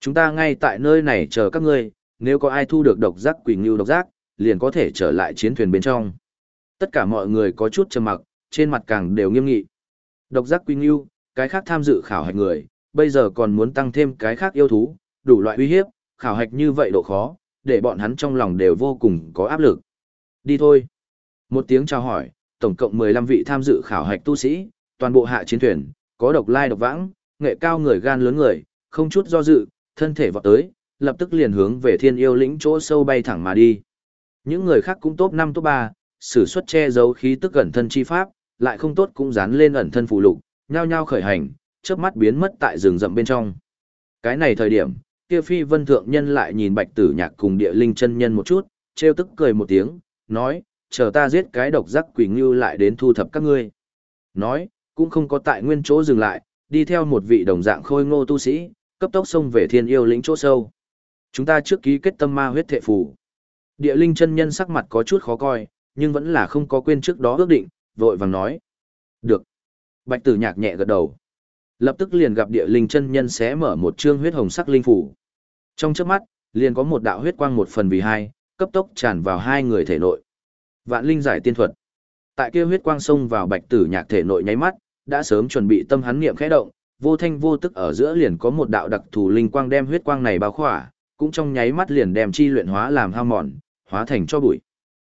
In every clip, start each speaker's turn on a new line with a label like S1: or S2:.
S1: Chúng ta ngay tại nơi này chờ các ngươi, nếu có ai thu được độc giác quỷ ngưu độc giác, liền có thể trở lại chiến thuyền bên trong. Tất cả mọi người có chút trầm mặc, trên mặt càng đều nghiêm nghị. Độc giác quỷ ngưu, cái khác tham dự khảo hạch người, bây giờ còn muốn tăng thêm cái khác yêu thú, đủ loại uy hiếp, khảo hạch như vậy độ khó, để bọn hắn trong lòng đều vô cùng có áp lực. Đi thôi. Một tiếng chào hỏi, tổng cộng 15 vị tham dự khảo hạch tu sĩ, toàn bộ hạ chiến thuyền, có độc lai độc vãng, nghệ cao người gan lớn người, không chút do dự, thân thể vọt tới, lập tức liền hướng về thiên yêu lĩnh chỗ sâu bay thẳng mà đi. Những người khác cũng top 5 top 3, sử xuất che giấu khí tức ẩn thân chi pháp, lại không tốt cũng dán lên ẩn thân phù lục, nhao nhao khởi hành, chớp mắt biến mất tại rừng rậm bên trong. Cái này thời điểm, kia phi vân thượng nhân lại nhìn bạch tử nhạc cùng địa linh chân nhân một chút, trêu tức cười một tiếng, nói, chờ ta giết cái độc giác quỷ ngưu lại đến thu thập các ngươi. Nói, cũng không có tại nguyên chỗ dừng lại, đi theo một vị đồng dạng khôi ngô tu sĩ, cấp tốc xông về thiên yêu lĩnh chỗ sâu. Chúng ta trước ký kết tâm ma huyết thệ phù. Địa linh chân nhân sắc mặt có chút khó coi, nhưng vẫn là không có quên trước đó ước định, vội vàng nói. Được. Bạch tử nhạc nhẹ gật đầu. Lập tức liền gặp địa linh chân nhân xé mở một chương huyết hồng sắc linh phủ. Trong chớp mắt, liền có một đạo huyết quang một phần vì hai, cấp tốc tràn vào hai người thể nội. Vạn linh giải tiên thuật. Tại kia huyết quang xông vào bạch tử nhạc thể nội nháy mắt, đã sớm chuẩn bị tâm hắn niệm khẽ động, vô thanh vô tức ở giữa liền có một đạo đặc thù linh quang đem huyết quang này bao khỏa, cũng trong nháy mắt liền đem chi luyện hóa làm hao mòn, hóa thành cho bụi.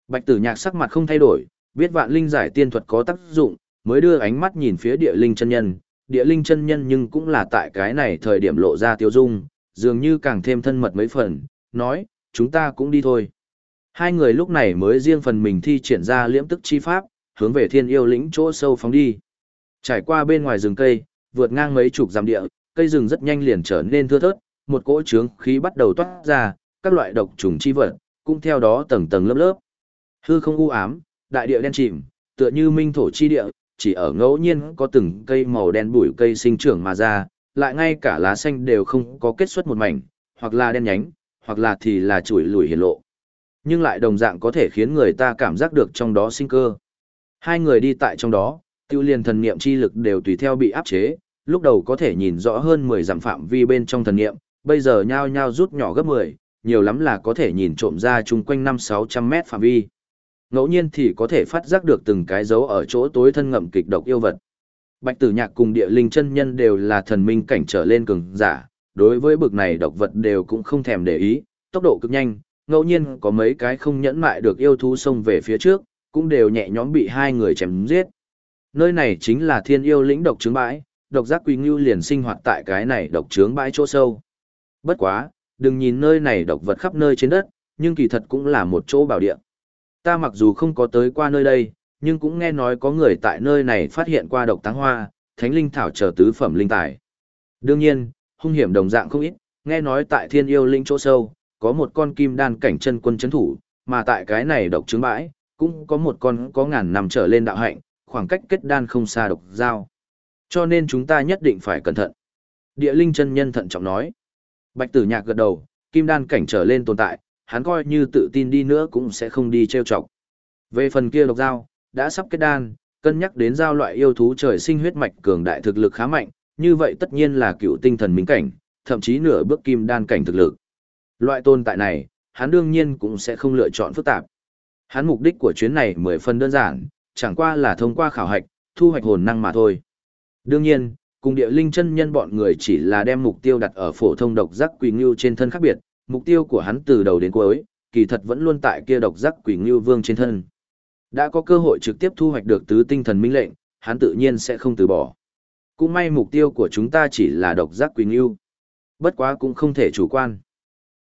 S1: Bạch Tử Nhạc sắc mặt không thay đổi, biết vạn linh giải tiên thuật có tác dụng, mới đưa ánh mắt nhìn phía địa linh chân nhân, địa linh chân nhân nhưng cũng là tại cái này thời điểm lộ ra tiêu dung, dường như càng thêm thân mật mấy phần, nói, chúng ta cũng đi thôi. Hai người lúc này mới riêng phần mình thi triển ra liễm tức chi pháp, hướng về thiên yêu lĩnh chỗ sâu phóng đi. Trải qua bên ngoài rừng cây, vượt ngang mấy chục dặm địa, cây rừng rất nhanh liền trở nên thưa thớt, một cỗ trướng khí bắt đầu toát ra, các loại độc trùng chi vật, cũng theo đó tầng tầng lớp lớp. Hư không u ám, đại địa đen chìm, tựa như minh thổ chi địa, chỉ ở ngẫu nhiên có từng cây màu đen bụi cây sinh trưởng mà ra, lại ngay cả lá xanh đều không có kết xuất một mảnh, hoặc là đen nhánh, hoặc là thì là chuỗi lùi hiển lộ. Nhưng lại đồng dạng có thể khiến người ta cảm giác được trong đó sinh cơ. Hai người đi tại trong đó, tiêu liền thần niệm chi lực đều tùy theo bị áp chế, lúc đầu có thể nhìn rõ hơn 10 dặm phạm vi bên trong thần niệm, bây giờ nhao nhao rút nhỏ gấp 10, nhiều lắm là có thể nhìn trộm ra chung quanh 5-600 mét phạm vi. Ngẫu nhiên thì có thể phát giác được từng cái dấu ở chỗ tối thân ngậm kịch độc yêu vật. Bạch tử nhạc cùng địa linh chân nhân đều là thần minh cảnh trở lên cường giả, đối với bực này độc vật đều cũng không thèm để ý, tốc độ cực nhanh, ngẫu nhiên có mấy cái không nhẫn mại được yêu thú xông về phía trước, cũng đều nhẹ nhõm bị hai người chém giết. Nơi này chính là thiên yêu lĩnh độc trướng bãi, độc giác quỳ ngưu liền sinh hoạt tại cái này độc trướng bãi chỗ sâu. Bất quá, đừng nhìn nơi này độc vật khắp nơi trên đất, nhưng kỳ thật cũng là một chỗ bảo địa. Ta mặc dù không có tới qua nơi đây, nhưng cũng nghe nói có người tại nơi này phát hiện qua độc táng hoa, thánh linh thảo chờ tứ phẩm linh tài. Đương nhiên, hung hiểm đồng dạng không ít, nghe nói tại thiên yêu linh chỗ sâu, có một con kim đan cảnh chân quân chấn thủ, mà tại cái này độc trướng bãi, cũng có một con có ngàn năm trở lên đạo hạnh, khoảng cách kết đan không xa độc giao. Cho nên chúng ta nhất định phải cẩn thận. Địa linh chân nhân thận trọng nói. Bạch tử nhạc gật đầu, kim đan cảnh trở lên tồn tại, hắn coi như tự tin đi nữa cũng sẽ không đi trêu chọc. Về phần kia độc giao, đã sắp kết đan, cân nhắc đến giao loại yêu thú trời sinh huyết mạch cường đại thực lực khá mạnh, như vậy tất nhiên là cựu tinh thần minh cảnh, thậm chí nửa bước kim đan cảnh thực lực. Loại tồn tại này, hắn đương nhiên cũng sẽ không lựa chọn phức tạp. Hắn mục đích của chuyến này mười phần đơn giản, chẳng qua là thông qua khảo hạch, thu hoạch hồn năng mà thôi. Đương nhiên, cùng địa linh chân nhân bọn người chỉ là đem mục tiêu đặt ở phổ thông độc giác quỷ ngưu trên thân khác biệt, mục tiêu của hắn từ đầu đến cuối, kỳ thật vẫn luôn tại kia độc giác quỷ ngưu vương trên thân. Đã có cơ hội trực tiếp thu hoạch được tứ tinh thần minh lệnh, hắn tự nhiên sẽ không từ bỏ. Cũng may mục tiêu của chúng ta chỉ là độc giác quỷ ngưu. Bất quá cũng không thể chủ quan.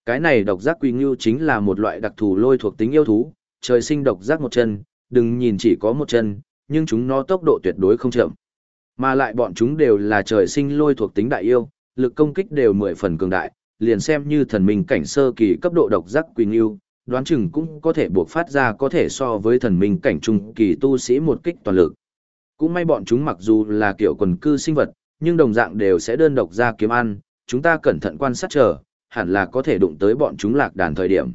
S1: Cái này độc giác quỷ ngưu chính là một loại đặc thù lôi thuộc tính yêu thú, trời sinh độc giác một chân, đừng nhìn chỉ có một chân, nhưng chúng nó tốc độ tuyệt đối không chậm. Mà lại bọn chúng đều là trời sinh lôi thuộc tính đại yêu, lực công kích đều mười phần cường đại, liền xem như thần minh cảnh sơ kỳ cấp độ độc giác quỳnh yêu, đoán chừng cũng có thể buộc phát ra có thể so với thần minh cảnh trung kỳ tu sĩ một kích toàn lực. Cũng may bọn chúng mặc dù là kiểu quần cư sinh vật, nhưng đồng dạng đều sẽ đơn độc ra kiếm ăn, chúng ta cẩn thận quan sát chờ, hẳn là có thể đụng tới bọn chúng lạc đàn thời điểm.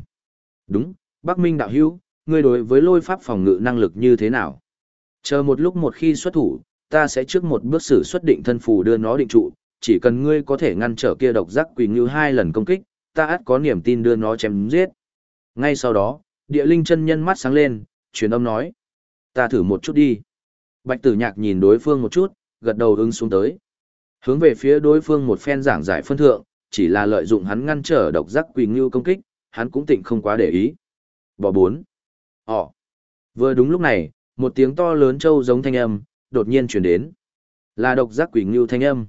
S1: Đúng, Bắc Minh đạo hữu, ngươi đối với lôi pháp phòng ngự năng lực như thế nào? Chờ một lúc một khi xuất thủ, ta sẽ trước một bước xử xuất định thân phù đưa nó định trụ, chỉ cần ngươi có thể ngăn trở kia độc giác quỷ như hai lần công kích, ta ắt có niềm tin đưa nó chém giết. Ngay sau đó, địa linh chân nhân mắt sáng lên, truyền âm nói. Ta thử một chút đi. Bạch tử nhạc nhìn đối phương một chút, gật đầu ứng xuống tới. Hướng về phía đối phương một phen giảng giải phân thượng, chỉ là lợi dụng hắn ngăn trở độc giác quỷ ngưu công kích, hắn cũng tịnh không quá để ý. Bỏ bốn. Ồ. Vừa đúng lúc này, một tiếng to lớn trâu giống thanh âm, đột nhiên chuyển đến. Là độc giác quỷ ngưu thanh âm.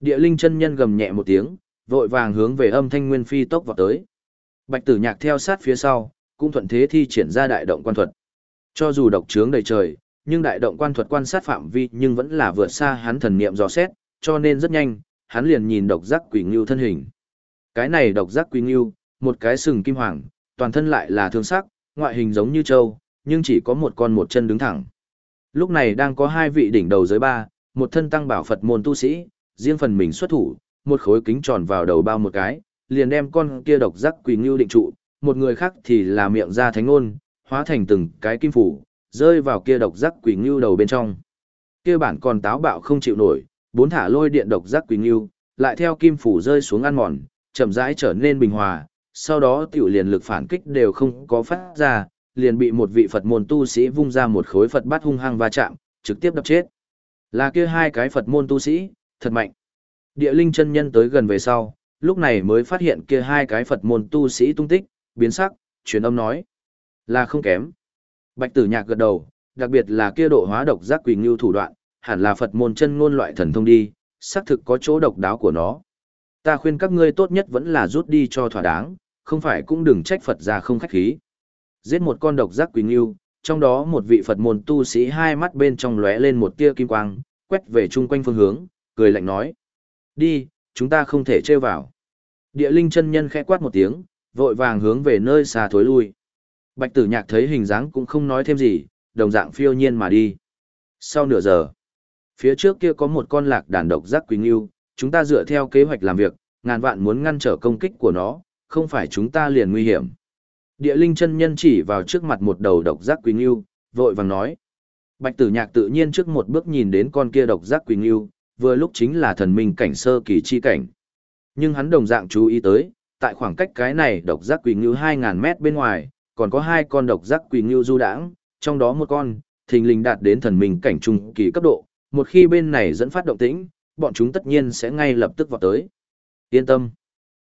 S1: Địa linh chân nhân gầm nhẹ một tiếng, vội vàng hướng về âm thanh nguyên phi tốc vào tới. Bạch tử nhạc theo sát phía sau, cũng thuận thế thi triển ra đại động quan thuật. Cho dù độc trướng đầy trời, nhưng đại động quan thuật quan sát phạm vi nhưng vẫn là vượt xa hắn thần niệm dò xét, cho nên rất nhanh, hắn liền nhìn độc giác quỷ ngưu thân hình. Cái này độc giác quỷ ngưu, một cái sừng kim hoàng, toàn thân lại là thương sắc, ngoại hình giống như trâu, nhưng chỉ có một con một chân đứng thẳng. Lúc này đang có hai vị đỉnh đầu giới ba, một thân tăng bảo Phật môn tu sĩ, riêng phần mình xuất thủ, một khối kính tròn vào đầu bao một cái, liền đem con kia độc giác quỳ ngưu định trụ, một người khác thì là miệng ra thánh ngôn, hóa thành từng cái kim phủ, rơi vào kia độc giác quỳ ngưu đầu bên trong. Kia bản còn táo bạo không chịu nổi, bốn thả lôi điện độc giác quỳ ngưu, lại theo kim phủ rơi xuống ăn mòn, chậm rãi trở nên bình hòa, sau đó tiểu liền lực phản kích đều không có phát ra, liền bị một vị Phật môn tu sĩ vung ra một khối Phật bát hung hăng va chạm, trực tiếp đập chết. Là kia hai cái Phật môn tu sĩ, thật mạnh. Địa linh chân nhân tới gần về sau, lúc này mới phát hiện kia hai cái Phật môn tu sĩ tung tích, biến sắc, truyền âm nói. Là không kém. Bạch tử nhạc gật đầu, đặc biệt là kia độ hóa độc giác quỳ ngưu thủ đoạn, hẳn là Phật môn chân ngôn loại thần thông đi, xác thực có chỗ độc đáo của nó. Ta khuyên các ngươi tốt nhất vẫn là rút đi cho thỏa đáng, không phải cũng đừng trách Phật ra không khách khí. Giết một con độc giác quỷ nghiêu, trong đó một vị Phật môn tu sĩ hai mắt bên trong lóe lên một tia kim quang, quét về chung quanh phương hướng, cười lạnh nói. Đi, chúng ta không thể trêu vào. Địa linh chân nhân khẽ quát một tiếng, vội vàng hướng về nơi xa thối lui. Bạch tử nhạc thấy hình dáng cũng không nói thêm gì, đồng dạng phiêu nhiên mà đi. Sau nửa giờ, phía trước kia có một con lạc đàn độc giác quỳnh yêu, chúng ta dựa theo kế hoạch làm việc, ngàn vạn muốn ngăn trở công kích của nó, không phải chúng ta liền nguy hiểm. Địa linh chân nhân chỉ vào trước mặt một đầu độc giác quỳnh yêu, vội vàng nói. Bạch tử nhạc tự nhiên trước một bước nhìn đến con kia độc giác quỳnh yêu, vừa lúc chính là thần minh cảnh sơ kỳ chi cảnh. Nhưng hắn đồng dạng chú ý tới, tại khoảng cách cái này độc giác quỳ ngưu 2.000 mét bên ngoài, còn có hai con độc giác quỳ ngưu du đãng, trong đó một con, thình lình đạt đến thần minh cảnh trung kỳ cấp độ, một khi bên này dẫn phát động tĩnh, bọn chúng tất nhiên sẽ ngay lập tức vào tới. Yên tâm.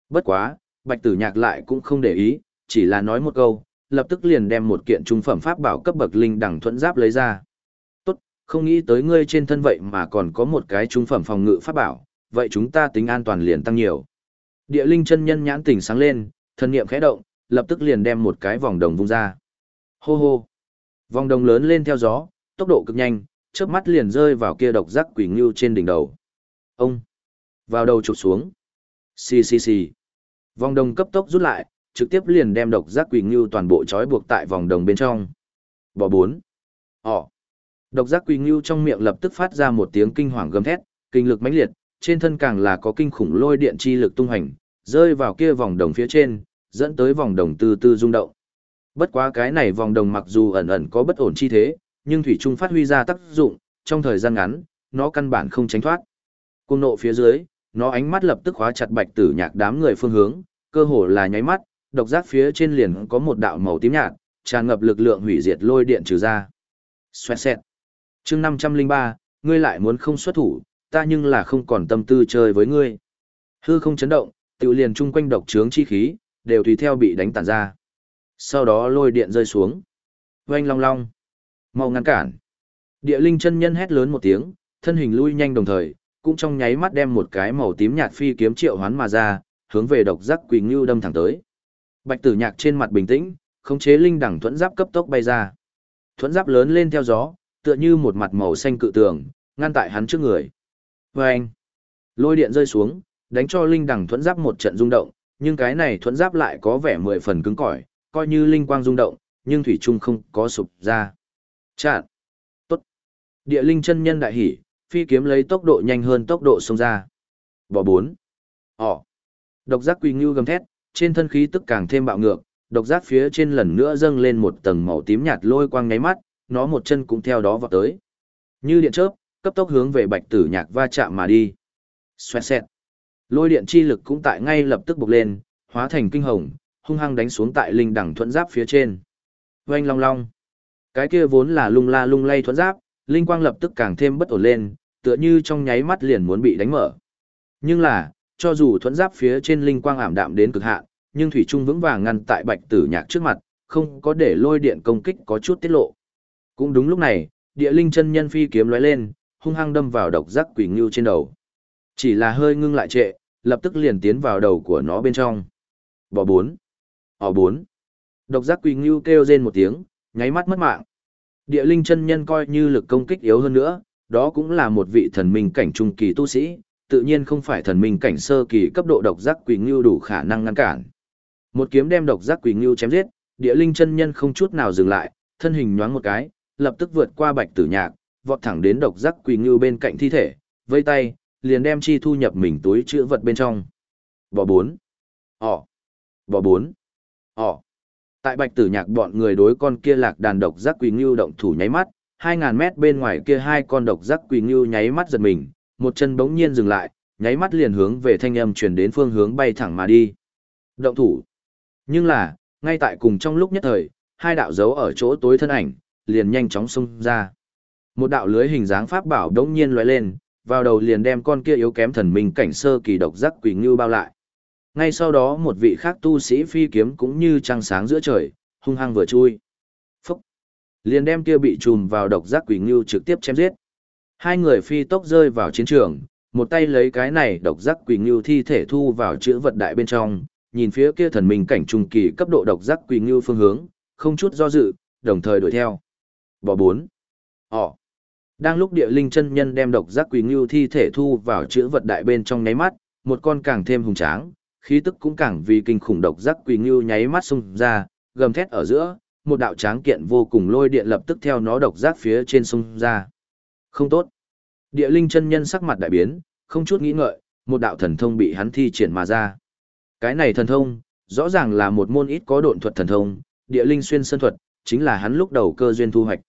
S1: Bất quá, bạch tử nhạc lại cũng không để ý, chỉ là nói một câu, lập tức liền đem một kiện trung phẩm pháp bảo cấp bậc linh đẳng thuẫn giáp lấy ra. Tốt, không nghĩ tới ngươi trên thân vậy mà còn có một cái trung phẩm phòng ngự pháp bảo, vậy chúng ta tính an toàn liền tăng nhiều. Địa linh chân nhân nhãn tỉnh sáng lên, thân niệm khẽ động, lập tức liền đem một cái vòng đồng vung ra. Hô hô. Vòng đồng lớn lên theo gió, tốc độ cực nhanh, chớp mắt liền rơi vào kia độc giác quỷ ngưu trên đỉnh đầu. Ông. Vào đầu chụp xuống. Xì xì xì. Vòng đồng cấp tốc rút lại, trực tiếp liền đem độc giác quỷ ngưu toàn bộ trói buộc tại vòng đồng bên trong. Bỏ bốn. Ồ. Độc giác quỷ ngưu trong miệng lập tức phát ra một tiếng kinh hoàng gầm thét, kinh lực mãnh liệt, trên thân càng là có kinh khủng lôi điện chi lực tung hành, rơi vào kia vòng đồng phía trên, dẫn tới vòng đồng từ từ rung động. Bất quá cái này vòng đồng mặc dù ẩn ẩn có bất ổn chi thế, nhưng thủy trung phát huy ra tác dụng, trong thời gian ngắn, nó căn bản không tránh thoát. Cung nộ phía dưới, nó ánh mắt lập tức khóa chặt bạch tử nhạc đám người phương hướng, cơ hồ là nháy mắt, độc giác phía trên liền có một đạo màu tím nhạt, tràn ngập lực lượng hủy diệt lôi điện trừ ra. Xoẹt xẹt. Chương 503, ngươi lại muốn không xuất thủ, ta nhưng là không còn tâm tư chơi với ngươi. Hư không chấn động, tự liền chung quanh độc trướng chi khí, đều tùy theo bị đánh tản ra. Sau đó lôi điện rơi xuống. Oanh long long. Mau ngăn cản. Địa linh chân nhân hét lớn một tiếng, thân hình lui nhanh đồng thời, cũng trong nháy mắt đem một cái màu tím nhạt phi kiếm triệu hoán mà ra, hướng về độc giác quỳ ngưu đâm thẳng tới. Bạch tử nhạc trên mặt bình tĩnh, khống chế linh đẳng thuẫn giáp cấp tốc bay ra. Thuẫn giáp lớn lên theo gió, tựa như một mặt màu xanh cự tường, ngăn tại hắn trước người. Và anh, lôi điện rơi xuống, đánh cho linh đẳng thuẫn giáp một trận rung động, nhưng cái này thuẫn giáp lại có vẻ mười phần cứng cỏi, coi như linh quang rung động, nhưng thủy trung không có sụp ra. Chạn. Tốt. Địa linh chân nhân đại hỉ, phi kiếm lấy tốc độ nhanh hơn tốc độ xông ra. Bỏ bốn. Ồ. Độc giác quỳ ngưu gầm thét, trên thân khí tức càng thêm bạo ngược, độc giác phía trên lần nữa dâng lên một tầng màu tím nhạt lôi quang ngáy mắt, nó một chân cũng theo đó vào tới. Như điện chớp, cấp tốc hướng về bạch tử nhạc va chạm mà đi. Xoẹt xẹt. Lôi điện chi lực cũng tại ngay lập tức bộc lên, hóa thành kinh hồng, hung hăng đánh xuống tại linh đẳng thuẫn giáp phía trên. Oanh long long. Cái kia vốn là lung la lung lay thuẫn giáp, linh quang lập tức càng thêm bất ổn lên, tựa như trong nháy mắt liền muốn bị đánh mở. Nhưng là, cho dù thuẫn giáp phía trên linh quang ảm đạm đến cực hạn, nhưng thủy trung vững vàng ngăn tại Bạch Tử Nhạc trước mặt, không có để lôi điện công kích có chút tiết lộ. Cũng đúng lúc này, địa linh chân nhân phi kiếm lóe lên, hung hăng đâm vào độc giác quỷ ngưu trên đầu. Chỉ là hơi ngưng lại trệ, lập tức liền tiến vào đầu của nó bên trong. Bỏ bốn. Họ bốn. Độc giác quỷ ngưu kêu rên một tiếng, nháy mắt mất mạng. Địa linh chân nhân coi như lực công kích yếu hơn nữa, đó cũng là một vị thần minh cảnh trung kỳ tu sĩ, tự nhiên không phải thần minh cảnh sơ kỳ cấp độ độc giác quỷ ngưu đủ khả năng ngăn cản. Một kiếm đem độc giác quỷ ngưu chém giết, địa linh chân nhân không chút nào dừng lại, thân hình nhoáng một cái, lập tức vượt qua bạch tử nhạc, vọt thẳng đến độc giác quỷ ngưu bên cạnh thi thể, vây tay, liền đem chi thu nhập mình túi chữa vật bên trong. Bò bốn. Ỏ. Bò bốn. Ỏ. Tại bạch tử nhạc bọn người đối con kia lạc đàn độc giác quỳ ngưu động thủ nháy mắt, 2.000 mét bên ngoài kia hai con độc giác quỳ ngưu nháy mắt giật mình, một chân bỗng nhiên dừng lại, nháy mắt liền hướng về thanh âm truyền đến phương hướng bay thẳng mà đi. Động thủ. Nhưng là, ngay tại cùng trong lúc nhất thời, hai đạo dấu ở chỗ tối thân ảnh, liền nhanh chóng xông ra. Một đạo lưới hình dáng pháp bảo đống nhiên lóe lên, vào đầu liền đem con kia yếu kém thần minh cảnh sơ kỳ độc giác quỷ ngưu bao lại. Ngay sau đó một vị khác tu sĩ phi kiếm cũng như trăng sáng giữa trời, hung hăng vừa chui. Phúc! Liền đem kia bị trùm vào độc giác quỷ ngưu trực tiếp chém giết. Hai người phi tốc rơi vào chiến trường, một tay lấy cái này độc giác quỷ ngưu thi thể thu vào chữ vật đại bên trong, nhìn phía kia thần minh cảnh trung kỳ cấp độ độc giác quỷ ngưu phương hướng, không chút do dự, đồng thời đuổi theo. Bỏ bốn. Ồ. Đang lúc địa linh chân nhân đem độc giác quỷ ngưu thi thể thu vào chữ vật đại bên trong nháy mắt, một con càng thêm hùng tráng, khí tức cũng càng vì kinh khủng độc giác quỳ ngưu nháy mắt xung ra, gầm thét ở giữa, một đạo tráng kiện vô cùng lôi điện lập tức theo nó độc giác phía trên xung ra. Không tốt. Địa linh chân nhân sắc mặt đại biến, không chút nghĩ ngợi, một đạo thần thông bị hắn thi triển mà ra. Cái này thần thông, rõ ràng là một môn ít có độn thuật thần thông, địa linh xuyên sơn thuật, chính là hắn lúc đầu cơ duyên thu hoạch.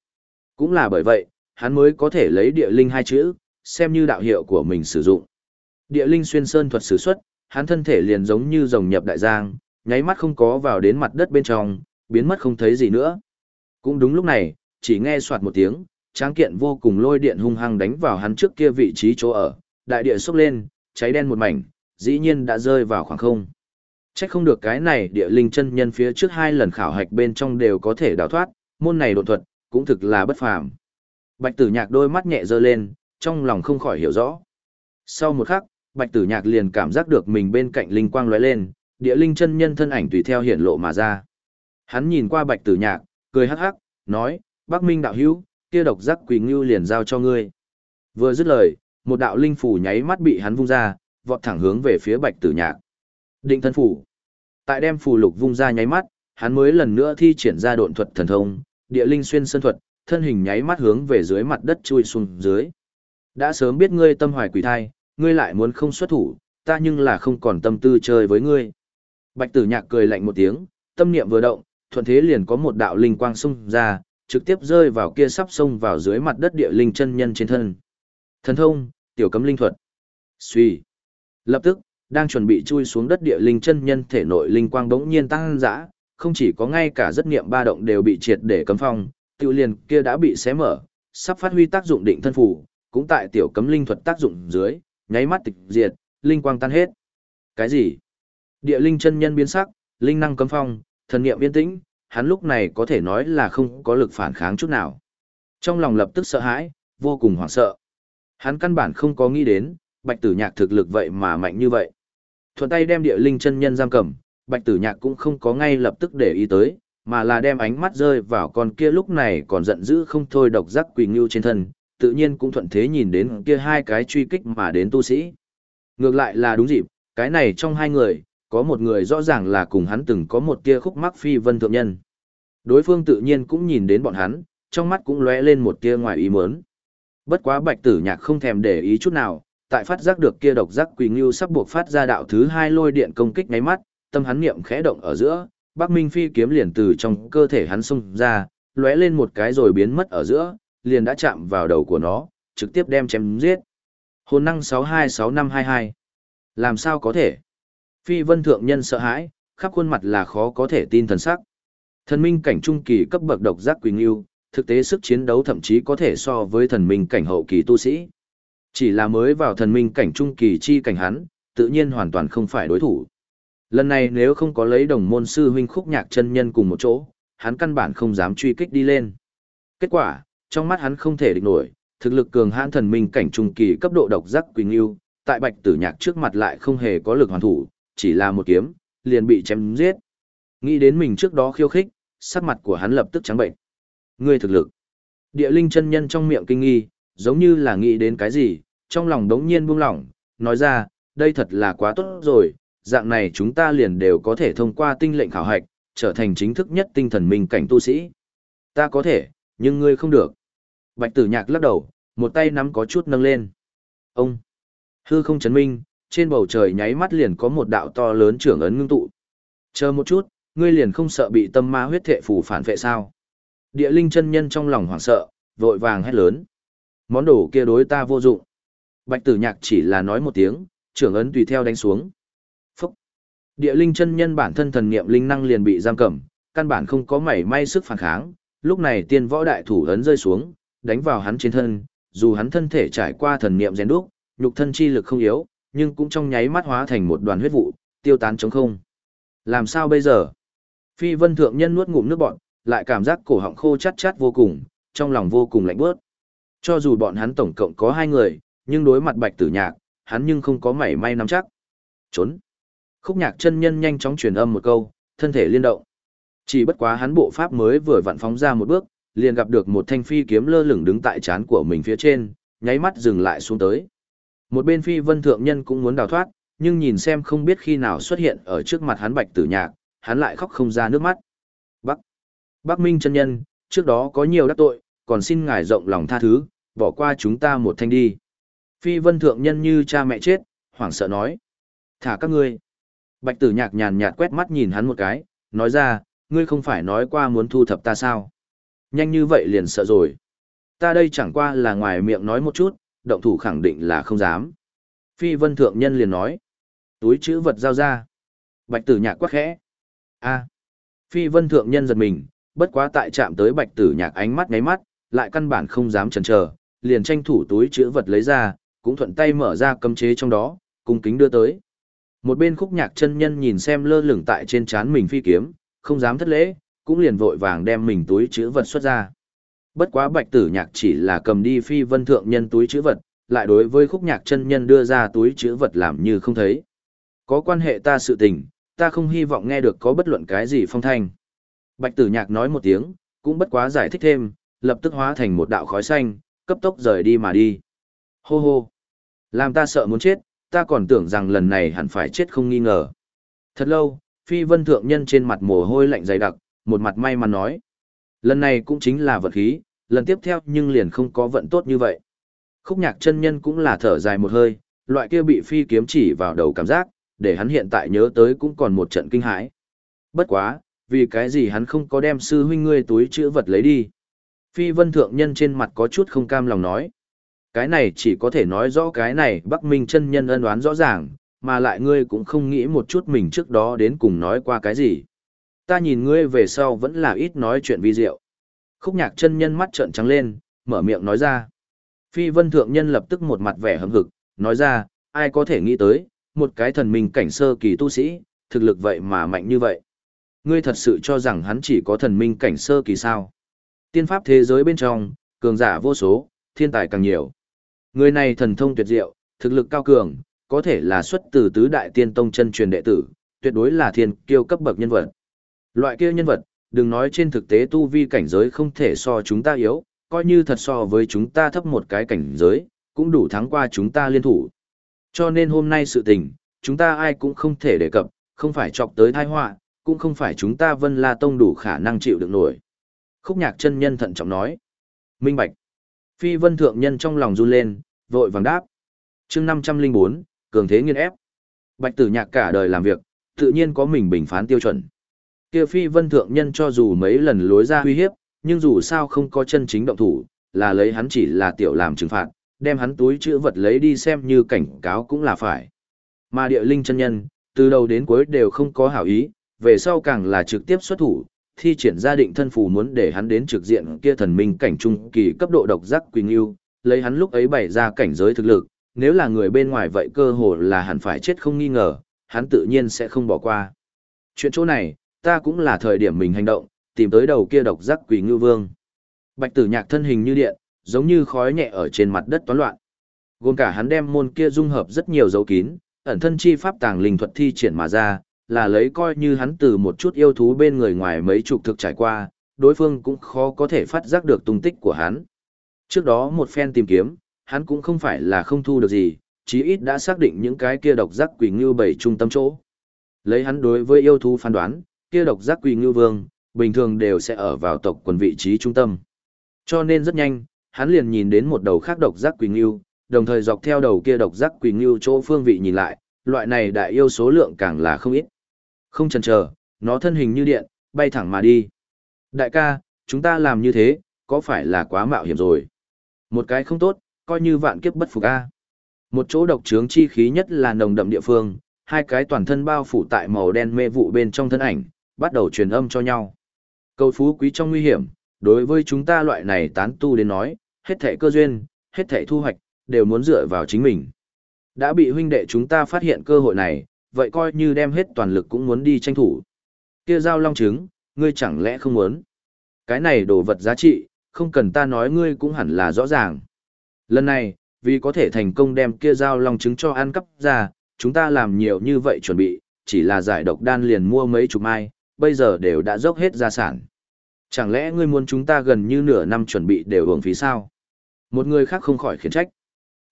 S1: Cũng là bởi vậy, hắn mới có thể lấy địa linh hai chữ, xem như đạo hiệu của mình sử dụng. Địa linh xuyên sơn thuật sử xuất, hắn thân thể liền giống như rồng nhập đại giang, nháy mắt không có vào đến mặt đất bên trong, biến mất không thấy gì nữa. Cũng đúng lúc này, chỉ nghe soạt một tiếng, tráng kiện vô cùng lôi điện hung hăng đánh vào hắn trước kia vị trí chỗ ở, đại địa sốc lên, cháy đen một mảnh, dĩ nhiên đã rơi vào khoảng không. Chắc không được cái này địa linh chân nhân phía trước hai lần khảo hạch bên trong đều có thể đào thoát, môn này độ thuật, cũng thực là bất phàm. Bạch tử nhạc đôi mắt nhẹ dơ lên, trong lòng không khỏi hiểu rõ. Sau một khắc, bạch tử nhạc liền cảm giác được mình bên cạnh linh quang lóe lên, địa linh chân nhân thân ảnh tùy theo hiện lộ mà ra. Hắn nhìn qua bạch tử nhạc, cười hắc hắc, nói, Bắc Minh đạo hữu, kia độc giác quỳ ngưu liền giao cho ngươi. Vừa dứt lời, một đạo linh phủ nháy mắt bị hắn vung ra, vọt thẳng hướng về phía bạch tử nhạc. Định thân phủ. Tại đem phù lục vung ra nháy mắt, hắn mới lần nữa thi triển ra độn thuật thần thông, địa linh xuyên sơn thuật, thân hình nháy mắt hướng về dưới mặt đất chui xuống dưới. Đã sớm biết ngươi tâm hoài quỷ thai, ngươi lại muốn không xuất thủ, ta nhưng là không còn tâm tư chơi với ngươi. Bạch tử nhạc cười lạnh một tiếng, tâm niệm vừa động, thuận thế liền có một đạo linh quang xung ra, trực tiếp rơi vào kia sắp xông vào dưới mặt đất địa linh chân nhân trên thân. Thần thông, tiểu cấm linh thuật. Suy. Lập tức, đang chuẩn bị chui xuống đất địa linh chân nhân thể nội linh quang bỗng nhiên tăng dã, không chỉ có ngay cả rất niệm ba động đều bị triệt để cấm phong, tiểu liền kia đã bị xé mở, sắp phát huy tác dụng định thân phủ, cũng tại tiểu cấm linh thuật tác dụng dưới, nháy mắt tịch diệt, linh quang tan hết. Cái gì? Địa linh chân nhân biến sắc, linh năng cấm phong, thần niệm yên tĩnh, hắn lúc này có thể nói là không có lực phản kháng chút nào. Trong lòng lập tức sợ hãi, vô cùng hoảng sợ. Hắn căn bản không có nghĩ đến, bạch tử nhạc thực lực vậy mà mạnh như vậy. Thuận tay đem địa linh chân nhân giam cầm, bạch tử nhạc cũng không có ngay lập tức để ý tới, mà là đem ánh mắt rơi vào con kia lúc này còn giận dữ không thôi độc giác quỳ ngưu trên thân, tự nhiên cũng thuận thế nhìn đến kia hai cái truy kích mà đến tu sĩ. Ngược lại là đúng dịp, cái này trong hai người, có một người rõ ràng là cùng hắn từng có một tia khúc mắc phi vân thượng nhân. Đối phương tự nhiên cũng nhìn đến bọn hắn, trong mắt cũng lóe lên một tia ngoài ý muốn. Bất quá bạch tử nhạc không thèm để ý chút nào, tại phát giác được kia độc giác quỳ ngưu sắp buộc phát ra đạo thứ hai lôi điện công kích ngáy mắt, tâm hắn niệm khẽ động ở giữa, Bắc Minh Phi kiếm liền từ trong cơ thể hắn xung ra, lóe lên một cái rồi biến mất ở giữa, liền đã chạm vào đầu của nó, trực tiếp đem chém giết. Hồn năng 626522. Làm sao có thể? Phi vân thượng nhân sợ hãi, khắp khuôn mặt là khó có thể tin thần sắc. Thần minh cảnh trung kỳ cấp bậc độc giác quỳnh yêu, thực tế sức chiến đấu thậm chí có thể so với thần minh cảnh hậu kỳ tu sĩ. Chỉ là mới vào thần minh cảnh trung kỳ chi cảnh hắn, tự nhiên hoàn toàn không phải đối thủ. Lần này nếu không có lấy đồng môn sư huynh khúc nhạc chân nhân cùng một chỗ, hắn căn bản không dám truy kích đi lên. Kết quả, trong mắt hắn không thể địch nổi, thực lực cường hãn thần minh cảnh trung kỳ cấp độ độc giác quỳnh yêu, tại bạch tử nhạc trước mặt lại không hề có lực hoàn thủ, chỉ là một kiếm, liền bị chém giết. Nghĩ đến mình trước đó khiêu khích, sắc mặt của hắn lập tức trắng bệnh. Ngươi thực lực. Địa linh chân nhân trong miệng kinh nghi, giống như là nghĩ đến cái gì, trong lòng đống nhiên buông lỏng, nói ra, đây thật là quá tốt rồi, dạng này chúng ta liền đều có thể thông qua tinh lệnh khảo hạch, trở thành chính thức nhất tinh thần minh cảnh tu sĩ. Ta có thể, nhưng ngươi không được. Bạch tử nhạc lắc đầu, một tay nắm có chút nâng lên. Ông! Hư không chấn minh, trên bầu trời nháy mắt liền có một đạo to lớn trưởng ấn ngưng tụ. Chờ một chút, ngươi liền không sợ bị tâm ma huyết thệ phù phản vệ sao? Địa linh chân nhân trong lòng hoảng sợ, vội vàng hét lớn. Món đồ kia đối ta vô dụng. Bạch tử nhạc chỉ là nói một tiếng, trưởng ấn tùy theo đánh xuống. Phúc! Địa linh chân nhân bản thân thần niệm linh năng liền bị giam cầm, căn bản không có mảy may sức phản kháng. Lúc này tiên võ đại thủ ấn rơi xuống, đánh vào hắn trên thân, dù hắn thân thể trải qua thần niệm rèn đúc, nhục thân chi lực không yếu, nhưng cũng trong nháy mắt hóa thành một đoàn huyết vụ, tiêu tán trống không. Làm sao bây giờ? Phi vân thượng nhân nuốt ngụm nước bọt, lại cảm giác cổ họng khô chát chát vô cùng, trong lòng vô cùng lạnh bớt. Cho dù bọn hắn tổng cộng có hai người, nhưng đối mặt bạch tử nhạc, hắn nhưng không có mảy may nắm chắc. Trốn. Khúc nhạc chân nhân nhanh chóng truyền âm một câu, thân thể liên động. Chỉ bất quá hắn bộ pháp mới vừa vặn phóng ra một bước, liền gặp được một thanh phi kiếm lơ lửng đứng tại trán của mình phía trên, nháy mắt dừng lại xuống tới. Một bên phi vân thượng nhân cũng muốn đào thoát, nhưng nhìn xem không biết khi nào xuất hiện ở trước mặt hắn bạch tử nhạc, hắn lại khóc không ra nước mắt. Bắc, Bắc Minh chân nhân, trước đó có nhiều đắc tội, còn xin ngài rộng lòng tha thứ, bỏ qua chúng ta một thanh đi. Phi vân thượng nhân như cha mẹ chết, hoảng sợ nói. Thả các ngươi. Bạch tử nhạc nhàn nhạt quét mắt nhìn hắn một cái, nói ra, ngươi không phải nói qua muốn thu thập ta sao. Nhanh như vậy liền sợ rồi. Ta đây chẳng qua là ngoài miệng nói một chút, động thủ khẳng định là không dám. Phi vân thượng nhân liền nói. Túi chữ vật giao ra. Bạch tử nhạc quắc khẽ. a Phi vân thượng nhân giật mình, bất quá tại chạm tới bạch tử nhạc ánh mắt ngáy mắt, lại căn bản không dám chần chờ, liền tranh thủ túi chữ vật lấy ra, cũng thuận tay mở ra cấm chế trong đó, cung kính đưa tới. Một bên khúc nhạc chân nhân nhìn xem lơ lửng tại trên trán mình phi kiếm, không dám thất lễ, cũng liền vội vàng đem mình túi chữ vật xuất ra. Bất quá bạch tử nhạc chỉ là cầm đi phi vân thượng nhân túi chữ vật, lại đối với khúc nhạc chân nhân đưa ra túi chữ vật làm như không thấy. Có quan hệ ta sự tình, ta không hy vọng nghe được có bất luận cái gì phong thanh. Bạch tử nhạc nói một tiếng, cũng bất quá giải thích thêm, lập tức hóa thành một đạo khói xanh, cấp tốc rời đi mà đi. Hô hô! Làm ta sợ muốn chết, ta còn tưởng rằng lần này hẳn phải chết không nghi ngờ. Thật lâu, phi vân thượng nhân trên mặt mồ hôi lạnh dày đặc, một mặt may mắn nói. Lần này cũng chính là vận khí, lần tiếp theo nhưng liền không có vận tốt như vậy. Khúc nhạc chân nhân cũng là thở dài một hơi, loại kia bị phi kiếm chỉ vào đầu cảm giác, để hắn hiện tại nhớ tới cũng còn một trận kinh hãi. Bất quá, vì cái gì hắn không có đem sư huynh ngươi túi chữ vật lấy đi. Phi vân thượng nhân trên mặt có chút không cam lòng nói. Cái này chỉ có thể nói rõ cái này Bắc Minh chân nhân ân đoán rõ ràng, mà lại ngươi cũng không nghĩ một chút mình trước đó đến cùng nói qua cái gì. Ta nhìn ngươi về sau vẫn là ít nói chuyện vi diệu. Khúc nhạc chân nhân mắt trợn trắng lên, mở miệng nói ra. Phi vân thượng nhân lập tức một mặt vẻ hâm hực, nói ra, ai có thể nghĩ tới, một cái thần minh cảnh sơ kỳ tu sĩ, thực lực vậy mà mạnh như vậy. Ngươi thật sự cho rằng hắn chỉ có thần minh cảnh sơ kỳ sao. Tiên pháp thế giới bên trong, cường giả vô số, thiên tài càng nhiều. Người này thần thông tuyệt diệu, thực lực cao cường, có thể là xuất từ tứ đại tiên tông chân truyền đệ tử, tuyệt đối là thiên kiêu cấp bậc nhân vật. Loại kia nhân vật, đừng nói trên thực tế tu vi cảnh giới không thể so chúng ta yếu, coi như thật so với chúng ta thấp một cái cảnh giới, cũng đủ thắng qua chúng ta liên thủ. Cho nên hôm nay sự tình, chúng ta ai cũng không thể đề cập, không phải chọc tới tai họa, cũng không phải chúng ta Vân La Tông đủ khả năng chịu được nổi. Khúc nhạc chân nhân thận trọng nói. Minh Bạch. Phi Vân Thượng Nhân trong lòng run lên, vội vàng đáp. chương 504, cường thế nghiên ép. Bạch tử nhạc cả đời làm việc, tự nhiên có mình bình phán tiêu chuẩn. Kia Phi Vân Thượng Nhân cho dù mấy lần lối ra uy hiếp, nhưng dù sao không có chân chính động thủ, là lấy hắn chỉ là tiểu làm trừng phạt, đem hắn túi chữ vật lấy đi xem như cảnh cáo cũng là phải. Mà địa linh chân nhân, từ đầu đến cuối đều không có hảo ý, về sau càng là trực tiếp xuất thủ, thi triển gia định thân phù muốn để hắn đến trực diện kia thần minh cảnh trung kỳ cấp độ độc giác quỳnh yêu, lấy hắn lúc ấy bày ra cảnh giới thực lực, nếu là người bên ngoài vậy cơ hồ là hẳn phải chết không nghi ngờ, hắn tự nhiên sẽ không bỏ qua. Chuyện chỗ này, ta cũng là thời điểm mình hành động, tìm tới đầu kia độc giác quỷ ngư vương. Bạch tử nhạc thân hình như điện, giống như khói nhẹ ở trên mặt đất toán loạn. Gồm cả hắn đem môn kia dung hợp rất nhiều dấu kín, ẩn thân chi pháp tàng linh thuật thi triển mà ra, là lấy coi như hắn từ một chút yêu thú bên người ngoài mấy chục thực trải qua, đối phương cũng khó có thể phát giác được tung tích của hắn. Trước đó một phen tìm kiếm, hắn cũng không phải là không thu được gì, chí ít đã xác định những cái kia độc giác quỷ ngưu bảy trung tâm chỗ. Lấy hắn đối với yêu thú phán đoán, kia độc giác quỳ ngưu vương, bình thường đều sẽ ở vào tộc quần vị trí trung tâm. Cho nên rất nhanh, hắn liền nhìn đến một đầu khác độc giác quỳ ngưu, đồng thời dọc theo đầu kia độc giác quỳ ngưu chỗ phương vị nhìn lại, loại này đại yêu số lượng càng là không ít. Không chần chờ, nó thân hình như điện, bay thẳng mà đi. Đại ca, chúng ta làm như thế, có phải là quá mạo hiểm rồi? Một cái không tốt, coi như vạn kiếp bất phục a. Một chỗ độc trướng chi khí nhất là nồng đậm địa phương, hai cái toàn thân bao phủ tại màu đen mê vụ bên trong thân ảnh, bắt đầu truyền âm cho nhau. Cầu phú quý trong nguy hiểm, đối với chúng ta loại này tán tu đến nói, hết thảy cơ duyên, hết thảy thu hoạch, đều muốn dựa vào chính mình. Đã bị huynh đệ chúng ta phát hiện cơ hội này, vậy coi như đem hết toàn lực cũng muốn đi tranh thủ. Kia giao long trứng, ngươi chẳng lẽ không muốn? Cái này đồ vật giá trị, không cần ta nói ngươi cũng hẳn là rõ ràng. Lần này, vì có thể thành công đem kia giao long trứng cho ăn cắp ra, chúng ta làm nhiều như vậy chuẩn bị, chỉ là giải độc đan liền mua mấy chục mai, bây giờ đều đã dốc hết gia sản. Chẳng lẽ ngươi muốn chúng ta gần như nửa năm chuẩn bị đều hưởng phí sao? Một người khác không khỏi khiển trách.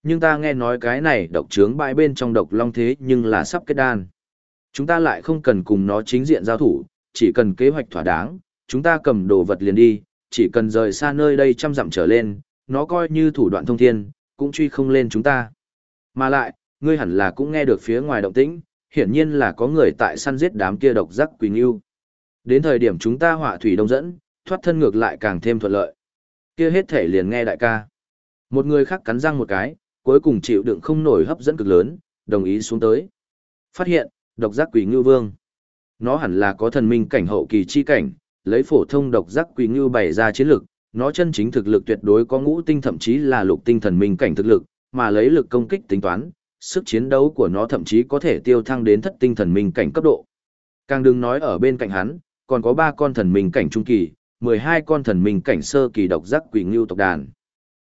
S1: Nhưng ta nghe nói cái này độc trướng bãi bên trong độc long thế nhưng là sắp kết đan. Chúng ta lại không cần cùng nó chính diện giao thủ, chỉ cần kế hoạch thỏa đáng, chúng ta cầm đồ vật liền đi, chỉ cần rời xa nơi đây trăm dặm trở lên, nó coi như thủ đoạn thông thiên, cũng truy không lên chúng ta. Mà lại, ngươi hẳn là cũng nghe được phía ngoài động tĩnh, hiển nhiên là có người tại săn giết đám kia độc giác quỳnh yêu. Đến thời điểm chúng ta hỏa thủy đông dẫn, thoát thân ngược lại càng thêm thuận lợi. Kia hết thể liền nghe đại ca. Một người khác cắn răng một cái, cuối cùng chịu đựng không nổi hấp dẫn cực lớn, đồng ý xuống tới. Phát hiện, độc giác quỷ ngưu vương. Nó hẳn là có thần minh cảnh hậu kỳ chi cảnh, lấy phổ thông độc giác quỷ ngưu bày ra chiến lực, nó chân chính thực lực tuyệt đối có ngũ tinh thậm chí là lục tinh thần minh cảnh thực lực, mà lấy lực công kích tính toán, sức chiến đấu của nó thậm chí có thể tiêu thăng đến thất tinh thần minh cảnh cấp độ. Càng đừng nói ở bên cạnh hắn, còn có ba con thần minh cảnh trung kỳ, 12 con thần minh cảnh sơ kỳ độc giác quỷ ngưu tộc đàn.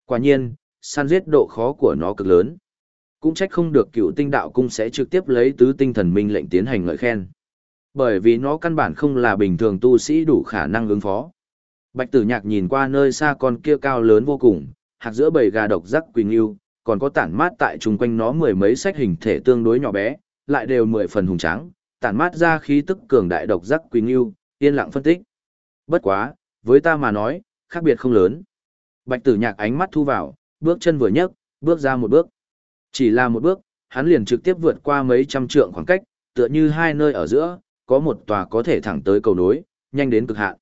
S1: Quả nhiên, săn giết độ khó của nó cực lớn. Cũng trách không được cựu tinh đạo cung sẽ trực tiếp lấy tứ tinh thần minh lệnh tiến hành ngợi khen. Bởi vì nó căn bản không là bình thường tu sĩ đủ khả năng ứng phó. Bạch tử nhạc nhìn qua nơi xa con kia cao lớn vô cùng, hạt giữa bầy gà độc giác quỳnh yêu, còn có tản mát tại chung quanh nó mười mấy sách hình thể tương đối nhỏ bé, lại đều mười phần hùng tráng, tản mát ra khí tức cường đại độc giác quỳnh yêu, yên lặng phân tích. Bất quá, với ta mà nói, khác biệt không lớn. Bạch tử nhạc ánh mắt thu vào, bước chân vừa nhấc, bước ra một bước. Chỉ là một bước, hắn liền trực tiếp vượt qua mấy trăm trượng khoảng cách, tựa như hai nơi ở giữa, có một tòa có thể thẳng tới cầu nối, nhanh đến cực hạn.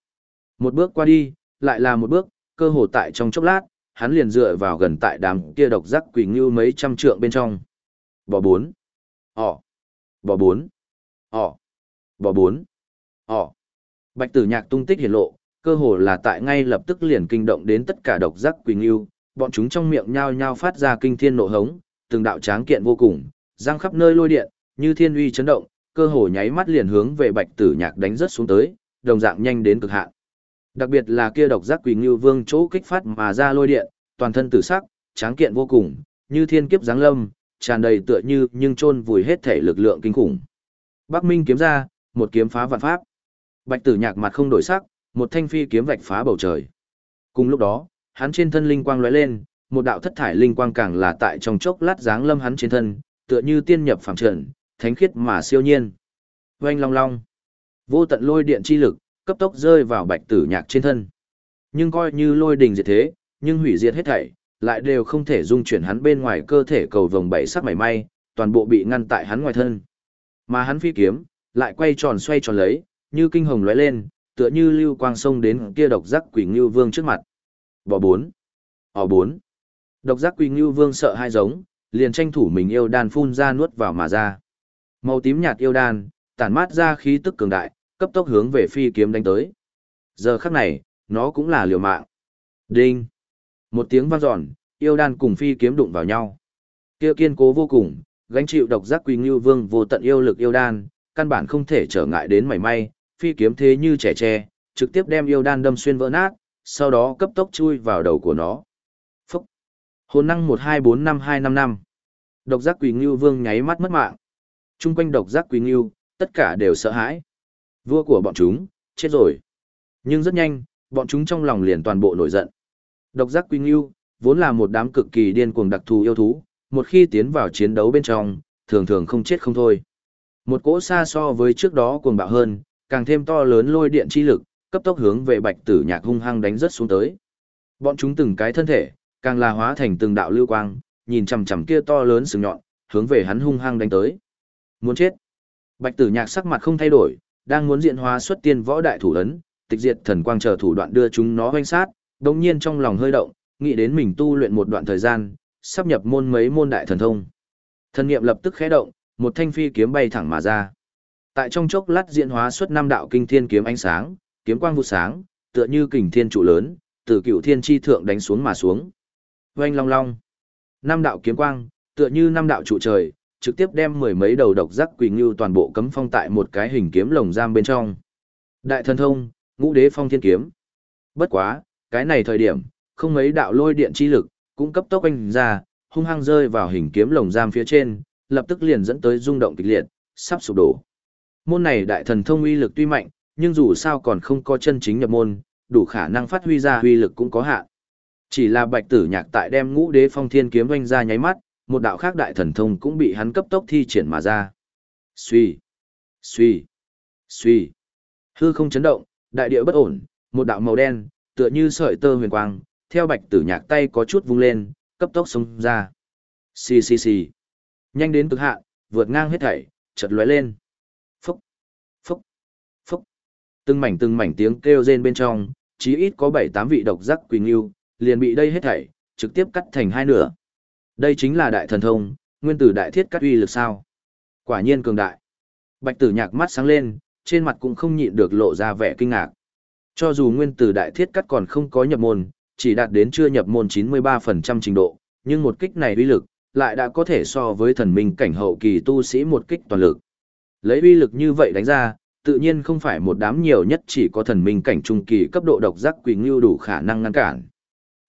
S1: Một bước qua đi, lại là một bước, cơ hồ tại trong chốc lát, hắn liền dựa vào gần tại đám kia độc giác quỷ ngưu mấy trăm trượng bên trong. Bò bốn. Ỏ. Bò bốn. Ỏ. Bò bốn. Ỏ. Bạch tử nhạc tung tích hiển lộ, cơ hồ là tại ngay lập tức liền kinh động đến tất cả độc giác quỳnh yêu, bọn chúng trong miệng nhao nhao phát ra kinh thiên nộ hống, từng đạo tráng kiện vô cùng, giang khắp nơi lôi điện, như thiên uy chấn động, cơ hồ nháy mắt liền hướng về Bạch Tử Nhạc đánh rất xuống tới, đồng dạng nhanh đến cực hạn. Đặc biệt là kia độc giác quỳnh yêu vương chỗ kích phát mà ra lôi điện, toàn thân tử sắc, tráng kiện vô cùng, như thiên kiếp giáng lâm, tràn đầy tựa như nhưng chôn vùi hết thể lực lượng kinh khủng. Bắc Minh kiếm ra, một kiếm phá vạn pháp. Bạch Tử Nhạc mặt không đổi sắc, một thanh phi kiếm vạch phá bầu trời. Cùng lúc đó, hắn trên thân linh quang lóe lên, một đạo thất thải linh quang càng là tại trong chốc lát dáng lâm hắn trên thân, tựa như tiên nhập phàm trần, thánh khiết mà siêu nhiên. Oanh long long, vô tận lôi điện chi lực, cấp tốc rơi vào bạch tử nhạc trên thân. Nhưng coi như lôi đình diệt thế, nhưng hủy diệt hết thảy, lại đều không thể dung chuyển hắn bên ngoài cơ thể cầu vồng bảy sắc mảy may, toàn bộ bị ngăn tại hắn ngoài thân. Mà hắn phi kiếm, lại quay tròn xoay tròn lấy, như kinh hồng lóe lên, tựa như lưu quang sông đến kia độc giác quỷ ngưu vương trước mặt. Bò bốn. Ỏ bốn. Độc giác quỷ Ngưu Vương sợ hai giống, liền tranh thủ mình yêu đan phun ra nuốt vào mà ra. Màu tím nhạt yêu đan, tản mát ra khí tức cường đại, cấp tốc hướng về phi kiếm đánh tới. Giờ khắc này, nó cũng là liều mạng. Đinh! Một tiếng vang dọn, yêu đan cùng phi kiếm đụng vào nhau. Kia kiên cố vô cùng, gánh chịu độc giác Quỳ Ngưu Vương vô tận yêu lực yêu đan, căn bản không thể trở ngại đến mảy may, phi kiếm thế như trẻ tre, trực tiếp đem yêu đan đâm xuyên vỡ nát, sau đó cấp tốc chui vào đầu của nó. Phúc! Hồn năng 1245255. Độc giác quỷ ngưu vương nháy mắt mất mạng. Trung quanh độc giác quỷ ngưu, tất cả đều sợ hãi. Vua của bọn chúng, chết rồi. Nhưng rất nhanh, bọn chúng trong lòng liền toàn bộ nổi giận. Độc giác quỷ ngưu, vốn là một đám cực kỳ điên cuồng đặc thù yêu thú, một khi tiến vào chiến đấu bên trong, thường thường không chết không thôi. Một cỗ xa so với trước đó cuồng bạo hơn, càng thêm to lớn lôi điện chi lực, cấp tốc hướng về bạch tử nhạc hung hăng đánh rất xuống tới. Bọn chúng từng cái thân thể, càng là hóa thành từng đạo lưu quang, nhìn chằm chằm kia to lớn sừng nhọn, hướng về hắn hung hăng đánh tới. Muốn chết. Bạch tử nhạc sắc mặt không thay đổi, đang muốn diện hóa xuất tiên võ đại thủ ấn, tịch diệt thần quang chờ thủ đoạn đưa chúng nó hoanh sát, đồng nhiên trong lòng hơi động, nghĩ đến mình tu luyện một đoạn thời gian, sắp nhập môn mấy môn đại thần thông. Thần niệm lập tức khẽ động, một thanh phi kiếm bay thẳng mà ra. Tại trong chốc lát diễn hóa xuất năm đạo kinh thiên kiếm ánh sáng, kiếm quang vụt sáng, tựa như kình thiên trụ lớn, từ cựu thiên chi thượng đánh xuống mà xuống. Oanh long long. Năm đạo kiếm quang, tựa như năm đạo trụ trời, trực tiếp đem mười mấy đầu độc giác quỳnh ngưu toàn bộ cấm phong tại một cái hình kiếm lồng giam bên trong. Đại thần thông, ngũ đế phong thiên kiếm. Bất quá, cái này thời điểm, không mấy đạo lôi điện chi lực, cũng cấp tốc anh ra, hung hăng rơi vào hình kiếm lồng giam phía trên, lập tức liền dẫn tới rung động kịch liệt, sắp sụp đổ. Môn này đại thần thông uy lực tuy mạnh, nhưng dù sao còn không có chân chính nhập môn, đủ khả năng phát huy ra uy lực cũng có hạn. Chỉ là bạch tử nhạc tại đem ngũ đế phong thiên kiếm vung ra nháy mắt, một đạo khác đại thần thông cũng bị hắn cấp tốc thi triển mà ra. Suy, suy, suy. Hư không chấn động, đại địa bất ổn, một đạo màu đen, tựa như sợi tơ huyền quang, theo bạch tử nhạc tay có chút vung lên, cấp tốc xông ra. Xì xì xì. Nhanh đến cực hạn, vượt ngang hết thảy, chợt lóe lên. Phúc, phúc, phúc. Từng mảnh từng mảnh tiếng kêu rên bên trong, chí ít có 7-8 vị độc giác quỳnh yêu, liền bị đây hết thảy, trực tiếp cắt thành hai nửa. Đây chính là đại thần thông, nguyên tử đại thiết cắt uy lực sao. Quả nhiên cường đại. Bạch tử nhạc mắt sáng lên, trên mặt cũng không nhịn được lộ ra vẻ kinh ngạc. Cho dù nguyên tử đại thiết cắt còn không có nhập môn, chỉ đạt đến chưa nhập môn 93% trình độ, nhưng một kích này uy lực, lại đã có thể so với thần minh cảnh hậu kỳ tu sĩ một kích toàn lực. Lấy uy lực như vậy đánh ra, tự nhiên không phải một đám nhiều nhất chỉ có thần minh cảnh trung kỳ cấp độ độc giác quỷ ngưu đủ khả năng ngăn cản.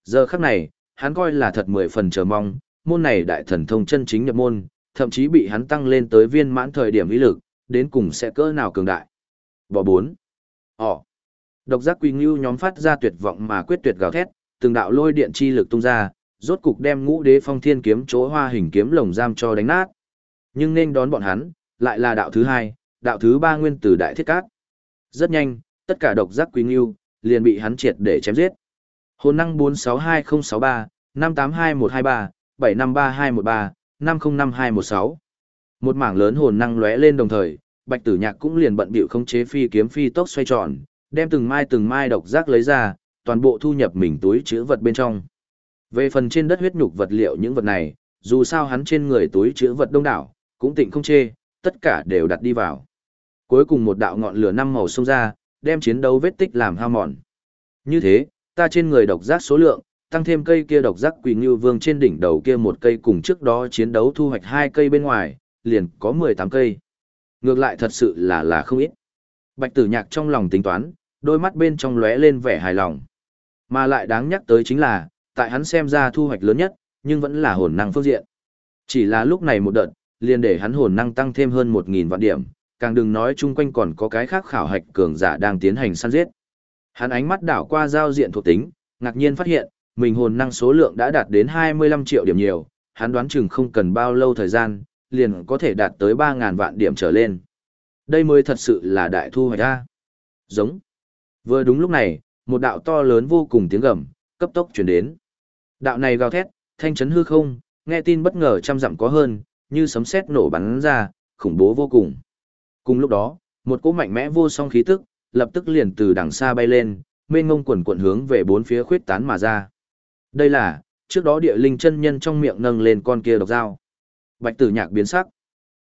S1: Giờ khắc này, hắn coi là thật mười phần chờ mong, môn này đại thần thông chân chính nhập môn, thậm chí bị hắn tăng lên tới viên mãn thời điểm ý lực, đến cùng sẽ cỡ nào cường đại. Bỏ bốn. Ồ. Độc giác quỷ ngưu nhóm phát ra tuyệt vọng mà quyết tuyệt gào thét, từng đạo lôi điện chi lực tung ra, rốt cục đem ngũ đế phong thiên kiếm chỗ hoa hình kiếm lồng giam cho đánh nát. Nhưng nên đón bọn hắn, lại là đạo thứ hai, đạo thứ ba nguyên tử đại thiết cát. Rất nhanh, tất cả độc giác quý ngưu liền bị hắn triệt để chém giết. Hồn năng 462063, 582123, 753213, 505216. Một mảng lớn hồn năng lóe lên đồng thời, Bạch Tử Nhạc cũng liền bận bịu khống chế phi kiếm phi tốc xoay tròn, đem từng mai từng mai độc giác lấy ra, toàn bộ thu nhập mình túi chứa vật bên trong. Về phần trên đất huyết nhục vật liệu những vật này, dù sao hắn trên người túi chứa vật đông đảo, cũng tịnh không chê, tất cả đều đặt đi vào. Cuối cùng một đạo ngọn lửa năm màu xông ra, đem chiến đấu vết tích làm hao mòn. Như thế, ta trên người độc giác số lượng, tăng thêm cây kia độc giác quỳ ngưu vương trên đỉnh đầu kia một cây cùng trước đó chiến đấu thu hoạch hai cây bên ngoài, liền có 18 cây. Ngược lại thật sự là là không ít. Bạch tử nhạc trong lòng tính toán, đôi mắt bên trong lóe lên vẻ hài lòng. Mà lại đáng nhắc tới chính là, tại hắn xem ra thu hoạch lớn nhất, nhưng vẫn là hồn năng phương diện. Chỉ là lúc này một đợt, liền để hắn hồn năng tăng thêm hơn 1.000 vạn điểm, càng đừng nói chung quanh còn có cái khác khảo hạch cường giả đang tiến hành săn giết. Hắn ánh mắt đảo qua giao diện thuộc tính, ngạc nhiên phát hiện, mình hồn năng số lượng đã đạt đến 25 triệu điểm nhiều, hắn đoán chừng không cần bao lâu thời gian, liền có thể đạt tới 3.000 vạn điểm trở lên. Đây mới thật sự là đại thu hoạch ra. Giống. Vừa đúng lúc này, một đạo to lớn vô cùng tiếng gầm, cấp tốc chuyển đến. Đạo này gào thét, thanh chấn hư không, nghe tin bất ngờ trăm dặm có hơn, như sấm sét nổ bắn ra, khủng bố vô cùng. Cùng lúc đó, một cỗ mạnh mẽ vô song khí tức, lập tức liền từ đằng xa bay lên, mênh ngông quần quần hướng về bốn phía khuyết tán mà ra. Đây là trước đó địa linh chân nhân trong miệng nâng lên con kia độc dao. Bạch tử nhạc biến sắc.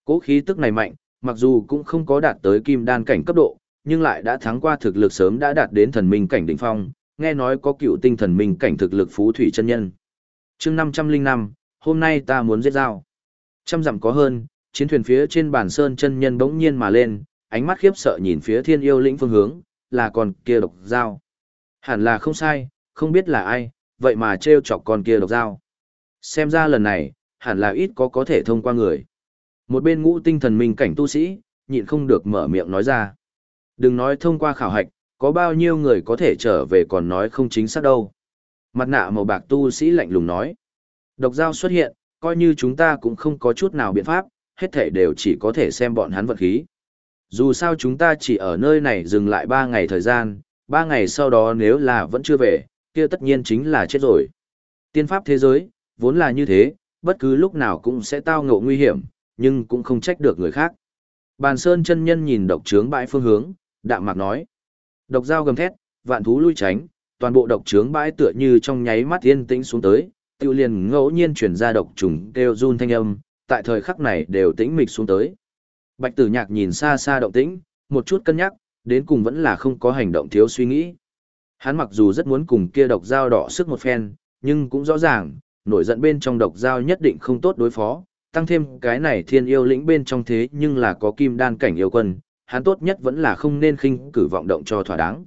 S1: Cố khí tức này mạnh, mặc dù cũng không có đạt tới kim đan cảnh cấp độ, nhưng lại đã thắng qua thực lực sớm đã đạt đến thần minh cảnh đỉnh phong, nghe nói có cựu tinh thần minh cảnh thực lực phú thủy chân nhân. chương 505, hôm nay ta muốn giết dao. Trăm dặm có hơn, chiến thuyền phía trên bàn sơn chân nhân bỗng nhiên mà lên, ánh mắt khiếp sợ nhìn phía thiên yêu lĩnh phương hướng, là con kia độc dao. Hẳn là không sai, không biết là ai, vậy mà treo chọc con kia độc dao. Xem ra lần này, hẳn là ít có có thể thông qua người. Một bên ngũ tinh thần minh cảnh tu sĩ, nhịn không được mở miệng nói ra. Đừng nói thông qua khảo hạch, có bao nhiêu người có thể trở về còn nói không chính xác đâu. Mặt nạ màu bạc tu sĩ lạnh lùng nói. Độc dao xuất hiện, coi như chúng ta cũng không có chút nào biện pháp, hết thể đều chỉ có thể xem bọn hắn vật khí. Dù sao chúng ta chỉ ở nơi này dừng lại 3 ngày thời gian, 3 ngày sau đó nếu là vẫn chưa về, kia tất nhiên chính là chết rồi. Tiên pháp thế giới, vốn là như thế, bất cứ lúc nào cũng sẽ tao ngộ nguy hiểm, nhưng cũng không trách được người khác. Bàn Sơn chân nhân nhìn độc trướng bãi phương hướng, đạm mạc nói. Độc dao gầm thét, vạn thú lui tránh, toàn bộ độc trướng bãi tựa như trong nháy mắt yên tĩnh xuống tới, tiêu liền ngẫu nhiên chuyển ra độc trùng kêu run thanh âm, tại thời khắc này đều tĩnh mịch xuống tới. Bạch tử nhạc nhìn xa xa động tĩnh, một chút cân nhắc, đến cùng vẫn là không có hành động thiếu suy nghĩ. Hắn mặc dù rất muốn cùng kia độc dao đỏ sức một phen, nhưng cũng rõ ràng, nổi giận bên trong độc dao nhất định không tốt đối phó, tăng thêm cái này thiên yêu lĩnh bên trong thế nhưng là có kim đan cảnh yêu quân, hắn tốt nhất vẫn là không nên khinh cử vọng động cho thỏa đáng.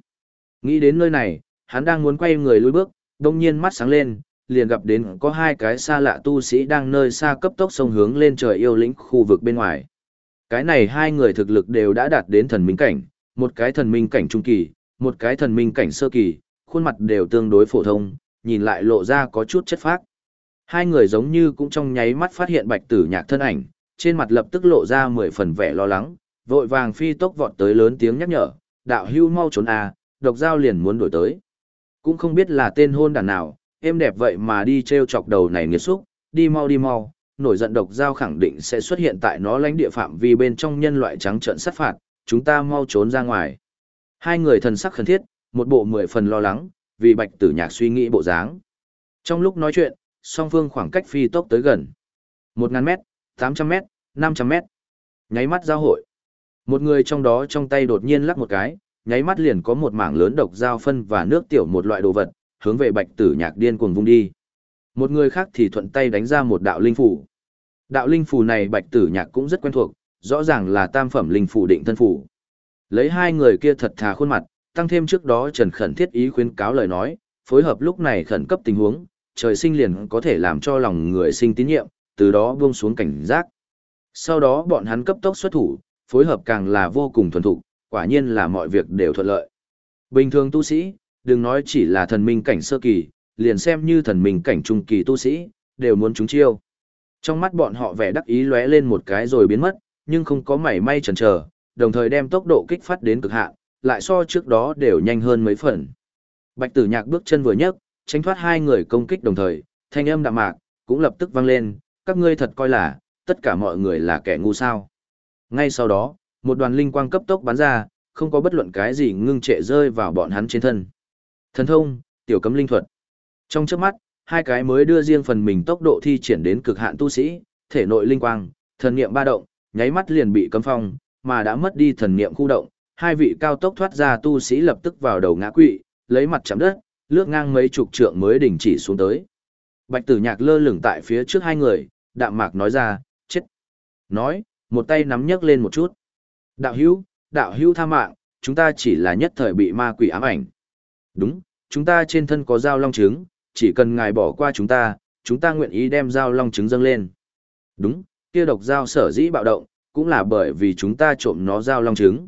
S1: Nghĩ đến nơi này, hắn đang muốn quay người lùi bước, đồng nhiên mắt sáng lên, liền gặp đến có hai cái xa lạ tu sĩ đang nơi xa cấp tốc sông hướng lên trời yêu lĩnh khu vực bên ngoài. Cái này hai người thực lực đều đã đạt đến thần minh cảnh, một cái thần minh cảnh trung kỳ, một cái thần minh cảnh sơ kỳ, khuôn mặt đều tương đối phổ thông, nhìn lại lộ ra có chút chất phác. Hai người giống như cũng trong nháy mắt phát hiện bạch tử nhạc thân ảnh, trên mặt lập tức lộ ra mười phần vẻ lo lắng, vội vàng phi tốc vọt tới lớn tiếng nhắc nhở, đạo hưu mau trốn à, độc giao liền muốn đổi tới. Cũng không biết là tên hôn đàn nào, em đẹp vậy mà đi treo chọc đầu này nghiệt xúc, đi mau đi mau, nổi giận độc giao khẳng định sẽ xuất hiện tại nó lãnh địa phạm vi bên trong nhân loại trắng trợn sát phạt, chúng ta mau trốn ra ngoài. Hai người thần sắc khẩn thiết, một bộ mười phần lo lắng, vì bạch tử nhạc suy nghĩ bộ dáng. Trong lúc nói chuyện, song phương khoảng cách phi tốc tới gần. 1.000 mét, 800 mét, 500 mét. Nháy mắt giao hội. Một người trong đó trong tay đột nhiên lắc một cái, nháy mắt liền có một mảng lớn độc dao phân và nước tiểu một loại đồ vật, hướng về bạch tử nhạc điên cuồng vung đi. Một người khác thì thuận tay đánh ra một đạo linh phủ. Đạo linh phủ này bạch tử nhạc cũng rất quen thuộc, rõ ràng là tam phẩm linh phủ định thân phủ. Lấy hai người kia thật thà khuôn mặt, tăng thêm trước đó Trần Khẩn thiết ý khuyến cáo lời nói, phối hợp lúc này khẩn cấp tình huống, trời sinh liền có thể làm cho lòng người sinh tín nhiệm, từ đó buông xuống cảnh giác. Sau đó bọn hắn cấp tốc xuất thủ, phối hợp càng là vô cùng thuần thục, quả nhiên là mọi việc đều thuận lợi. Bình thường tu sĩ, đừng nói chỉ là thần minh cảnh sơ kỳ, liền xem như thần minh cảnh trung kỳ tu sĩ, đều muốn chúng chiêu. Trong mắt bọn họ vẻ đắc ý lóe lên một cái rồi biến mất, nhưng không có mảy may chần chờ, đồng thời đem tốc độ kích phát đến cực hạn, lại so trước đó đều nhanh hơn mấy phần. Bạch Tử Nhạc bước chân vừa nhấc, tránh thoát hai người công kích đồng thời, thanh âm đạm mạc cũng lập tức vang lên, các ngươi thật coi là tất cả mọi người là kẻ ngu sao? Ngay sau đó, một đoàn linh quang cấp tốc bắn ra, không có bất luận cái gì ngưng trệ rơi vào bọn hắn trên thân. Thần thông, tiểu cấm linh thuật. Trong chớp mắt, hai cái mới đưa riêng phần mình tốc độ thi triển đến cực hạn tu sĩ, thể nội linh quang, thần niệm ba động, nháy mắt liền bị cấm phong, mà đã mất đi thần niệm khu động, hai vị cao tốc thoát ra tu sĩ lập tức vào đầu ngã quỵ, lấy mặt chạm đất, lướt ngang mấy chục trượng mới đình chỉ xuống tới. Bạch Tử Nhạc lơ lửng tại phía trước hai người, đạm mạc nói ra, chết. Nói, một tay nắm nhấc lên một chút. Đạo hữu, đạo hữu tha mạng, chúng ta chỉ là nhất thời bị ma quỷ ám ảnh. Đúng, chúng ta trên thân có dao long trứng, chỉ cần ngài bỏ qua chúng ta, chúng ta nguyện ý đem dao long trứng dâng lên. Đúng, kia độc dao sở dĩ bạo động, cũng là bởi vì chúng ta trộm nó dao long trứng.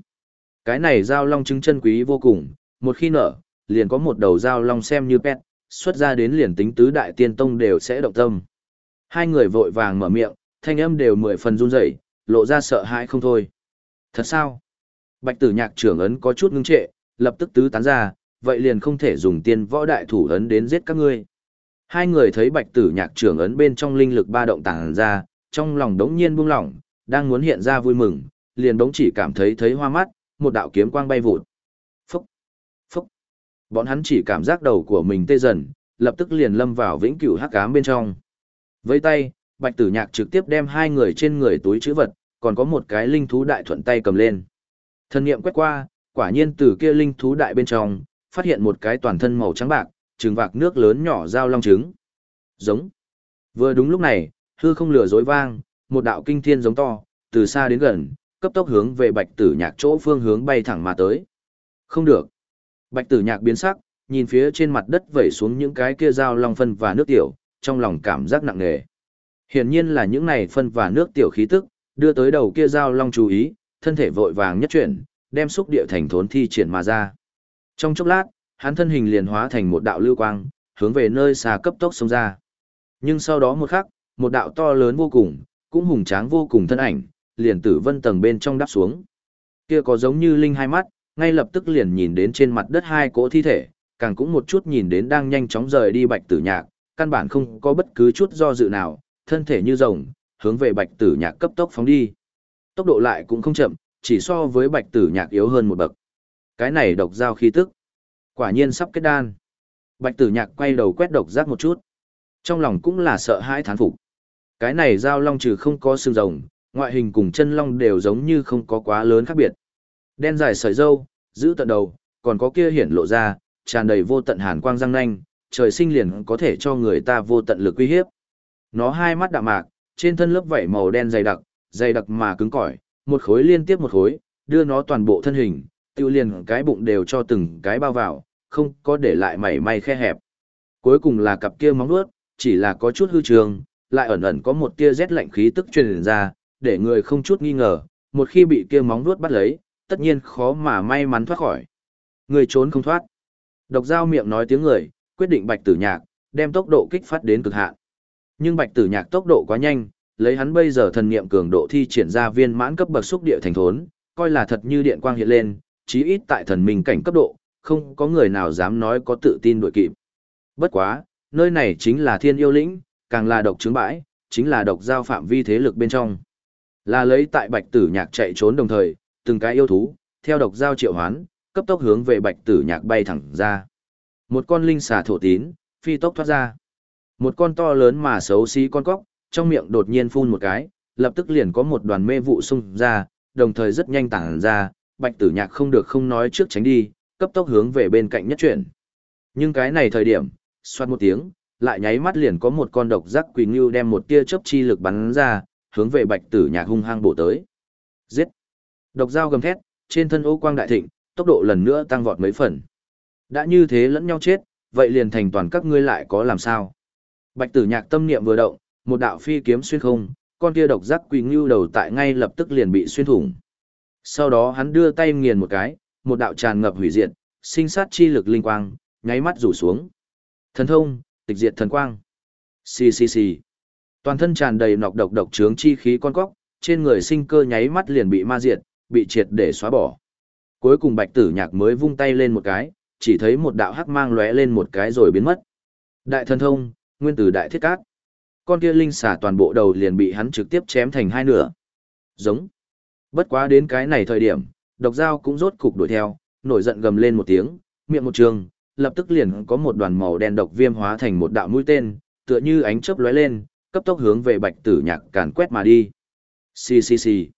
S1: Cái này dao long trứng chân quý vô cùng, một khi nở, liền có một đầu dao long xem như pet, xuất ra đến liền tính tứ đại tiên tông đều sẽ động tâm. Hai người vội vàng mở miệng, thanh âm đều mười phần run rẩy, lộ ra sợ hãi không thôi. Thật sao? Bạch tử nhạc trưởng ấn có chút ngưng trệ, lập tức tứ tán ra, vậy liền không thể dùng tiên võ đại thủ ấn đến giết các ngươi. Hai người thấy bạch tử nhạc trưởng ấn bên trong linh lực ba động tàng ra, trong lòng đống nhiên buông lỏng, đang muốn hiện ra vui mừng, liền đống chỉ cảm thấy thấy hoa mắt, một đạo kiếm quang bay vụt. Phúc! Phúc! Bọn hắn chỉ cảm giác đầu của mình tê dần, lập tức liền lâm vào vĩnh cửu hắc ám bên trong. Với tay, Bạch Tử Nhạc trực tiếp đem hai người trên người túi chữ vật, còn có một cái linh thú đại thuận tay cầm lên. Thân niệm quét qua, quả nhiên từ kia linh thú đại bên trong, phát hiện một cái toàn thân màu trắng bạc, trứng vạc nước lớn nhỏ dao long trứng. Giống. Vừa đúng lúc này, hư không lửa dối vang, một đạo kinh thiên giống to, từ xa đến gần, cấp tốc hướng về Bạch Tử Nhạc chỗ phương hướng bay thẳng mà tới. Không được. Bạch Tử Nhạc biến sắc, nhìn phía trên mặt đất vẩy xuống những cái kia dao long phân và nước tiểu, trong lòng cảm giác nặng nề. Hiển nhiên là những này phân và nước tiểu khí tức, đưa tới đầu kia dao long chú ý, thân thể vội vàng nhất chuyển, đem xúc địa thành thốn thi triển mà ra. Trong chốc lát, hắn thân hình liền hóa thành một đạo lưu quang, hướng về nơi xa cấp tốc xông ra. Nhưng sau đó một khắc, một đạo to lớn vô cùng, cũng hùng tráng vô cùng thân ảnh, liền tử vân tầng bên trong đáp xuống. Kia có giống như linh hai mắt, ngay lập tức liền nhìn đến trên mặt đất hai cỗ thi thể, càng cũng một chút nhìn đến đang nhanh chóng rời đi bạch tử nhạc, căn bản không có bất cứ chút do dự nào, thân thể như rồng, hướng về bạch tử nhạc cấp tốc phóng đi. Tốc độ lại cũng không chậm, chỉ so với bạch tử nhạc yếu hơn một bậc. Cái này độc giao khí tức. Quả nhiên sắp kết đan. Bạch tử nhạc quay đầu quét độc giác một chút. Trong lòng cũng là sợ hãi thán phục. Cái này giao long trừ không có xương rồng, ngoại hình cùng chân long đều giống như không có quá lớn khác biệt. Đen dài sợi dâu, giữ tận đầu, còn có kia hiển lộ ra, tràn đầy vô tận hàn quang răng nanh, trời sinh liền có thể cho người ta vô tận lực uy hiếp. Nó hai mắt đạm mạc, trên thân lớp vảy màu đen dày đặc, dày đặc mà cứng cỏi, một khối liên tiếp một khối, đưa nó toàn bộ thân hình, tiêu liền cái bụng đều cho từng cái bao vào, không có để lại mảy may khe hẹp. Cuối cùng là cặp kia móng nuốt, chỉ là có chút hư trường, lại ẩn ẩn có một tia rét lạnh khí tức truyền ra, để người không chút nghi ngờ, một khi bị kia móng nuốt bắt lấy, tất nhiên khó mà may mắn thoát khỏi. Người trốn không thoát. Độc Giao miệng nói tiếng người, quyết định bạch tử nhạc, đem tốc độ kích phát đến cực hạn. Nhưng bạch tử nhạc tốc độ quá nhanh, lấy hắn bây giờ thần niệm cường độ thi triển ra viên mãn cấp bậc xúc địa thành thốn, coi là thật như điện quang hiện lên, chí ít tại thần minh cảnh cấp độ, không có người nào dám nói có tự tin đội kịp. Bất quá, nơi này chính là thiên yêu lĩnh, càng là độc chứng bãi, chính là độc giao phạm vi thế lực bên trong. Là lấy tại bạch tử nhạc chạy trốn đồng thời, từng cái yêu thú, theo độc giao triệu hoán, cấp tốc hướng về bạch tử nhạc bay thẳng ra. Một con linh xà thổ tín, phi tốc thoát ra. Một con to lớn mà xấu xí con cóc, trong miệng đột nhiên phun một cái, lập tức liền có một đoàn mê vụ xung ra, đồng thời rất nhanh tản ra, bạch tử nhạc không được không nói trước tránh đi, cấp tốc hướng về bên cạnh nhất chuyển. Nhưng cái này thời điểm, xoát một tiếng, lại nháy mắt liền có một con độc giác quỳ ngưu đem một tia chớp chi lực bắn ra, hướng về bạch tử nhạc hung hăng bổ tới. Giết! Độc dao gầm thét, trên thân ô quang đại thịnh, tốc độ lần nữa tăng vọt mấy phần. Đã như thế lẫn nhau chết, vậy liền thành toàn các ngươi lại có làm sao? Bạch tử nhạc tâm niệm vừa động, một đạo phi kiếm xuyên không, con kia độc giác quỳ ngưu đầu tại ngay lập tức liền bị xuyên thủng. Sau đó hắn đưa tay nghiền một cái, một đạo tràn ngập hủy diệt, sinh sát chi lực linh quang, nháy mắt rủ xuống. Thần thông, tịch diệt thần quang. Xì xì xì. Toàn thân tràn đầy nọc độc độc trướng chi khí con cóc, trên người sinh cơ nháy mắt liền bị ma diệt, bị triệt để xóa bỏ. Cuối cùng Bạch Tử Nhạc mới vung tay lên một cái, chỉ thấy một đạo hắc mang lóe lên một cái rồi biến mất. Đại thần thông, nguyên tử đại thiết cát. Con kia linh xả toàn bộ đầu liền bị hắn trực tiếp chém thành hai nửa. Giống. Bất quá đến cái này thời điểm, độc dao cũng rốt cục đuổi theo, nổi giận gầm lên một tiếng, miệng một trường, lập tức liền có một đoàn màu đen độc viêm hóa thành một đạo mũi tên, tựa như ánh chớp lóe lên, cấp tốc hướng về bạch tử nhạc càn quét mà đi. Xì xì xì.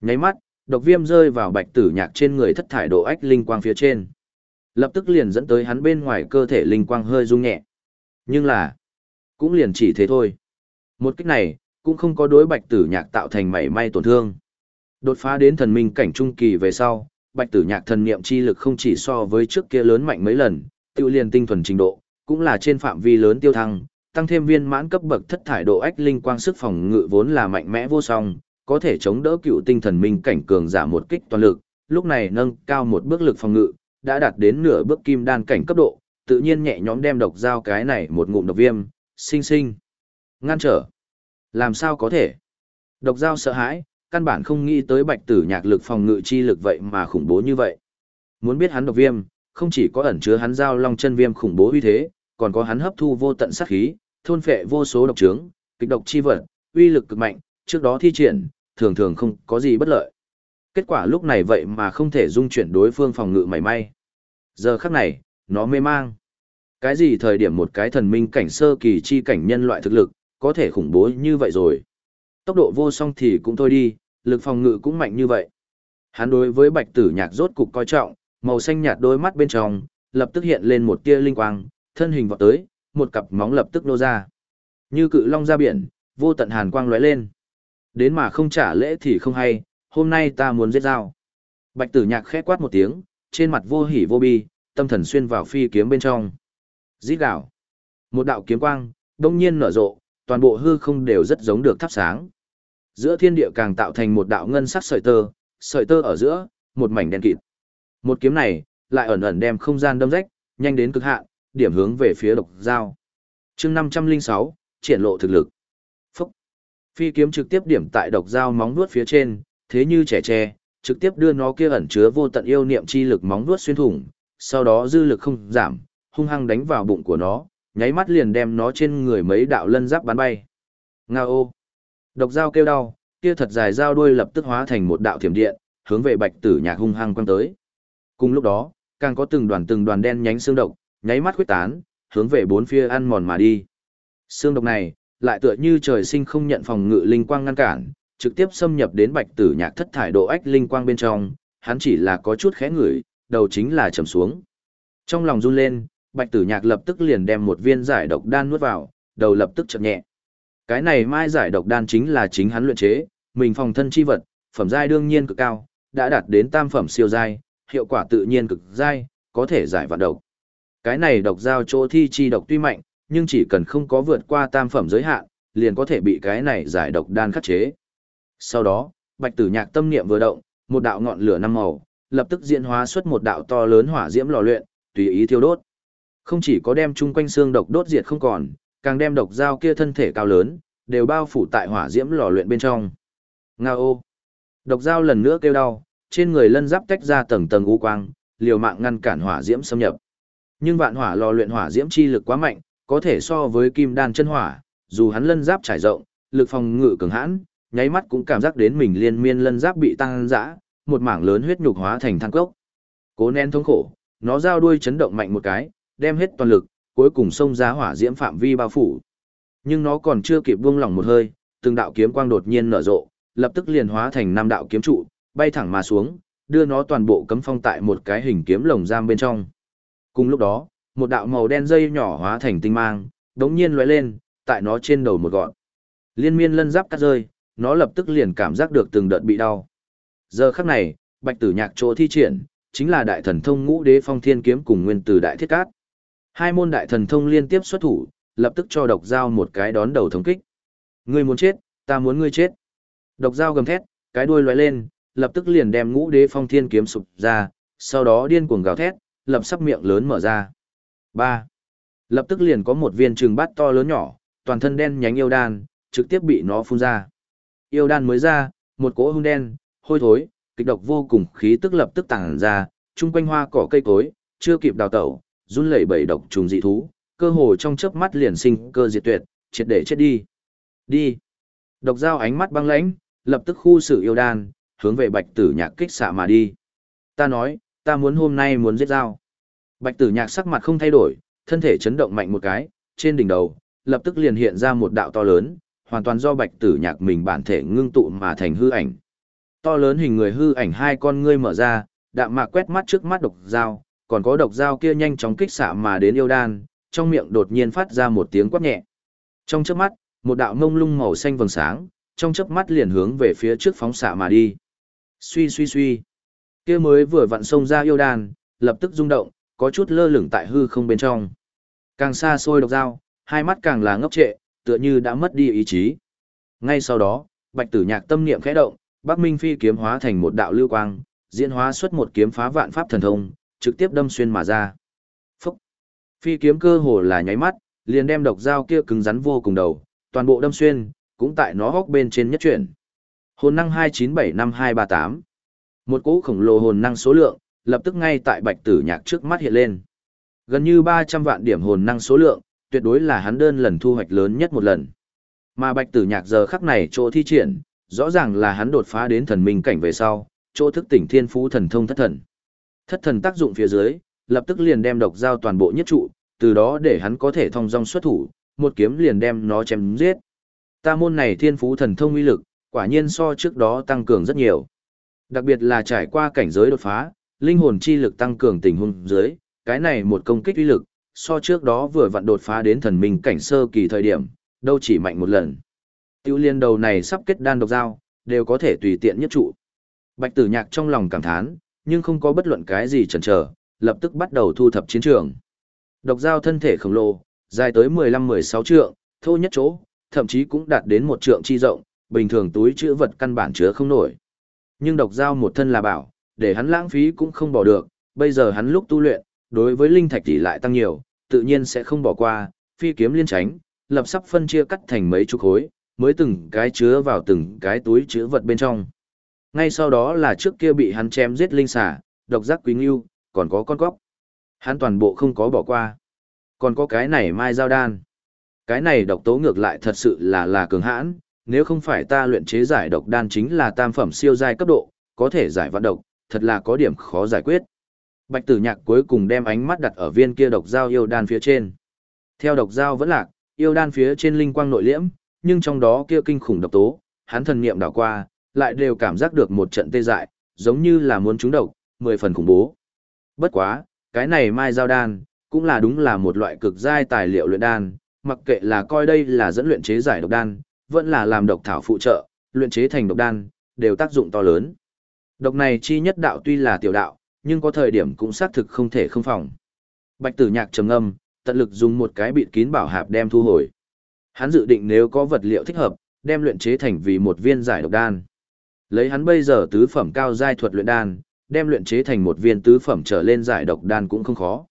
S1: Nháy mắt, độc viêm rơi vào bạch tử nhạc trên người thất thải độ ách linh quang phía trên. Lập tức liền dẫn tới hắn bên ngoài cơ thể linh quang hơi rung nhẹ. Nhưng là, cũng liền chỉ thế thôi. Một cách này, cũng không có đối bạch tử nhạc tạo thành mảy may tổn thương. Đột phá đến thần minh cảnh trung kỳ về sau, bạch tử nhạc thần niệm chi lực không chỉ so với trước kia lớn mạnh mấy lần, tiêu liền tinh thuần trình độ, cũng là trên phạm vi lớn tiêu thăng, tăng thêm viên mãn cấp bậc thất thải độ ách linh quang sức phòng ngự vốn là mạnh mẽ vô song, có thể chống đỡ cựu tinh thần minh cảnh cường giả một kích toàn lực, lúc này nâng cao một bước lực phòng ngự, đã đạt đến nửa bước kim đan cảnh cấp độ, tự nhiên nhẹ nhõm đem độc dao cái này một ngụm độc viêm, sinh sinh ngăn trở. Làm sao có thể? Độc dao sợ hãi, căn bản không nghĩ tới bạch tử nhạc lực phòng ngự chi lực vậy mà khủng bố như vậy. Muốn biết hắn độc viêm, không chỉ có ẩn chứa hắn giao long chân viêm khủng bố uy thế, còn có hắn hấp thu vô tận sát khí, thôn phệ vô số độc trướng, kịch độc chi vật, uy lực cực mạnh, trước đó thi triển, thường thường không có gì bất lợi. Kết quả lúc này vậy mà không thể dung chuyển đối phương phòng ngự mảy may. Giờ khắc này, nó mê mang. Cái gì thời điểm một cái thần minh cảnh sơ kỳ chi cảnh nhân loại thực lực, có thể khủng bố như vậy rồi. Tốc độ vô song thì cũng thôi đi, lực phòng ngự cũng mạnh như vậy. Hắn đối với bạch tử nhạc rốt cục coi trọng, màu xanh nhạt đôi mắt bên trong, lập tức hiện lên một tia linh quang, thân hình vọt tới, một cặp móng lập tức nô ra. Như cự long ra biển, vô tận hàn quang lóe lên. Đến mà không trả lễ thì không hay, hôm nay ta muốn giết dao. Bạch tử nhạc khẽ quát một tiếng, trên mặt vô hỉ vô bi, tâm thần xuyên vào phi kiếm bên trong. Giết gạo. Một đạo kiếm quang, đông nhiên nở rộ, toàn bộ hư không đều rất giống được thắp sáng. Giữa thiên địa càng tạo thành một đạo ngân sắc sợi tơ, sợi tơ ở giữa, một mảnh đen kịt. Một kiếm này, lại ẩn ẩn đem không gian đâm rách, nhanh đến cực hạn, điểm hướng về phía độc dao. chương 506, triển lộ thực lực. Phúc. Phi kiếm trực tiếp điểm tại độc dao móng vuốt phía trên, thế như trẻ tre, trực tiếp đưa nó kia ẩn chứa vô tận yêu niệm chi lực móng vuốt xuyên thủng, sau đó dư lực không giảm, hung hăng đánh vào bụng của nó, nháy mắt liền đem nó trên người mấy đạo lân giáp bắn bay. Ngao. Độc dao kêu đau, kia thật dài dao đuôi lập tức hóa thành một đạo thiểm điện, hướng về bạch tử nhạc hung hăng quăng tới. Cùng lúc đó, càng có từng đoàn từng đoàn đen nhánh xương độc, nháy mắt huyết tán, hướng về bốn phía ăn mòn mà đi. Xương độc này, lại tựa như trời sinh không nhận phòng ngự linh quang ngăn cản, trực tiếp xâm nhập đến bạch tử nhạc thất thải độ ách linh quang bên trong, hắn chỉ là có chút khẽ ngửi, đầu chính là trầm xuống. Trong lòng run lên, bạch tử nhạc lập tức liền đem một viên giải độc đan nuốt vào, đầu lập tức chậm nhẹ. Cái này mai giải độc đan chính là chính hắn luyện chế, mình phòng thân chi vật, phẩm giai đương nhiên cực cao, đã đạt đến tam phẩm siêu giai, hiệu quả tự nhiên cực giai, có thể giải vạn độc. Cái này độc giao chỗ thi chi độc tuy mạnh, nhưng chỉ cần không có vượt qua tam phẩm giới hạn, liền có thể bị cái này giải độc đan khắc chế. Sau đó, Bạch Tử Nhạc tâm niệm vừa động, một đạo ngọn lửa năm màu, lập tức diễn hóa xuất một đạo to lớn hỏa diễm lò luyện, tùy ý thiêu đốt. Không chỉ có đem chung quanh xương độc đốt diệt không còn, càng đem độc dao kia thân thể cao lớn, đều bao phủ tại hỏa diễm lò luyện bên trong. Ngao. Độc dao lần nữa kêu đau, trên người lân giáp tách ra tầng tầng u quang, liều mạng ngăn cản hỏa diễm xâm nhập. Nhưng vạn hỏa lò luyện hỏa diễm chi lực quá mạnh, có thể so với kim đan chân hỏa, dù hắn lân giáp trải rộng, lực phòng ngự cường hãn, nháy mắt cũng cảm giác đến mình liên miên lân giáp bị tăng dã, một mảng lớn huyết nhục hóa thành than cốc. Cố nén thống khổ, nó giao đuôi chấn động mạnh một cái, đem hết toàn lực, cuối cùng xông ra hỏa diễm phạm vi bao phủ. Nhưng nó còn chưa kịp buông lỏng một hơi, từng đạo kiếm quang đột nhiên nở rộ, lập tức liền hóa thành năm đạo kiếm trụ, bay thẳng mà xuống, đưa nó toàn bộ cấm phong tại một cái hình kiếm lồng giam bên trong. Cùng lúc đó, một đạo màu đen dây nhỏ hóa thành tinh mang, đống nhiên lóe lên, tại nó trên đầu một gọn. Liên miên lân giáp cắt rơi, nó lập tức liền cảm giác được từng đợt bị đau. Giờ khắc này, bạch tử nhạc chỗ thi triển, chính là đại thần thông ngũ đế phong thiên kiếm cùng nguyên tử đại thiết cát. Hai môn đại thần thông liên tiếp xuất thủ, lập tức cho độc giao một cái đón đầu thống kích. Ngươi muốn chết, ta muốn ngươi chết. Độc giao gầm thét, cái đuôi lóe lên, lập tức liền đem ngũ đế phong thiên kiếm sụp ra, sau đó điên cuồng gào thét, lập sắp miệng lớn mở ra. 3. Lập tức liền có một viên trừng bát to lớn nhỏ, toàn thân đen nhánh yêu đan, trực tiếp bị nó phun ra. Yêu đan mới ra, một cỗ hung đen, hôi thối, kịch độc vô cùng khí tức lập tức tàng ra, chung quanh hoa cỏ cây cối, chưa kịp đào tẩu, run lẩy bẩy độc trùng dị thú, cơ hồ trong chớp mắt liền sinh cơ diệt tuyệt, triệt để chết đi. Đi. Độc dao ánh mắt băng lãnh, lập tức khu xử yêu đan, hướng về bạch tử nhạc kích xạ mà đi. Ta nói, ta muốn hôm nay muốn giết dao. Bạch tử nhạc sắc mặt không thay đổi, thân thể chấn động mạnh một cái, trên đỉnh đầu, lập tức liền hiện ra một đạo to lớn, hoàn toàn do bạch tử nhạc mình bản thể ngưng tụ mà thành hư ảnh. To lớn hình người hư ảnh hai con ngươi mở ra, đạm mạc quét mắt trước mắt độc dao, còn có độc dao kia nhanh chóng kích xạ mà đến yêu đan, trong miệng đột nhiên phát ra một tiếng quát nhẹ. Trong chớp mắt, một đạo ngông lung màu xanh vầng sáng, trong chớp mắt liền hướng về phía trước phóng xạ mà đi. Suy suy suy. Kia mới vừa vặn xông ra yêu đan, lập tức rung động, có chút lơ lửng tại hư không bên trong. Càng xa xôi độc dao, hai mắt càng là ngốc trệ, tựa như đã mất đi ý chí. Ngay sau đó, Bạch Tử Nhạc tâm niệm khẽ động, Bắc Minh Phi kiếm hóa thành một đạo lưu quang, diễn hóa xuất một kiếm phá vạn pháp thần thông, trực tiếp đâm xuyên mà ra. Phúc! Phi kiếm cơ hồ là nháy mắt, liền đem độc dao kia cứng rắn vô cùng đầu, toàn bộ đâm xuyên, cũng tại nó hốc bên trên nhất chuyển. Hồn năng 2975238. Một cỗ khổng lồ hồn năng số lượng, lập tức ngay tại Bạch Tử Nhạc trước mắt hiện lên. Gần như 300 vạn điểm hồn năng số lượng, tuyệt đối là hắn đơn lần thu hoạch lớn nhất một lần. Mà Bạch Tử Nhạc giờ khắc này chỗ thi triển, rõ ràng là hắn đột phá đến thần minh cảnh về sau, chỗ thức tỉnh thiên phú thần thông thất thần. Thất thần tác dụng phía dưới, lập tức liền đem độc giao toàn bộ nhất trụ, từ đó để hắn có thể thông dong xuất thủ, một kiếm liền đem nó chém giết. Ta môn này thiên phú thần thông uy lực, quả nhiên so trước đó tăng cường rất nhiều. Đặc biệt là trải qua cảnh giới đột phá, linh hồn chi lực tăng cường tình huống dưới, cái này một công kích uy lực, so trước đó vừa vặn đột phá đến thần minh cảnh sơ kỳ thời điểm, đâu chỉ mạnh một lần. Tiêu liên đầu này sắp kết đan độc dao, đều có thể tùy tiện nhất trụ. Bạch tử nhạc trong lòng cảm thán, nhưng không có bất luận cái gì chần chờ, lập tức bắt đầu thu thập chiến trường. Độc giao thân thể khổng lồ, dài tới 15-16 trượng, thô nhất chỗ, thậm chí cũng đạt đến một trượng chi rộng, bình thường túi chữ vật căn bản chứa không nổi. Nhưng độc giao một thân là bảo, để hắn lãng phí cũng không bỏ được, bây giờ hắn lúc tu luyện, đối với linh thạch tỷ lại tăng nhiều, tự nhiên sẽ không bỏ qua, phi kiếm liên tránh, lập sắp phân chia cắt thành mấy chục khối, mới từng cái chứa vào từng cái túi chữ vật bên trong. Ngay sau đó là trước kia bị hắn chém giết linh xà, độc giác quý ngưu, còn có con cóc. Hắn toàn bộ không có bỏ qua. Còn có cái này mai giao đan. Cái này độc tố ngược lại thật sự là là cường hãn, nếu không phải ta luyện chế giải độc đan chính là tam phẩm siêu giai cấp độ, có thể giải vạn độc, thật là có điểm khó giải quyết. Bạch tử nhạc cuối cùng đem ánh mắt đặt ở viên kia độc dao yêu đan phía trên. Theo độc dao vẫn lạc, yêu đan phía trên linh quang nội liễm, nhưng trong đó kia kinh khủng độc tố, hắn thần niệm đảo qua, lại đều cảm giác được một trận tê dại, giống như là muốn trúng độc, mười phần khủng bố. Bất quá, cái này mai giao đan, cũng là đúng là một loại cực giai tài liệu luyện đan, mặc kệ là coi đây là dẫn luyện chế giải độc đan, vẫn là làm độc thảo phụ trợ, luyện chế thành độc đan, đều tác dụng to lớn. Độc này chi nhất đạo tuy là tiểu đạo, nhưng có thời điểm cũng xác thực không thể không phòng. Bạch tử nhạc trầm âm, tận lực dùng một cái bịt kín bảo hạp đem thu hồi. Hắn dự định nếu có vật liệu thích hợp, đem luyện chế thành vì một viên giải độc đan. Lấy hắn bây giờ tứ phẩm cao giai thuật luyện đan, đem luyện chế thành một viên tứ phẩm trở lên giải độc đan cũng không khó.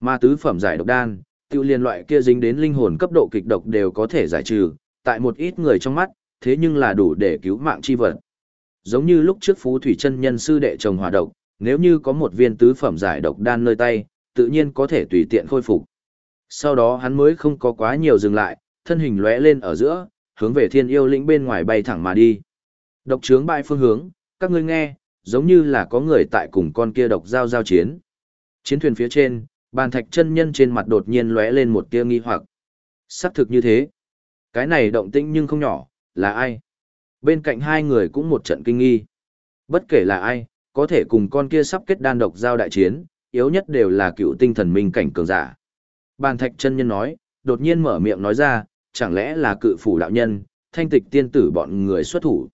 S1: Mà tứ phẩm giải độc đan, tiêu liên loại kia dính đến linh hồn cấp độ kịch độc đều có thể giải trừ, tại một ít người trong mắt, thế nhưng là đủ để cứu mạng chi vật. Giống như lúc trước Phú Thủy chân nhân sư đệ chồng hòa độc, nếu như có một viên tứ phẩm giải độc đan nơi tay, tự nhiên có thể tùy tiện khôi phục. Sau đó hắn mới không có quá nhiều dừng lại, thân hình lóe lên ở giữa, hướng về thiên yêu lĩnh bên ngoài bay thẳng mà đi. Độc trướng bại phương hướng, các ngươi nghe, giống như là có người tại cùng con kia độc giao giao chiến. Chiến thuyền phía trên, bàn thạch chân nhân trên mặt đột nhiên lóe lên một tia nghi hoặc. Sắc thực như thế. Cái này động tĩnh nhưng không nhỏ, là ai? Bên cạnh hai người cũng một trận kinh nghi. Bất kể là ai, có thể cùng con kia sắp kết đan độc giao đại chiến, yếu nhất đều là cựu tinh thần minh cảnh cường giả. Bàn thạch chân nhân nói, đột nhiên mở miệng nói ra, chẳng lẽ là cự phủ đạo nhân, thanh tịch tiên tử bọn người xuất thủ.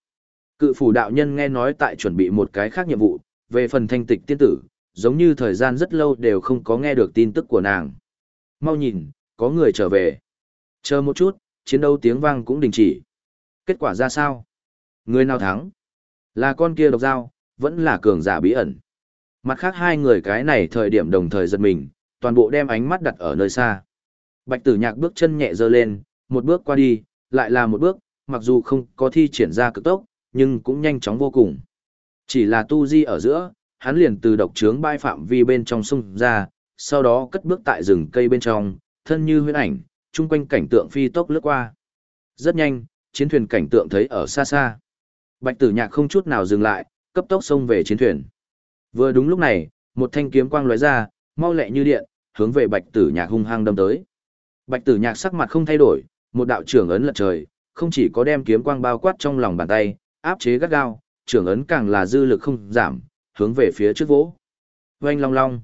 S1: Cự phủ đạo nhân nghe nói tại chuẩn bị một cái khác nhiệm vụ, về phần thanh tịch tiên tử, giống như thời gian rất lâu đều không có nghe được tin tức của nàng. Mau nhìn, có người trở về. Chờ một chút, chiến đấu tiếng vang cũng đình chỉ. Kết quả ra sao? Người nào thắng? Là con kia độc dao, vẫn là cường giả bí ẩn. Mặt khác hai người cái này thời điểm đồng thời giật mình, toàn bộ đem ánh mắt đặt ở nơi xa. Bạch tử nhạc bước chân nhẹ dơ lên, một bước qua đi, lại là một bước, mặc dù không có thi triển ra cực tốc, nhưng cũng nhanh chóng vô cùng. Chỉ là tu di ở giữa, hắn liền từ độc trướng bay phạm vi bên trong sông ra, sau đó cất bước tại rừng cây bên trong, thân như huyễn ảnh, chung quanh cảnh tượng phi tốc lướt qua. Rất nhanh, chiến thuyền cảnh tượng thấy ở xa xa. Bạch tử nhạc không chút nào dừng lại, cấp tốc xông về chiến thuyền. Vừa đúng lúc này, một thanh kiếm quang lóe ra, mau lẹ như điện, hướng về bạch tử nhạc hung hăng đâm tới. Bạch tử nhạc sắc mặt không thay đổi, một đạo trưởng ấn lật trời, không chỉ có đem kiếm quang bao quát trong lòng bàn tay, áp chế gắt gao, trưởng ấn càng là dư lực không giảm, hướng về phía trước vỗ. Oanh long long.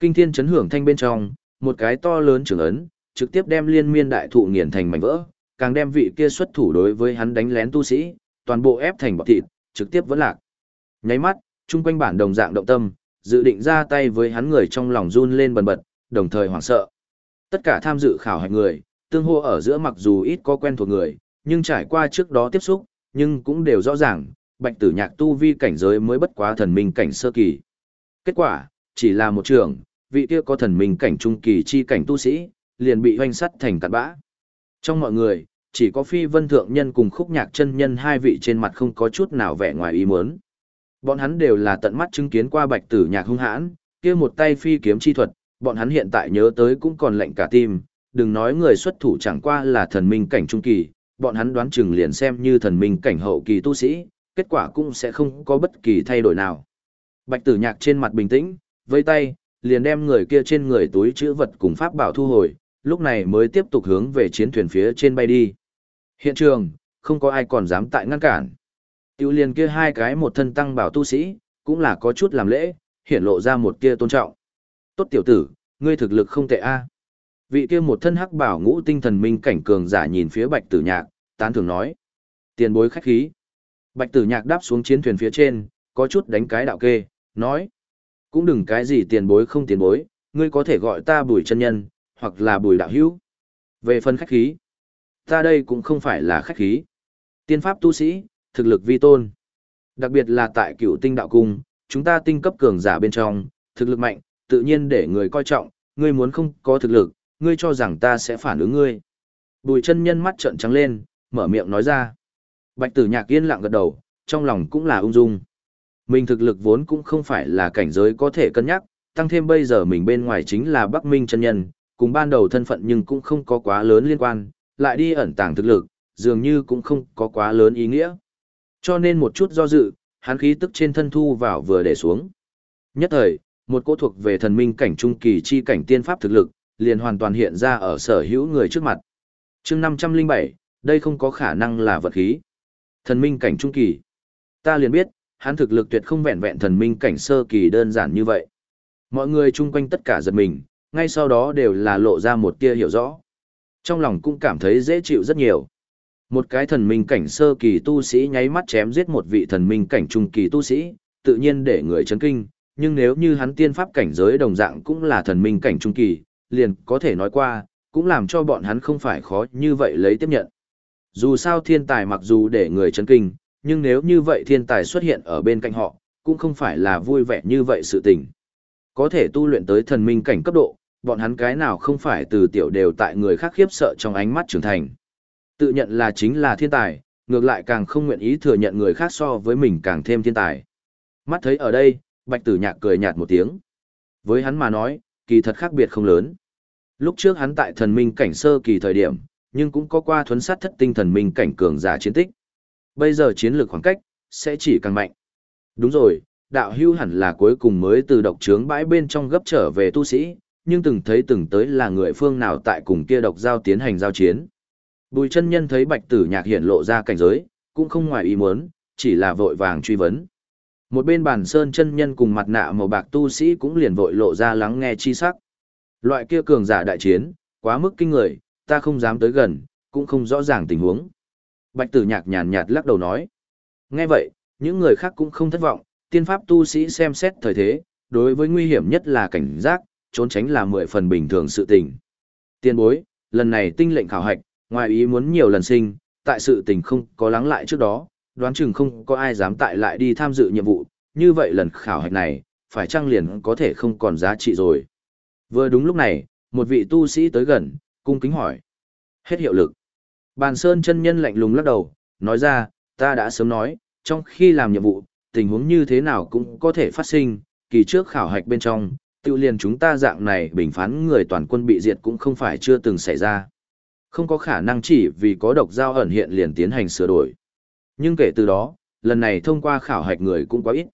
S1: Kinh thiên chấn hưởng thanh bên trong, một cái to lớn trưởng ấn, trực tiếp đem liên miên đại thụ nghiền thành mảnh vỡ, càng đem vị kia xuất thủ đối với hắn đánh lén tu sĩ, toàn bộ ép thành bọt thịt, trực tiếp vẫn lạc. Nháy mắt, chung quanh bản đồng dạng động tâm, dự định ra tay với hắn người trong lòng run lên bần bật, đồng thời hoảng sợ. Tất cả tham dự khảo hạch người, tương hô ở giữa mặc dù ít có quen thuộc người, nhưng trải qua trước đó tiếp xúc, nhưng cũng đều rõ ràng, bạch tử nhạc tu vi cảnh giới mới bất quá thần minh cảnh sơ kỳ. Kết quả, chỉ là một trường, vị kia có thần minh cảnh trung kỳ chi cảnh tu sĩ, liền bị hoanh sắt thành cặn bã. Trong mọi người, chỉ có phi vân thượng nhân cùng khúc nhạc chân nhân hai vị trên mặt không có chút nào vẻ ngoài ý muốn. Bọn hắn đều là tận mắt chứng kiến qua bạch tử nhạc hung hãn, kia một tay phi kiếm chi thuật, bọn hắn hiện tại nhớ tới cũng còn lạnh cả tim, đừng nói người xuất thủ chẳng qua là thần minh cảnh trung kỳ, bọn hắn đoán chừng liền xem như thần minh cảnh hậu kỳ tu sĩ, kết quả cũng sẽ không có bất kỳ thay đổi nào. Bạch tử nhạc trên mặt bình tĩnh, vây tay, liền đem người kia trên người túi chữ vật cùng pháp bảo thu hồi, lúc này mới tiếp tục hướng về chiến thuyền phía trên bay đi. Hiện trường, không có ai còn dám tại ngăn cản. Tiêu liền kia hai cái một thân tăng bảo tu sĩ, cũng là có chút làm lễ, hiển lộ ra một kia tôn trọng. Tốt tiểu tử, ngươi thực lực không tệ a. Vị kia một thân hắc bảo ngũ tinh thần minh cảnh cường giả nhìn phía bạch tử nhạc, tán thường nói. Tiền bối khách khí. Bạch tử nhạc đáp xuống chiến thuyền phía trên, có chút đánh cái đạo kê, nói. Cũng đừng cái gì tiền bối không tiền bối, ngươi có thể gọi ta bùi chân nhân, hoặc là bùi đạo hữu. Về phần khách khí, ta đây cũng không phải là khách khí. Tiên pháp tu sĩ, thực lực vi tôn. Đặc biệt là tại cựu tinh đạo cung, chúng ta tinh cấp cường giả bên trong, thực lực mạnh, tự nhiên để người coi trọng, ngươi muốn không có thực lực, ngươi cho rằng ta sẽ phản ứng ngươi. Bùi chân nhân mắt trợn trắng lên, mở miệng nói ra. Bạch tử nhạc yên lặng gật đầu, trong lòng cũng là ung dung. Mình thực lực vốn cũng không phải là cảnh giới có thể cân nhắc, tăng thêm bây giờ mình bên ngoài chính là Bắc Minh chân nhân, cùng ban đầu thân phận nhưng cũng không có quá lớn liên quan, lại đi ẩn tàng thực lực, dường như cũng không có quá lớn ý nghĩa. Cho nên một chút do dự, hắn khí tức trên thân thu vào vừa để xuống. Nhất thời, một cô thuộc về thần minh cảnh trung kỳ chi cảnh tiên pháp thực lực, liền hoàn toàn hiện ra ở sở hữu người trước mặt. chương 507, đây không có khả năng là vật khí. Thần minh cảnh trung kỳ. Ta liền biết, hắn thực lực tuyệt không vẹn vẹn thần minh cảnh sơ kỳ đơn giản như vậy. Mọi người chung quanh tất cả giật mình, ngay sau đó đều là lộ ra một tia hiểu rõ. Trong lòng cũng cảm thấy dễ chịu rất nhiều. Một cái thần minh cảnh sơ kỳ tu sĩ nháy mắt chém giết một vị thần minh cảnh trung kỳ tu sĩ, tự nhiên để người chấn kinh, nhưng nếu như hắn tiên pháp cảnh giới đồng dạng cũng là thần minh cảnh trung kỳ, liền có thể nói qua, cũng làm cho bọn hắn không phải khó như vậy lấy tiếp nhận. Dù sao thiên tài mặc dù để người chấn kinh, nhưng nếu như vậy thiên tài xuất hiện ở bên cạnh họ, cũng không phải là vui vẻ như vậy sự tình. Có thể tu luyện tới thần minh cảnh cấp độ, bọn hắn cái nào không phải từ tiểu đều tại người khác khiếp sợ trong ánh mắt trưởng thành. Tự nhận là chính là thiên tài, ngược lại càng không nguyện ý thừa nhận người khác so với mình càng thêm thiên tài. Mắt thấy ở đây, bạch tử nhạc cười nhạt một tiếng. Với hắn mà nói, kỳ thật khác biệt không lớn. Lúc trước hắn tại thần minh cảnh sơ kỳ thời điểm, nhưng cũng có qua thuấn sát thất tinh thần minh cảnh cường giả chiến tích. Bây giờ chiến lược khoảng cách, sẽ chỉ càng mạnh. Đúng rồi, đạo hưu hẳn là cuối cùng mới từ độc trướng bãi bên trong gấp trở về tu sĩ, nhưng từng thấy từng tới là người phương nào tại cùng kia độc giao tiến hành giao chiến. Bùi chân nhân thấy bạch tử nhạc hiện lộ ra cảnh giới, cũng không ngoài ý muốn, chỉ là vội vàng truy vấn. Một bên bàn sơn chân nhân cùng mặt nạ màu bạc tu sĩ cũng liền vội lộ ra lắng nghe chi sắc. Loại kia cường giả đại chiến, quá mức kinh người, ta không dám tới gần, cũng không rõ ràng tình huống. Bạch tử nhạc nhàn nhạt lắc đầu nói. Nghe vậy, những người khác cũng không thất vọng, tiên pháp tu sĩ xem xét thời thế, đối với nguy hiểm nhất là cảnh giác, trốn tránh là mười phần bình thường sự tình. Tiên bối, lần này tinh lệnh khảo hạch, ngoài ý muốn nhiều lần sinh, tại sự tình không có lắng lại trước đó, đoán chừng không có ai dám tại lại đi tham dự nhiệm vụ, như vậy lần khảo hạch này, phải chăng liền có thể không còn giá trị rồi. Vừa đúng lúc này, một vị tu sĩ tới gần, cung kính hỏi. Hết hiệu lực. Bàn Sơn chân nhân lạnh lùng lắc đầu, nói ra, ta đã sớm nói, trong khi làm nhiệm vụ, tình huống như thế nào cũng có thể phát sinh, kỳ trước khảo hạch bên trong, tự liền chúng ta dạng này bình phán người toàn quân bị diệt cũng không phải chưa từng xảy ra. Không có khả năng chỉ vì có độc giao ẩn hiện liền tiến hành sửa đổi. Nhưng kể từ đó, lần này thông qua khảo hạch người cũng quá ít.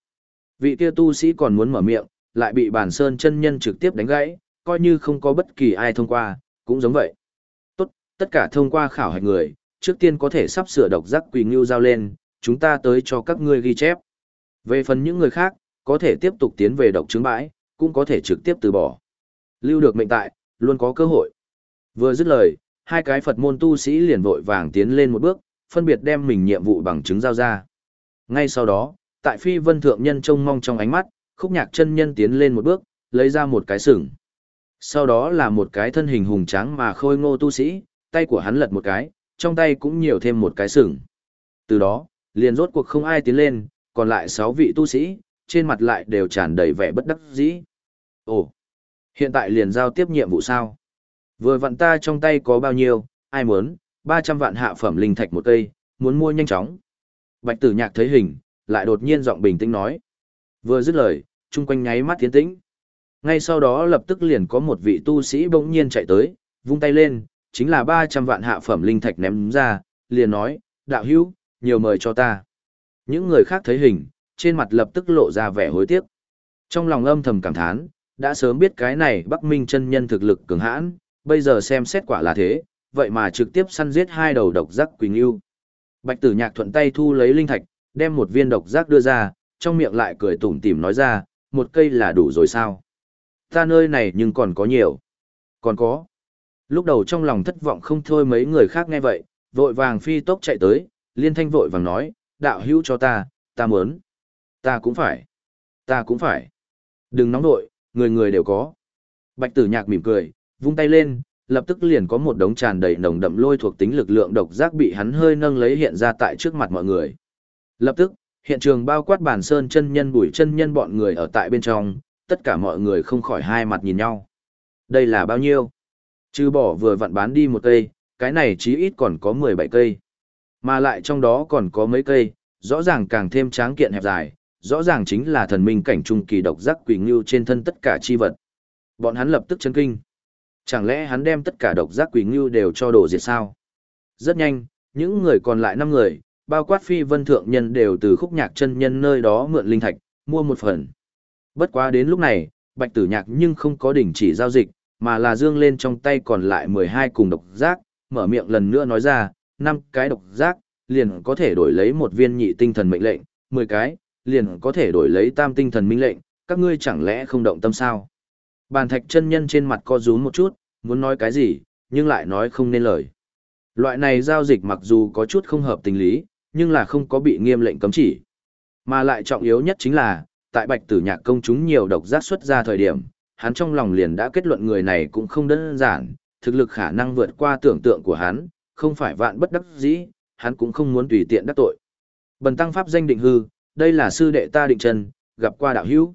S1: Vị kia tu sĩ còn muốn mở miệng, lại bị bàn sơn chân nhân trực tiếp đánh gãy, coi như không có bất kỳ ai thông qua, cũng giống vậy. Tốt, tất cả thông qua khảo hạch người, trước tiên có thể sắp sửa độc giác quỳ ngưu giao lên, chúng ta tới cho các ngươi ghi chép. Về phần những người khác, có thể tiếp tục tiến về độc chứng bãi, cũng có thể trực tiếp từ bỏ. Lưu được mệnh tại, luôn có cơ hội. Vừa dứt lời, hai cái Phật môn tu sĩ liền vội vàng tiến lên một bước, phân biệt đem mình nhiệm vụ bằng chứng giao ra. Ngay sau đó, tại phi vân thượng nhân trông mong trong ánh mắt, khúc nhạc chân nhân tiến lên một bước, lấy ra một cái sừng. Sau đó là một cái thân hình hùng tráng mà khôi ngô tu sĩ, tay của hắn lật một cái, trong tay cũng nhiều thêm một cái sừng. Từ đó, liền rốt cuộc không ai tiến lên, còn lại sáu vị tu sĩ, trên mặt lại đều tràn đầy vẻ bất đắc dĩ. Ồ, hiện tại liền giao tiếp nhiệm vụ sao? Vừa vặn ta trong tay có bao nhiêu, ai muốn, 300 vạn hạ phẩm linh thạch một cây, muốn mua nhanh chóng. Bạch tử nhạc thấy hình, lại đột nhiên giọng bình tĩnh nói. Vừa dứt lời, chung quanh nháy mắt tiến tĩnh. Ngay sau đó lập tức liền có một vị tu sĩ bỗng nhiên chạy tới, vung tay lên, chính là 300 vạn hạ phẩm linh thạch ném ra, liền nói, đạo hữu, nhiều mời cho ta. Những người khác thấy hình, trên mặt lập tức lộ ra vẻ hối tiếc. Trong lòng âm thầm cảm thán, đã sớm biết cái này Bắc Minh chân nhân thực lực cường hãn, bây giờ xem xét quả là thế, vậy mà trực tiếp săn giết hai đầu độc giác quỳnh yêu. Bạch Tử Nhạc thuận tay thu lấy linh thạch, đem một viên độc giác đưa ra, trong miệng lại cười tủm tỉm nói ra, một cây là đủ rồi sao? Ta nơi này nhưng còn có nhiều. Còn có. Lúc đầu trong lòng thất vọng không thôi mấy người khác nghe vậy, vội vàng phi tốc chạy tới, liên thanh vội vàng nói, đạo hữu cho ta, ta muốn. Ta cũng phải. Ta cũng phải. Đừng nóng nội, người người đều có. Bạch tử nhạc mỉm cười, vung tay lên, lập tức liền có một đống tràn đầy nồng đậm lôi thuộc tính lực lượng độc giác bị hắn hơi nâng lấy hiện ra tại trước mặt mọi người. Lập tức, hiện trường bao quát bản sơn chân nhân bùi chân nhân bọn người ở tại bên trong, tất cả mọi người không khỏi hai mặt nhìn nhau. Đây là bao nhiêu? chứ bỏ vừa vặn bán đi một cây, cái này chí ít còn có 17 cây. Mà lại trong đó còn có mấy cây, rõ ràng càng thêm tráng kiện hẹp dài, rõ ràng chính là thần minh cảnh trung kỳ độc giác quỷ ngưu trên thân tất cả chi vật. Bọn hắn lập tức chấn kinh. Chẳng lẽ hắn đem tất cả độc giác quỷ ngưu đều cho đổ diệt sao? Rất nhanh, những người còn lại 5 người, bao quát phi vân thượng nhân đều từ khúc nhạc chân nhân nơi đó mượn linh thạch, mua một phần. Bất quá đến lúc này, bạch tử nhạc nhưng không có đỉnh chỉ giao dịch, mà là dương lên trong tay còn lại 12 cùng độc giác, mở miệng lần nữa nói ra, 5 cái độc giác, liền có thể đổi lấy một viên nhị tinh thần mệnh lệnh, 10 cái, liền có thể đổi lấy tam tinh thần minh lệnh, các ngươi chẳng lẽ không động tâm sao? Bàn thạch chân nhân trên mặt co rúm một chút, muốn nói cái gì, nhưng lại nói không nên lời. Loại này giao dịch mặc dù có chút không hợp tình lý, nhưng là không có bị nghiêm lệnh cấm chỉ. Mà lại trọng yếu nhất chính là, tại bạch tử nhạc công chúng nhiều độc giác xuất ra thời điểm, hắn trong lòng liền đã kết luận người này cũng không đơn giản, thực lực khả năng vượt qua tưởng tượng của hắn, không phải vạn bất đắc dĩ, hắn cũng không muốn tùy tiện đắc tội. Bần tăng pháp danh định hư, đây là sư đệ ta định chân, gặp qua đạo hữu.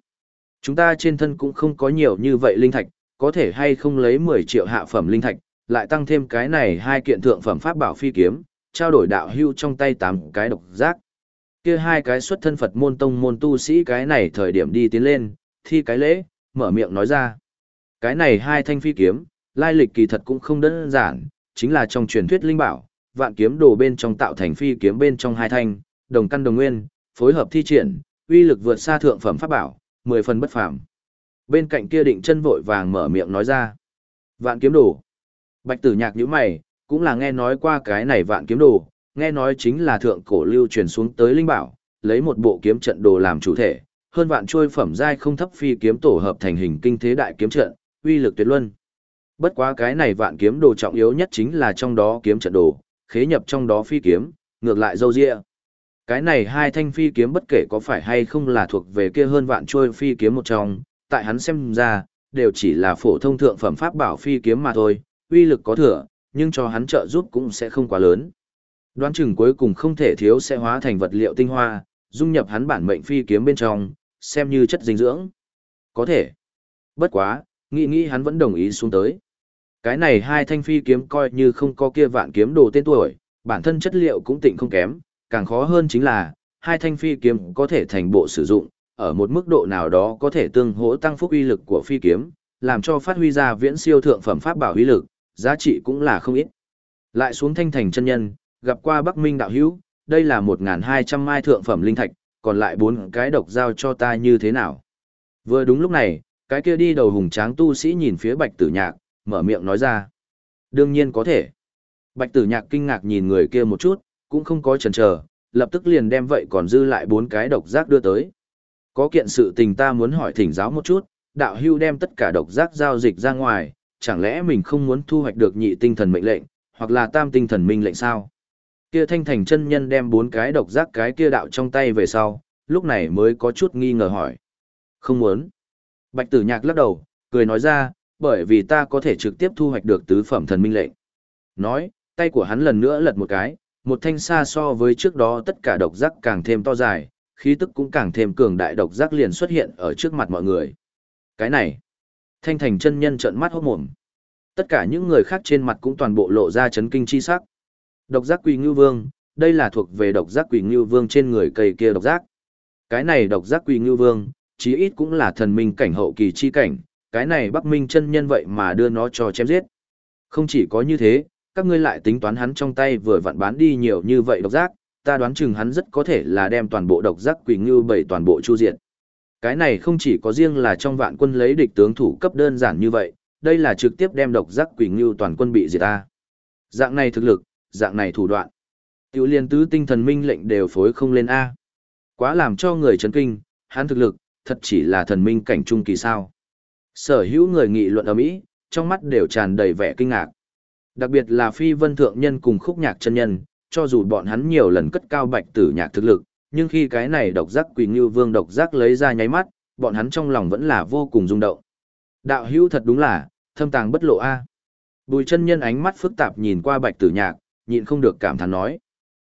S1: Chúng ta trên thân cũng không có nhiều như vậy linh thạch, có thể hay không lấy 10 triệu hạ phẩm linh thạch, lại tăng thêm cái này hai kiện thượng phẩm pháp bảo phi kiếm, trao đổi đạo hưu trong tay tám cái độc giác. Kia hai cái xuất thân Phật môn tông môn tu sĩ cái này thời điểm đi tiến lên, thi cái lễ, mở miệng nói ra. Cái này hai thanh phi kiếm, lai lịch kỳ thật cũng không đơn giản, chính là trong truyền thuyết linh bảo, vạn kiếm đồ bên trong tạo thành phi kiếm bên trong hai thanh, đồng căn đồng nguyên, phối hợp thi triển, uy lực vượt xa thượng phẩm pháp bảo, mười phần bất phàm. Bên cạnh kia định chân vội vàng mở miệng nói ra. Vạn kiếm đồ. Bạch tử nhạc như mày, cũng là nghe nói qua cái này vạn kiếm đồ, nghe nói chính là thượng cổ lưu truyền xuống tới linh bảo, lấy một bộ kiếm trận đồ làm chủ thể, hơn vạn trôi phẩm giai không thấp phi kiếm tổ hợp thành hình kinh thế đại kiếm trận, uy lực tuyệt luân. Bất quá cái này vạn kiếm đồ trọng yếu nhất chính là trong đó kiếm trận đồ, khế nhập trong đó phi kiếm, ngược lại dâu dịa. Cái này hai thanh phi kiếm bất kể có phải hay không là thuộc về kia hơn vạn trôi phi kiếm một trong, tại hắn xem ra, đều chỉ là phổ thông thượng phẩm pháp bảo phi kiếm mà thôi, uy lực có thừa, nhưng cho hắn trợ giúp cũng sẽ không quá lớn. Đoán chừng cuối cùng không thể thiếu sẽ hóa thành vật liệu tinh hoa, dung nhập hắn bản mệnh phi kiếm bên trong, xem như chất dinh dưỡng. Có thể. Bất quá, nghĩ nghĩ hắn vẫn đồng ý xuống tới. Cái này hai thanh phi kiếm coi như không có kia vạn kiếm đồ tên tuổi, bản thân chất liệu cũng tịnh không kém, càng khó hơn chính là, hai thanh phi kiếm có thể thành bộ sử dụng, ở một mức độ nào đó có thể tương hỗ tăng phúc uy lực của phi kiếm, làm cho phát huy ra viễn siêu thượng phẩm pháp bảo uy lực, giá trị cũng là không ít. Lại xuống thanh thành chân nhân, gặp qua Bắc Minh đạo hữu, đây là 1.200 mai thượng phẩm linh thạch, còn lại bốn cái độc giao cho ta như thế nào. Vừa đúng lúc này, cái kia đi đầu hùng tráng tu sĩ nhìn phía bạch tử nhạc, mở miệng nói ra. Đương nhiên có thể. Bạch tử nhạc kinh ngạc nhìn người kia một chút, cũng không có chần chờ, lập tức liền đem vậy còn dư lại bốn cái độc giác đưa tới. Có kiện sự tình ta muốn hỏi thỉnh giáo một chút, đạo hưu đem tất cả độc giác giao dịch ra ngoài, chẳng lẽ mình không muốn thu hoạch được nhị tinh thần mệnh lệnh, hoặc là tam tinh thần minh lệnh sao? Kia thanh thành chân nhân đem bốn cái độc giác cái kia đạo trong tay về sau, lúc này mới có chút nghi ngờ hỏi. Không muốn. Bạch tử nhạc lắc đầu, cười nói ra, bởi vì ta có thể trực tiếp thu hoạch được tứ phẩm thần minh lệnh. Nói, tay của hắn lần nữa lật một cái, một thanh xa so với trước đó tất cả độc giác càng thêm to dài, khí tức cũng càng thêm cường đại độc giác liền xuất hiện ở trước mặt mọi người. Cái này, thanh thành chân nhân trợn mắt hốt mồm. Tất cả những người khác trên mặt cũng toàn bộ lộ ra chấn kinh chi sắc. Độc giác quỳ ngưu vương, đây là thuộc về độc giác quỳ ngưu vương trên người cây kia độc giác. Cái này độc giác quỳ ngưu vương, chí ít cũng là thần minh cảnh hậu kỳ chi cảnh, cái này Bắc Minh chân nhân vậy mà đưa nó cho chém giết. Không chỉ có như thế, các ngươi lại tính toán hắn trong tay vừa vặn bán đi nhiều như vậy độc giác, ta đoán chừng hắn rất có thể là đem toàn bộ độc giác quỷ ngưu bảy toàn bộ chu diệt. Cái này không chỉ có riêng là trong vạn quân lấy địch tướng thủ cấp đơn giản như vậy, đây là trực tiếp đem độc giác quỷ ngưu toàn quân bị diệt ta. Dạng này thực lực, dạng này thủ đoạn. Tiểu liên tứ tinh thần minh lệnh đều phối không lên A. Quá làm cho người chấn kinh, hắn thực lực, thật chỉ là thần minh cảnh trung kỳ sao. Sở hữu người nghị luận ở Mỹ, trong mắt đều tràn đầy vẻ kinh ngạc. Đặc biệt là phi vân thượng nhân cùng khúc nhạc chân nhân, cho dù bọn hắn nhiều lần cất cao bạch tử nhạc thực lực, nhưng khi cái này độc giác quỳ như vương độc giác lấy ra nháy mắt, bọn hắn trong lòng vẫn là vô cùng rung động. Đạo hữu thật đúng là, thâm tàng bất lộ a. Bùi chân nhân ánh mắt phức tạp nhìn qua bạch tử nhạc, nhịn không được cảm thán nói.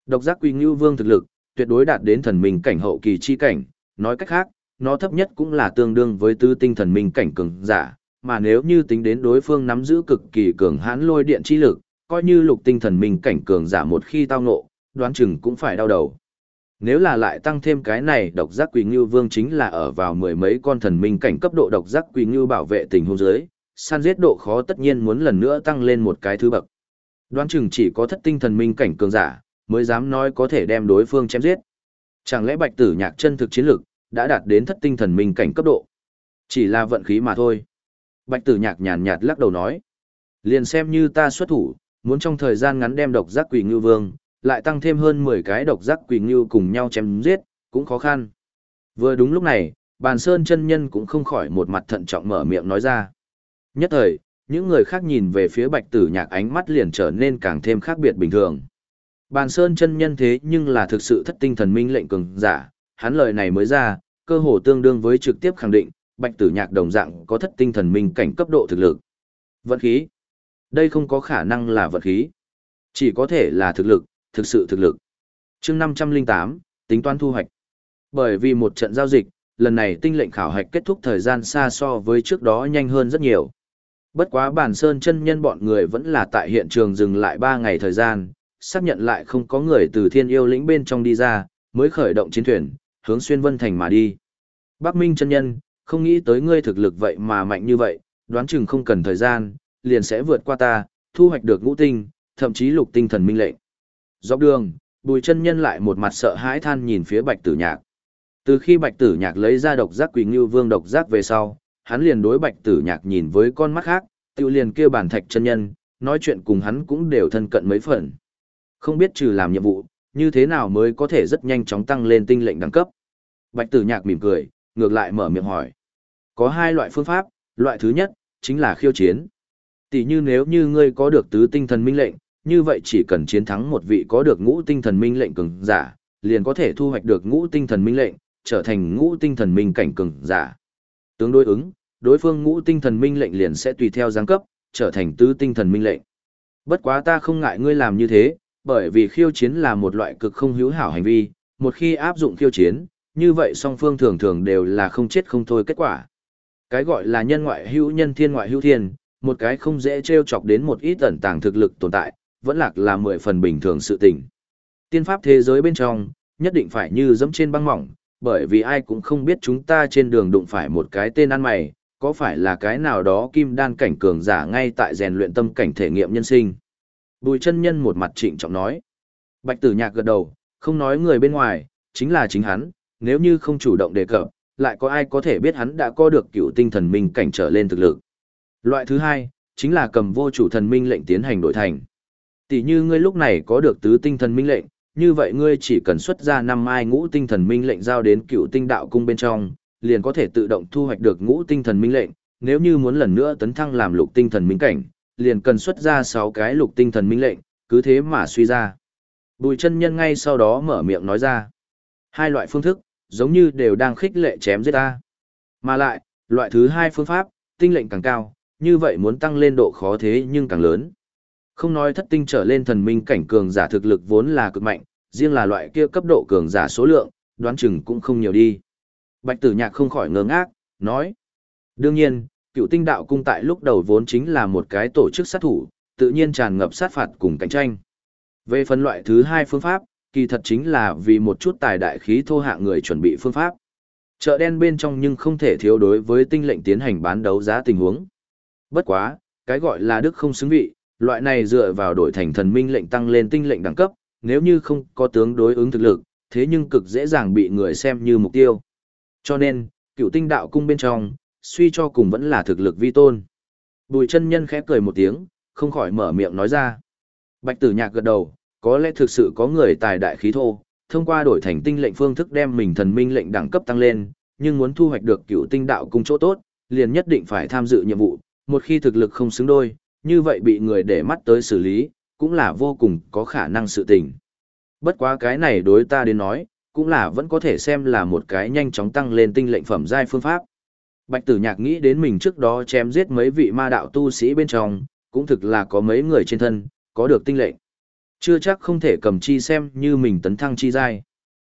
S1: Độc giác quỳ như vương thực lực, tuyệt đối đạt đến thần minh cảnh hậu kỳ chi cảnh, nói cách khác, nó thấp nhất cũng là tương đương với tứ tinh thần minh cảnh cường giả, mà nếu như tính đến đối phương nắm giữ cực kỳ cường hãn lôi điện chi lực, coi như lục tinh thần minh cảnh cường giả một khi tao ngộ, đoán chừng cũng phải đau đầu. Nếu là lại tăng thêm cái này độc giác quỷ ngưu vương chính là ở vào mười mấy con thần minh cảnh cấp độ độc giác quỷ ngưu bảo vệ tình huống dưới, săn giết độ khó tất nhiên muốn lần nữa tăng lên một cái thứ bậc. Đoán chừng chỉ có thất tinh thần minh cảnh cường giả, mới dám nói có thể đem đối phương chém giết. Chẳng lẽ bạch tử nhạc chân thực chiến lực, đã đạt đến thất tinh thần minh cảnh cấp độ. Chỉ là vận khí mà thôi. Bạch tử nhạc nhàn nhạt lắc đầu nói. Liền xem như ta xuất thủ, muốn trong thời gian ngắn đem độc giác quỷ ngư vương, lại tăng thêm hơn 10 cái độc giác quỷ ngư cùng nhau chém giết, cũng khó khăn. Vừa đúng lúc này, bàn sơn chân nhân cũng không khỏi một mặt thận trọng mở miệng nói ra. Nhất thời, những người khác nhìn về phía bạch tử nhạc ánh mắt liền trở nên càng thêm khác biệt bình thường. Bàn sơn chân nhân thế nhưng là thực sự thất tinh thần minh lệnh cường giả, hắn lời này mới ra, cơ hồ tương đương với trực tiếp khẳng định, bạch tử nhạc đồng dạng có thất tinh thần minh cảnh cấp độ thực lực. Vận khí. Đây không có khả năng là vận khí. Chỉ có thể là thực lực, thực sự thực lực. chương 508, tính toán thu hoạch. Bởi vì một trận giao dịch, lần này tinh lệnh khảo hạch kết thúc thời gian xa so với trước đó nhanh hơn rất nhiều. Bất quá bản sơn chân nhân bọn người vẫn là tại hiện trường dừng lại 3 ngày thời gian, xác nhận lại không có người từ thiên yêu lĩnh bên trong đi ra, mới khởi động chiến thuyền, hướng xuyên vân thành mà đi. Bắc Minh chân nhân, không nghĩ tới ngươi thực lực vậy mà mạnh như vậy, đoán chừng không cần thời gian, liền sẽ vượt qua ta, thu hoạch được ngũ tinh, thậm chí lục tinh thần minh lệnh. Dọc đường, bùi chân nhân lại một mặt sợ hãi than nhìn phía bạch tử nhạc. Từ khi bạch tử nhạc lấy ra độc giác Quỷ ngưu vương độc giác về sau, hắn liền đối bạch tử nhạc nhìn với con mắt khác, tiêu liền kêu bản thạch chân nhân, nói chuyện cùng hắn cũng đều thân cận mấy phần. Không biết trừ làm nhiệm vụ, như thế nào mới có thể rất nhanh chóng tăng lên tinh lệnh đẳng cấp. Bạch tử nhạc mỉm cười, ngược lại mở miệng hỏi. Có hai loại phương pháp, loại thứ nhất, chính là khiêu chiến. Tỷ như nếu như ngươi có được tứ tinh thần minh lệnh, như vậy chỉ cần chiến thắng một vị có được ngũ tinh thần minh lệnh cường giả, liền có thể thu hoạch được ngũ tinh thần minh lệnh, trở thành ngũ tinh thần minh cảnh cường giả. Tương đối ứng, đối phương ngũ tinh thần minh lệnh liền sẽ tùy theo giáng cấp, trở thành tứ tinh thần minh lệnh. Bất quá ta không ngại ngươi làm như thế, bởi vì khiêu chiến là một loại cực không hữu hảo hành vi, một khi áp dụng khiêu chiến, như vậy song phương thường thường đều là không chết không thôi kết quả. Cái gọi là nhân ngoại hữu nhân thiên ngoại hữu thiên, một cái không dễ trêu chọc đến một ít ẩn tàng thực lực tồn tại, vẫn lạc là mười phần bình thường sự tình. Tiên pháp thế giới bên trong, nhất định phải như dẫm trên băng mỏng, bởi vì ai cũng không biết chúng ta trên đường đụng phải một cái tên ăn mày, có phải là cái nào đó kim đan cảnh cường giả ngay tại rèn luyện tâm cảnh thể nghiệm nhân sinh. Bùi chân nhân một mặt trịnh trọng nói. Bạch tử nhạc gật đầu, không nói người bên ngoài, chính là chính hắn, nếu như không chủ động đề cập, lại có ai có thể biết hắn đã có được cựu tinh thần minh cảnh trở lên thực lực. Loại thứ hai, chính là cầm vô chủ thần minh lệnh tiến hành đổi thành. Tỷ như ngươi lúc này có được tứ tinh thần minh lệnh, như vậy ngươi chỉ cần xuất ra năm mai ngũ tinh thần minh lệnh giao đến cựu tinh đạo cung bên trong, liền có thể tự động thu hoạch được ngũ tinh thần minh lệnh, nếu như muốn lần nữa tấn thăng làm lục tinh thần minh cảnh, liền cần xuất ra 6 cái lục tinh thần minh lệnh, cứ thế mà suy ra. Bùi chân nhân ngay sau đó mở miệng nói ra. Hai loại phương thức, giống như đều đang khích lệ chém giết ta. Mà lại, loại thứ hai phương pháp, tinh lệnh càng cao, như vậy muốn tăng lên độ khó thế nhưng càng lớn. Không nói thất tinh trở lên thần minh cảnh cường giả thực lực vốn là cực mạnh, riêng là loại kia cấp độ cường giả số lượng, đoán chừng cũng không nhiều đi. Bạch tử nhạc không khỏi ngơ ngác, nói. Đương nhiên, cựu tinh đạo cung tại lúc đầu vốn chính là một cái tổ chức sát thủ, tự nhiên tràn ngập sát phạt cùng cạnh tranh. Về phần loại thứ hai phương pháp, kỳ thật chính là vì một chút tài đại khí thô hạ người chuẩn bị phương pháp. Chợ đen bên trong nhưng không thể thiếu đối với tinh lệnh tiến hành bán đấu giá tình huống. Bất quá, cái gọi là đức không xứng vị, loại này dựa vào đổi thành thần minh lệnh tăng lên tinh lệnh đẳng cấp, nếu như không có tướng đối ứng thực lực, thế nhưng cực dễ dàng bị người xem như mục tiêu. Cho nên, Cựu tinh đạo cung bên trong, suy cho cùng vẫn là thực lực vi tôn. Bùi chân nhân khẽ cười một tiếng, không khỏi mở miệng nói ra. Bạch tử nhạc gật đầu, có lẽ thực sự có người tài đại khí thô, thông qua đổi thành tinh lệnh phương thức đem mình thần minh lệnh đẳng cấp tăng lên, nhưng muốn thu hoạch được cựu tinh đạo cung chỗ tốt, liền nhất định phải tham dự nhiệm vụ, một khi thực lực không xứng đôi, như vậy bị người để mắt tới xử lý, cũng là vô cùng có khả năng sự tình. Bất quá cái này đối ta đến nói, cũng là vẫn có thể xem là một cái nhanh chóng tăng lên tinh lệnh phẩm giai phương pháp. Bạch tử nhạc nghĩ đến mình trước đó chém giết mấy vị ma đạo tu sĩ bên trong, cũng thực là có mấy người trên thân, có được tinh lệnh. Chưa chắc không thể cầm chi xem như mình tấn thăng chi giai.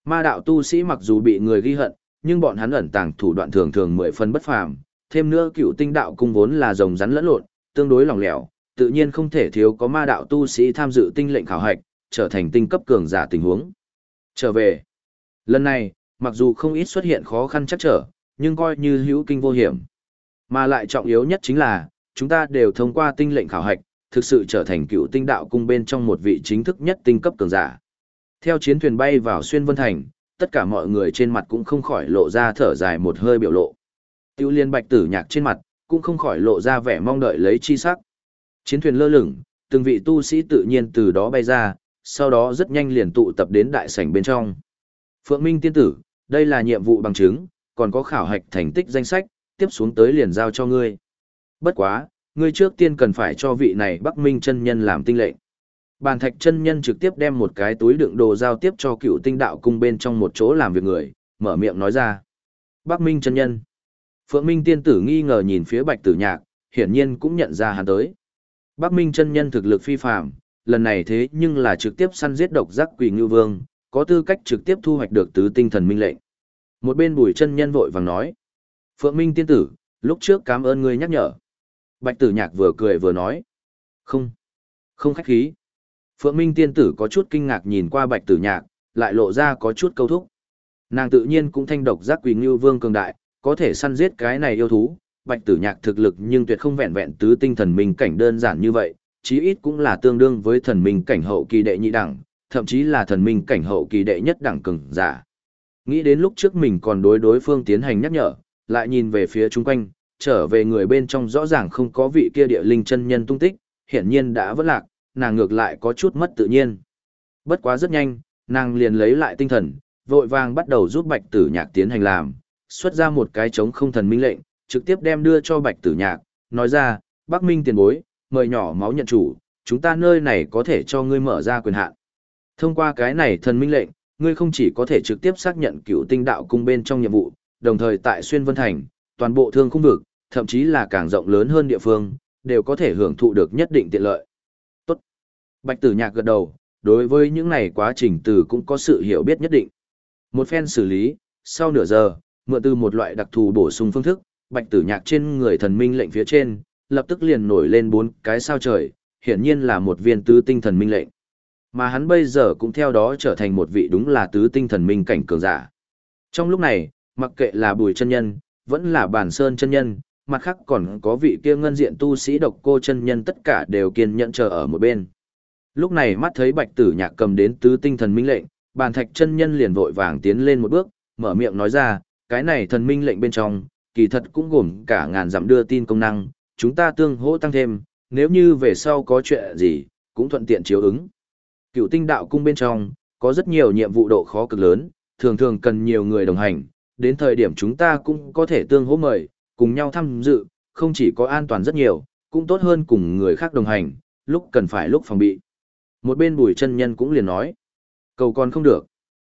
S1: Ma đạo tu sĩ mặc dù bị người ghi hận, nhưng bọn hắn ẩn tàng thủ đoạn thường thường mười phần bất phàm, thêm nữa cựu tinh đạo cung vốn là rồng rắn lẫn lộn, tương đối lỏng lẻo, tự nhiên không thể thiếu có ma đạo tu sĩ tham dự tinh lệnh khảo hạch, trở thành tinh cấp cường giả tình huống. Trở về. Lần này, mặc dù không ít xuất hiện khó khăn chắc trở, nhưng coi như hữu kinh vô hiểm. Mà lại trọng yếu nhất chính là, chúng ta đều thông qua tinh lệnh khảo hạch, thực sự trở thành cựu tinh đạo cung bên trong một vị chính thức nhất tinh cấp cường giả. Theo chiến thuyền bay vào xuyên vân thành, tất cả mọi người trên mặt cũng không khỏi lộ ra thở dài một hơi biểu lộ. Tiêu liên bạch tử nhạc trên mặt, cũng không khỏi lộ ra vẻ mong đợi lấy chi sắc. Chiến thuyền lơ lửng, từng vị tu sĩ tự nhiên từ đó bay ra, sau đó rất nhanh liền tụ tập đến đại sảnh bên trong. Phượng Minh tiên tử, đây là nhiệm vụ bằng chứng, còn có khảo hạch thành tích danh sách, tiếp xuống tới liền giao cho ngươi. Bất quá, ngươi trước tiên cần phải cho vị này Bắc Minh chân nhân làm tinh lệnh. Bàn thạch chân nhân trực tiếp đem một cái túi đựng đồ giao tiếp cho cựu tinh đạo cung bên trong một chỗ làm việc người, mở miệng nói ra. Bắc Minh chân nhân. Phượng Minh tiên tử nghi ngờ nhìn phía bạch tử nhạc, hiển nhiên cũng nhận ra hắn tới. Bắc Minh chân nhân thực lực phi phàm, lần này thế nhưng là trực tiếp săn giết độc giác quỷ Ngưu vương, có tư cách trực tiếp thu hoạch được tứ tinh thần minh lệnh. Một bên bùi chân nhân vội vàng nói. Phượng Minh tiên tử, lúc trước cảm ơn ngươi nhắc nhở. Bạch tử nhạc vừa cười vừa nói. Không, không khách khí. Phượng Minh tiên tử có chút kinh ngạc nhìn qua bạch tử nhạc, lại lộ ra có chút câu thúc. Nàng tự nhiên cũng thanh độc giác quỷ như vương cường đại, có thể săn giết cái này yêu thú. Bạch tử nhạc thực lực nhưng tuyệt không vẹn vẹn tứ tinh thần minh cảnh đơn giản như vậy, chí ít cũng là tương đương với thần minh cảnh hậu kỳ đệ nhị đẳng, thậm chí là thần minh cảnh hậu kỳ đệ nhất đẳng cường giả. Nghĩ đến lúc trước mình còn đối đối phương tiến hành nhắc nhở, lại nhìn về phía chung quanh, trở về người bên trong rõ ràng không có vị kia địa linh chân nhân tung tích, hiển nhiên đã vỡ lạc, nàng ngược lại có chút mất tự nhiên. Bất quá rất nhanh, nàng liền lấy lại tinh thần, vội vàng bắt đầu giúp bạch tử nhạc tiến hành làm, xuất ra một cái trống không thần minh lệnh, trực tiếp đem đưa cho bạch tử nhạc, nói ra, Bắc Minh tiền bối, mời nhỏ máu nhận chủ, chúng ta nơi này có thể cho ngươi mở ra quyền hạn. Thông qua cái này thần minh lệnh, ngươi không chỉ có thể trực tiếp xác nhận cựu tinh đạo cung bên trong nhiệm vụ, đồng thời tại Xuyên Vân Thành, toàn bộ thương khung vực, thậm chí là càng rộng lớn hơn địa phương, đều có thể hưởng thụ được nhất định tiện lợi. Tốt. Bạch tử nhạc gật đầu, đối với những này quá trình từ cũng có sự hiểu biết nhất định. Một phen xử lý, sau nửa giờ, mượn từ một loại đặc thù bổ sung phương thức, bạch tử nhạc trên người thần minh lệnh phía trên, lập tức liền nổi lên bốn cái sao trời, hiển nhiên là một viên tứ tinh thần minh lệnh. Mà hắn bây giờ cũng theo đó trở thành một vị đúng là tứ tinh thần minh cảnh cường giả. Trong lúc này, mặc kệ là bùi chân nhân, vẫn là bản sơn chân nhân, mặt khác còn có vị kia ngân diện tu sĩ độc cô chân nhân tất cả đều kiên nhẫn chờ ở một bên. Lúc này mắt thấy bạch tử nhạc cầm đến tứ tinh thần minh lệnh, bàn thạch chân nhân liền vội vàng tiến lên một bước, mở miệng nói ra, cái này thần minh lệnh bên trong, kỳ thật cũng gồm cả ngàn dặm đưa tin công năng, chúng ta tương hỗ tăng thêm, nếu như về sau có chuyện gì, cũng thuận tiện chiếu ứng. Cựu tinh đạo cung bên trong, có rất nhiều nhiệm vụ độ khó cực lớn, thường thường cần nhiều người đồng hành, đến thời điểm chúng ta cũng có thể tương hỗ mời, cùng nhau tham dự, không chỉ có an toàn rất nhiều, cũng tốt hơn cùng người khác đồng hành, lúc cần phải lúc phòng bị. Một bên bùi chân nhân cũng liền nói, cầu còn không được.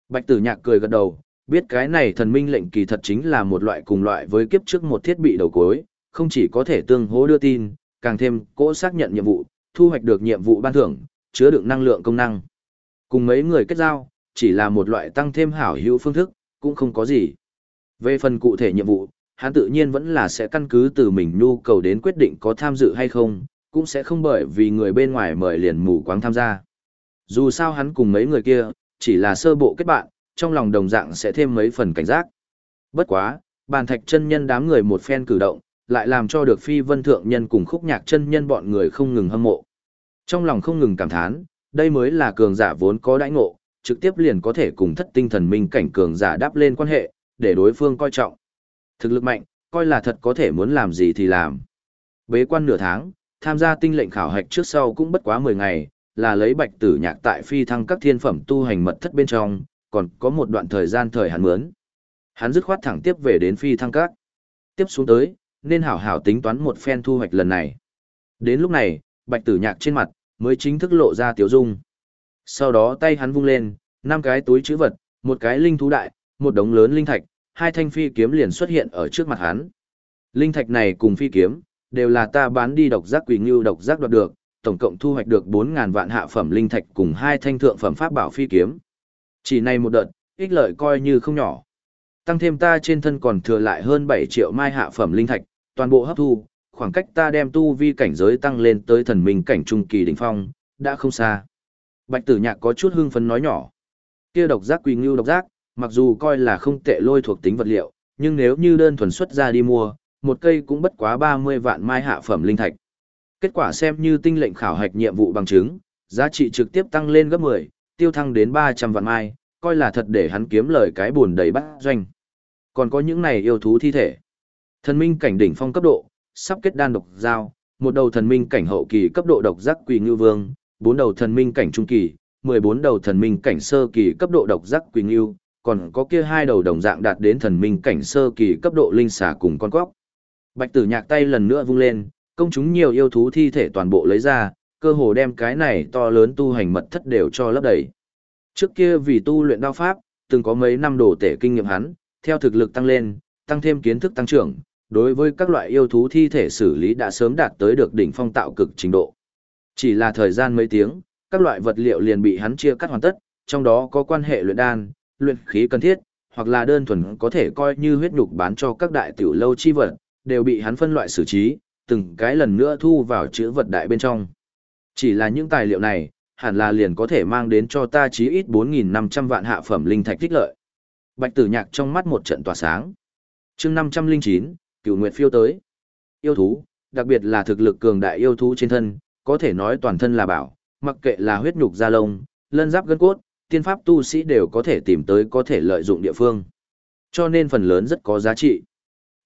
S1: Bạch tử nhạc cười gật đầu, biết cái này thần minh lệnh kỳ thật chính là một loại cùng loại với kiếp trước một thiết bị đầu cuối, không chỉ có thể tương hỗ đưa tin, càng thêm cỗ xác nhận nhiệm vụ, thu hoạch được nhiệm vụ ban thưởng, chứa đựng năng lượng công năng. Cùng mấy người kết giao, chỉ là một loại tăng thêm hảo hữu phương thức, cũng không có gì. Về phần cụ thể nhiệm vụ, hắn tự nhiên vẫn là sẽ căn cứ từ mình nhu cầu đến quyết định có tham dự hay không, cũng sẽ không bởi vì người bên ngoài mời liền mù quáng tham gia. Dù sao hắn cùng mấy người kia, chỉ là sơ bộ kết bạn, trong lòng đồng dạng sẽ thêm mấy phần cảnh giác. Bất quá, bàn thạch chân nhân đám người một phen cử động, lại làm cho được phi vân thượng nhân cùng khúc nhạc chân nhân bọn người không ngừng hâm mộ. Trong lòng không ngừng cảm thán, đây mới là cường giả vốn có đãi ngộ, trực tiếp liền có thể cùng thất tinh thần minh cảnh cường giả đáp lên quan hệ, để đối phương coi trọng. Thực lực mạnh, coi là thật có thể muốn làm gì thì làm. Bế quan nửa tháng, tham gia tinh lệnh khảo hạch trước sau cũng bất quá 10 ngày, là lấy bạch tử nhạc tại phi thăng các thiên phẩm tu hành mật thất bên trong, còn có một đoạn thời gian thời hắn mướn. Hắn dứt khoát thẳng tiếp về đến phi thăng các. Tiếp xuống tới, nên hảo hảo tính toán một phen thu hoạch lần này. Đến lúc này, bạch tử nhạc trên mặt, mới chính thức lộ ra tiểu dung. Sau đó tay hắn vung lên, năm cái túi chữ vật, một cái linh thú đại, một đống lớn linh thạch, hai thanh phi kiếm liền xuất hiện ở trước mặt hắn. Linh thạch này cùng phi kiếm, đều là ta bán đi độc giác quỷ ngưu độc giác đoạt được, tổng cộng thu hoạch được 4.000 vạn hạ phẩm linh thạch cùng hai thanh thượng phẩm pháp bảo phi kiếm. Chỉ này một đợt, ích lợi coi như không nhỏ. Tăng thêm ta trên thân còn thừa lại hơn 7 triệu mai hạ phẩm linh thạch, toàn bộ hấp thu, khoảng cách ta đem tu vi cảnh giới tăng lên tới thần minh cảnh trung kỳ đỉnh phong, đã không xa. Bạch tử nhạc có chút hưng phấn nói nhỏ. Kia độc giác quỳ ngưu độc giác, mặc dù coi là không tệ lôi thuộc tính vật liệu, nhưng nếu như đơn thuần xuất ra đi mua, một cây cũng bất quá 30 vạn mai hạ phẩm linh thạch. Kết quả xem như tinh lệnh khảo hạch nhiệm vụ bằng chứng, giá trị trực tiếp tăng lên gấp 10, tiêu thăng đến 300 vạn mai, coi là thật để hắn kiếm lời cái buồn đầy bát doanh. Còn có những này yêu thú thi thể. Thần minh cảnh đỉnh phong cấp độ, sắp kết đan độc giao, một đầu thần minh cảnh hậu kỳ cấp độ độc giác quỳ ngưu vương, bốn đầu thần minh cảnh trung kỳ, 14 đầu thần minh cảnh sơ kỳ cấp độ độc giác quỳ ngưu, còn có kia hai đầu đồng dạng đạt đến thần minh cảnh sơ kỳ cấp độ linh xà cùng con quốc. Bạch tử nhạc tay lần nữa vung lên, công chúng nhiều yêu thú thi thể toàn bộ lấy ra, cơ hồ đem cái này to lớn tu hành mật thất đều cho lấp đầy. Trước kia vì tu luyện đao pháp, từng có mấy năm đổ tể kinh nghiệm hắn, theo thực lực tăng lên, tăng thêm kiến thức tăng trưởng, đối với các loại yêu thú thi thể xử lý đã sớm đạt tới được đỉnh phong tạo cực trình độ. Chỉ là thời gian mấy tiếng, các loại vật liệu liền bị hắn chia cắt hoàn tất, trong đó có quan hệ luyện đan, luyện khí cần thiết, hoặc là đơn thuần có thể coi như huyết nhục bán cho các đại tiểu lâu chi vật, đều bị hắn phân loại xử trí, từng cái lần nữa thu vào chữ vật đại bên trong. Chỉ là những tài liệu này, hẳn là liền có thể mang đến cho ta chí ít 4.500 vạn hạ phẩm linh thạch tích lợi. Bạch tử nhạc trong mắt một trận tỏa sáng. chương 509, cửu nguyệt phiêu tới. Yêu thú, đặc biệt là thực lực cường đại yêu thú trên thân, có thể nói toàn thân là bảo, mặc kệ là huyết nhục da lông, lân giáp gân cốt, tiên pháp tu sĩ đều có thể tìm tới có thể lợi dụng địa phương. Cho nên phần lớn rất có giá trị.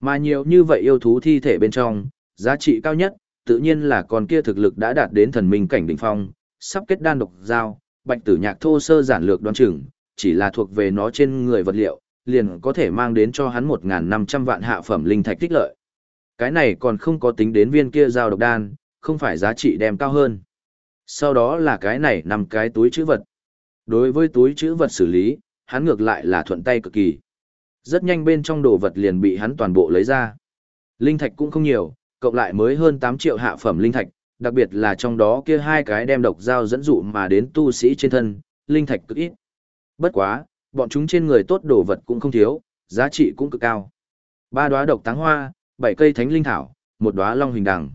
S1: Mà nhiều như vậy yêu thú thi thể bên trong, giá trị cao nhất, tự nhiên là con kia thực lực đã đạt đến thần minh cảnh đỉnh phong, sắp kết đan độc giao, bạch tử nhạc thô sơ giản lược đoán chừng, chỉ là thuộc về nó trên người vật liệu, liền có thể mang đến cho hắn 1.500 vạn hạ phẩm linh thạch tích lợi. Cái này còn không có tính đến viên kia giao độc đan, không phải giá trị đem cao hơn. Sau đó là cái này nằm cái túi chữ vật. Đối với túi chữ vật xử lý, hắn ngược lại là thuận tay cực kỳ. Rất nhanh bên trong đồ vật liền bị hắn toàn bộ lấy ra. Linh thạch cũng không nhiều, cộng lại mới hơn 8 triệu hạ phẩm linh thạch, đặc biệt là trong đó kia hai cái đem độc dao dẫn dụ mà đến tu sĩ trên thân, linh thạch cực ít. Bất quá, bọn chúng trên người tốt đồ vật cũng không thiếu, giá trị cũng cực cao. Ba đóa độc táng hoa, bảy cây thánh linh thảo, một đóa long hình đằng.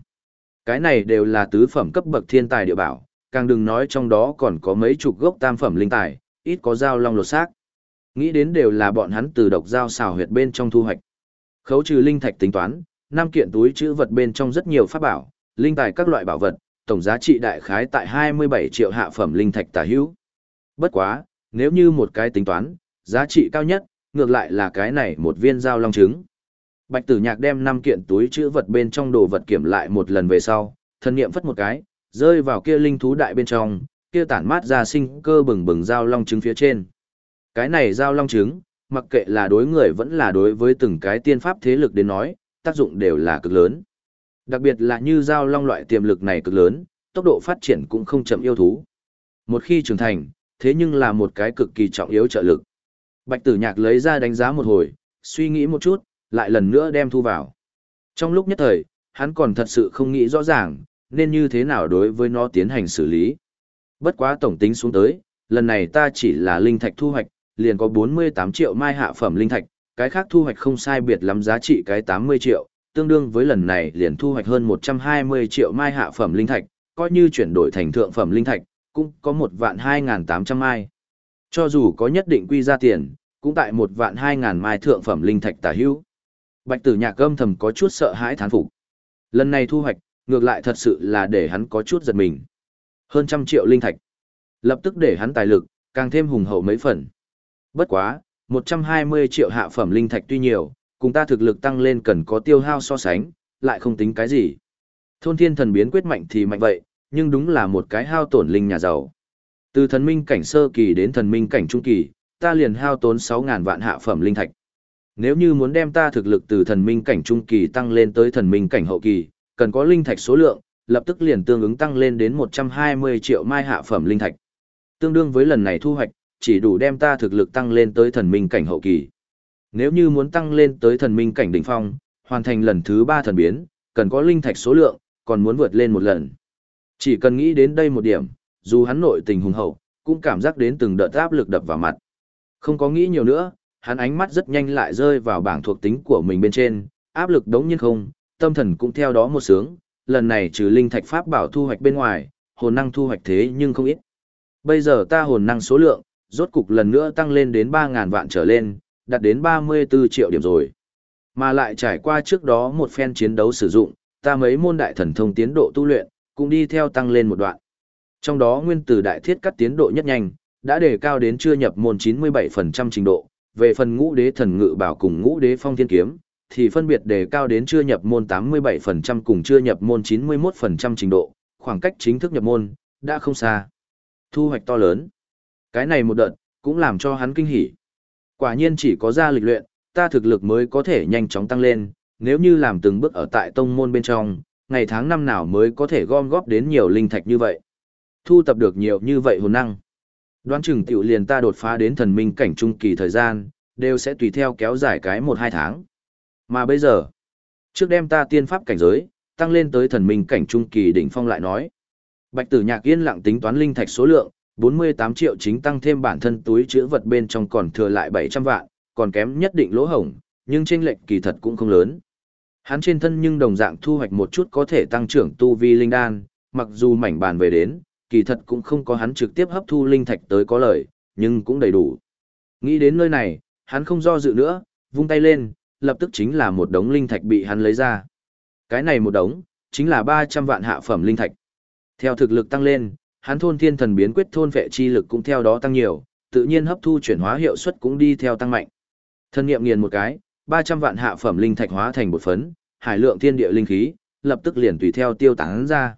S1: Cái này đều là tứ phẩm cấp bậc thiên tài địa bảo, càng đừng nói trong đó còn có mấy chục gốc tam phẩm linh tài, ít có dao long lột xác. Nghĩ đến đều là bọn hắn từ độc dao xào huyệt bên trong thu hoạch. Khấu trừ linh thạch tính toán, năm kiện túi chữ vật bên trong rất nhiều pháp bảo, linh tài các loại bảo vật, tổng giá trị đại khái tại 27 triệu hạ phẩm linh thạch tà hữu. Bất quá, nếu như một cái tính toán, giá trị cao nhất, ngược lại là cái này một viên dao long trứng. Bạch tử nhạc đem năm kiện túi chữ vật bên trong đồ vật kiểm lại một lần về sau, thân nghiệm phất một cái, rơi vào kia linh thú đại bên trong, kia tản mát ra sinh cơ bừng bừng dao long trứng phía trên. Cái này dao long trứng, mặc kệ là đối người vẫn là đối với từng cái tiên pháp thế lực đến nói, tác dụng đều là cực lớn. Đặc biệt là như dao long loại tiềm lực này cực lớn, tốc độ phát triển cũng không chậm yêu thú. Một khi trưởng thành, thế nhưng là một cái cực kỳ trọng yếu trợ lực. Bạch tử nhạc lấy ra đánh giá một hồi, suy nghĩ một chút, lại lần nữa đem thu vào. Trong lúc nhất thời, hắn còn thật sự không nghĩ rõ ràng, nên như thế nào đối với nó tiến hành xử lý. Bất quá tổng tính xuống tới, lần này ta chỉ là linh thạch thu hoạch, liền có 48 triệu mai hạ phẩm linh thạch, cái khác thu hoạch không sai biệt lắm giá trị cái 80 triệu, tương đương với lần này liền thu hoạch hơn 120 triệu mai hạ phẩm linh thạch, coi như chuyển đổi thành thượng phẩm linh thạch, cũng có một vạn 2.800 mai. Cho dù có nhất định quy ra tiền, cũng tại một vạn 2.000 mai thượng phẩm linh thạch tả hữu. Bạch tử nhạc âm thầm có chút sợ hãi thán phục. Lần này thu hoạch, ngược lại thật sự là để hắn có chút giật mình. Hơn trăm triệu linh thạch. Lập tức để hắn tài lực, càng thêm hùng hậu mấy phần. Bất quá, 120 triệu hạ phẩm linh thạch tuy nhiều, cùng ta thực lực tăng lên cần có tiêu hao so sánh, lại không tính cái gì. Thôn thiên thần biến quyết mạnh thì mạnh vậy, nhưng đúng là một cái hao tổn linh nhà giàu. Từ thần minh cảnh sơ kỳ đến thần minh cảnh trung kỳ, ta liền hao tốn 6.000 vạn hạ phẩm linh thạch. Nếu như muốn đem ta thực lực từ thần minh cảnh trung kỳ tăng lên tới thần minh cảnh hậu kỳ, cần có linh thạch số lượng, lập tức liền tương ứng tăng lên đến 120 triệu mai hạ phẩm linh thạch. Tương đương với lần này thu hoạch, chỉ đủ đem ta thực lực tăng lên tới thần minh cảnh hậu kỳ. Nếu như muốn tăng lên tới thần minh cảnh đỉnh phong, hoàn thành lần thứ 3 thần biến, cần có linh thạch số lượng, còn muốn vượt lên một lần. Chỉ cần nghĩ đến đây một điểm, dù hắn nội tình hùng hậu, cũng cảm giác đến từng đợt áp lực đập vào mặt. Không có nghĩ nhiều nữa, hắn ánh mắt rất nhanh lại rơi vào bảng thuộc tính của mình bên trên, áp lực đống nhiên không, tâm thần cũng theo đó một sướng, lần này trừ linh thạch pháp bảo thu hoạch bên ngoài, hồn năng thu hoạch thế nhưng không ít. Bây giờ ta hồn năng số lượng, rốt cục lần nữa tăng lên đến 3.000 vạn trở lên, đạt đến 34 triệu điểm rồi. Mà lại trải qua trước đó một phen chiến đấu sử dụng, ta mấy môn đại thần thông tiến độ tu luyện, cũng đi theo tăng lên một đoạn. Trong đó nguyên tử đại thiết cắt tiến độ nhất nhanh, đã đề cao đến chưa nhập môn 97% trình độ, về phần ngũ đế thần ngự bảo cùng ngũ đế phong thiên kiếm, thì phân biệt đề cao đến chưa nhập môn 87% cùng chưa nhập môn 91% trình độ, khoảng cách chính thức nhập môn, đã không xa. Thu hoạch to lớn. Cái này một đợt, cũng làm cho hắn kinh hỉ. Quả nhiên chỉ có ra lịch luyện, ta thực lực mới có thể nhanh chóng tăng lên, nếu như làm từng bước ở tại tông môn bên trong, ngày tháng năm nào mới có thể gom góp đến nhiều linh thạch như vậy. Thu tập được nhiều như vậy hồn năng. Đoán chừng tiểu liền ta đột phá đến thần minh cảnh trung kỳ thời gian, đều sẽ tùy theo kéo dài cái một hai tháng. Mà bây giờ, trước đem ta tiên pháp cảnh giới, tăng lên tới thần minh cảnh trung kỳ đỉnh phong lại nói. Bạch tử nhạc yên lặng tính toán linh thạch số lượng, 48 triệu chính tăng thêm bản thân túi chữ vật bên trong còn thừa lại 700 vạn, còn kém nhất định lỗ hổng, nhưng chênh lệch kỳ thật cũng không lớn. Hắn trên thân nhưng đồng dạng thu hoạch một chút có thể tăng trưởng tu vi linh đan, mặc dù mảnh bàn về đến, kỳ thật cũng không có hắn trực tiếp hấp thu linh thạch tới có lợi, nhưng cũng đầy đủ. Nghĩ đến nơi này, hắn không do dự nữa, vung tay lên, lập tức chính là một đống linh thạch bị hắn lấy ra. Cái này một đống, chính là 300 vạn hạ phẩm linh thạch. Theo thực lực tăng lên, hắn thôn thiên thần biến quyết thôn vệ chi lực cũng theo đó tăng nhiều, tự nhiên hấp thu chuyển hóa hiệu suất cũng đi theo tăng mạnh. Thân nghiệm nghiền một cái, 300 vạn hạ phẩm linh thạch hóa thành một phấn, hải lượng thiên địa linh khí, lập tức liền tùy theo tiêu tán ra.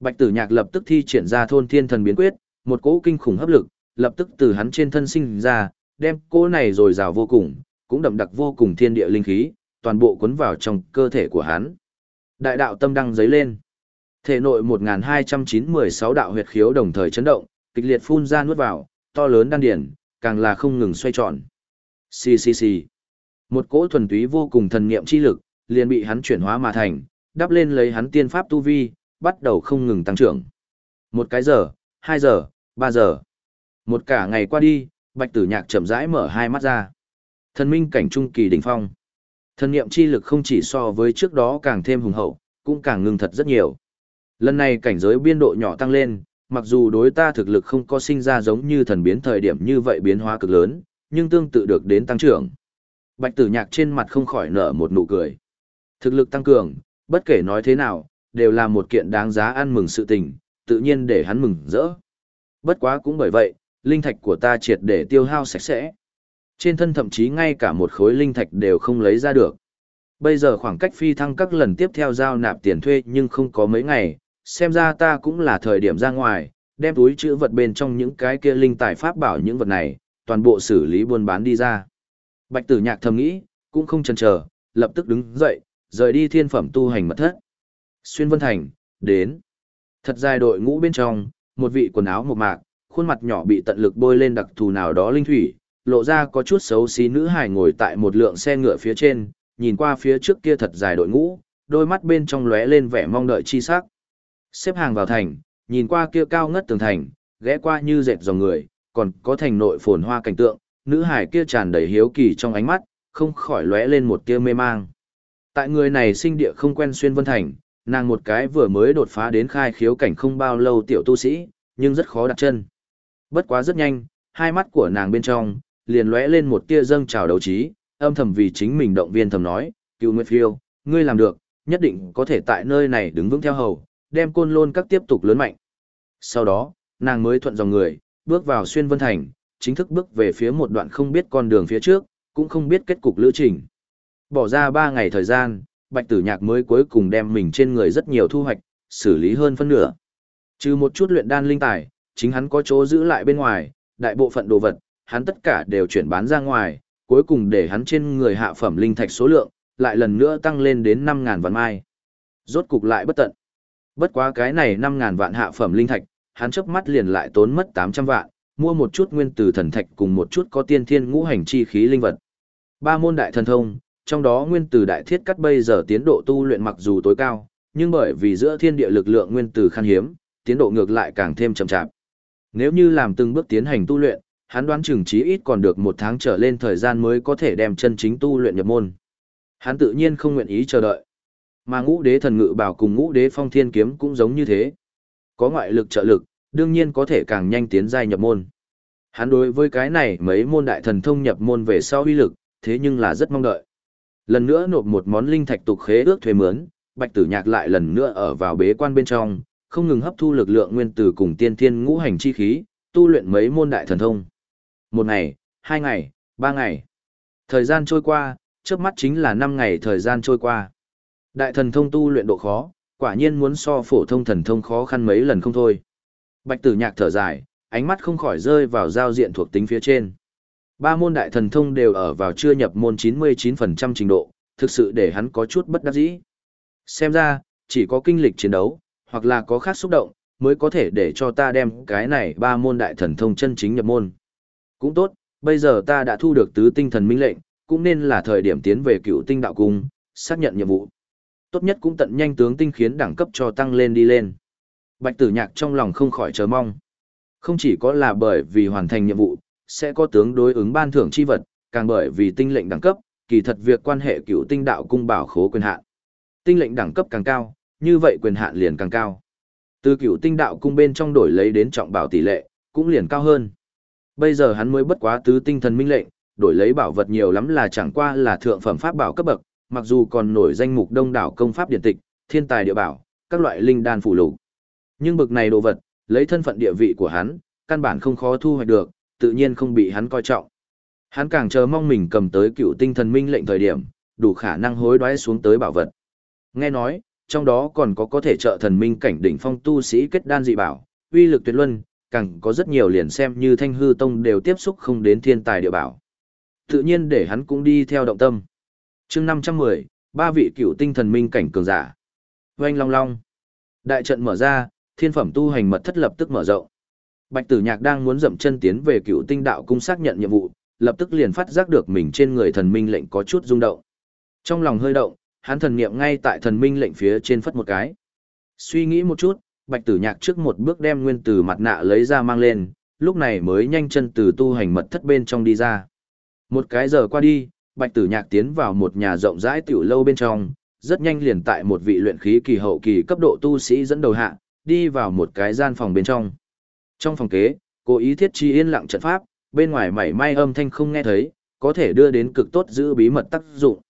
S1: Bạch Tử Nhạc lập tức thi triển ra thôn thiên thần biến quyết, một cỗ kinh khủng hấp lực, lập tức từ hắn trên thân sinh ra, đem cỗ này rồi rào vô cùng, cũng đậm đặc vô cùng thiên địa linh khí, toàn bộ cuốn vào trong cơ thể của hắn. Đại đạo tâm đăng giấy lên. Thể nội 1296 đạo huyệt khiếu đồng thời chấn động, kịch liệt phun ra nuốt vào, to lớn đan điển, càng là không ngừng xoay tròn. Xì xì xì. Một cỗ thuần túy vô cùng thần niệm chi lực, liền bị hắn chuyển hóa mà thành, đắp lên lấy hắn tiên pháp tu vi, bắt đầu không ngừng tăng trưởng. Một cái giờ, hai giờ, ba giờ. Một cả ngày qua đi, bạch tử nhạc chậm rãi mở hai mắt ra. Thần minh cảnh trung kỳ đỉnh phong. Thần niệm chi lực không chỉ so với trước đó càng thêm hùng hậu, cũng càng ngưng thật rất nhiều. Lần này cảnh giới biên độ nhỏ tăng lên, mặc dù đối ta thực lực không có sinh ra giống như thần biến thời điểm như vậy biến hóa cực lớn, nhưng tương tự được đến tăng trưởng. Bạch tử nhạc trên mặt không khỏi nở một nụ cười. Thực lực tăng cường, bất kể nói thế nào, đều là một kiện đáng giá ăn mừng sự tình, tự nhiên để hắn mừng rỡ. Bất quá cũng bởi vậy, linh thạch của ta triệt để tiêu hao sạch sẽ. Trên thân thậm chí ngay cả một khối linh thạch đều không lấy ra được. Bây giờ khoảng cách phi thăng các lần tiếp theo giao nạp tiền thuê nhưng không có mấy ngày, xem ra ta cũng là thời điểm ra ngoài, đem túi chữ vật bên trong những cái kia linh tài pháp bảo những vật này, toàn bộ xử lý buôn bán đi ra. Bạch tử nhạc thầm nghĩ, cũng không chần chờ, lập tức đứng dậy, rời đi thiên phẩm tu hành mật thất. Xuyên Vân Thành, đến. Thật dài đội ngũ bên trong, một vị quần áo một mạc, khuôn mặt nhỏ bị tận lực bôi lên đặc thù nào đó linh thủy, lộ ra có chút xấu xí nữ hài ngồi tại một lượng xe ngựa phía trên, nhìn qua phía trước kia thật dài đội ngũ, đôi mắt bên trong lóe lên vẻ mong đợi chi sắc. Xếp hàng vào thành, nhìn qua kia cao ngất tường thành, ghé qua như dệt dòng người, còn có thành nội phồn hoa cảnh tượng, nữ hải kia tràn đầy hiếu kỳ trong ánh mắt, không khỏi lóe lên một tia mê mang. Tại người này sinh địa không quen xuyên vân thành, nàng một cái vừa mới đột phá đến khai khiếu cảnh không bao lâu tiểu tu sĩ, nhưng rất khó đặt chân. Bất quá rất nhanh, hai mắt của nàng bên trong, liền lóe lên một tia dâng trào đấu trí, âm thầm vì chính mình động viên thầm nói, cựu nguyệt phiêu, ngươi làm được, nhất định có thể tại nơi này đứng vững theo hầu, đem côn lôn các tiếp tục lớn mạnh. Sau đó, nàng mới thuận dòng người, bước vào xuyên vân thành, chính thức bước về phía một đoạn không biết con đường phía trước, cũng không biết kết cục lữ trình. Bỏ ra 3 ngày thời gian, Bạch Tử Nhạc mới cuối cùng đem mình trên người rất nhiều thu hoạch, xử lý hơn phân nửa. Trừ một chút luyện đan linh tài, chính hắn có chỗ giữ lại bên ngoài, đại bộ phận đồ vật, hắn tất cả đều chuyển bán ra ngoài, cuối cùng để hắn trên người hạ phẩm linh thạch số lượng, lại lần nữa tăng lên đến 5.000 vạn mai. Rốt cục lại bất tận. Bất quá cái này 5.000 vạn hạ phẩm linh thạch, hắn chớp mắt liền lại tốn mất 800 vạn, mua một chút nguyên tử thần thạch cùng một chút có tiên thiên ngũ hành chi khí linh vật. Ba môn đại thần thông, trong đó nguyên tử đại thiết cắt bây giờ tiến độ tu luyện mặc dù tối cao, nhưng bởi vì giữa thiên địa lực lượng nguyên tử khan hiếm, tiến độ ngược lại càng thêm chậm chạp. Nếu như làm từng bước tiến hành tu luyện, hắn đoán chừng chí ít còn được một tháng trở lên thời gian mới có thể đem chân chính tu luyện nhập môn. Hắn tự nhiên không nguyện ý chờ đợi. Mà ngũ đế thần ngự bảo cùng ngũ đế phong thiên kiếm cũng giống như thế. Có ngoại lực trợ lực, đương nhiên có thể càng nhanh tiến giai nhập môn. Hắn đối với cái này mấy môn đại thần thông nhập môn về sau uy lực, thế nhưng là rất mong đợi. Lần nữa nộp một món linh thạch tục khế ước thuê mướn, Bạch Tử Nhạc lại lần nữa ở vào bế quan bên trong, không ngừng hấp thu lực lượng nguyên tử cùng tiên thiên ngũ hành chi khí, tu luyện mấy môn đại thần thông. Một ngày, hai ngày, ba ngày. Thời gian trôi qua, trước mắt chính là năm ngày thời gian trôi qua. Đại thần thông tu luyện độ khó, quả nhiên muốn so phổ thông thần thông khó khăn mấy lần không thôi. Bạch tử nhạc thở dài, ánh mắt không khỏi rơi vào giao diện thuộc tính phía trên. Ba môn đại thần thông đều ở vào chưa nhập môn 99% trình độ, thực sự để hắn có chút bất đắc dĩ. Xem ra, chỉ có kinh lịch chiến đấu, hoặc là có khác xúc động, mới có thể để cho ta đem cái này ba môn đại thần thông chân chính nhập môn. Cũng tốt, bây giờ ta đã thu được tứ tinh thần minh lệnh, cũng nên là thời điểm tiến về cựu tinh đạo cung, xác nhận nhiệm vụ. Tốt nhất cũng tận nhanh tướng tinh khiến đẳng cấp cho tăng lên đi lên. Bạch tử nhạc trong lòng không khỏi chờ mong. Không chỉ có là bởi vì hoàn thành nhiệm vụ, sẽ có tướng đối ứng ban thưởng chi vật, càng bởi vì tinh lệnh đẳng cấp, kỳ thật việc quan hệ cựu tinh đạo cung bảo khố quyền hạn. Tinh lệnh đẳng cấp càng cao, như vậy quyền hạn liền càng cao. Từ cựu tinh đạo cung bên trong đổi lấy đến trọng bảo tỷ lệ, cũng liền cao hơn. Bây giờ hắn mới bất quá tứ tinh thần minh lệnh, đổi lấy bảo vật nhiều lắm là chẳng qua là thượng phẩm pháp bảo cấp bậc, mặc dù còn nổi danh mục đông đảo công pháp điện tịch, thiên tài địa bảo, các loại linh đan phụ lục. Nhưng bực này đồ vật, lấy thân phận địa vị của hắn, căn bản không khó thu hoạch được, tự nhiên không bị hắn coi trọng. Hắn càng chờ mong mình cầm tới cựu tinh thần minh lệnh thời điểm, đủ khả năng hối đoái xuống tới bảo vật. Nghe nói, trong đó còn có có thể trợ thần minh cảnh đỉnh phong tu sĩ kết đan dị bảo, uy lực tuyệt luân, càng có rất nhiều liền xem như thanh hư tông đều tiếp xúc không đến thiên tài địa bảo. Tự nhiên để hắn cũng đi theo động tâm. chương 510, ba vị cựu tinh thần minh cảnh cường giả. Oanh long long. Đại trận mở ra, thiên phẩm tu hành mật thất lập tức mở rộng. Bạch tử nhạc đang muốn dậm chân tiến về cựu tinh đạo cung xác nhận nhiệm vụ, lập tức liền phát giác được mình trên người thần minh lệnh có chút rung động. Trong lòng hơi động, hắn thần niệm ngay tại thần minh lệnh phía trên phất một cái. Suy nghĩ một chút, bạch tử nhạc trước một bước đem nguyên tử mặt nạ lấy ra mang lên, lúc này mới nhanh chân từ tu hành mật thất bên trong đi ra. Một cái giờ qua đi, bạch tử nhạc tiến vào một nhà rộng rãi tiểu lâu bên trong, rất nhanh liền tại một vị luyện khí kỳ hậu kỳ cấp độ tu sĩ dẫn đầu hạ, đi vào một cái gian phòng bên trong. Trong phòng kế, cố ý thiết chi yên lặng trận pháp, bên ngoài mảy may âm thanh không nghe thấy, có thể đưa đến cực tốt giữ bí mật tác dụng.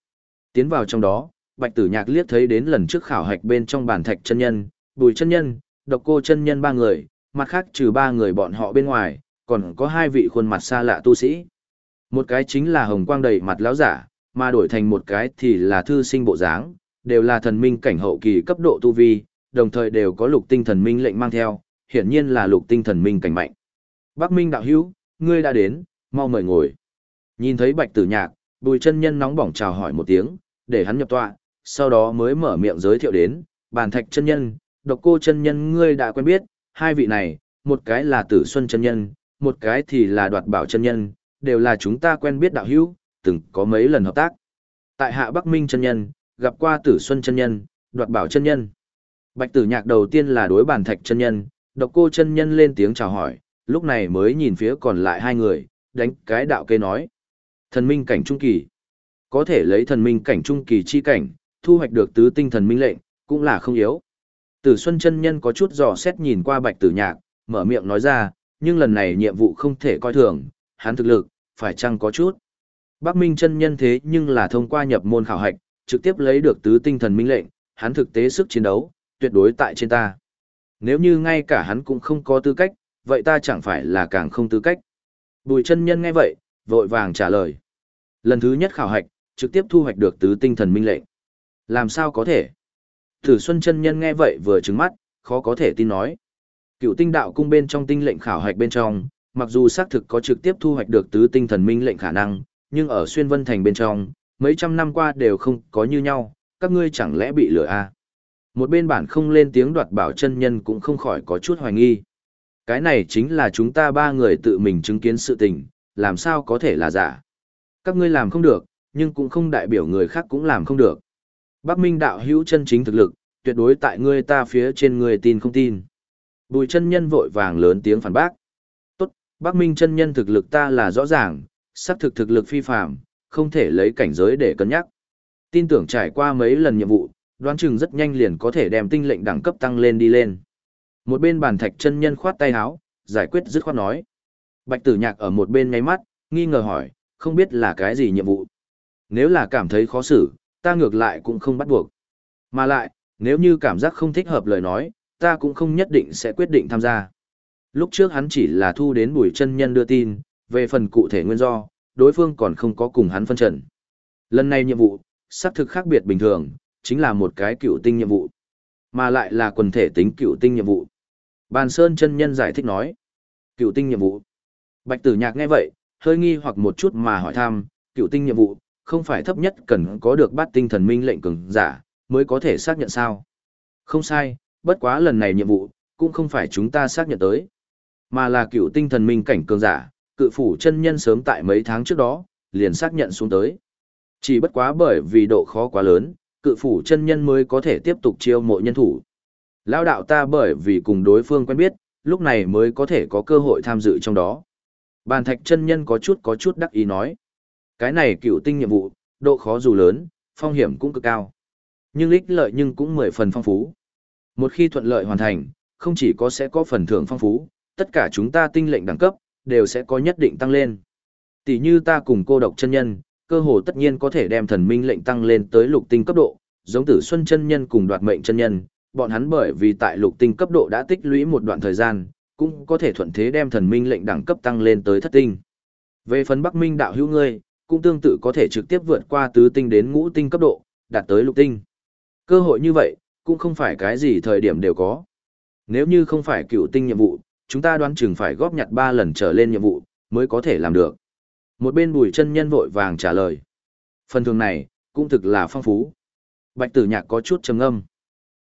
S1: Tiến vào trong đó, Bạch Tử Nhạc liếc thấy đến lần trước khảo hạch bên trong bàn thạch chân nhân, Bùi chân nhân, Độc Cô chân nhân ba người, mặt khác trừ ba người bọn họ bên ngoài, còn có hai vị khuôn mặt xa lạ tu sĩ. Một cái chính là hồng quang đầy mặt lão giả, mà đổi thành một cái thì là thư sinh bộ dáng, đều là thần minh cảnh hậu kỳ cấp độ tu vi, đồng thời đều có lục tinh thần minh lệnh mang theo, hiển nhiên là lục tinh thần minh cảnh mạnh. Bắc Minh đạo hữu, ngươi đã đến, mau mời ngồi. Nhìn thấy Bạch Tử Nhạc, Bùi chân nhân nóng bỏng chào hỏi một tiếng, để hắn nhập tọa, sau đó mới mở miệng giới thiệu đến, bàn thạch chân nhân, độc cô chân nhân ngươi đã quen biết, hai vị này, một cái là tử xuân chân nhân, một cái thì là đoạt bảo chân nhân, đều là chúng ta quen biết đạo hữu, từng có mấy lần hợp tác. Tại hạ Bắc Minh chân nhân, gặp qua tử xuân chân nhân, đoạt bảo chân nhân. Bạch tử nhạc đầu tiên là đối bàn thạch chân nhân, độc cô chân nhân lên tiếng chào hỏi, lúc này mới nhìn phía còn lại hai người, đánh cái đạo kê nói. Thần minh cảnh trung kỳ. Có thể lấy thần minh cảnh trung kỳ chi cảnh, thu hoạch được tứ tinh thần minh lệnh, cũng là không yếu. Tử Xuân chân nhân có chút dò xét nhìn qua Bạch Tử Nhạc, mở miệng nói ra, nhưng lần này nhiệm vụ không thể coi thường, hắn thực lực, phải chăng có chút. Bắc Minh chân nhân thế nhưng là thông qua nhập môn khảo hạch, trực tiếp lấy được tứ tinh thần minh lệnh, hắn thực tế sức chiến đấu, tuyệt đối tại trên ta. Nếu như ngay cả hắn cũng không có tư cách, vậy ta chẳng phải là càng không tư cách. Bùi chân nhân nghe vậy, vội vàng trả lời. Lần thứ nhất khảo hạch, trực tiếp thu hoạch được tứ tinh thần minh lệnh. Làm sao có thể? Tử Xuân chân nhân nghe vậy vừa trừng mắt, khó có thể tin nói. Cựu tinh đạo cung bên trong tinh lệnh khảo hạch bên trong, mặc dù xác thực có trực tiếp thu hoạch được tứ tinh thần minh lệnh khả năng, nhưng ở xuyên vân thành bên trong, mấy trăm năm qua đều không có như nhau, các ngươi chẳng lẽ bị lừa à? Một bên bản không lên tiếng đoạt bảo chân nhân cũng không khỏi có chút hoài nghi. Cái này chính là chúng ta ba người tự mình chứng kiến sự tình, làm sao có thể là giả. Các ngươi làm không được, nhưng cũng không đại biểu người khác cũng làm không được. Bắc Minh đạo hữu chân chính thực lực, tuyệt đối tại ngươi ta phía trên ngươi tin không tin. Bùi chân nhân vội vàng lớn tiếng phản bác. Tốt, Bắc Minh chân nhân thực lực ta là rõ ràng, sắp thực thực lực phi phàm, không thể lấy cảnh giới để cân nhắc. Tin tưởng trải qua mấy lần nhiệm vụ, đoán chừng rất nhanh liền có thể đem tinh lệnh đẳng cấp tăng lên đi lên. Một bên bàn thạch chân nhân khoát tay áo, giải quyết dứt khoát nói. Bạch tử nhạc ở một bên ngáy mắt, nghi ngờ hỏi, không biết là cái gì nhiệm vụ. Nếu là cảm thấy khó xử, ta ngược lại cũng không bắt buộc. Mà lại, nếu như cảm giác không thích hợp lời nói, ta cũng không nhất định sẽ quyết định tham gia. Lúc trước hắn chỉ là thu đến bùi chân nhân đưa tin, về phần cụ thể nguyên do, đối phương còn không có cùng hắn phân trần. Lần này nhiệm vụ, xác thực khác biệt bình thường, chính là một cái cựu tinh nhiệm vụ, mà lại là quần thể tính cựu tinh nhiệm vụ. Bàn Sơn chân nhân giải thích nói, cựu tinh nhiệm vụ. Bạch tử nhạc nghe vậy, hơi nghi hoặc một chút mà hỏi thăm, cựu tinh nhiệm vụ, không phải thấp nhất cần có được bát tinh thần minh lệnh cường giả, mới có thể xác nhận sao. Không sai, bất quá lần này nhiệm vụ, cũng không phải chúng ta xác nhận tới, mà là cựu tinh thần minh cảnh cường giả, cự phủ chân nhân sớm tại mấy tháng trước đó, liền xác nhận xuống tới. Chỉ bất quá bởi vì độ khó quá lớn, cự phủ chân nhân mới có thể tiếp tục chiêu mộ nhân thủ. Lao đạo ta bởi vì cùng đối phương quen biết, lúc này mới có thể có cơ hội tham dự trong đó. Bàn thạch chân nhân có chút có chút đắc ý nói. Cái này cựu tinh nhiệm vụ, độ khó dù lớn, phong hiểm cũng cực cao. Nhưng ích lợi nhưng cũng mười phần phong phú. Một khi thuận lợi hoàn thành, không chỉ có sẽ có phần thưởng phong phú, tất cả chúng ta tinh lệnh đẳng cấp, đều sẽ có nhất định tăng lên. Tỷ như ta cùng cô độc chân nhân, cơ hồ tất nhiên có thể đem thần minh lệnh tăng lên tới lục tinh cấp độ, giống tử xuân chân nhân cùng đoạt mệnh chân nhân, bọn hắn bởi vì tại lục tinh cấp độ đã tích lũy một đoạn thời gian, cũng có thể thuận thế đem thần minh lệnh đẳng cấp tăng lên tới thất tinh. Về phần Bắc Minh đạo hữu ngươi, cũng tương tự có thể trực tiếp vượt qua tứ tinh đến ngũ tinh cấp độ, đạt tới lục tinh. Cơ hội như vậy, cũng không phải cái gì thời điểm đều có. Nếu như không phải cựu tinh nhiệm vụ, chúng ta đoán chừng phải góp nhặt 3 lần trở lên nhiệm vụ, mới có thể làm được. Một bên bùi chân nhân vội vàng trả lời. Phần thường này, cũng thực là phong phú. Bạch tử nhạc có chút trầm âm.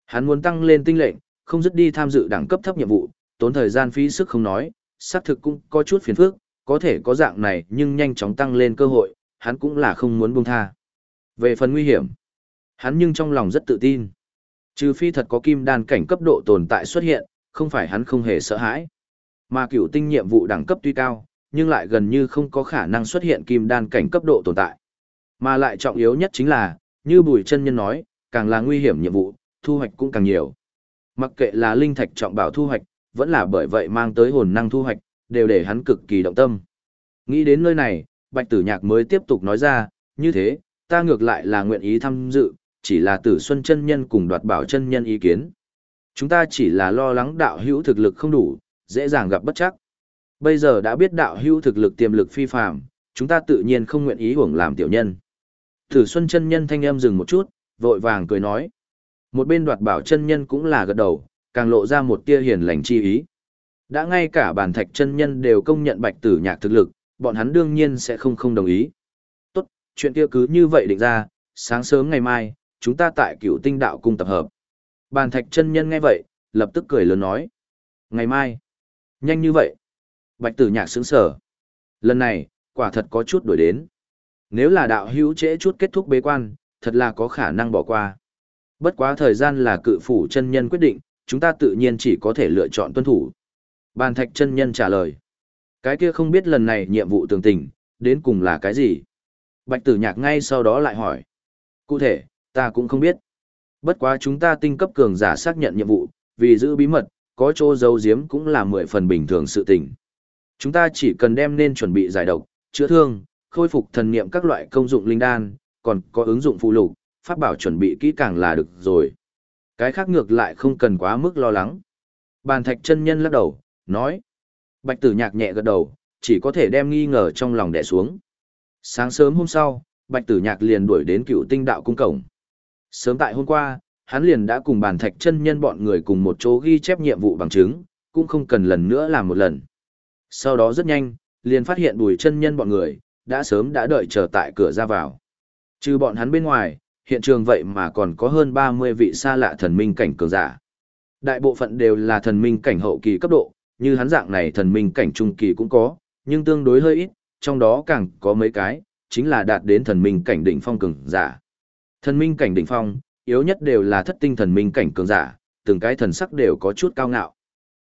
S1: Hắn muốn tăng lên tinh lệnh, không dứt đi tham dự đẳng cấp thấp nhiệm vụ, tốn thời gian phí sức không nói, xác thực cũng có chút phiền phức, có thể có dạng này nhưng nhanh chóng tăng lên cơ hội, hắn cũng là không muốn buông tha. Về phần nguy hiểm, hắn nhưng trong lòng rất tự tin. Trừ phi thật có kim đan cảnh cấp độ tồn tại xuất hiện, không phải hắn không hề sợ hãi. Mà cửu tinh nhiệm vụ đẳng cấp tuy cao, nhưng lại gần như không có khả năng xuất hiện kim đan cảnh cấp độ tồn tại. Mà lại trọng yếu nhất chính là, như Bùi chân nhân nói, càng là nguy hiểm nhiệm vụ, thu hoạch cũng càng nhiều. Mặc kệ là linh thạch trọng bảo thu hoạch, vẫn là bởi vậy mang tới hồn năng thu hoạch, đều để hắn cực kỳ động tâm. Nghĩ đến nơi này, Bạch Tử Nhạc mới tiếp tục nói ra, như thế, ta ngược lại là nguyện ý tham dự, chỉ là Tử Xuân chân nhân cùng đoạt bảo chân nhân ý kiến. Chúng ta chỉ là lo lắng đạo hữu thực lực không đủ, dễ dàng gặp bất chắc. Bây giờ đã biết đạo hữu thực lực tiềm lực phi phàm, chúng ta tự nhiên không nguyện ý hưởng làm tiểu nhân. Tử Xuân chân nhân thanh âm dừng một chút, vội vàng cười nói. Một bên đoạt bảo chân nhân cũng là gật đầu, càng lộ ra một tia hiền lành chi ý. Đã ngay cả bản thạch chân nhân đều công nhận bạch tử nhạc thực lực, bọn hắn đương nhiên sẽ không không đồng ý. Tốt, chuyện kia cứ như vậy định ra, sáng sớm ngày mai, chúng ta tại cựu tinh đạo cung tập hợp. Bàn thạch chân nhân nghe vậy, lập tức cười lớn nói. Ngày mai, nhanh như vậy. Bạch tử nhạc sướng sở. Lần này, quả thật có chút đổi đến. Nếu là đạo hữu trễ chút kết thúc bế quan, thật là có khả năng bỏ qua. Bất quá thời gian là cự phủ chân nhân quyết định, chúng ta tự nhiên chỉ có thể lựa chọn tuân thủ. Bàn thạch chân nhân trả lời. Cái kia không biết lần này nhiệm vụ tường tình, đến cùng là cái gì? Bạch tử nhạc ngay sau đó lại hỏi. Cụ thể, ta cũng không biết. Bất quá chúng ta tinh cấp cường giả xác nhận nhiệm vụ, vì giữ bí mật, có chỗ giấu giếm cũng là mười phần bình thường sự tình. Chúng ta chỉ cần đem nên chuẩn bị giải độc, chữa thương, khôi phục thần niệm các loại công dụng linh đan, còn có ứng dụng phụ lục, pháp bảo chuẩn bị kỹ càng là được rồi. Cái khác ngược lại không cần quá mức lo lắng. Bàn thạch chân nhân lắc đầu, nói. Bạch tử nhạc nhẹ gật đầu, chỉ có thể đem nghi ngờ trong lòng đè xuống. Sáng sớm hôm sau, Bạch Tử Nhạc liền đuổi đến cựu tinh đạo cung cổng. Sớm tại hôm qua, hắn liền đã cùng bàn thạch chân nhân bọn người cùng một chỗ ghi chép nhiệm vụ bằng chứng, cũng không cần lần nữa làm một lần. Sau đó rất nhanh, liền phát hiện bùi chân nhân bọn người, đã sớm đã đợi chờ tại cửa ra vào. Trừ bọn hắn bên ngoài, hiện trường vậy mà còn có hơn 30 vị xa lạ thần minh cảnh cường giả. Đại bộ phận đều là thần minh cảnh hậu kỳ cấp độ, như hắn dạng này thần minh cảnh trung kỳ cũng có, nhưng tương đối hơi ít, trong đó càng có mấy cái, chính là đạt đến thần minh cảnh đỉnh phong cường giả. Thần minh cảnh đỉnh phong, yếu nhất đều là thất tinh thần minh cảnh cường giả, từng cái thần sắc đều có chút cao ngạo.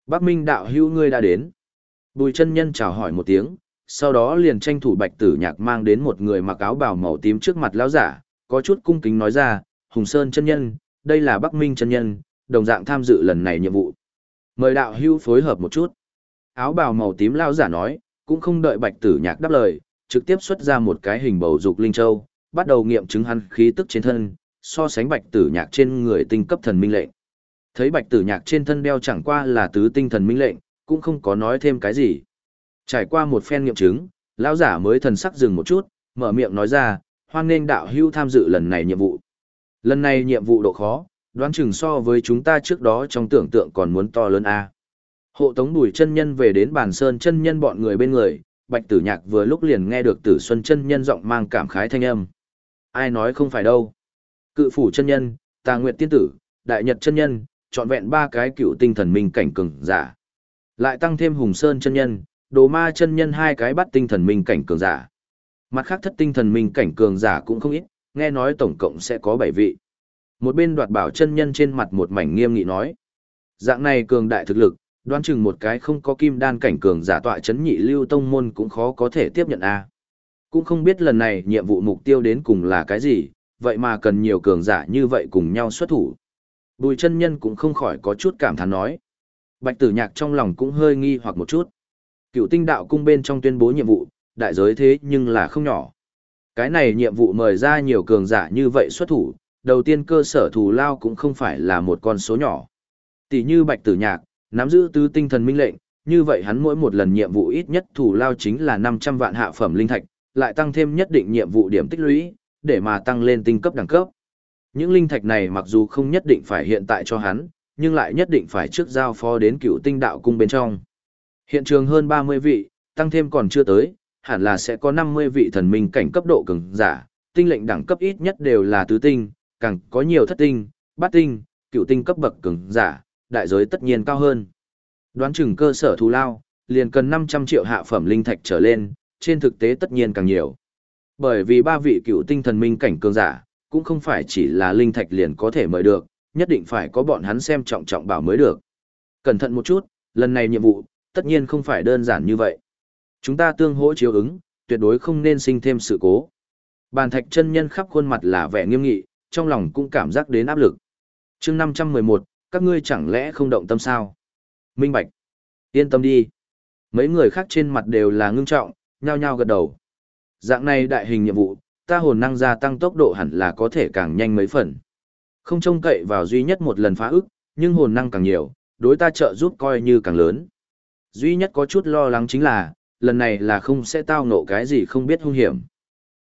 S1: Bắc Minh đạo hữu ngươi đã đến. Bùi chân nhân chào hỏi một tiếng, sau đó liền tranh thủ bạch tử nhạc mang đến một người mặc áo bào màu tím trước mặt lão giả, có chút cung kính nói ra, Hùng Sơn chân nhân, đây là Bắc Minh chân nhân, đồng dạng tham dự lần này nhiệm vụ. Mời đạo hưu phối hợp một chút. Áo bào màu tím lão giả nói, cũng không đợi bạch tử nhạc đáp lời, trực tiếp xuất ra một cái hình bầu dục linh châu, bắt đầu nghiệm chứng hắn khí tức trên thân, so sánh bạch tử nhạc trên người tinh cấp thần minh lệnh. Thấy bạch tử nhạc trên thân đeo chẳng qua là tứ tinh thần minh lệnh, cũng không có nói thêm cái gì. Trải qua một phen nghiệm chứng, lão giả mới thần sắc dừng một chút, mở miệng nói ra, hoan nghênh đạo hưu tham dự lần này nhiệm vụ. Lần này nhiệm vụ độ khó, đoán chừng so với chúng ta trước đó trong tưởng tượng còn muốn to lớn a. Hộ tống Bùi chân nhân về đến bàn sơn chân nhân bọn người bên người, bạch tử nhạc vừa lúc liền nghe được tử xuân chân nhân giọng mang cảm khái thanh âm. Ai nói không phải đâu. Cự phủ chân nhân, tà nguyệt tiên tử, đại nhật chân nhân, trọn vẹn ba cái cựu tinh thần minh cảnh cường giả. Lại tăng thêm hùng sơn chân nhân, đồ ma chân nhân hai cái bắt tinh thần minh cảnh cường giả. Mặt khác thất tinh thần minh cảnh cường giả cũng không ít, nghe nói tổng cộng sẽ có bảy vị. Một bên đoạt bảo chân nhân trên mặt một mảnh nghiêm nghị nói. Dạng này cường đại thực lực, đoán chừng một cái không có kim đan cảnh cường giả tọa chấn nhị lưu tông môn cũng khó có thể tiếp nhận a. Cũng không biết lần này nhiệm vụ mục tiêu đến cùng là cái gì, vậy mà cần nhiều cường giả như vậy cùng nhau xuất thủ. Bùi chân nhân cũng không khỏi có chút cảm thán nói. Bạch tử nhạc trong lòng cũng hơi nghi hoặc một chút. Cựu tinh đạo cung bên trong tuyên bố nhiệm vụ, đại giới thế nhưng là không nhỏ. Cái này nhiệm vụ mời ra nhiều cường giả như vậy xuất thủ, đầu tiên cơ sở thù lao cũng không phải là một con số nhỏ. Tỷ như bạch tử nhạc, nắm giữ tứ tinh thần minh lệnh, như vậy hắn mỗi một lần nhiệm vụ ít nhất thù lao chính là 500 vạn hạ phẩm linh thạch, lại tăng thêm nhất định nhiệm vụ điểm tích lũy, để mà tăng lên tinh cấp đẳng cấp. Những linh thạch này mặc dù không nhất định phải hiện tại cho hắn, nhưng lại nhất định phải trước giao phó đến cựu tinh đạo cung bên trong. Hiện trường hơn 30 vị, tăng thêm còn chưa tới, hẳn là sẽ có 50 vị thần minh cảnh cấp độ cường giả, tinh lệnh đẳng cấp ít nhất đều là tứ tinh, càng có nhiều thất tinh, bát tinh, cựu tinh cấp bậc cường giả, đại giới tất nhiên cao hơn. Đoán chừng cơ sở thù lao, liền cần 500 triệu hạ phẩm linh thạch trở lên, trên thực tế tất nhiên càng nhiều. Bởi vì ba vị cựu tinh thần minh cảnh cường giả, cũng không phải chỉ là linh thạch liền có thể mời được, nhất định phải có bọn hắn xem trọng trọng bảo mới được. Cẩn thận một chút, lần này nhiệm vụ, tất nhiên không phải đơn giản như vậy. Chúng ta tương hỗ chiếu ứng, tuyệt đối không nên sinh thêm sự cố. Bàn thạch chân nhân khắp khuôn mặt là vẻ nghiêm nghị, trong lòng cũng cảm giác đến áp lực. chương 511, các ngươi chẳng lẽ không động tâm sao? Minh Bạch. Yên tâm đi. Mấy người khác trên mặt đều là ngưng trọng, nhao nhao gật đầu. Dạng này đại hình nhiệm vụ, ta hồn năng gia tăng tốc độ hẳn là có thể càng nhanh mấy phần. Không trông cậy vào duy nhất một lần phá ức, nhưng hồn năng càng nhiều, đối ta trợ giúp coi như càng lớn. Duy nhất có chút lo lắng chính là, lần này là không sẽ tao ngộ cái gì không biết hung hiểm.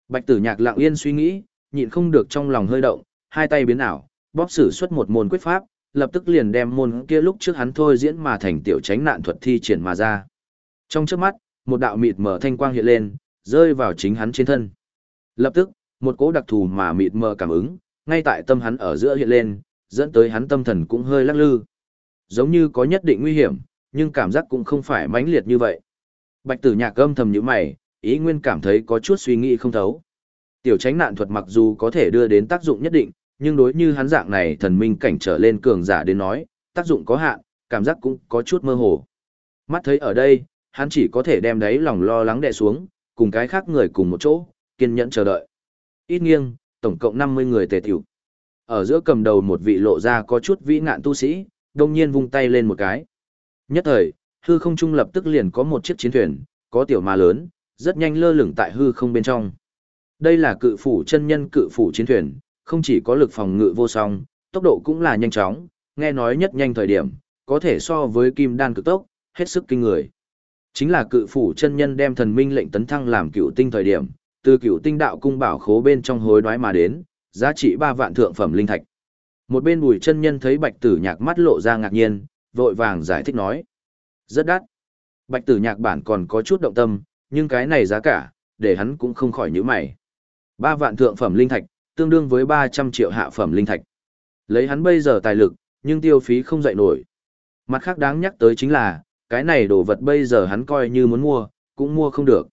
S1: Bạch tử nhạc lặng yên suy nghĩ, nhịn không được trong lòng hơi động, hai tay biến ảo, bóp sử xuất một môn quyết pháp, lập tức liền đem môn kia lúc trước hắn thôi diễn mà thành tiểu tránh nạn thuật thi triển mà ra. Trong trước mắt, một đạo mịt mở thanh quang hiện lên, rơi vào chính hắn trên thân. Lập tức, một cỗ đặc thù mà mịt mờ cảm ứng, ngay tại tâm hắn ở giữa hiện lên, dẫn tới hắn tâm thần cũng hơi lắc lư. Giống như có nhất định nguy hiểm, nhưng cảm giác cũng không phải mãnh liệt như vậy. Bạch tử nhạc âm thầm như mày, ý nguyên cảm thấy có chút suy nghĩ không thấu. Tiểu tránh nạn thuật mặc dù có thể đưa đến tác dụng nhất định, nhưng đối như hắn dạng này thần minh cảnh trở lên cường giả đến nói, tác dụng có hạn, cảm giác cũng có chút mơ hồ. Mắt thấy ở đây, hắn chỉ có thể đem đấy lòng lo lắng đè xuống, cùng cái khác người cùng một chỗ, kiên nhẫn chờ đợi. Ít nghiêng, tổng cộng 50 người tề tiểu. Ở giữa cầm đầu một vị lộ ra có chút vĩ ngạn tu sĩ, đông nhiên vung tay lên một cái. Nhất thời, hư không trung lập tức liền có một chiếc chiến thuyền, có tiểu ma lớn, rất nhanh lơ lửng tại hư không bên trong. Đây là cự phủ chân nhân cự phủ chiến thuyền, không chỉ có lực phòng ngự vô song, tốc độ cũng là nhanh chóng, nghe nói nhất nhanh thời điểm, có thể so với kim đan cực tốc, hết sức kinh người. Chính là cự phủ chân nhân đem thần minh lệnh tấn thăng làm cựu tinh thời điểm, từ cựu tinh đạo cung bảo khố bên trong hối đoái mà đến, giá trị 3 vạn thượng phẩm linh thạch. Một bên bùi chân nhân thấy bạch tử nhạc mắt lộ ra ngạc nhiên, vội vàng giải thích nói. Rất đắt. Bạch tử nhạc bản còn có chút động tâm, nhưng cái này giá cả, để hắn cũng không khỏi nhíu mày. Ba vạn thượng phẩm linh thạch, tương đương với 300 triệu hạ phẩm linh thạch. Lấy hắn bây giờ tài lực, nhưng tiêu phí không dậy nổi. Mặt khác đáng nhắc tới chính là, cái này đồ vật bây giờ hắn coi như muốn mua, cũng mua không được.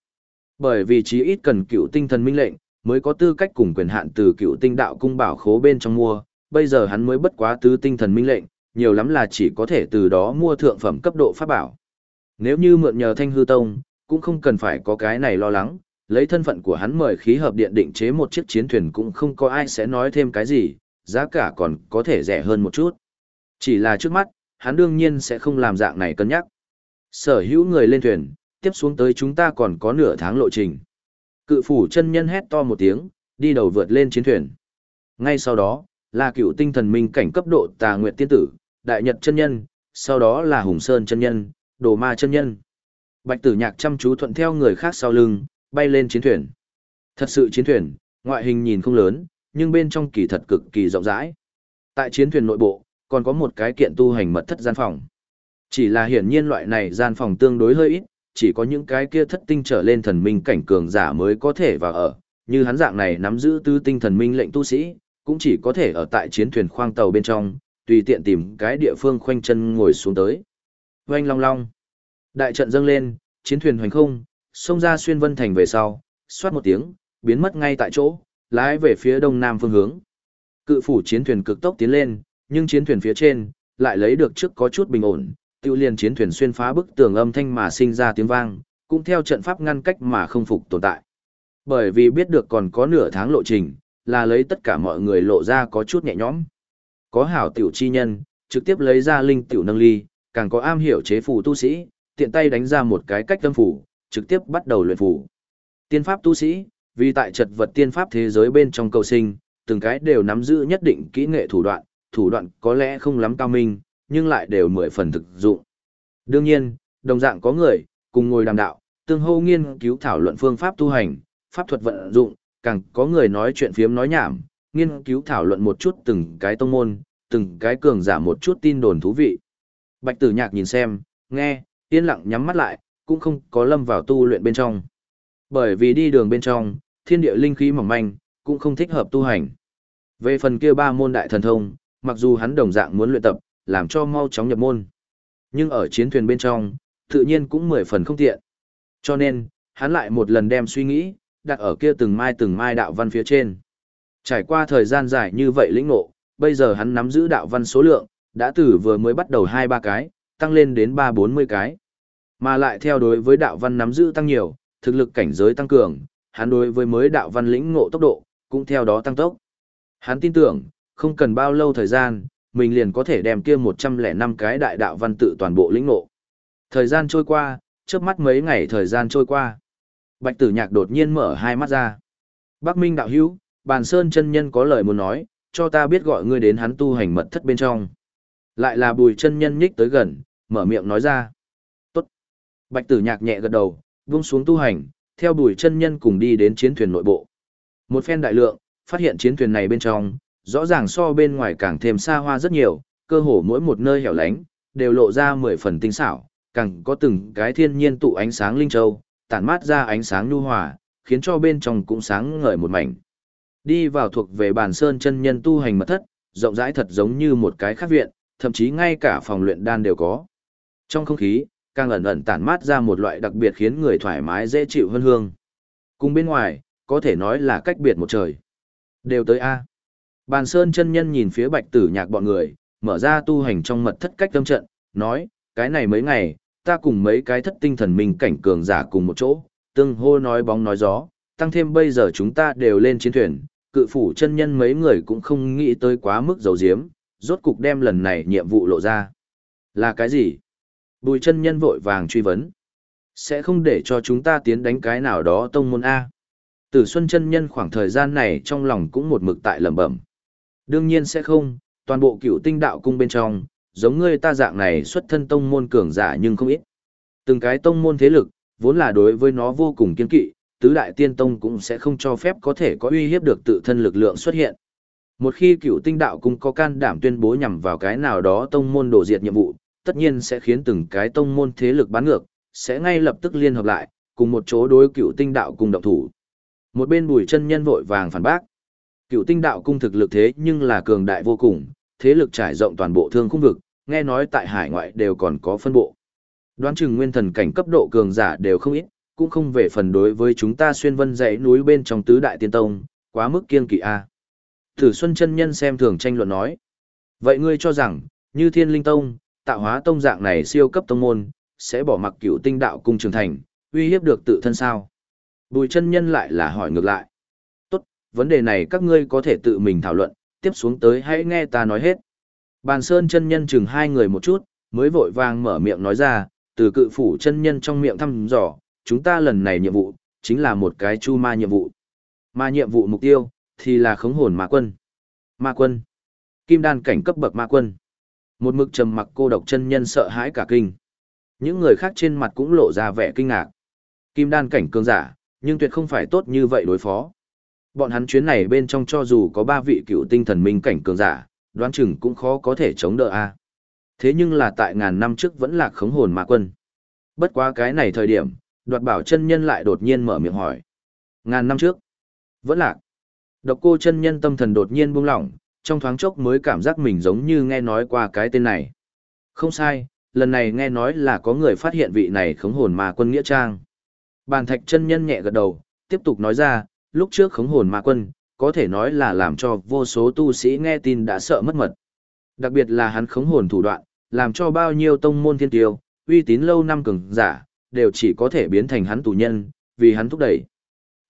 S1: Bởi vì chí ít cần cựu tinh thần minh lệnh, mới có tư cách cùng quyền hạn từ cựu tinh đạo cung bảo khố bên trong mua, bây giờ hắn mới bất quá tứ tinh thần minh lệnh, nhiều lắm là chỉ có thể từ đó mua thượng phẩm cấp độ pháp bảo. Nếu như mượn nhờ thanh hư tông, cũng không cần phải có cái này lo lắng, lấy thân phận của hắn mời khí hợp điện định chế một chiếc chiến thuyền cũng không có ai sẽ nói thêm cái gì, giá cả còn có thể rẻ hơn một chút. Chỉ là trước mắt, hắn đương nhiên sẽ không làm dạng này cân nhắc. Sở hữu người lên thuyền, tiếp xuống tới chúng ta còn có nửa tháng lộ trình. Cự phủ chân nhân hét to một tiếng, đi đầu vượt lên chiến thuyền. Ngay sau đó, là cựu tinh thần minh cảnh cấp độ tà nguyệt tiên tử, đại nhật chân nhân, sau đó là hùng sơn chân nhân, đồ ma chân nhân. Bạch tử nhạc chăm chú thuận theo người khác sau lưng, bay lên chiến thuyền. Thật sự chiến thuyền, ngoại hình nhìn không lớn, nhưng bên trong kỳ thật cực kỳ rộng rãi. Tại chiến thuyền nội bộ, còn có một cái kiện tu hành mật thất gian phòng. Chỉ là hiển nhiên loại này gian phòng tương đối hơi ít, chỉ có những cái kia thất tinh trở lên thần minh cảnh cường giả mới có thể vào ở, như hắn dạng này nắm giữ tư tinh thần minh lệnh tu sĩ, cũng chỉ có thể ở tại chiến thuyền khoang tàu bên trong, tùy tiện tìm cái địa phương khoanh chân ngồi xuống tới. Oanh long long. Đại trận dâng lên, chiến thuyền hoành không, xông ra xuyên vân thành về sau, xoát một tiếng, biến mất ngay tại chỗ, lái về phía đông nam phương hướng. Cự phủ chiến thuyền cực tốc tiến lên, nhưng chiến thuyền phía trên lại lấy được trước có chút bình ổn, tiêu liền chiến thuyền xuyên phá bức tường âm thanh mà sinh ra tiếng vang, cũng theo trận pháp ngăn cách mà không phục tồn tại. Bởi vì biết được còn có nửa tháng lộ trình, là lấy tất cả mọi người lộ ra có chút nhẹ nhõm. Có hảo tiểu chi nhân, trực tiếp lấy ra linh tiểu nâng ly, càng có am hiểu chế phù tu sĩ, tiện tay đánh ra một cái cách tâm phủ, trực tiếp bắt đầu luyện phù. Tiên pháp tu sĩ, vì tại trật vật tiên pháp thế giới bên trong cầu sinh, từng cái đều nắm giữ nhất định kỹ nghệ thủ đoạn, thủ đoạn có lẽ không lắm cao minh, nhưng lại đều mười phần thực dụng. Đương nhiên, đồng dạng có người, cùng ngồi đàm đạo, tương hô nghiên cứu thảo luận phương pháp tu hành, pháp thuật vận dụng, càng có người nói chuyện phiếm nói nhảm, nghiên cứu thảo luận một chút từng cái tông môn, từng cái cường giả một chút tin đồn thú vị. Bạch tử nhạc nhìn xem, nghe, yên lặng nhắm mắt lại, cũng không có lâm vào tu luyện bên trong. Bởi vì đi đường bên trong, thiên địa linh khí mỏng manh, cũng không thích hợp tu hành. Về phần kia ba môn đại thần thông, mặc dù hắn đồng dạng muốn luyện tập, làm cho mau chóng nhập môn. Nhưng ở chiến thuyền bên trong, tự nhiên cũng mười phần không tiện. Cho nên, hắn lại một lần đem suy nghĩ, đặt ở kia từng mai từng mai đạo văn phía trên. Trải qua thời gian dài như vậy lĩnh ngộ, bây giờ hắn nắm giữ đạo văn số lượng, đã từ vừa mới bắt đầu 2-3 cái, tăng lên đến 3-40 cái. Mà lại theo đối với đạo văn nắm giữ tăng nhiều, thực lực cảnh giới tăng cường, hắn đối với mới đạo văn lĩnh ngộ tốc độ, cũng theo đó tăng tốc. Hắn tin tưởng, không cần bao lâu thời gian, mình liền có thể đem kia 105 cái đại đạo văn tự toàn bộ lĩnh ngộ. Thời gian trôi qua, trước mắt mấy ngày thời gian trôi qua. Bạch tử nhạc đột nhiên mở hai mắt ra. Bắc Minh đạo hữu, bàn sơn chân nhân có lời muốn nói, cho ta biết gọi ngươi đến hắn tu hành mật thất bên trong. Lại là bùi chân nhân nhích tới gần, mở miệng nói ra. Bạch tử nhạc nhẹ gật đầu, vung xuống tu hành, theo bùi chân nhân cùng đi đến chiến thuyền nội bộ. Một phen đại lượng, phát hiện chiến thuyền này bên trong, rõ ràng so bên ngoài càng thêm xa hoa rất nhiều, cơ hồ mỗi một nơi hẻo lánh, đều lộ ra mười phần tinh xảo, càng có từng cái thiên nhiên tụ ánh sáng linh châu, tản mát ra ánh sáng nhu hòa, khiến cho bên trong cũng sáng ngời một mảnh. Đi vào thuộc về bàn sơn chân nhân tu hành mật thất, rộng rãi thật giống như một cái khác viện, thậm chí ngay cả phòng luyện đan đều có. Trong không khí, càng ẩn ẩn tản mát ra một loại đặc biệt khiến người thoải mái dễ chịu hơn hương. Cùng bên ngoài, có thể nói là cách biệt một trời. Đều tới A. Bàn Sơn chân nhân nhìn phía bạch tử nhạc bọn người, mở ra tu hành trong mật thất cách tâm trận, nói, cái này mấy ngày, ta cùng mấy cái thất tinh thần minh cảnh cường giả cùng một chỗ, tương hô nói bóng nói gió, tăng thêm bây giờ chúng ta đều lên chiến thuyền, cự phủ chân nhân mấy người cũng không nghĩ tới quá mức dầu diếm, rốt cục đem lần này nhiệm vụ lộ ra. Là cái gì? Bùi chân nhân vội vàng truy vấn. Sẽ không để cho chúng ta tiến đánh cái nào đó tông môn A. Tử Xuân chân nhân khoảng thời gian này trong lòng cũng một mực tại lẩm bẩm. Đương nhiên sẽ không, toàn bộ cựu tinh đạo cung bên trong, giống ngươi ta dạng này xuất thân tông môn cường giả nhưng không ít. Từng cái tông môn thế lực, vốn là đối với nó vô cùng kiên kỵ, tứ đại tiên tông cũng sẽ không cho phép có thể có uy hiếp được tự thân lực lượng xuất hiện. Một khi cựu tinh đạo cung có can đảm tuyên bố nhằm vào cái nào đó tông môn đổ diệt nhiệm vụ, tất nhiên sẽ khiến từng cái tông môn thế lực bán ngược, sẽ ngay lập tức liên hợp lại, cùng một chỗ đối cựu tinh đạo cùng động thủ. Một bên bùi chân nhân vội vàng phản bác. Cựu tinh đạo cung thực lực thế nhưng là cường đại vô cùng, thế lực trải rộng toàn bộ thương khung vực, nghe nói tại hải ngoại đều còn có phân bộ. Đoán chừng nguyên thần cảnh cấp độ cường giả đều không ít, cũng không về phần đối với chúng ta xuyên vân dãy núi bên trong tứ đại tiên tông, quá mức kiên kỵ a. Tử Xuân chân nhân xem thường tranh luận nói. Vậy ngươi cho rằng, như Thiên Linh Tông, tạo hóa tông dạng này siêu cấp tông môn, sẽ bỏ mặc cựu tinh đạo cung trường thành, uy hiếp được tự thân sao? Bùi chân nhân lại là hỏi ngược lại. Tốt, vấn đề này các ngươi có thể tự mình thảo luận, tiếp xuống tới hãy nghe ta nói hết. Bàn Sơn chân nhân chừng hai người một chút, mới vội vàng mở miệng nói ra, từ cự phủ chân nhân trong miệng thăm dò, chúng ta lần này nhiệm vụ, chính là một cái chu ma nhiệm vụ. Ma nhiệm vụ mục tiêu, thì là khống hồn ma quân. Ma quân. Kim đan cảnh cấp bậc ma quân. Một mực trầm mặc cô độc chân nhân sợ hãi cả kinh. Những người khác trên mặt cũng lộ ra vẻ kinh ngạc. Kim đan cảnh cường giả, nhưng tuyệt không phải tốt như vậy đối phó. Bọn hắn chuyến này bên trong cho dù có ba vị cựu tinh thần minh cảnh cường giả, đoán chừng cũng khó có thể chống đỡ a. Thế nhưng là tại ngàn năm trước vẫn là khống hồn ma quân. Bất quá cái này thời điểm, đoạt bảo chân nhân lại đột nhiên mở miệng hỏi. Ngàn năm trước, vẫn lạc. Độc cô chân nhân tâm thần đột nhiên buông lỏng, trong thoáng chốc mới cảm giác mình giống như nghe nói qua cái tên này. Không sai, lần này nghe nói là có người phát hiện vị này khống hồn ma quân nghĩa trang. Bàn thạch chân nhân nhẹ gật đầu, tiếp tục nói ra, lúc trước khống hồn ma quân, có thể nói là làm cho vô số tu sĩ nghe tin đã sợ mất mật. Đặc biệt là hắn khống hồn thủ đoạn, làm cho bao nhiêu tông môn thiên tiêu, uy tín lâu năm cường giả, đều chỉ có thể biến thành hắn tù nhân, vì hắn thúc đẩy.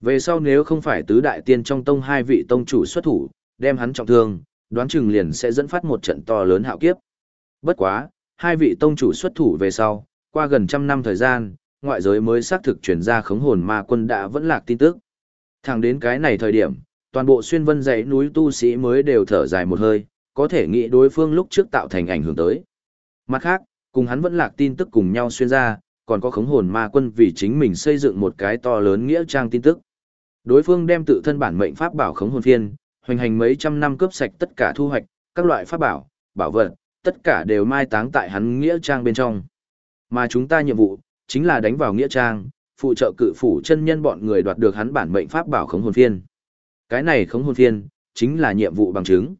S1: Về sau nếu không phải tứ đại tiên trong tông hai vị tông chủ xuất thủ, đem hắn trọng thương, đoán chừng liền sẽ dẫn phát một trận to lớn hạo kiếp. Bất quá, hai vị tông chủ xuất thủ về sau, qua gần trăm năm thời gian, ngoại giới mới xác thực chuyển ra khống hồn ma quân đã vẫn lạc tin tức. Thẳng đến cái này thời điểm, toàn bộ xuyên vân dãy núi tu sĩ mới đều thở dài một hơi, có thể nghĩ đối phương lúc trước tạo thành ảnh hưởng tới. Mặt khác, cùng hắn vẫn lạc tin tức cùng nhau xuyên ra, còn có khống hồn ma quân vì chính mình xây dựng một cái to lớn nghĩa trang tin tức. Đối phương đem tự thân bản mệnh pháp bảo khống hồn phiên, hoành hành mấy trăm năm cướp sạch tất cả thu hoạch, các loại pháp bảo, bảo vật, tất cả đều mai táng tại hắn nghĩa trang bên trong. Mà chúng ta nhiệm vụ, chính là đánh vào nghĩa trang, phụ trợ cự phủ chân nhân bọn người đoạt được hắn bản mệnh pháp bảo khống hồn phiên. Cái này khống hồn phiên, chính là nhiệm vụ bằng chứng.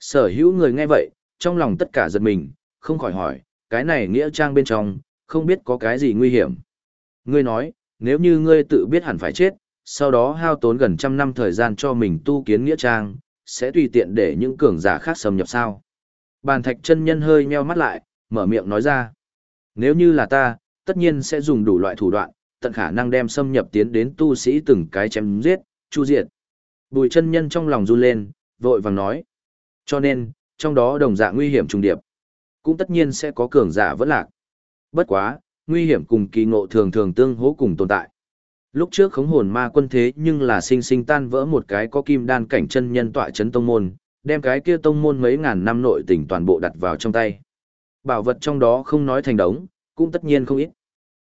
S1: Sở hữu người nghe vậy, trong lòng tất cả giật mình, không khỏi hỏi, cái này nghĩa trang bên trong, không biết có cái gì nguy hiểm. Ngươi nói, nếu như ngươi tự biết hẳn phải chết, sau đó hao tốn gần trăm năm thời gian cho mình tu kiến nghĩa trang, sẽ tùy tiện để những cường giả khác xâm nhập sao. Bàn thạch chân nhân hơi meo mắt lại, mở miệng nói ra. Nếu như là ta, tất nhiên sẽ dùng đủ loại thủ đoạn, tận khả năng đem xâm nhập tiến đến tu sĩ từng cái chém giết, chu diệt. Bùi chân nhân trong lòng run lên, vội vàng nói. Cho nên, trong đó đồng dạng nguy hiểm trùng điệp. Cũng tất nhiên sẽ có cường giả vẫn lạc. Bất quá, nguy hiểm cùng kỳ ngộ thường thường tương hỗ cùng tồn tại. Lúc trước khống hồn ma quân thế nhưng là sinh sinh tan vỡ một cái có kim đan cảnh chân nhân tọa chấn tông môn, đem cái kia tông môn mấy ngàn năm nội tình toàn bộ đặt vào trong tay. Bảo vật trong đó không nói thành đống, cũng tất nhiên không ít.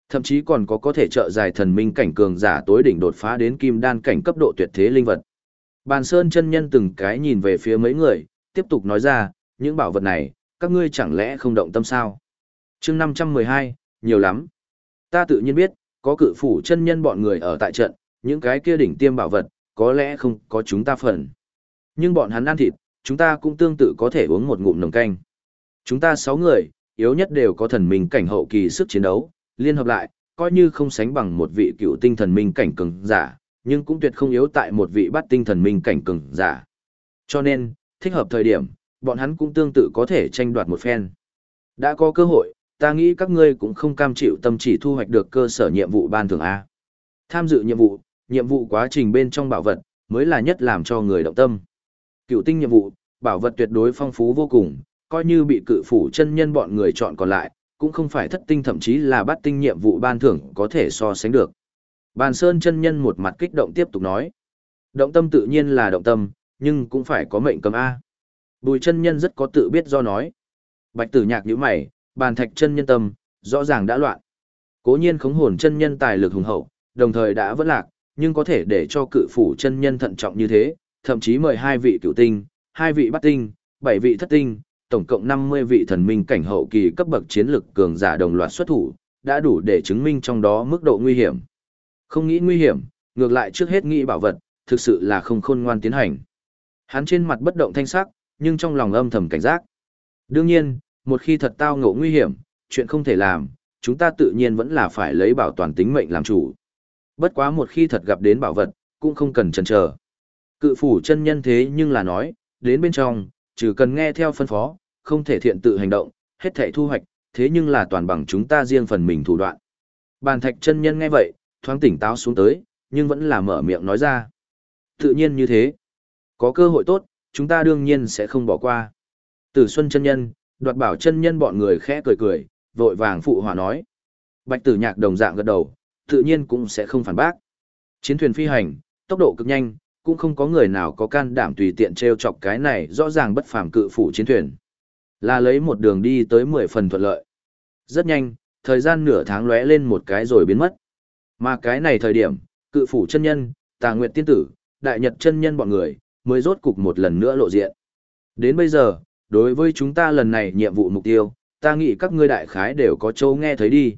S1: Thậm chí còn có có thể trợ giải thần minh cảnh cường giả tối đỉnh đột phá đến kim đan cảnh cấp độ tuyệt thế linh vật. Bàn Sơn chân nhân từng cái nhìn về phía mấy người, tiếp tục nói ra, những bảo vật này, các ngươi chẳng lẽ không động tâm sao? chương 512, nhiều lắm. Ta tự nhiên biết, có cự phủ chân nhân bọn người ở tại trận, những cái kia đỉnh tiêm bảo vật, có lẽ không có chúng ta phần. Nhưng bọn hắn ăn thịt, chúng ta cũng tương tự có thể uống một ngụm nồng canh. Chúng ta sáu người, yếu nhất đều có thần minh cảnh hậu kỳ sức chiến đấu, liên hợp lại, coi như không sánh bằng một vị cựu tinh thần minh cảnh cường giả, nhưng cũng tuyệt không yếu tại một vị bát tinh thần minh cảnh cường giả. Cho nên, thích hợp thời điểm, bọn hắn cũng tương tự có thể tranh đoạt một phen. Đã có cơ hội, ta nghĩ các ngươi cũng không cam chịu tâm chỉ thu hoạch được cơ sở nhiệm vụ ban thường A. Tham dự nhiệm vụ, nhiệm vụ quá trình bên trong bảo vật, mới là nhất làm cho người động tâm. Cựu tinh nhiệm vụ, bảo vật tuyệt đối phong phú vô cùng, coi như bị cự phủ chân nhân bọn người chọn còn lại, cũng không phải thất tinh thậm chí là bát tinh nhiệm vụ ban thưởng có thể so sánh được. Bàn Sơn chân nhân một mặt kích động tiếp tục nói. Động tâm tự nhiên là động tâm, nhưng cũng phải có mệnh cầm A. Bùi chân nhân rất có tự biết do nói. Bạch tử nhạc như mày, bàn thạch chân nhân tâm, rõ ràng đã loạn. Cố nhiên khống hồn chân nhân tài lực hùng hậu, đồng thời đã vẫn lạc, nhưng có thể để cho cự phủ chân nhân thận trọng như thế, thậm chí mời hai vị cửu tinh, hai vị bát tinh, bảy vị thất tinh, tổng cộng 50 vị thần minh cảnh hậu kỳ cấp bậc chiến lực cường giả đồng loạt xuất thủ, đã đủ để chứng minh trong đó mức độ nguy hiểm. Không nghĩ nguy hiểm, ngược lại trước hết nghĩ bảo vật, thực sự là không khôn ngoan tiến hành. Hắn trên mặt bất động thanh sắc, nhưng trong lòng âm thầm cảnh giác. Đương nhiên, một khi thật tao ngộ nguy hiểm, chuyện không thể làm, chúng ta tự nhiên vẫn là phải lấy bảo toàn tính mệnh làm chủ. Bất quá một khi thật gặp đến bảo vật, cũng không cần chần chờ. Cự phủ chân nhân thế nhưng là nói, đến bên trong, trừ cần nghe theo phân phó, không thể thiện tự hành động, hết thảy thu hoạch, thế nhưng là toàn bằng chúng ta riêng phần mình thủ đoạn. Bàn thạch chân nhân nghe vậy, thoáng tỉnh táo xuống tới, nhưng vẫn là mở miệng nói ra. Tự nhiên như thế. Có cơ hội tốt, chúng ta đương nhiên sẽ không bỏ qua. Tử Xuân chân nhân, đoạt bảo chân nhân bọn người khẽ cười cười, vội vàng phụ hòa nói. Bạch tử nhạc đồng dạng gật đầu, tự nhiên cũng sẽ không phản bác. Chiến thuyền phi hành, tốc độ cực nhanh, cũng không có người nào có can đảm tùy tiện treo chọc cái này rõ ràng bất phàm cự phủ chiến thuyền. Là lấy một đường đi tới 10 phần thuận lợi. Rất nhanh, thời gian nửa tháng lóe lên một cái rồi biến mất. Mà cái này thời điểm, cự phủ chân nhân, tà nguyệt tiên tử, đại nhật chân nhân bọn người, mới rốt cục một lần nữa lộ diện. Đến bây giờ, đối với chúng ta lần này nhiệm vụ mục tiêu, ta nghĩ các ngươi đại khái đều có chỗ nghe thấy đi.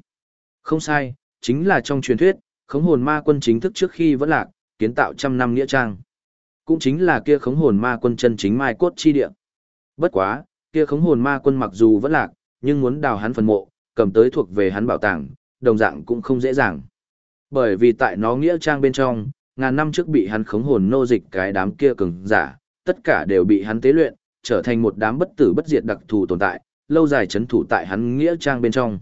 S1: Không sai, chính là trong truyền thuyết, khống hồn ma quân chính thức trước khi vẫn lạc, kiến tạo trăm năm nghĩa trang. Cũng chính là kia khống hồn ma quân chân chính mai cốt chi địa. Bất quá, kia khống hồn ma quân mặc dù vẫn lạc, nhưng muốn đào hắn phần mộ, cầm tới thuộc về hắn bảo tàng, đồng dạng cũng không dễ dàng. Bởi vì tại nó nghĩa trang bên trong, ngàn năm trước bị hắn khống hồn nô dịch cái đám kia cường giả, tất cả đều bị hắn tế luyện, trở thành một đám bất tử bất diệt đặc thù tồn tại, lâu dài chấn thủ tại hắn nghĩa trang bên trong.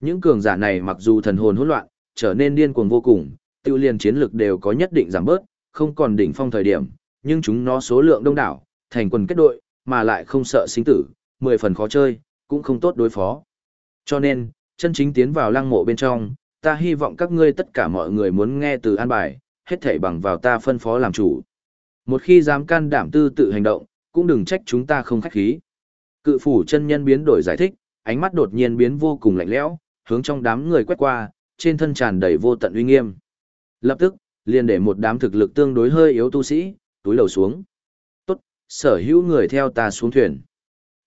S1: Những cường giả này mặc dù thần hồn hỗn loạn, trở nên điên cuồng vô cùng, tiêu liên chiến lực đều có nhất định giảm bớt, không còn đỉnh phong thời điểm, nhưng chúng nó số lượng đông đảo, thành quần kết đội, mà lại không sợ sinh tử, mười phần khó chơi, cũng không tốt đối phó. Cho nên, chân chính tiến vào lăng mộ bên trong, ta hy vọng các ngươi tất cả mọi người muốn nghe từ an bài, hết thảy bằng vào ta phân phó làm chủ. Một khi dám can đảm tư tự hành động, cũng đừng trách chúng ta không khách khí. Cự phủ chân nhân biến đổi giải thích, ánh mắt đột nhiên biến vô cùng lạnh lẽo, hướng trong đám người quét qua, trên thân tràn đầy vô tận uy nghiêm. Lập tức, liền để một đám thực lực tương đối hơi yếu tu sĩ, túi lầu xuống. Tốt, sở hữu người theo ta xuống thuyền.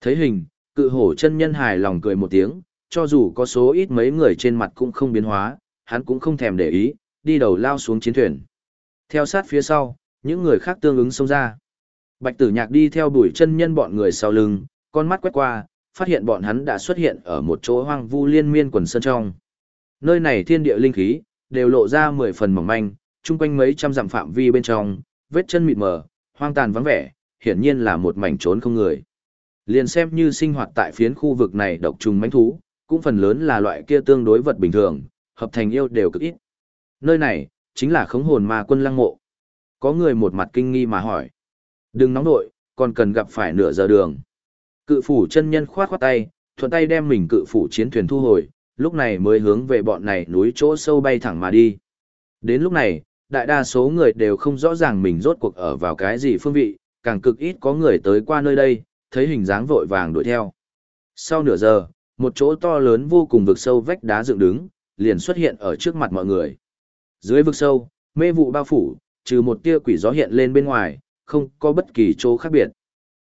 S1: Thấy hình, cự hổ chân nhân hài lòng cười một tiếng, cho dù có số ít mấy người trên mặt cũng không biến hóa, hắn cũng không thèm để ý, đi đầu lao xuống chiến thuyền. Theo sát phía sau, những người khác tương ứng xông ra. Bạch tử nhạc đi theo đuổi chân nhân bọn người sau lưng, con mắt quét qua, phát hiện bọn hắn đã xuất hiện ở một chỗ hoang vu liên miên quần sơn trong. Nơi này thiên địa linh khí, đều lộ ra mười phần mỏng manh, chung quanh mấy trăm dặm phạm vi bên trong, vết chân mịt mờ, hoang tàn vắng vẻ, hiển nhiên là một mảnh trốn không người. Liền xem như sinh hoạt tại phiến khu vực này độc trùng mãnh thú, cũng phần lớn là loại kia tương đối vật bình thường, hợp thành yêu đều cực ít. Nơi này, chính là khống hồn ma quân lăng mộ. Có người một mặt kinh nghi mà hỏi. Đừng nóng nội, còn cần gặp phải nửa giờ đường. Cự phủ chân nhân khoát khoát tay, thuận tay đem mình cự phủ chiến thuyền thu hồi, lúc này mới hướng về bọn này núi chỗ sâu bay thẳng mà đi. Đến lúc này, đại đa số người đều không rõ ràng mình rốt cuộc ở vào cái gì phương vị, càng cực ít có người tới qua nơi đây, thấy hình dáng vội vàng đuổi theo. Sau nửa giờ, một chỗ to lớn vô cùng vực sâu vách đá dựng đứng, liền xuất hiện ở trước mặt mọi người. Dưới vực sâu, mê vụ bao phủ, trừ một tia quỷ gió hiện lên bên ngoài, không có bất kỳ chỗ khác biệt.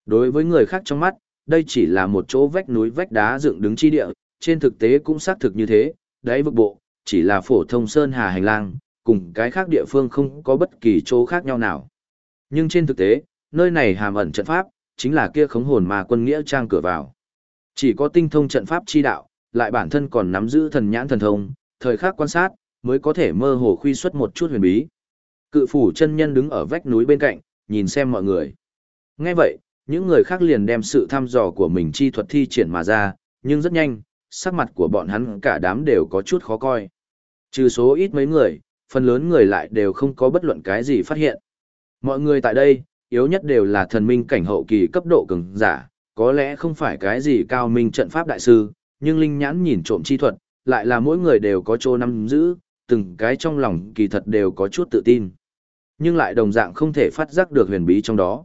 S1: Đối với người khác trong mắt, đây chỉ là một chỗ vách núi vách đá dựng đứng chi địa, trên thực tế cũng xác thực như thế, đáy vực bộ, chỉ là phổ thông sơn hà hành lang, cùng cái khác địa phương không có bất kỳ chỗ khác nhau nào. Nhưng trên thực tế, nơi này hàm ẩn trận pháp, chính là kia khống hồn mà quân nghĩa trang cửa vào. Chỉ có tinh thông trận pháp chi đạo, lại bản thân còn nắm giữ thần nhãn thần thông, thời khắc quan sát, mới có thể mơ hồ khuy xuất một chút huyền bí. Cự phủ chân nhân đứng ở vách núi bên cạnh, nhìn xem mọi người. Nghe vậy, những người khác liền đem sự thăm dò của mình chi thuật thi triển mà ra, nhưng rất nhanh, sắc mặt của bọn hắn cả đám đều có chút khó coi. Trừ số ít mấy người, phần lớn người lại đều không có bất luận cái gì phát hiện. Mọi người tại đây, yếu nhất đều là thần minh cảnh hậu kỳ cấp độ cường giả, có lẽ không phải cái gì cao minh trận pháp đại sư, nhưng linh nhãn nhìn trộm chi thuật, lại là mỗi người đều có chỗ nắm giữ, từng cái trong lòng kỳ thật đều có chút tự tin. Nhưng lại đồng dạng không thể phát giác được huyền bí trong đó.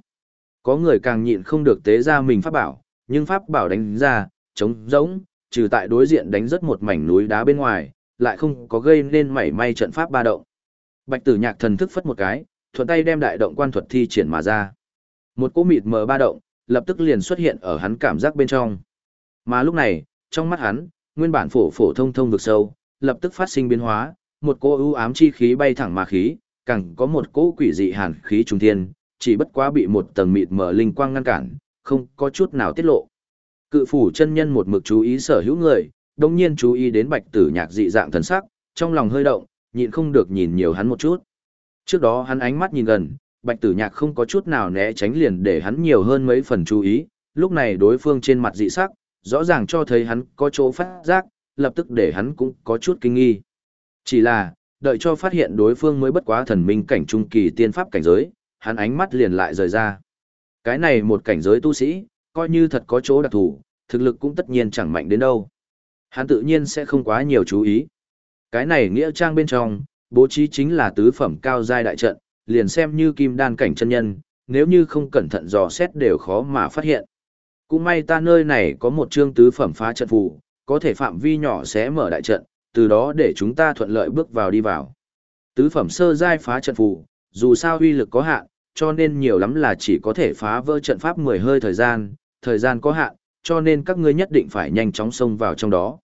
S1: Có người càng nhịn không được tế ra mình pháp bảo, nhưng pháp bảo đánh ra, chống rỗng, trừ tại đối diện đánh rất một mảnh núi đá bên ngoài, lại không có gây nên mảy may trận pháp ba động. Bạch tử nhạc thần thức phất một cái, thuận tay đem đại động quan thuật thi triển mà ra. Một cỗ mịt mờ ba động, lập tức liền xuất hiện ở hắn cảm giác bên trong. Mà lúc này, trong mắt hắn, nguyên bản phổ phổ thông thông vực sâu, lập tức phát sinh biến hóa, một cỗ ưu ám chi khí bay thẳng mà khí, càng có một cỗ quỷ dị hàn khí trung thiên, chỉ bất quá bị một tầng mịt mờ linh quang ngăn cản, không có chút nào tiết lộ. Cự phủ chân nhân một mực chú ý sở hữu người, đồng nhiên chú ý đến bạch tử nhạc dị dạng thần sắc, trong lòng hơi động, nhịn không được nhìn nhiều hắn một chút. Trước đó hắn ánh mắt nhìn gần, bạch tử nhạc không có chút nào né tránh liền để hắn nhiều hơn mấy phần chú ý, lúc này đối phương trên mặt dị sắc, rõ ràng cho thấy hắn có chỗ phát giác, lập tức để hắn cũng có chút kinh nghi. Chỉ là, đợi cho phát hiện đối phương mới bất quá thần minh cảnh trung kỳ tiên pháp cảnh giới, hắn ánh mắt liền lại rời ra. Cái này một cảnh giới tu sĩ, coi như thật có chỗ đặc thù, thực lực cũng tất nhiên chẳng mạnh đến đâu. Hắn tự nhiên sẽ không quá nhiều chú ý. Cái này nghĩa trang bên trong, bố trí chính là tứ phẩm cao giai đại trận, liền xem như kim đan cảnh chân nhân, nếu như không cẩn thận dò xét đều khó mà phát hiện. Cũng may ta nơi này có một chương tứ phẩm phá trận phù, có thể phạm vi nhỏ sẽ mở đại trận, từ đó để chúng ta thuận lợi bước vào đi vào. Tứ phẩm sơ giai phá trận phù, dù sao uy lực có hạn, cho nên nhiều lắm là chỉ có thể phá vỡ trận pháp 10 hơi thời gian, thời gian có hạn, cho nên các ngươi nhất định phải nhanh chóng xông vào trong đó.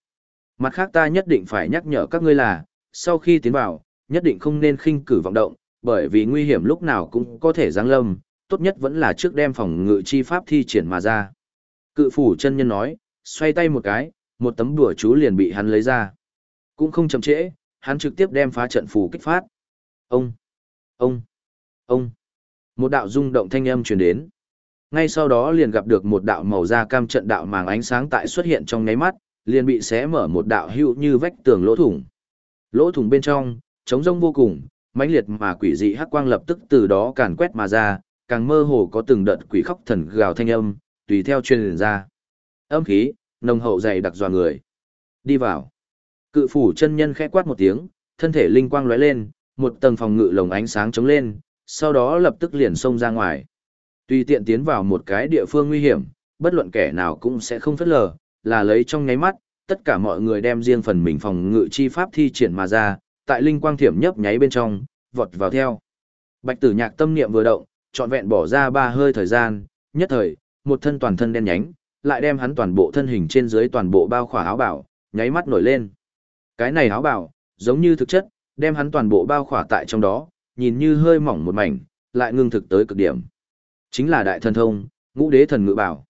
S1: Mặt khác ta nhất định phải nhắc nhở các ngươi là, sau khi tiến vào, nhất định không nên khinh cử vọng động, bởi vì nguy hiểm lúc nào cũng có thể giáng lâm, tốt nhất vẫn là trước đem phòng ngự chi pháp thi triển mà ra. Cự phủ chân nhân nói, xoay tay một cái, một tấm đùa chú liền bị hắn lấy ra. Cũng không chậm trễ, hắn trực tiếp đem phá trận phù kích phát. Ông, ông, ông. Một đạo rung động thanh âm truyền đến. Ngay sau đó liền gặp được một đạo màu da cam trận đạo màng ánh sáng tại xuất hiện trong nháy mắt, liền bị xé mở một đạo hữu như vách tường lỗ thủng. Lỗ thủng bên trong, trống rông vô cùng, mãnh liệt mà quỷ dị hắc quang lập tức từ đó càn quét mà ra, càng mơ hồ có từng đợt quỷ khóc thần gào thanh âm, tùy theo truyền ra. Âm khí, nồng hậu dày đặc dò người. Đi vào. Cự phủ chân nhân khẽ quát một tiếng, thân thể linh quang lóe lên, một tầng phòng ngự lồng ánh sáng chống lên, sau đó lập tức liền xông ra ngoài. Tùy tiện tiến vào một cái địa phương nguy hiểm, bất luận kẻ nào cũng sẽ không phất lờ, là lấy trong nháy mắt, tất cả mọi người đem riêng phần mình phòng ngự chi pháp thi triển mà ra, tại linh quang thiểm nhấp nháy bên trong, vọt vào theo. Bạch tử nhạc tâm niệm vừa động, trọn vẹn bỏ ra ba hơi thời gian, nhất thời, một thân toàn thân đen nhánh, lại đem hắn toàn bộ thân hình trên dưới toàn bộ bao khỏa áo bảo, nháy mắt nổi lên. Cái này áo bảo, giống như thực chất, đem hắn toàn bộ bao khỏa tại trong đó, nhìn như hơi mỏng một mảnh, lại ngưng thực tới cực điểm. Chính là đại thần thông, ngũ đế thần ngự bảo.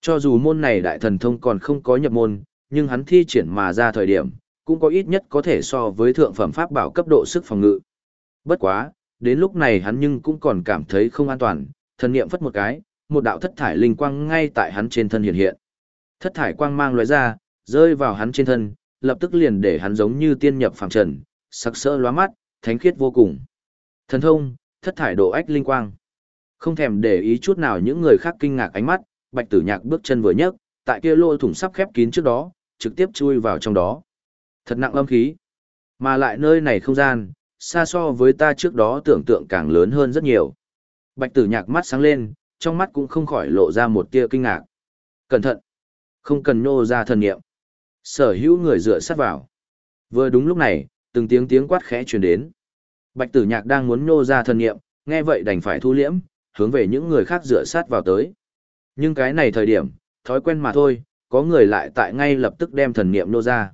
S1: Cho dù môn này đại thần thông còn không có nhập môn, nhưng hắn thi triển mà ra thời điểm, cũng có ít nhất có thể so với thượng phẩm pháp bảo cấp độ sức phòng ngự. Bất quá, đến lúc này hắn nhưng cũng còn cảm thấy không an toàn, thần niệm phất một cái, một đạo thất thải linh quang ngay tại hắn trên thân hiện hiện. Thất thải quang mang lóe ra, rơi vào hắn trên thân, lập tức liền để hắn giống như tiên nhập phàm trần, sắc sỡ lóa mắt, thánh khiết vô cùng. Thần thông, thất thải độ ách linh quang. Không thèm để ý chút nào những người khác kinh ngạc ánh mắt, Bạch Tử Nhạc bước chân vừa nhấc, tại kia lỗ thủng sắp khép kín trước đó, trực tiếp chui vào trong đó. Thật nặng âm khí. Mà lại nơi này không gian, xa so với ta trước đó tưởng tượng càng lớn hơn rất nhiều. Bạch Tử Nhạc mắt sáng lên, trong mắt cũng không khỏi lộ ra một tia kinh ngạc. Cẩn thận! Không cần nô ra thần niệm. Sở hữu người dựa sát vào. Vừa đúng lúc này, từng tiếng tiếng quát khẽ truyền đến. Bạch tử nhạc đang muốn nhô ra thần niệm, nghe vậy đành phải thu liễm, hướng về những người khác dựa sát vào tới. Nhưng cái này thời điểm, thói quen mà thôi, có người lại tại ngay lập tức đem thần niệm nô ra.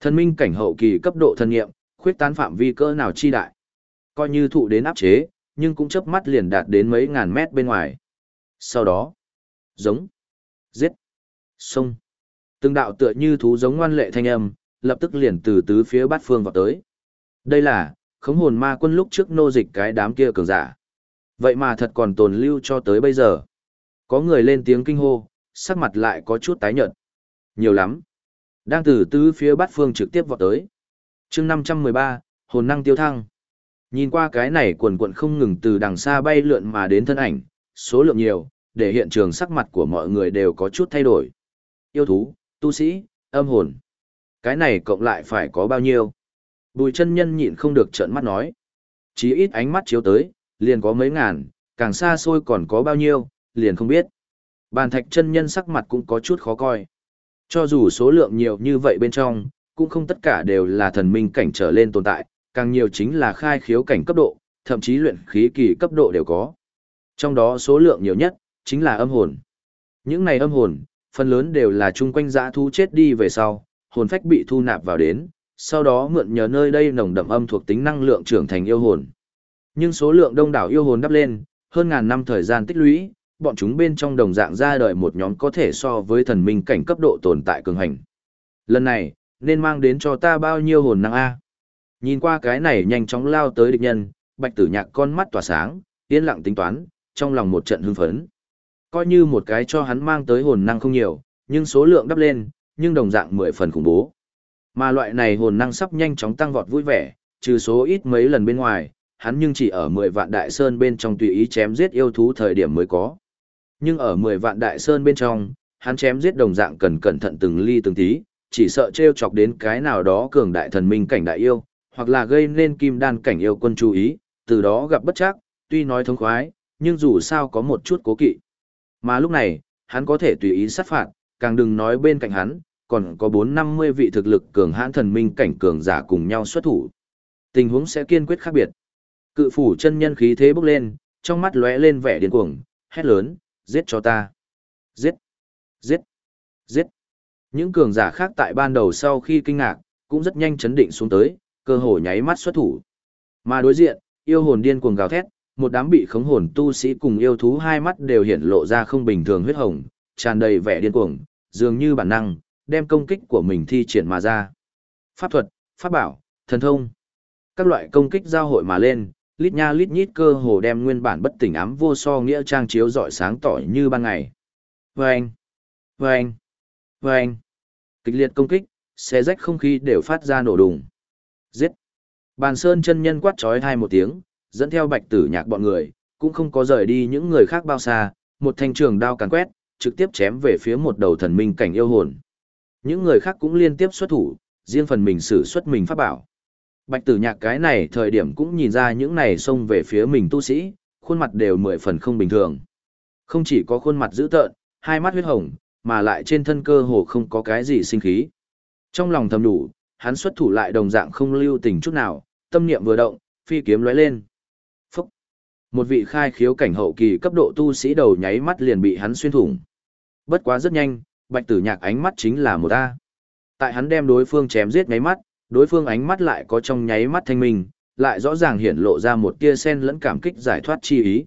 S1: Thần minh cảnh hậu kỳ cấp độ thần niệm, khuyết tán phạm vi cỡ nào chi đại. Coi như thụ đến áp chế, nhưng cũng chớp mắt liền đạt đến mấy ngàn mét bên ngoài. Sau đó, giống, giết, xông. Từng đạo tựa như thú giống ngoan lệ thanh âm, lập tức liền từ tứ phía bát phương vào tới. Đây là, khống hồn ma quân lúc trước nô dịch cái đám kia cường giả. Vậy mà thật còn tồn lưu cho tới bây giờ. Có người lên tiếng kinh hô, sắc mặt lại có chút tái nhợt. Nhiều lắm. Đang từ tứ phía bát phương trực tiếp vào tới. chương 513, hồn năng tiêu thăng. Nhìn qua cái này quần quận không ngừng từ đằng xa bay lượn mà đến thân ảnh, số lượng nhiều, để hiện trường sắc mặt của mọi người đều có chút thay đổi. Yêu thú, tu sĩ, âm hồn. Cái này cộng lại phải có bao nhiêu? Bùi chân nhân nhịn không được trợn mắt nói. chỉ ít ánh mắt chiếu tới, liền có mấy ngàn, càng xa xôi còn có bao nhiêu, liền không biết. Bàn thạch chân nhân sắc mặt cũng có chút khó coi. Cho dù số lượng nhiều như vậy bên trong, cũng không tất cả đều là thần minh cảnh trở lên tồn tại, Càng nhiều chính là khai khiếu cảnh cấp độ, thậm chí luyện khí kỳ cấp độ đều có. Trong đó số lượng nhiều nhất, chính là âm hồn. Những này âm hồn, phần lớn đều là chung quanh dã thú chết đi về sau, hồn phách bị thu nạp vào đến, sau đó mượn nhờ nơi đây nồng đậm âm thuộc tính năng lượng trưởng thành yêu hồn. Nhưng số lượng đông đảo yêu hồn đắp lên, hơn ngàn năm thời gian tích lũy, bọn chúng bên trong đồng dạng ra đời một nhóm có thể so với thần minh cảnh cấp độ tồn tại cường hành. Lần này, nên mang đến cho ta bao nhiêu hồn năng A. Nhìn qua cái này nhanh chóng lao tới địch nhân, bạch tử nhạc con mắt tỏa sáng, yên lặng tính toán, trong lòng một trận hưng phấn. Coi như một cái cho hắn mang tới hồn năng không nhiều, nhưng số lượng đắp lên, nhưng đồng dạng mười phần khủng bố. Mà loại này hồn năng sắp nhanh chóng tăng vọt vui vẻ, trừ số ít mấy lần bên ngoài, hắn nhưng chỉ ở 10 vạn đại sơn bên trong tùy ý chém giết yêu thú thời điểm mới có. Nhưng ở 10 vạn đại sơn bên trong, hắn chém giết đồng dạng cần cẩn thận từng ly từng tí, chỉ sợ trêu chọc đến cái nào đó cường đại thần minh cảnh đại yêu, hoặc là gây nên kim đan cảnh yêu quân chú ý, từ đó gặp bất chắc, tuy nói thống khoái, nhưng dù sao có một chút cố kỵ. Mà lúc này, hắn có thể tùy ý sát phạt, càng đừng nói bên cạnh hắn, còn có 450 vị thực lực cường hãn thần minh cảnh cường giả cùng nhau xuất thủ. Tình huống sẽ kiên quyết khác biệt. Cự phủ chân nhân khí thế bốc lên, trong mắt lóe lên vẻ điên cuồng, hét lớn, giết cho ta. Giết, giết, giết. Những cường giả khác tại ban đầu sau khi kinh ngạc, cũng rất nhanh chấn định xuống tới, cơ hồ nháy mắt xuất thủ. Mà đối diện, yêu hồn điên cuồng gào thét, một đám bị khống hồn tu sĩ cùng yêu thú hai mắt đều hiện lộ ra không bình thường huyết hồng, tràn đầy vẻ điên cuồng, dường như bản năng, đem công kích của mình thi triển mà ra. Pháp thuật, pháp bảo, thần thông. Các loại công kích giao hội mà lên, lít nha lít nhít cơ hồ đem nguyên bản bất tỉnh ám vô so nghĩa trang chiếu rọi sáng tỏ như ban ngày. Vâng! Vâng! Vâng! Kịch liệt công kích, xé rách không khí đều phát ra nổ đùng. Giết! Bàn sơn chân nhân quát trói hai một tiếng, dẫn theo bạch tử nhạc bọn người, cũng không có rời đi những người khác bao xa, một thanh trường đao càn quét, trực tiếp chém về phía một đầu thần minh cảnh yêu hồn. Những người khác cũng liên tiếp xuất thủ, riêng phần mình sử xuất mình pháp bảo. Bạch tử nhạc cái này thời điểm cũng nhìn ra những này xông về phía mình tu sĩ, khuôn mặt đều mười phần không bình thường. Không chỉ có khuôn mặt dữ tợn, hai mắt huyết hồng, mà lại trên thân cơ hồ không có cái gì sinh khí. Trong lòng thầm đủ, hắn xuất thủ lại đồng dạng không lưu tình chút nào, tâm niệm vừa động, phi kiếm lóe lên. Một vị khai khiếu cảnh hậu kỳ cấp độ tu sĩ đầu nháy mắt liền bị hắn xuyên thủng. Bất quá rất nhanh, bạch tử nhạc ánh mắt chính là một A. Tại hắn đem đối phương chém giết nháy mắt, đối phương ánh mắt lại có trong nháy mắt thanh minh, lại rõ ràng hiển lộ ra một tia sen lẫn cảm kích giải thoát chi ý.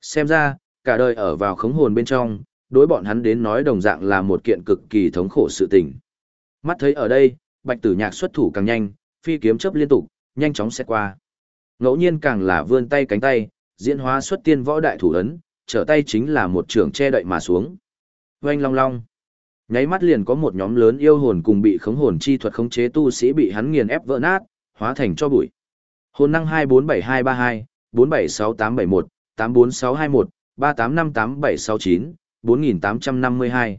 S1: Xem ra, cả đời ở vào khống hồn bên trong, đối bọn hắn đến nói đồng dạng là một kiện cực kỳ thống khổ sự tình. Mắt thấy ở đây, bạch tử nhạc xuất thủ càng nhanh, phi kiếm chấp liên tục, nhanh chóng sẽ qua. Ngẫu nhiên càng là vươn tay cánh tay, diễn hóa xuất tiên võ đại thủ ấn, trở tay chính là một trường che đậy mà xuống. Oanh long long. Nháy mắt liền có một nhóm lớn yêu hồn cùng bị khống hồn chi thuật khống chế tu sĩ bị hắn nghiền ép vỡ nát, hóa thành cho bụi. Hồn năng 247232, 476871, 84621, 38588769, 4852.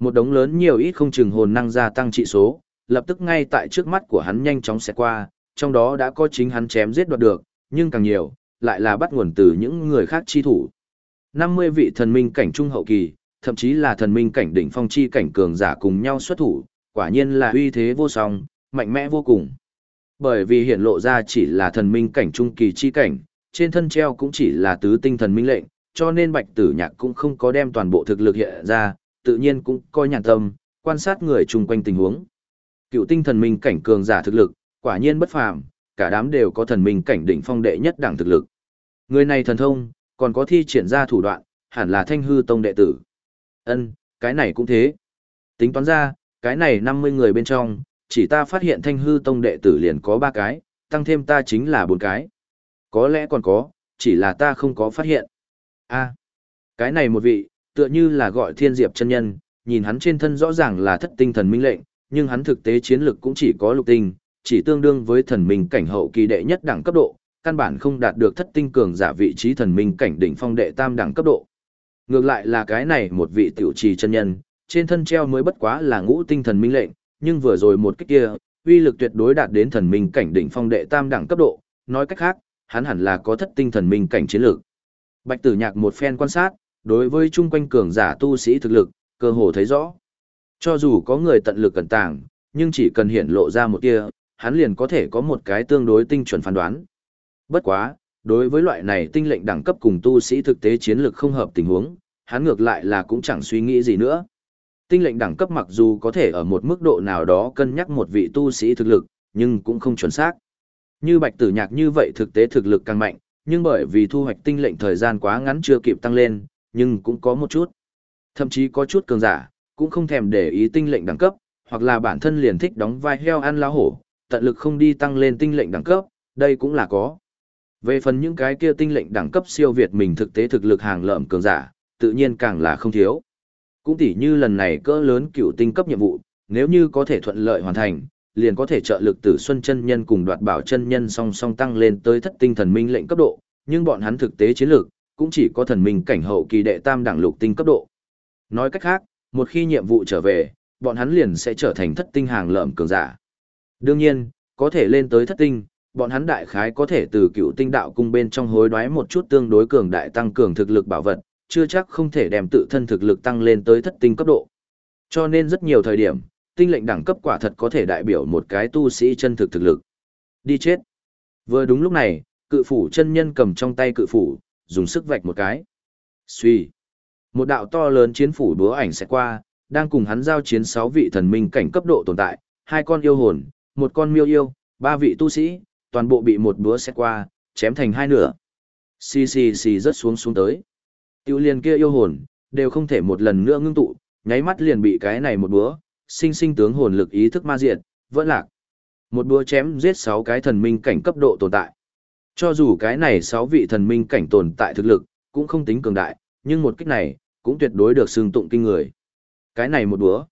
S1: Một đống lớn nhiều ít không chừng hồn năng gia tăng trị số, lập tức ngay tại trước mắt của hắn nhanh chóng sẽ qua, trong đó đã có chính hắn chém giết đoạt được, nhưng càng nhiều, lại là bắt nguồn từ những người khác chi thủ. 50 vị thần minh cảnh trung hậu kỳ, thậm chí là thần minh cảnh đỉnh phong chi cảnh cường giả cùng nhau xuất thủ, quả nhiên là uy thế vô song, mạnh mẽ vô cùng. Bởi vì hiện lộ ra chỉ là thần minh cảnh trung kỳ chi cảnh, trên thân treo cũng chỉ là tứ tinh thần minh lệnh, cho nên bạch tử nhạc cũng không có đem toàn bộ thực lực hiện ra, tự nhiên cũng coi nhàn tâm, quan sát người chung quanh tình huống. Cựu tinh thần minh cảnh cường giả thực lực, quả nhiên bất phàm, cả đám đều có thần minh cảnh đỉnh phong đệ nhất đẳng thực lực. Người này thần thông, còn có thi triển ra thủ đoạn, hẳn là thanh hư tông đệ tử. Ân, cái này cũng thế. Tính toán ra, cái này 50 người bên trong, chỉ ta phát hiện thanh hư tông đệ tử liền có 3 cái, tăng thêm ta chính là 4 cái. Có lẽ còn có, chỉ là ta không có phát hiện. a cái này một vị, tựa như là gọi thiên diệp chân nhân, nhìn hắn trên thân rõ ràng là thất tinh thần minh lệnh, nhưng hắn thực tế chiến lực cũng chỉ có lục tinh, chỉ tương đương với thần minh cảnh hậu kỳ đệ nhất đẳng cấp độ, căn bản không đạt được thất tinh cường giả vị trí thần minh cảnh đỉnh phong đệ tam đẳng cấp độ. Ngược lại là cái này một vị tiểu trì chân nhân, trên thân treo mới bất quá là ngũ tinh thần minh lệnh, nhưng vừa rồi một cái kia, uy lực tuyệt đối đạt đến thần minh cảnh đỉnh phong đệ tam đẳng cấp độ, nói cách khác, hắn hẳn là có thất tinh thần minh cảnh chiến lược. Bạch Tử Nhạc một phen quan sát, đối với chung quanh cường giả tu sĩ thực lực, cơ hồ thấy rõ. Cho dù có người tận lực cẩn tàng, nhưng chỉ cần hiện lộ ra một tia, hắn liền có thể có một cái tương đối tinh chuẩn phán đoán. Bất quá, đối với loại này tinh lệnh đẳng cấp cùng tu sĩ thực tế chiến lược không hợp tình huống, hắn ngược lại là cũng chẳng suy nghĩ gì nữa. Tinh lệnh đẳng cấp mặc dù có thể ở một mức độ nào đó cân nhắc một vị tu sĩ thực lực, nhưng cũng không chuẩn xác. Như bạch tử nhạc như vậy thực tế thực lực càng mạnh, nhưng bởi vì thu hoạch tinh lệnh thời gian quá ngắn chưa kịp tăng lên, nhưng cũng có một chút. Thậm chí có chút cường giả, cũng không thèm để ý tinh lệnh đẳng cấp, hoặc là bản thân liền thích đóng vai heo ăn lá hổ, tận lực không đi tăng lên tinh lệnh đẳng cấp, đây cũng là có. Về phần những cái kia tinh lệnh đẳng cấp siêu việt mình thực tế thực lực hàng lợm cường giả, tự nhiên càng là không thiếu. Cũng tỉ như lần này cỡ lớn cựu tinh cấp nhiệm vụ, nếu như có thể thuận lợi hoàn thành, liền có thể trợ lực tử xuân chân nhân cùng đoạt bảo chân nhân song song tăng lên tới thất tinh thần minh lệnh cấp độ, nhưng bọn hắn thực tế chiến lược cũng chỉ có thần minh cảnh hậu kỳ đệ tam đẳng lục tinh cấp độ. Nói cách khác, một khi nhiệm vụ trở về, bọn hắn liền sẽ trở thành thất tinh hàng lợm cường giả. Đương nhiên, có thể lên tới thất tinh, bọn hắn đại khái có thể từ cựu tinh đạo cung bên trong hối đoái một chút tương đối cường đại tăng cường thực lực bảo vật, chưa chắc không thể đem tự thân thực lực tăng lên tới thất tinh cấp độ. Cho nên rất nhiều thời điểm, tinh lệnh đẳng cấp quả thật có thể đại biểu một cái tu sĩ chân thực thực lực. Đi chết. Vừa đúng lúc này, cự phủ chân nhân cầm trong tay cự phủ, dùng sức vạch một cái. Xuy. Một đạo to lớn chiến phủ búa ảnh sẽ qua, đang cùng hắn giao chiến sáu vị thần minh cảnh cấp độ tồn tại, hai con yêu hồn, một con miêu yêu, ba vị tu sĩ, toàn bộ bị một búa xét qua, chém thành hai nửa. Xì xì xì rất xuống xuống tới. Tiêu liền kia yêu hồn, đều không thể một lần nữa ngưng tụ, nháy mắt liền bị cái này một búa, sinh sinh tướng hồn lực ý thức ma diệt, vẫn lạc. Một búa chém giết sáu cái thần minh cảnh cấp độ tồn tại. Cho dù cái này sáu vị thần minh cảnh tồn tại thực lực, cũng không tính cường đại, nhưng một kích này, cũng tuyệt đối được xương tụng kinh người. Cái này một búa,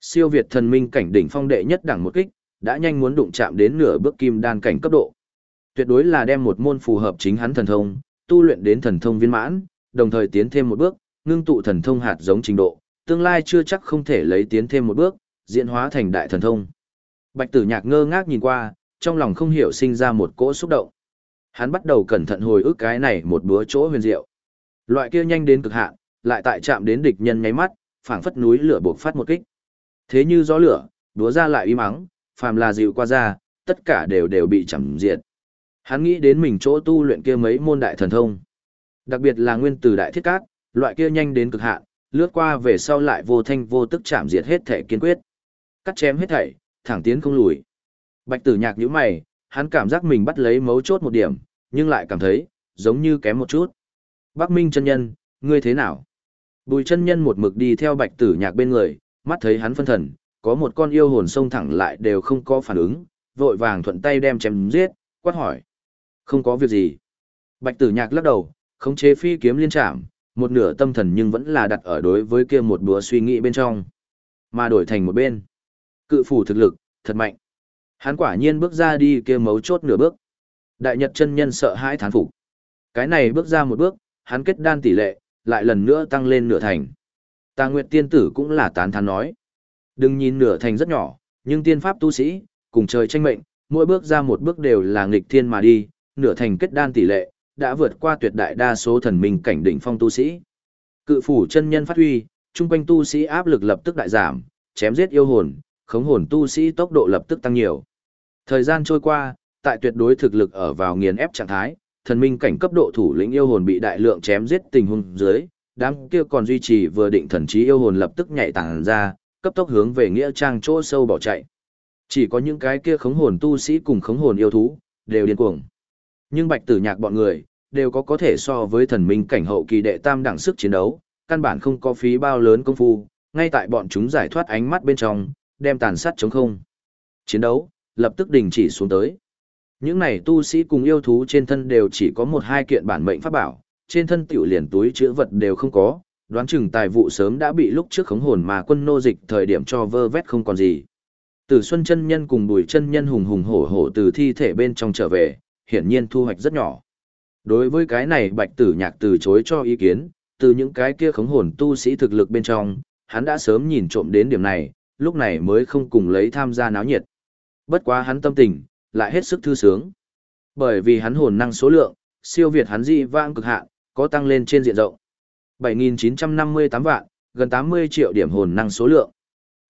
S1: siêu việt thần minh cảnh đỉnh phong đệ nhất đẳng một kích, đã nhanh muốn đụng chạm đến nửa bước kim đan cảnh cấp độ. Tuyệt đối là đem một môn phù hợp chính hắn thần thông, tu luyện đến thần thông viên mãn, đồng thời tiến thêm một bước, ngưng tụ thần thông hạt giống trình độ, tương lai chưa chắc không thể lấy tiến thêm một bước, diễn hóa thành đại thần thông. Bạch Tử Nhạc ngơ ngác nhìn qua, trong lòng không hiểu sinh ra một cỗ xúc động. Hắn bắt đầu cẩn thận hồi ức cái này một bữa chỗ huyền diệu. Loại kia nhanh đến cực hạn, lại tại chạm đến địch nhân nháy mắt, phảng phất núi lửa buộc phát một kích. Thế như gió lửa, đúa ra lại im mắng phàm là dịu qua ra, tất cả đều đều bị chẳng diệt. Hắn nghĩ đến mình chỗ tu luyện kia mấy môn đại thần thông. Đặc biệt là nguyên tử đại thiết cát, loại kia nhanh đến cực hạn, lướt qua về sau lại vô thanh vô tức chạm diệt hết thể kiên quyết. Cắt chém hết thảy, thẳng tiến không lùi. Bạch tử nhạc nhíu mày, hắn cảm giác mình bắt lấy mấu chốt một điểm, nhưng lại cảm thấy, giống như kém một chút. Bắc Minh chân nhân, ngươi thế nào? Bùi chân nhân một mực đi theo bạch tử nhạc bên người, mắt thấy hắn phân thần, có một con yêu hồn xông thẳng lại đều không có phản ứng, vội vàng thuận tay đem chém giết, quát hỏi. Không có việc gì. Bạch tử nhạc lắc đầu, khống chế phi kiếm liên trạm, một nửa tâm thần nhưng vẫn là đặt ở đối với kia một búa suy nghĩ bên trong. Mà đổi thành một bên. Cự phủ thực lực, thật mạnh. Hắn quả nhiên bước ra đi kia mấu chốt nửa bước. Đại Nhật chân nhân sợ hãi thán phục. Cái này bước ra một bước, hắn kết đan tỷ lệ, lại lần nữa tăng lên nửa thành. Tà Nguyệt tiên tử cũng là tán thán nói. Đừng nhìn nửa thành rất nhỏ, nhưng tiên pháp tu sĩ, cùng trời tranh mệnh, mỗi bước ra một bước đều là nghịch thiên mà đi, nửa thành kết đan tỷ lệ, đã vượt qua tuyệt đại đa số thần minh cảnh đỉnh phong tu sĩ. Cự phủ chân nhân phát huy, trung quanh tu sĩ áp lực lập tức đại giảm, chém giết yêu hồn, khống hồn tu sĩ tốc độ lập tức tăng nhiều. Thời gian trôi qua, tại tuyệt đối thực lực ở vào nghiền ép trạng thái, thần minh cảnh cấp độ thủ lĩnh yêu hồn bị đại lượng chém giết tình huống dưới, đám kia còn duy trì vừa định thần trí yêu hồn lập tức nhảy tàng ra, cấp tốc hướng về nghĩa trang chỗ sâu bỏ chạy. Chỉ có những cái kia khống hồn tu sĩ cùng khống hồn yêu thú, đều điên cuồng. Nhưng bạch tử nhạc bọn người, đều có có thể so với thần minh cảnh hậu kỳ đệ tam đẳng sức chiến đấu, căn bản không có phí bao lớn công phu, ngay tại bọn chúng giải thoát ánh mắt bên trong, đem tàn sát chống không. Chiến đấu, lập tức đình chỉ xuống tới. Những này tu sĩ cùng yêu thú trên thân đều chỉ có một hai kiện bản mệnh pháp bảo, trên thân tiểu liền túi chữa vật đều không có, đoán chừng tài vụ sớm đã bị lúc trước khống hồn mà quân nô dịch thời điểm cho vơ vét không còn gì. Tử Xuân chân nhân cùng Bùi chân nhân hùng hùng hổ hổ từ thi thể bên trong trở về, hiển nhiên thu hoạch rất nhỏ. Đối với cái này Bạch Tử Nhạc từ chối cho ý kiến, từ những cái kia khống hồn tu sĩ thực lực bên trong, hắn đã sớm nhìn trộm đến điểm này, lúc này mới không cùng lấy tham gia náo nhiệt. Bất quá hắn tâm tình, lại hết sức thư sướng. Bởi vì hắn hồn năng số lượng, siêu việt hắn dị vãng cực hạn, có tăng lên trên diện rộng. 7.958 vạn, gần 80 triệu điểm hồn năng số lượng.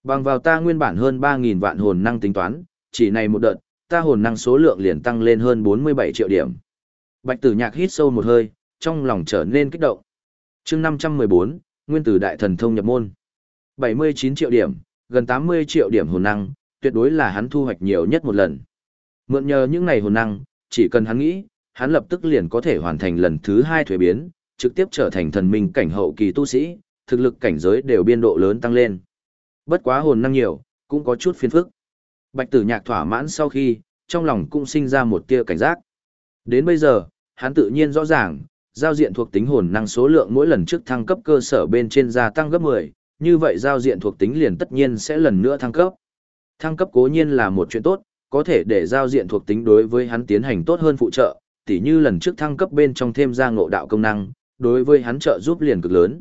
S1: Bằng vào ta nguyên bản hơn 3.000 vạn hồn năng tính toán, chỉ này một đợt, ta hồn năng số lượng liền tăng lên hơn 47 triệu điểm. Bạch tử nhạc hít sâu một hơi, trong lòng trở nên kích động. chương 514, nguyên tử đại thần thông nhập môn. 79 triệu điểm, gần 80 triệu điểm hồn năng, tuyệt đối là hắn thu hoạch nhiều nhất một lần. Mượn nhờ những này hồn năng, chỉ cần hắn nghĩ, hắn lập tức liền có thể hoàn thành lần thứ hai thuế biến, trực tiếp trở thành thần minh cảnh hậu kỳ tu sĩ, thực lực cảnh giới đều biên độ lớn tăng lên. Bất quá hồn năng nhiều, cũng có chút phiền phức. Bạch tử nhạc thỏa mãn sau khi, trong lòng cũng sinh ra một tia cảnh giác. Đến bây giờ, hắn tự nhiên rõ ràng, giao diện thuộc tính hồn năng số lượng mỗi lần trước thăng cấp cơ sở bên trên gia tăng gấp 10, như vậy giao diện thuộc tính liền tất nhiên sẽ lần nữa thăng cấp. Thăng cấp cố nhiên là một chuyện tốt, có thể để giao diện thuộc tính đối với hắn tiến hành tốt hơn phụ trợ, tỉ như lần trước thăng cấp bên trong thêm ra ngộ đạo công năng, đối với hắn trợ giúp liền cực lớn.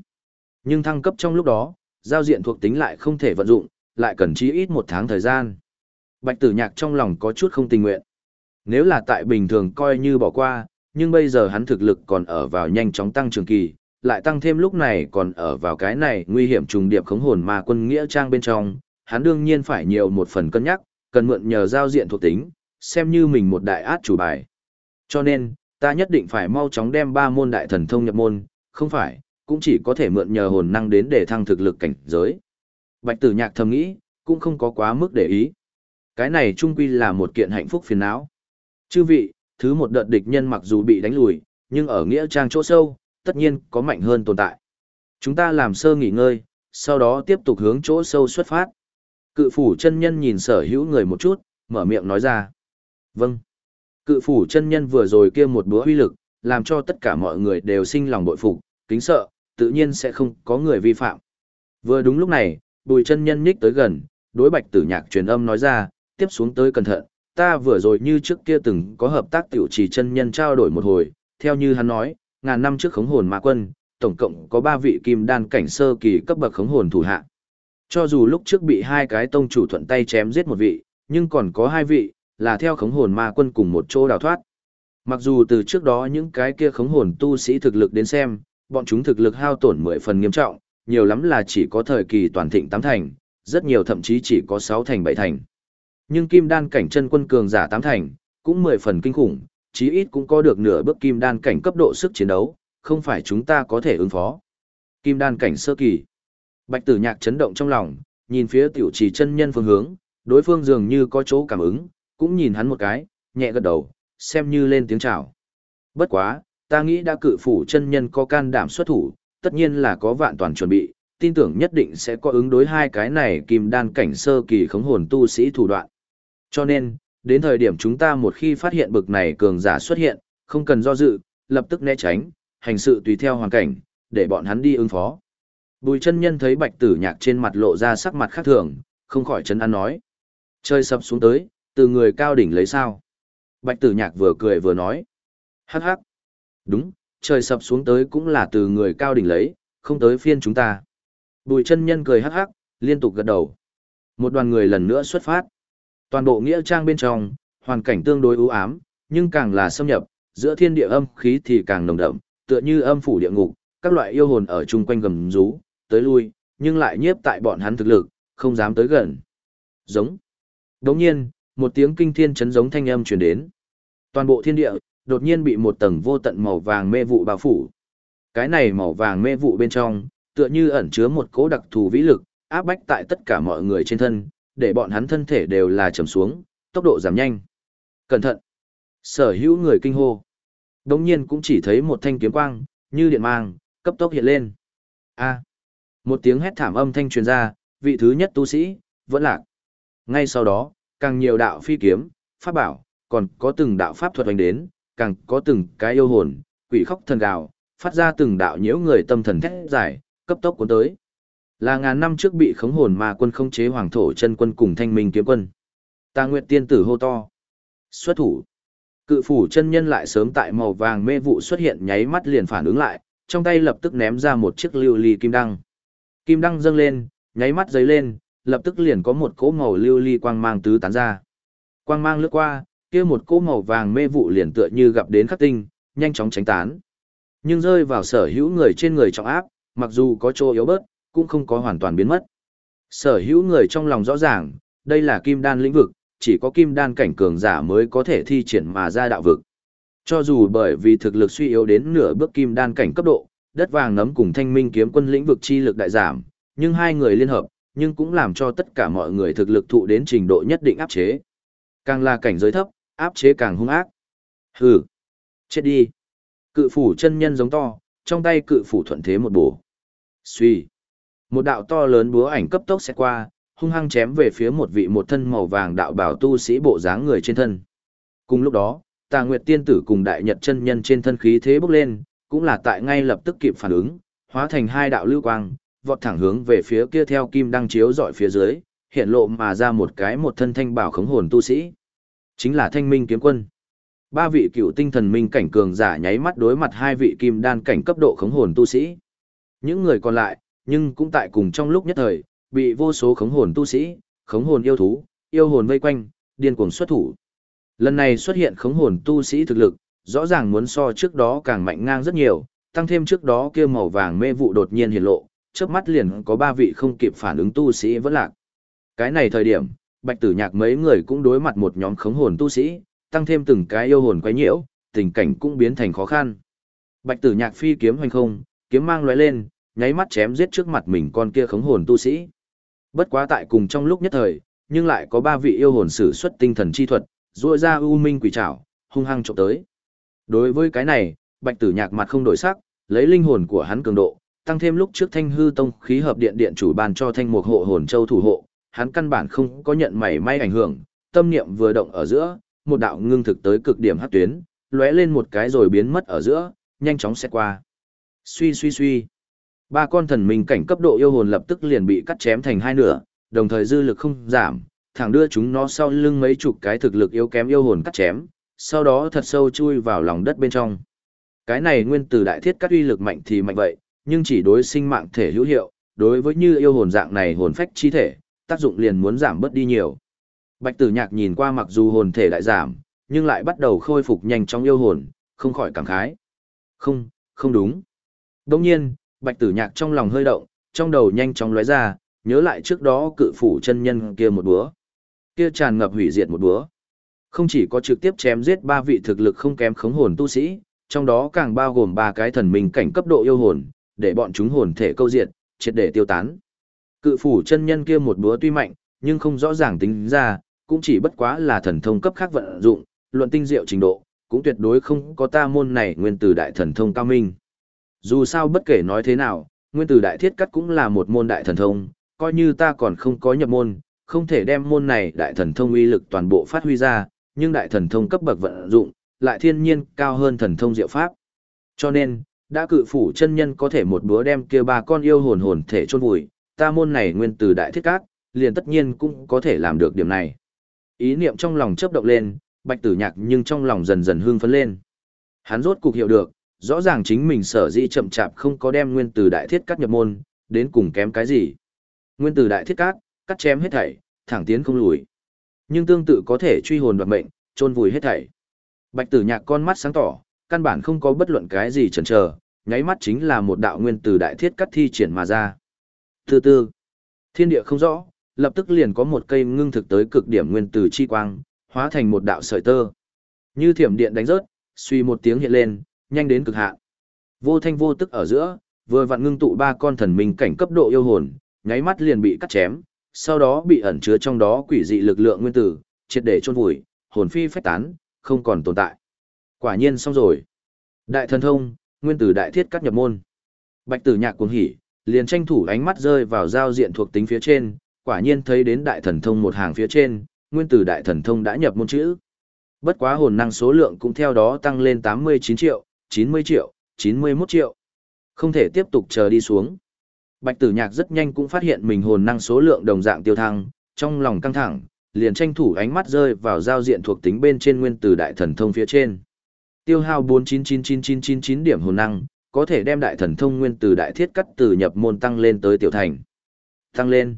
S1: Nhưng thăng cấp trong lúc đó, giao diện thuộc tính lại không thể vận dụng, lại cần chí ít một tháng thời gian. Bạch tử nhạc trong lòng có chút không tình nguyện. Nếu là tại bình thường coi như bỏ qua, nhưng bây giờ hắn thực lực còn ở vào nhanh chóng tăng trưởng kỳ, lại tăng thêm lúc này còn ở vào cái này nguy hiểm trùng điệp khống hồn ma quân nghĩa trang bên trong, hắn đương nhiên phải nhiều một phần cân nhắc, cần mượn nhờ giao diện thuộc tính, xem như mình một đại át chủ bài. Cho nên, ta nhất định phải mau chóng đem ba môn đại thần thông nhập môn, không phải, cũng chỉ có thể mượn nhờ hồn năng đến để thăng thực lực cảnh giới. Bạch tử nhạc thầm nghĩ, cũng không có quá mức để ý. Cái này trung quy là một kiện hạnh phúc phiền não. Chư vị, thứ một đợt địch nhân mặc dù bị đánh lùi, nhưng ở nghĩa trang chỗ sâu, tất nhiên có mạnh hơn tồn tại. Chúng ta làm sơ nghỉ ngơi, sau đó tiếp tục hướng chỗ sâu xuất phát. Cự phủ chân nhân nhìn sở hữu người một chút, mở miệng nói ra. Vâng. Cự phủ chân nhân vừa rồi kia một bữa huy lực, làm cho tất cả mọi người đều sinh lòng bội phục, kính sợ, tự nhiên sẽ không có người vi phạm. Vừa đúng lúc này, bùi chân nhân nhích tới gần, đối bạch tử nhạc truyền âm nói ra, tiếp xuống tới cẩn thận, ta vừa rồi như trước kia từng có hợp tác tiểu trì chân nhân trao đổi một hồi, theo như hắn nói, ngàn năm trước khống hồn ma quân, tổng cộng có ba vị kim đan cảnh sơ kỳ cấp bậc khống hồn thủ hạ. Cho dù lúc trước bị hai cái tông chủ thuận tay chém giết một vị, nhưng còn có hai vị, là theo khống hồn ma quân cùng một chỗ đào thoát. Mặc dù từ trước đó những cái kia khống hồn tu sĩ thực lực đến xem, bọn chúng thực lực hao tổn mười phần nghiêm trọng, nhiều lắm là chỉ có thời kỳ toàn thịnh tám thành, rất nhiều thậm chí chỉ có sáu thành bảy thành. Nhưng kim đan cảnh chân quân cường giả tám thành, cũng mười phần kinh khủng, chí ít cũng có được nửa bước kim đan cảnh cấp độ sức chiến đấu, không phải chúng ta có thể ứng phó. Kim đan cảnh sơ kỳ. Bạch tử nhạc chấn động trong lòng, nhìn phía tiểu trì chân nhân phương hướng, đối phương dường như có chỗ cảm ứng, cũng nhìn hắn một cái, nhẹ gật đầu, xem như lên tiếng chào. Bất quá, ta nghĩ đã cự phủ chân nhân có can đảm xuất thủ, tất nhiên là có vạn toàn chuẩn bị, tin tưởng nhất định sẽ có ứng đối hai cái này kim đan cảnh sơ kỳ khống hồn tu sĩ thủ đoạn. Cho nên, đến thời điểm chúng ta một khi phát hiện bực này cường giả xuất hiện, không cần do dự, lập tức né tránh, hành sự tùy theo hoàn cảnh, để bọn hắn đi ứng phó. Bùi chân nhân thấy bạch tử nhạc trên mặt lộ ra sắc mặt khác thường, không khỏi chấn an nói. Chơi sập xuống tới, từ người cao đỉnh lấy sao. Bạch tử nhạc vừa cười vừa nói. Hắc hắc. Đúng, trời sập xuống tới cũng là từ người cao đỉnh lấy, không tới phiên chúng ta. Bùi chân nhân cười hắc hắc, liên tục gật đầu. Một đoàn người lần nữa xuất phát. Toàn bộ nghĩa trang bên trong, hoàn cảnh tương đối u ám, nhưng càng là xâm nhập, giữa thiên địa âm khí thì càng nồng đậm, tựa như âm phủ địa ngục, các loại yêu hồn ở chung quanh gầm rú, tới lui, nhưng lại nhiếp tại bọn hắn thực lực, không dám tới gần. Giống. Đồng nhiên, một tiếng kinh thiên chấn giống thanh âm truyền đến. Toàn bộ thiên địa, đột nhiên bị một tầng vô tận màu vàng mê vụ bao phủ. Cái này màu vàng mê vụ bên trong, tựa như ẩn chứa một cỗ đặc thù vĩ lực, áp bách tại tất cả mọi người trên thân, để bọn hắn thân thể đều là trầm xuống, tốc độ giảm nhanh. Cẩn thận! Sở hữu người kinh hô. đống nhiên cũng chỉ thấy một thanh kiếm quang, như điện mang, cấp tốc hiện lên. A! Một tiếng hét thảm âm thanh truyền ra, vị thứ nhất tu sĩ, vẫn lạc. Ngay sau đó, càng nhiều đạo phi kiếm, pháp bảo, còn có từng đạo pháp thuật hành đến, càng có từng cái yêu hồn, quỷ khóc thần gào, phát ra từng đạo nhiễu người tâm thần thét giải, cấp tốc cuốn tới. Là ngàn năm trước bị khống hồn ma quân không chế hoàng thổ chân quân cùng thanh minh kiếm quân. Ta nguyệt tiên tử hô to. Xuất thủ. Cự phủ chân nhân lại sớm tại màu vàng mê vụ xuất hiện nháy mắt liền phản ứng lại, trong tay lập tức ném ra một chiếc lưu ly kim đăng. Kim đăng dâng lên, nháy mắt giấy lên, lập tức liền có một cỗ màu lưu ly quang mang tứ tán ra. Quang mang lướt qua, kia một cỗ màu vàng mê vụ liền tựa như gặp đến khắc tinh, nhanh chóng tránh tán. Nhưng rơi vào sở hữu người trên người trọng áp, mặc dù có chỗ yếu bớt, cũng không có hoàn toàn biến mất. Sở hữu người trong lòng rõ ràng, đây là kim đan lĩnh vực, chỉ có kim đan cảnh cường giả mới có thể thi triển mà ra đạo vực. Cho dù bởi vì thực lực suy yếu đến nửa bước kim đan cảnh cấp độ, đất vàng nấm cùng thanh minh kiếm quân lĩnh vực chi lực đại giảm, nhưng hai người liên hợp, nhưng cũng làm cho tất cả mọi người thực lực thụ đến trình độ nhất định áp chế. Càng là cảnh giới thấp, áp chế càng hung ác. Hừ, chết đi. Cự phủ chân nhân giống to, trong tay cự phủ thuận thế một bổ. Suy. Một đạo to lớn búa ảnh cấp tốc sẽ qua, hung hăng chém về phía một vị một thân màu vàng đạo bảo tu sĩ bộ dáng người trên thân. Cùng lúc đó, Tà Nguyệt tiên tử cùng Đại Nhật chân nhân trên thân khí thế bốc lên, cũng là tại ngay lập tức kịp phản ứng, hóa thành hai đạo lưu quang, vọt thẳng hướng về phía kia theo kim đăng chiếu dọi phía dưới, hiện lộ mà ra một cái một thân thanh bảo khống hồn tu sĩ. Chính là Thanh Minh kiếm quân. Ba vị cựu tinh thần minh cảnh cường giả nháy mắt đối mặt hai vị kim đan cảnh cấp độ khống hồn tu sĩ. Những người còn lại, nhưng cũng tại cùng trong lúc nhất thời, bị vô số khống hồn tu sĩ, khống hồn yêu thú, yêu hồn vây quanh, điên cuồng xuất thủ. Lần này xuất hiện khống hồn tu sĩ thực lực, rõ ràng muốn so trước đó càng mạnh ngang rất nhiều, tăng thêm trước đó kia màu vàng mê vụ đột nhiên hiện lộ, trước mắt liền có ba vị không kịp phản ứng tu sĩ vẫn lạc. Cái này thời điểm, bạch tử nhạc mấy người cũng đối mặt một nhóm khống hồn tu sĩ, tăng thêm từng cái yêu hồn quấy nhiễu, tình cảnh cũng biến thành khó khăn. Bạch tử nhạc phi kiếm hoành không, kiếm mang lóe lên, nháy mắt chém giết trước mặt mình con kia khống hồn tu sĩ. Bất quá tại cùng trong lúc nhất thời, nhưng lại có ba vị yêu hồn sử xuất tinh thần chi thuật, ruôi ra u minh quỷ trảo, hung hăng chụp tới. Đối với cái này, bạch tử nhạc mặt không đổi sắc, lấy linh hồn của hắn cường độ, tăng thêm lúc trước thanh hư tông khí hợp điện điện chủ ban cho thanh mục hộ hồn châu thủ hộ, hắn căn bản không có nhận mảy may ảnh hưởng, tâm niệm vừa động ở giữa, một đạo ngưng thực tới cực điểm hắc tuyến, lóe lên một cái rồi biến mất ở giữa, nhanh chóng xét qua. Suy suy suy. Ba con thần minh cảnh cấp độ yêu hồn lập tức liền bị cắt chém thành hai nửa, đồng thời dư lực không giảm, thẳng đưa chúng nó sau lưng mấy chục cái thực lực yếu kém yêu hồn cắt chém, sau đó thật sâu chui vào lòng đất bên trong. Cái này nguyên từ đại thiết cắt uy lực mạnh thì mạnh vậy, nhưng chỉ đối sinh mạng thể hữu hiệu, đối với như yêu hồn dạng này hồn phách chi thể, tác dụng liền muốn giảm bớt đi nhiều. Bạch Tử Nhạc nhìn qua mặc dù hồn thể lại giảm, nhưng lại bắt đầu khôi phục nhanh trong yêu hồn, không khỏi cảm khái. Không, không đúng. Đương nhiên, Bạch Tử Nhạc trong lòng hơi động, trong đầu nhanh chóng lóe ra, nhớ lại trước đó cự phủ chân nhân kia một búa. Kia tràn ngập hủy diệt một búa. Không chỉ có trực tiếp chém giết ba vị thực lực không kém khống hồn tu sĩ, trong đó càng bao gồm ba cái thần minh cảnh cấp độ yêu hồn, để bọn chúng hồn thể câu diệt, triệt để tiêu tán. Cự phủ chân nhân kia một búa tuy mạnh, nhưng không rõ ràng tính ra, cũng chỉ bất quá là thần thông cấp khác vận dụng, luận tinh diệu trình độ, cũng tuyệt đối không có ta môn này nguyên từ đại thần thông cao minh. Dù sao bất kể nói thế nào, nguyên từ đại thiết cắt cũng là một môn đại thần thông, coi như ta còn không có nhập môn, không thể đem môn này đại thần thông uy lực toàn bộ phát huy ra, nhưng đại thần thông cấp bậc vận dụng, lại thiên nhiên cao hơn thần thông diệu pháp. Cho nên, đã cự phủ chân nhân có thể một búa đem kia ba con yêu hồn hồn thể chôn vùi, ta môn này nguyên từ đại thiết cát, liền tất nhiên cũng có thể làm được điểm này. Ý niệm trong lòng chớp động lên, bạch tử nhạc nhưng trong lòng dần dần hương phấn lên. Hắn rốt cục hiểu được, rõ ràng chính mình sở dĩ chậm chạp không có đem nguyên từ đại thiết cát nhập môn, đến cùng kém cái gì. Nguyên từ đại thiết cát, cắt chém hết thảy, thẳng tiến không lùi. Nhưng tương tự có thể truy hồn đoạt mệnh, chôn vùi hết thảy. Bạch Tử Nhạc con mắt sáng tỏ, căn bản không có bất luận cái gì chần chờ, nháy mắt chính là một đạo nguyên từ đại thiết cắt thi triển mà ra. Từ từ, thiên địa không rõ, lập tức liền có một cây ngưng thực tới cực điểm nguyên từ chi quang, hóa thành một đạo sợi tơ. Như thiểm điện đánh rớt, suy một tiếng hiện lên, nhanh đến cực hạn. Vô thanh vô tức ở giữa, vừa vặn ngưng tụ ba con thần minh cảnh cấp độ yêu hồn, nháy mắt liền bị cắt chém, sau đó bị ẩn chứa trong đó quỷ dị lực lượng nguyên tử, triệt để chôn vùi, hồn phi phách tán, không còn tồn tại. Quả nhiên xong rồi. Đại thần thông, nguyên tử đại thiết cắt nhập môn. Bạch tử nhạc cuồng hỉ, liền tranh thủ ánh mắt rơi vào giao diện thuộc tính phía trên, quả nhiên thấy đến đại thần thông một hàng phía trên, nguyên tử đại thần thông đã nhập môn chữ. Bất quá hồn năng số lượng cũng theo đó tăng lên 89 triệu, 90 triệu, 91 triệu. Không thể tiếp tục chờ đi xuống. Bạch tử nhạc rất nhanh cũng phát hiện mình hồn năng số lượng đồng dạng tiêu thăng, trong lòng căng thẳng, liền tranh thủ ánh mắt rơi vào giao diện thuộc tính bên trên nguyên tử đại thần thông phía trên. Tiêu hao 4999999 điểm hồn năng, có thể đem đại thần thông nguyên tử đại thiết cắt từ nhập môn tăng lên tới tiểu thành. Tăng lên.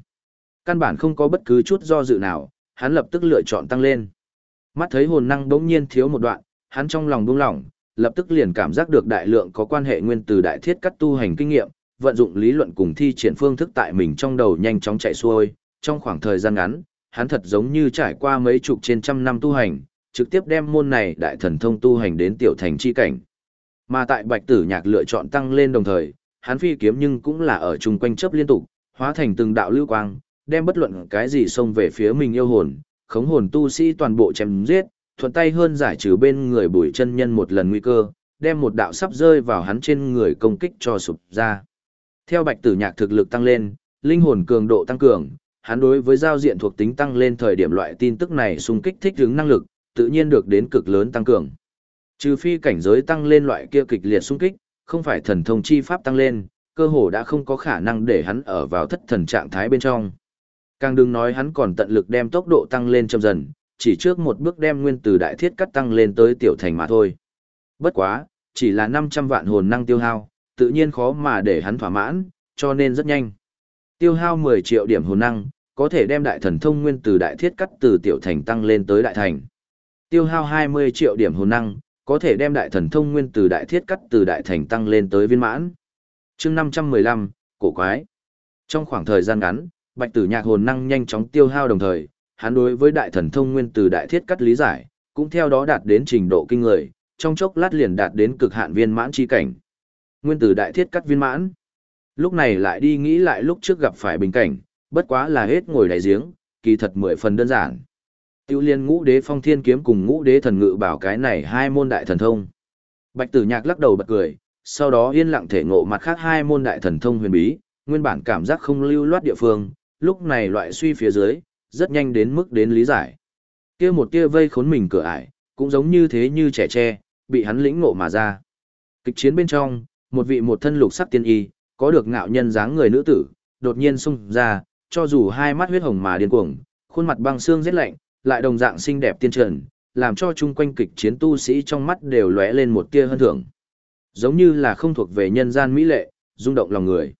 S1: Căn bản không có bất cứ chút do dự nào, hắn lập tức lựa chọn tăng lên. Mắt thấy hồn năng bỗng nhiên thiếu một đoạn, hắn trong lòng buông lỏng, lập tức liền cảm giác được đại lượng có quan hệ nguyên tử đại thiết cắt tu hành kinh nghiệm, vận dụng lý luận cùng thi triển phương thức tại mình trong đầu nhanh chóng chạy xuôi, trong khoảng thời gian ngắn, hắn thật giống như trải qua mấy chục trên trăm năm tu hành, trực tiếp đem môn này đại thần thông tu hành đến tiểu thành chi cảnh. Mà tại Bạch Tử Nhạc lựa chọn tăng lên đồng thời, hắn phi kiếm nhưng cũng là ở chung quanh chấp liên tục, hóa thành từng đạo lưu quang, đem bất luận cái gì xông về phía mình yêu hồn, khống hồn tu sĩ toàn bộ chém giết, thuận tay hơn giải trừ bên người bùi chân nhân một lần nguy cơ, đem một đạo sắp rơi vào hắn trên người công kích cho sụp ra. Theo Bạch Tử Nhạc thực lực tăng lên, linh hồn cường độ tăng cường, hắn đối với giao diện thuộc tính tăng lên thời điểm loại tin tức này xung kích thích ứng năng lực, tự nhiên được đến cực lớn tăng cường. Trừ phi cảnh giới tăng lên loại kia kịch liệt xung kích, không phải thần thông chi pháp tăng lên, cơ hồ đã không có khả năng để hắn ở vào thất thần trạng thái bên trong. Càng đừng nói hắn còn tận lực đem tốc độ tăng lên chậm dần, chỉ trước một bước đem nguyên từ đại thiết cắt tăng lên tới tiểu thành mà thôi. Bất quá, chỉ là 500 vạn hồn năng tiêu hao, tự nhiên khó mà để hắn thỏa mãn, cho nên rất nhanh. Tiêu hao 10 triệu điểm hồn năng, có thể đem đại thần thông nguyên từ đại thiết cắt từ tiểu thành tăng lên tới đại thành. Tiêu hao 20 triệu điểm hồn năng, có thể đem đại thần thông nguyên từ đại thiết cắt từ đại thành tăng lên tới viên mãn. chương 515, cổ quái. Trong khoảng thời gian ngắn, bạch tử nhạc hồn năng nhanh chóng tiêu hao đồng thời, hắn đối với đại thần thông nguyên từ đại thiết cắt lý giải, cũng theo đó đạt đến trình độ kinh người, trong chốc lát liền đạt đến cực hạn viên mãn chi cảnh. Nguyên từ đại thiết cắt viên mãn. Lúc này lại đi nghĩ lại lúc trước gặp phải bình cảnh, bất quá là hết ngồi đáy giếng, kỳ thật mười phần đơn giản. Tiêu liên ngũ đế phong thiên kiếm cùng ngũ đế thần ngự bảo cái này hai môn đại thần thông. Bạch tử nhạc lắc đầu bật cười, sau đó yên lặng thể ngộ mặt khác hai môn đại thần thông huyền bí, nguyên bản cảm giác không lưu loát địa phương, lúc này loại suy phía dưới, rất nhanh đến mức đến lý giải. kia một tia vây khốn mình cửa ải, cũng giống như thế như trẻ tre, bị hắn lĩnh ngộ mà ra. Kịch chiến bên trong, một vị một thân lục sắc tiên y, có được ngạo nhân dáng người nữ tử, đột nhiên xung ra, cho dù hai mắt huyết hồng mà điên cuồng, khuôn mặt băng xương rét lạnh, lại đồng dạng xinh đẹp tiên trần, làm cho chung quanh kịch chiến tu sĩ trong mắt đều lóe lên một tia hân thưởng. Giống như là không thuộc về nhân gian mỹ lệ, rung động lòng người.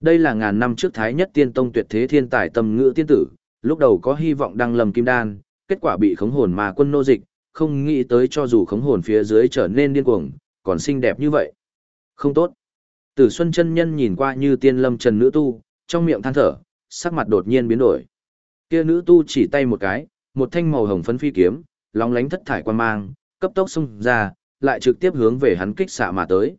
S1: Đây là ngàn năm trước Thái Nhất Tiên Tông tuyệt thế thiên tài tâm ngữ tiên tử, lúc đầu có hy vọng đăng lầm kim đan, kết quả bị khống hồn mà quân nô dịch, không nghĩ tới cho dù khống hồn phía dưới trở nên điên cuồng, còn xinh đẹp như vậy. Không tốt. Tử Xuân chân nhân nhìn qua như tiên lâm trần nữ tu, trong miệng than thở, sắc mặt đột nhiên biến đổi. Kia nữ tu chỉ tay một cái, một thanh màu hồng phấn phi kiếm, lóng lánh thất thải quan mang, cấp tốc xung ra, lại trực tiếp hướng về hắn kích xạ mà tới.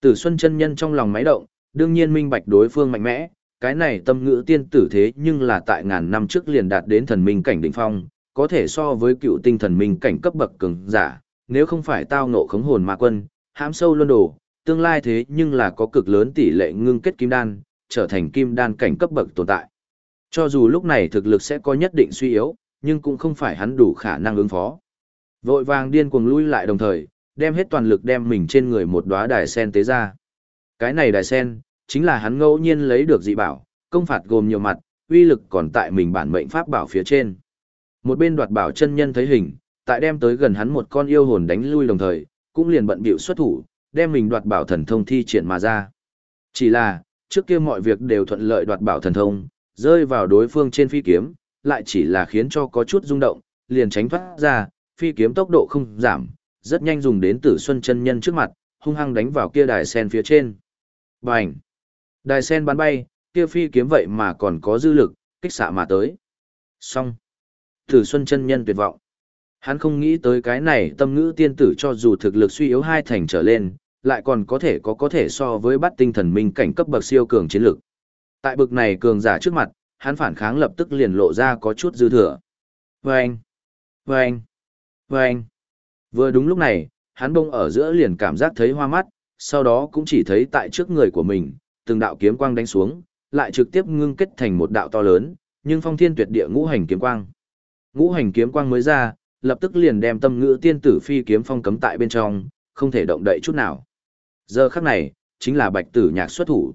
S1: Tử Xuân chân nhân trong lòng máy động, đương nhiên minh bạch đối phương mạnh mẽ, cái này tâm ngữ tiên tử thế nhưng là tại ngàn năm trước liền đạt đến thần minh cảnh đỉnh phong, có thể so với cựu tinh thần minh cảnh cấp bậc cường giả, nếu không phải tao ngộ khống hồn ma quân, hãm sâu luân đồ, tương lai thế nhưng là có cực lớn tỷ lệ ngưng kết kim đan, trở thành kim đan cảnh cấp bậc tồn tại. Cho dù lúc này thực lực sẽ có nhất định suy yếu, nhưng cũng không phải hắn đủ khả năng ứng phó. Vội vàng điên cuồng lui lại đồng thời, đem hết toàn lực đem mình trên người một đóa đài sen tế ra. Cái này đài sen, chính là hắn ngẫu nhiên lấy được dị bảo, công phạt gồm nhiều mặt, uy lực còn tại mình bản mệnh pháp bảo phía trên. Một bên đoạt bảo chân nhân thấy hình, tại đem tới gần hắn một con yêu hồn đánh lui đồng thời, cũng liền bận bịu xuất thủ, đem mình đoạt bảo thần thông thi triển mà ra. Chỉ là, trước kia mọi việc đều thuận lợi đoạt bảo thần thông, rơi vào đối phương trên phi kiếm, lại chỉ là khiến cho có chút rung động, liền tránh thoát ra, phi kiếm tốc độ không giảm, rất nhanh dùng đến tử xuân chân nhân trước mặt, hung hăng đánh vào kia đài sen phía trên. Bành! Đài sen bắn bay, kia phi kiếm vậy mà còn có dư lực, kích xạ mà tới. Xong! Tử xuân chân nhân tuyệt vọng. Hắn không nghĩ tới cái này tâm ngữ tiên tử cho dù thực lực suy yếu hai thành trở lên, lại còn có thể có có thể so với bắt tinh thần minh cảnh cấp bậc siêu cường chiến lực. Tại bực này cường giả trước mặt, hắn phản kháng lập tức liền lộ ra có chút dư thừa. Vâng! Vâng! Vâng! Vừa đúng lúc này, hắn bông ở giữa liền cảm giác thấy hoa mắt, sau đó cũng chỉ thấy tại trước người của mình, từng đạo kiếm quang đánh xuống, lại trực tiếp ngưng kết thành một đạo to lớn, nhưng phong thiên tuyệt địa ngũ hành kiếm quang. Ngũ hành kiếm quang mới ra, lập tức liền đem tâm ngữ tiên tử phi kiếm phong cấm tại bên trong, không thể động đậy chút nào. Giờ khắc này, chính là bạch tử nhạc xuất thủ.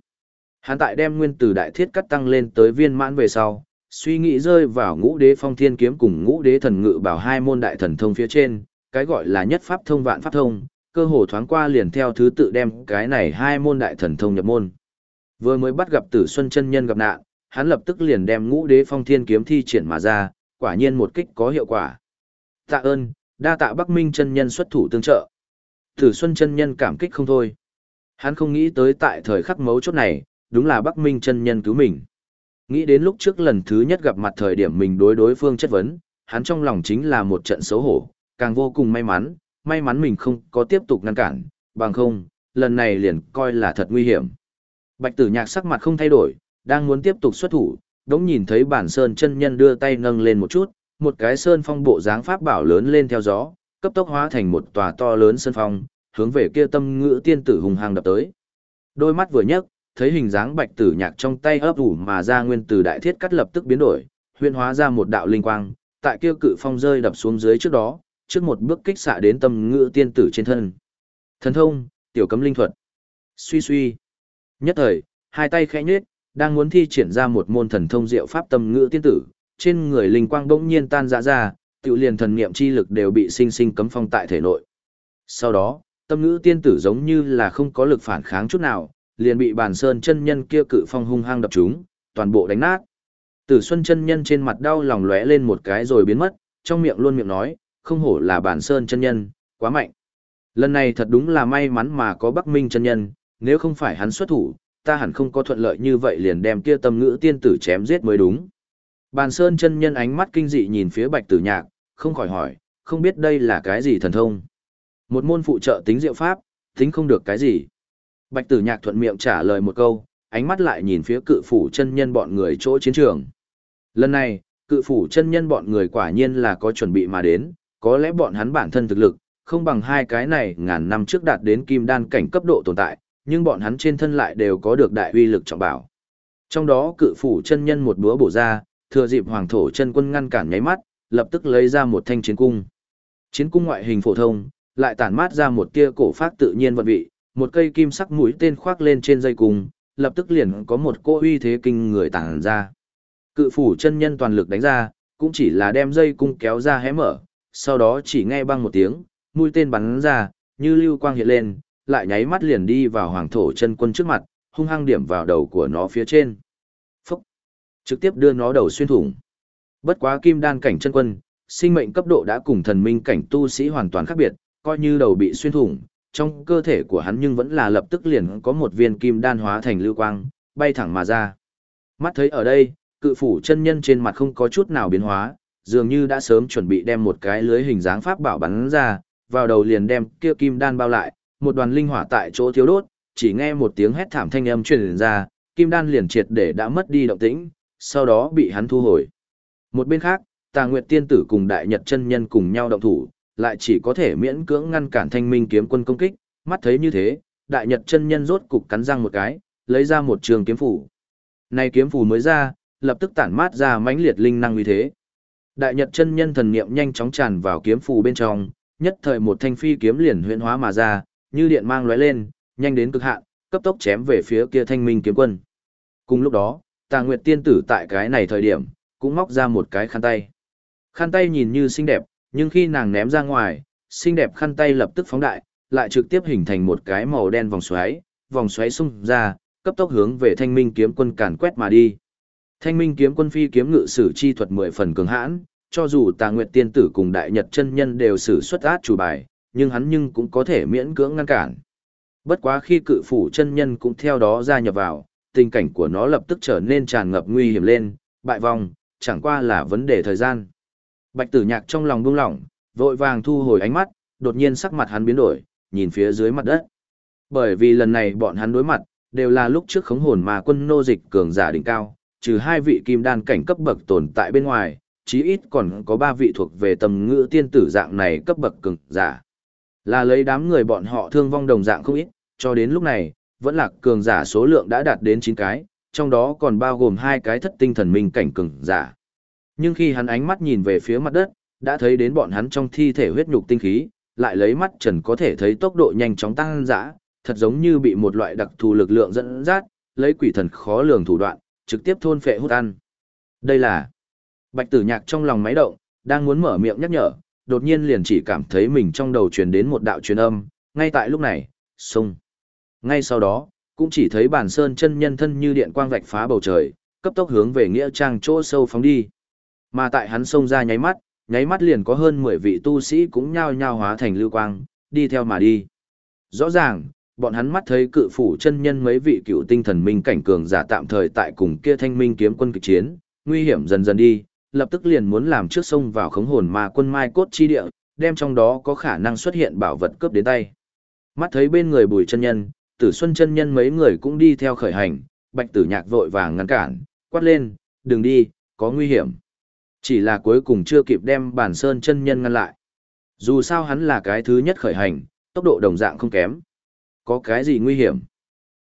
S1: Hắn tại đem nguyên tử đại thiết cắt tăng lên tới viên mãn về sau, suy nghĩ rơi vào ngũ đế phong thiên kiếm cùng ngũ đế thần ngự bảo hai môn đại thần thông phía trên, cái gọi là nhất pháp thông vạn pháp thông, cơ hồ thoáng qua liền theo thứ tự đem cái này hai môn đại thần thông nhập môn. Vừa mới bắt gặp Tử Xuân chân nhân gặp nạn, hắn lập tức liền đem ngũ đế phong thiên kiếm thi triển mà ra, quả nhiên một kích có hiệu quả. Tạ ơn, đa tạ Bắc Minh chân nhân xuất thủ tương trợ. Tử Xuân chân nhân cảm kích không thôi. Hắn không nghĩ tới tại thời khắc mấu chốt này, đúng là Bắc Minh chân nhân cứu mình. Nghĩ đến lúc trước lần thứ nhất gặp mặt thời điểm mình đối đối phương chất vấn, hắn trong lòng chính là một trận xấu hổ, càng vô cùng may mắn, may mắn mình không có tiếp tục ngăn cản, bằng không, lần này liền coi là thật nguy hiểm. Bạch tử nhạc sắc mặt không thay đổi, đang muốn tiếp tục xuất thủ, đống nhìn thấy bản sơn chân nhân đưa tay nâng lên một chút, một cái sơn phong bộ dáng pháp bảo lớn lên theo gió, cấp tốc hóa thành một tòa to lớn sơn phong, hướng về kia tâm ngữ tiên tử hùng hàng đập tới. Đôi mắt vừa nhấc, thấy hình dáng bạch tử nhạc trong tay ấp ủ mà ra nguyên tử đại thiết cắt lập tức biến đổi, huyễn hóa ra một đạo linh quang, tại kia cự phong rơi đập xuống dưới trước đó, trước một bước kích xạ đến tâm ngữ tiên tử trên thân. Thần thông, tiểu cấm linh thuật. Suy suy. Nhất thời, hai tay khẽ nhếch, đang muốn thi triển ra một môn thần thông diệu pháp tâm ngữ tiên tử, trên người linh quang bỗng nhiên tan rã ra, tiểu liền thần niệm chi lực đều bị sinh sinh cấm phong tại thể nội. Sau đó, tâm ngữ tiên tử giống như là không có lực phản kháng chút nào, liền bị bàn sơn chân nhân kia cự phong hung hăng đập chúng, toàn bộ đánh nát. Tử Xuân chân nhân trên mặt đau lòng lóe lên một cái rồi biến mất, trong miệng luôn miệng nói, không hổ là bàn sơn chân nhân, quá mạnh. Lần này thật đúng là may mắn mà có Bắc Minh chân nhân, nếu không phải hắn xuất thủ, ta hẳn không có thuận lợi như vậy liền đem kia tâm ngữ tiên tử chém giết mới đúng. Bàn sơn chân nhân ánh mắt kinh dị nhìn phía bạch tử nhạc, không khỏi hỏi, không biết đây là cái gì thần thông. Một môn phụ trợ tính diệu pháp, tính không được cái gì. Bạch tử nhạc thuận miệng trả lời một câu, ánh mắt lại nhìn phía cự phủ chân nhân bọn người chỗ chiến trường. Lần này, cự phủ chân nhân bọn người quả nhiên là có chuẩn bị mà đến, có lẽ bọn hắn bản thân thực lực, không bằng hai cái này ngàn năm trước đạt đến kim đan cảnh cấp độ tồn tại, nhưng bọn hắn trên thân lại đều có được đại uy lực trọng bảo. Trong đó cự phủ chân nhân một búa bổ ra, thừa dịp hoàng thổ chân quân ngăn cản nháy mắt, lập tức lấy ra một thanh chiến cung. Chiến cung ngoại hình phổ thông, lại tản mát ra một tia cổ phát tự nhiên vận vị, một cây kim sắc mũi tên khoác lên trên dây cung, lập tức liền có một cô uy thế kinh người tản ra. Cự phủ chân nhân toàn lực đánh ra, cũng chỉ là đem dây cung kéo ra hé mở, sau đó chỉ nghe băng một tiếng, mũi tên bắn ra, như lưu quang hiện lên, lại nháy mắt liền đi vào hoàng thổ chân quân trước mặt, hung hăng điểm vào đầu của nó phía trên. Phúc! Trực tiếp đưa nó đầu xuyên thủng. Bất quá kim đan cảnh chân quân, sinh mệnh cấp độ đã cùng thần minh cảnh tu sĩ hoàn toàn khác biệt, coi như đầu bị xuyên thủng, trong cơ thể của hắn nhưng vẫn là lập tức liền có một viên kim đan hóa thành lưu quang, bay thẳng mà ra. Mắt thấy ở đây, cự phủ chân nhân trên mặt không có chút nào biến hóa, dường như đã sớm chuẩn bị đem một cái lưới hình dáng pháp bảo bắn ra, vào đầu liền đem kia kim đan bao lại, một đoàn linh hỏa tại chỗ thiếu đốt, chỉ nghe một tiếng hét thảm thanh âm truyền ra, kim đan liền triệt để đã mất đi động tĩnh, sau đó bị hắn thu hồi. Một bên khác, Tà Nguyệt tiên tử cùng Đại Nhật chân nhân cùng nhau động thủ, lại chỉ có thể miễn cưỡng ngăn cản Thanh Minh kiếm quân công kích, mắt thấy như thế, Đại Nhật chân nhân rốt cục cắn răng một cái, lấy ra một trường kiếm phủ. Này kiếm phủ mới ra, lập tức tản mát ra mãnh liệt linh năng uy thế. Đại Nhật chân nhân thần niệm nhanh chóng tràn vào kiếm phù bên trong, nhất thời một thanh phi kiếm liền huyễn hóa mà ra, như điện mang lóe lên, nhanh đến cực hạn, cấp tốc chém về phía kia thanh minh kiếm quân. Cùng lúc đó, Tà Nguyệt tiên tử tại cái này thời điểm, cũng móc ra một cái khăn tay. Khăn tay nhìn như xinh đẹp, nhưng khi nàng ném ra ngoài, xinh đẹp khăn tay lập tức phóng đại, lại trực tiếp hình thành một cái màu đen vòng xoáy, vòng xoáy xung ra, cấp tốc hướng về thanh minh kiếm quân càn quét mà đi. Thanh minh kiếm quân phi kiếm ngự sử chi thuật mười phần cường hãn, cho dù tà nguyệt tiên tử cùng đại nhật chân nhân đều sử xuất át chủ bài, nhưng hắn nhưng cũng có thể miễn cưỡng ngăn cản. Bất quá khi cự phủ chân nhân cũng theo đó gia nhập vào, tình cảnh của nó lập tức trở nên tràn ngập nguy hiểm lên, bại vòng, chẳng qua là vấn đề thời gian. Bạch tử nhạc trong lòng buông lỏng, vội vàng thu hồi ánh mắt, đột nhiên sắc mặt hắn biến đổi, nhìn phía dưới mặt đất. Bởi vì lần này bọn hắn đối mặt, đều là lúc trước khống hồn mà quân nô dịch cường giả đỉnh cao, trừ hai vị kim đan cảnh cấp bậc tồn tại bên ngoài, chí ít còn có ba vị thuộc về tầm ngữ tiên tử dạng này cấp bậc cường giả. Là lấy đám người bọn họ thương vong đồng dạng không ít, cho đến lúc này, vẫn là cường giả số lượng đã đạt đến 9 cái, trong đó còn bao gồm hai cái thất tinh thần minh cảnh cường giả. Nhưng khi hắn ánh mắt nhìn về phía mặt đất, đã thấy đến bọn hắn trong thi thể huyết nhục tinh khí, lại lấy mắt trần có thể thấy tốc độ nhanh chóng tăng dã, thật giống như bị một loại đặc thù lực lượng dẫn dắt, lấy quỷ thần khó lường thủ đoạn, trực tiếp thôn phệ hút ăn. Đây là Bạch Tử Nhạc trong lòng máy động, đang muốn mở miệng nhắc nhở, đột nhiên liền chỉ cảm thấy mình trong đầu truyền đến một đạo truyền âm, ngay tại lúc này, xung. Ngay sau đó, cũng chỉ thấy bản sơn chân nhân thân như điện quang vạch phá bầu trời, cấp tốc hướng về nghĩa trang chỗ sâu phóng đi. Mà tại hắn xông ra nháy mắt, nháy mắt liền có hơn 10 vị tu sĩ cũng nhao nhao hóa thành lưu quang, đi theo mà đi. Rõ ràng, bọn hắn mắt thấy cự phủ chân nhân mấy vị cựu tinh thần minh cảnh cường giả tạm thời tại cùng kia thanh minh kiếm quân kịch chiến, nguy hiểm dần dần đi, lập tức liền muốn làm trước sông vào khống hồn ma quân mai cốt chi địa, đem trong đó có khả năng xuất hiện bảo vật cướp đến tay. Mắt thấy bên người bùi chân nhân, tử xuân chân nhân mấy người cũng đi theo khởi hành, bạch tử nhạc vội vàng ngăn cản, quát lên, đừng đi, có nguy hiểm. Chỉ là cuối cùng chưa kịp đem bản sơn chân nhân ngăn lại. Dù sao hắn là cái thứ nhất khởi hành, tốc độ đồng dạng không kém. Có cái gì nguy hiểm?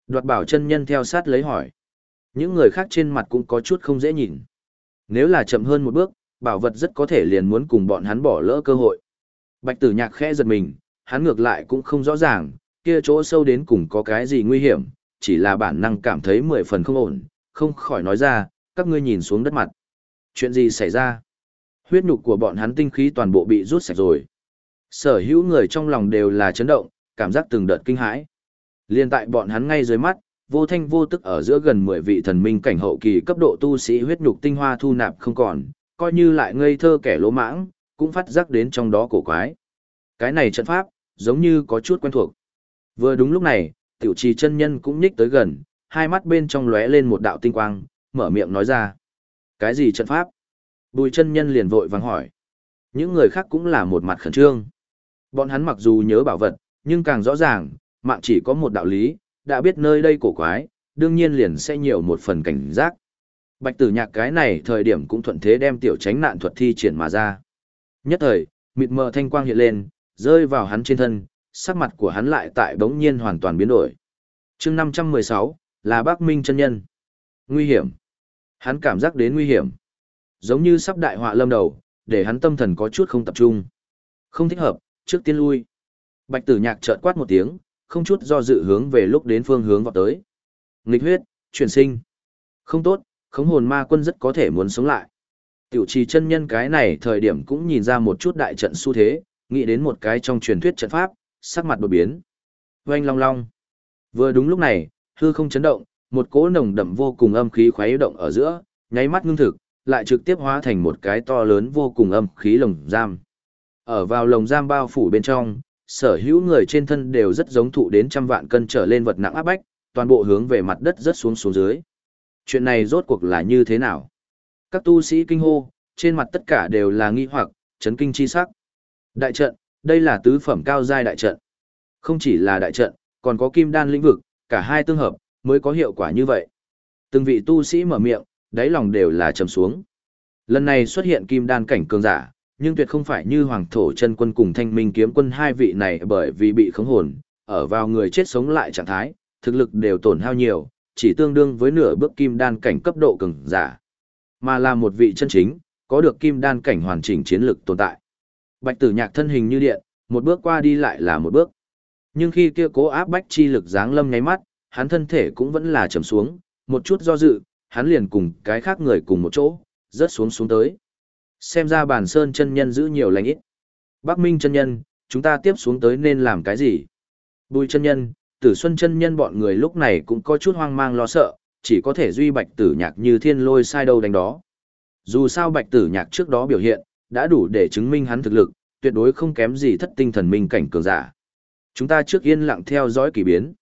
S1: Đoạt bảo chân nhân theo sát lấy hỏi. Những người khác trên mặt cũng có chút không dễ nhìn. Nếu là chậm hơn một bước, bảo vật rất có thể liền muốn cùng bọn hắn bỏ lỡ cơ hội. Bạch tử nhạc khẽ giật mình, hắn ngược lại cũng không rõ ràng, kia chỗ sâu đến cùng có cái gì nguy hiểm, chỉ là bản năng cảm thấy mười phần không ổn, không khỏi nói ra, các ngươi nhìn xuống đất mặt. Chuyện gì xảy ra? Huyết nhục của bọn hắn tinh khí toàn bộ bị rút sạch rồi. Sở hữu người trong lòng đều là chấn động, cảm giác từng đợt kinh hãi. Liên tại bọn hắn ngay dưới mắt, vô thanh vô tức ở giữa gần 10 vị thần minh cảnh hậu kỳ cấp độ tu sĩ huyết nhục tinh hoa thu nạp không còn, coi như lại ngây thơ kẻ lỗ mãng, cũng phát giác đến trong đó cổ quái. Cái này trận pháp, giống như có chút quen thuộc. Vừa đúng lúc này, tiểu trì chân nhân cũng nhích tới gần, hai mắt bên trong lóe lên một đạo tinh quang, mở miệng nói ra. Cái gì trận pháp? Bùi chân nhân liền vội vàng hỏi. Những người khác cũng là một mặt khẩn trương. Bọn hắn mặc dù nhớ bảo vật, nhưng càng rõ ràng, mạng chỉ có một đạo lý, đã biết nơi đây cổ quái, đương nhiên liền sẽ nhiều một phần cảnh giác. Bạch tử nhạc cái này thời điểm cũng thuận thế đem tiểu tránh nạn thuật thi triển mà ra. Nhất thời, mịt mờ thanh quang hiện lên, rơi vào hắn trên thân, sắc mặt của hắn lại tại bỗng nhiên hoàn toàn biến đổi. chương 516, là bác Minh chân nhân. Nguy hiểm. Hắn cảm giác đến nguy hiểm. Giống như sắp đại họa lâm đầu, để hắn tâm thần có chút không tập trung. Không thích hợp, trước tiên lui. Bạch tử nhạc chợt quát một tiếng, không chút do dự hướng về lúc đến phương hướng vào tới. Nghịch huyết, chuyển sinh. Không tốt, khống hồn ma quân rất có thể muốn sống lại. Tiểu trì chân nhân cái này thời điểm cũng nhìn ra một chút đại trận xu thế, nghĩ đến một cái trong truyền thuyết trận pháp, sắc mặt đột biến. Oanh long long. Vừa đúng lúc này, hư không chấn động, một cỗ nồng đậm vô cùng âm khí khuấy động ở giữa, nháy mắt ngưng thực, lại trực tiếp hóa thành một cái to lớn vô cùng âm khí lồng giam. Ở vào lồng giam bao phủ bên trong, sở hữu người trên thân đều rất giống thụ đến trăm vạn cân trở lên vật nặng áp bách, toàn bộ hướng về mặt đất rất xuống xuống dưới. Chuyện này rốt cuộc là như thế nào? Các tu sĩ kinh hô, trên mặt tất cả đều là nghi hoặc, chấn kinh chi sắc. Đại trận, đây là tứ phẩm cao giai đại trận. Không chỉ là đại trận, còn có kim đan lĩnh vực, cả hai tương hợp, mới có hiệu quả như vậy. Từng vị tu sĩ mở miệng, đáy lòng đều là trầm xuống. Lần này xuất hiện kim đan cảnh cường giả, nhưng tuyệt không phải như hoàng thổ chân quân cùng thanh minh kiếm quân hai vị này bởi vì bị khống hồn, ở vào người chết sống lại trạng thái, thực lực đều tổn hao nhiều, chỉ tương đương với nửa bước kim đan cảnh cấp độ cường giả. Mà là một vị chân chính, có được kim đan cảnh hoàn chỉnh chiến lực tồn tại. Bạch tử nhạc thân hình như điện, một bước qua đi lại là một bước. Nhưng khi kia cố áp bách chi lực giáng lâm nháy mắt, hắn thân thể cũng vẫn là trầm xuống, một chút do dự, hắn liền cùng cái khác người cùng một chỗ, rớt xuống xuống tới. Xem ra bản sơn chân nhân giữ nhiều lành ít. Bắc Minh chân nhân, chúng ta tiếp xuống tới nên làm cái gì? Bùi chân nhân, tử xuân chân nhân bọn người lúc này cũng có chút hoang mang lo sợ, chỉ có thể duy bạch tử nhạc như thiên lôi sai đâu đánh đó. Dù sao bạch tử nhạc trước đó biểu hiện, đã đủ để chứng minh hắn thực lực, tuyệt đối không kém gì thất tinh thần minh cảnh cường giả. Chúng ta trước yên lặng theo dõi kỳ biến.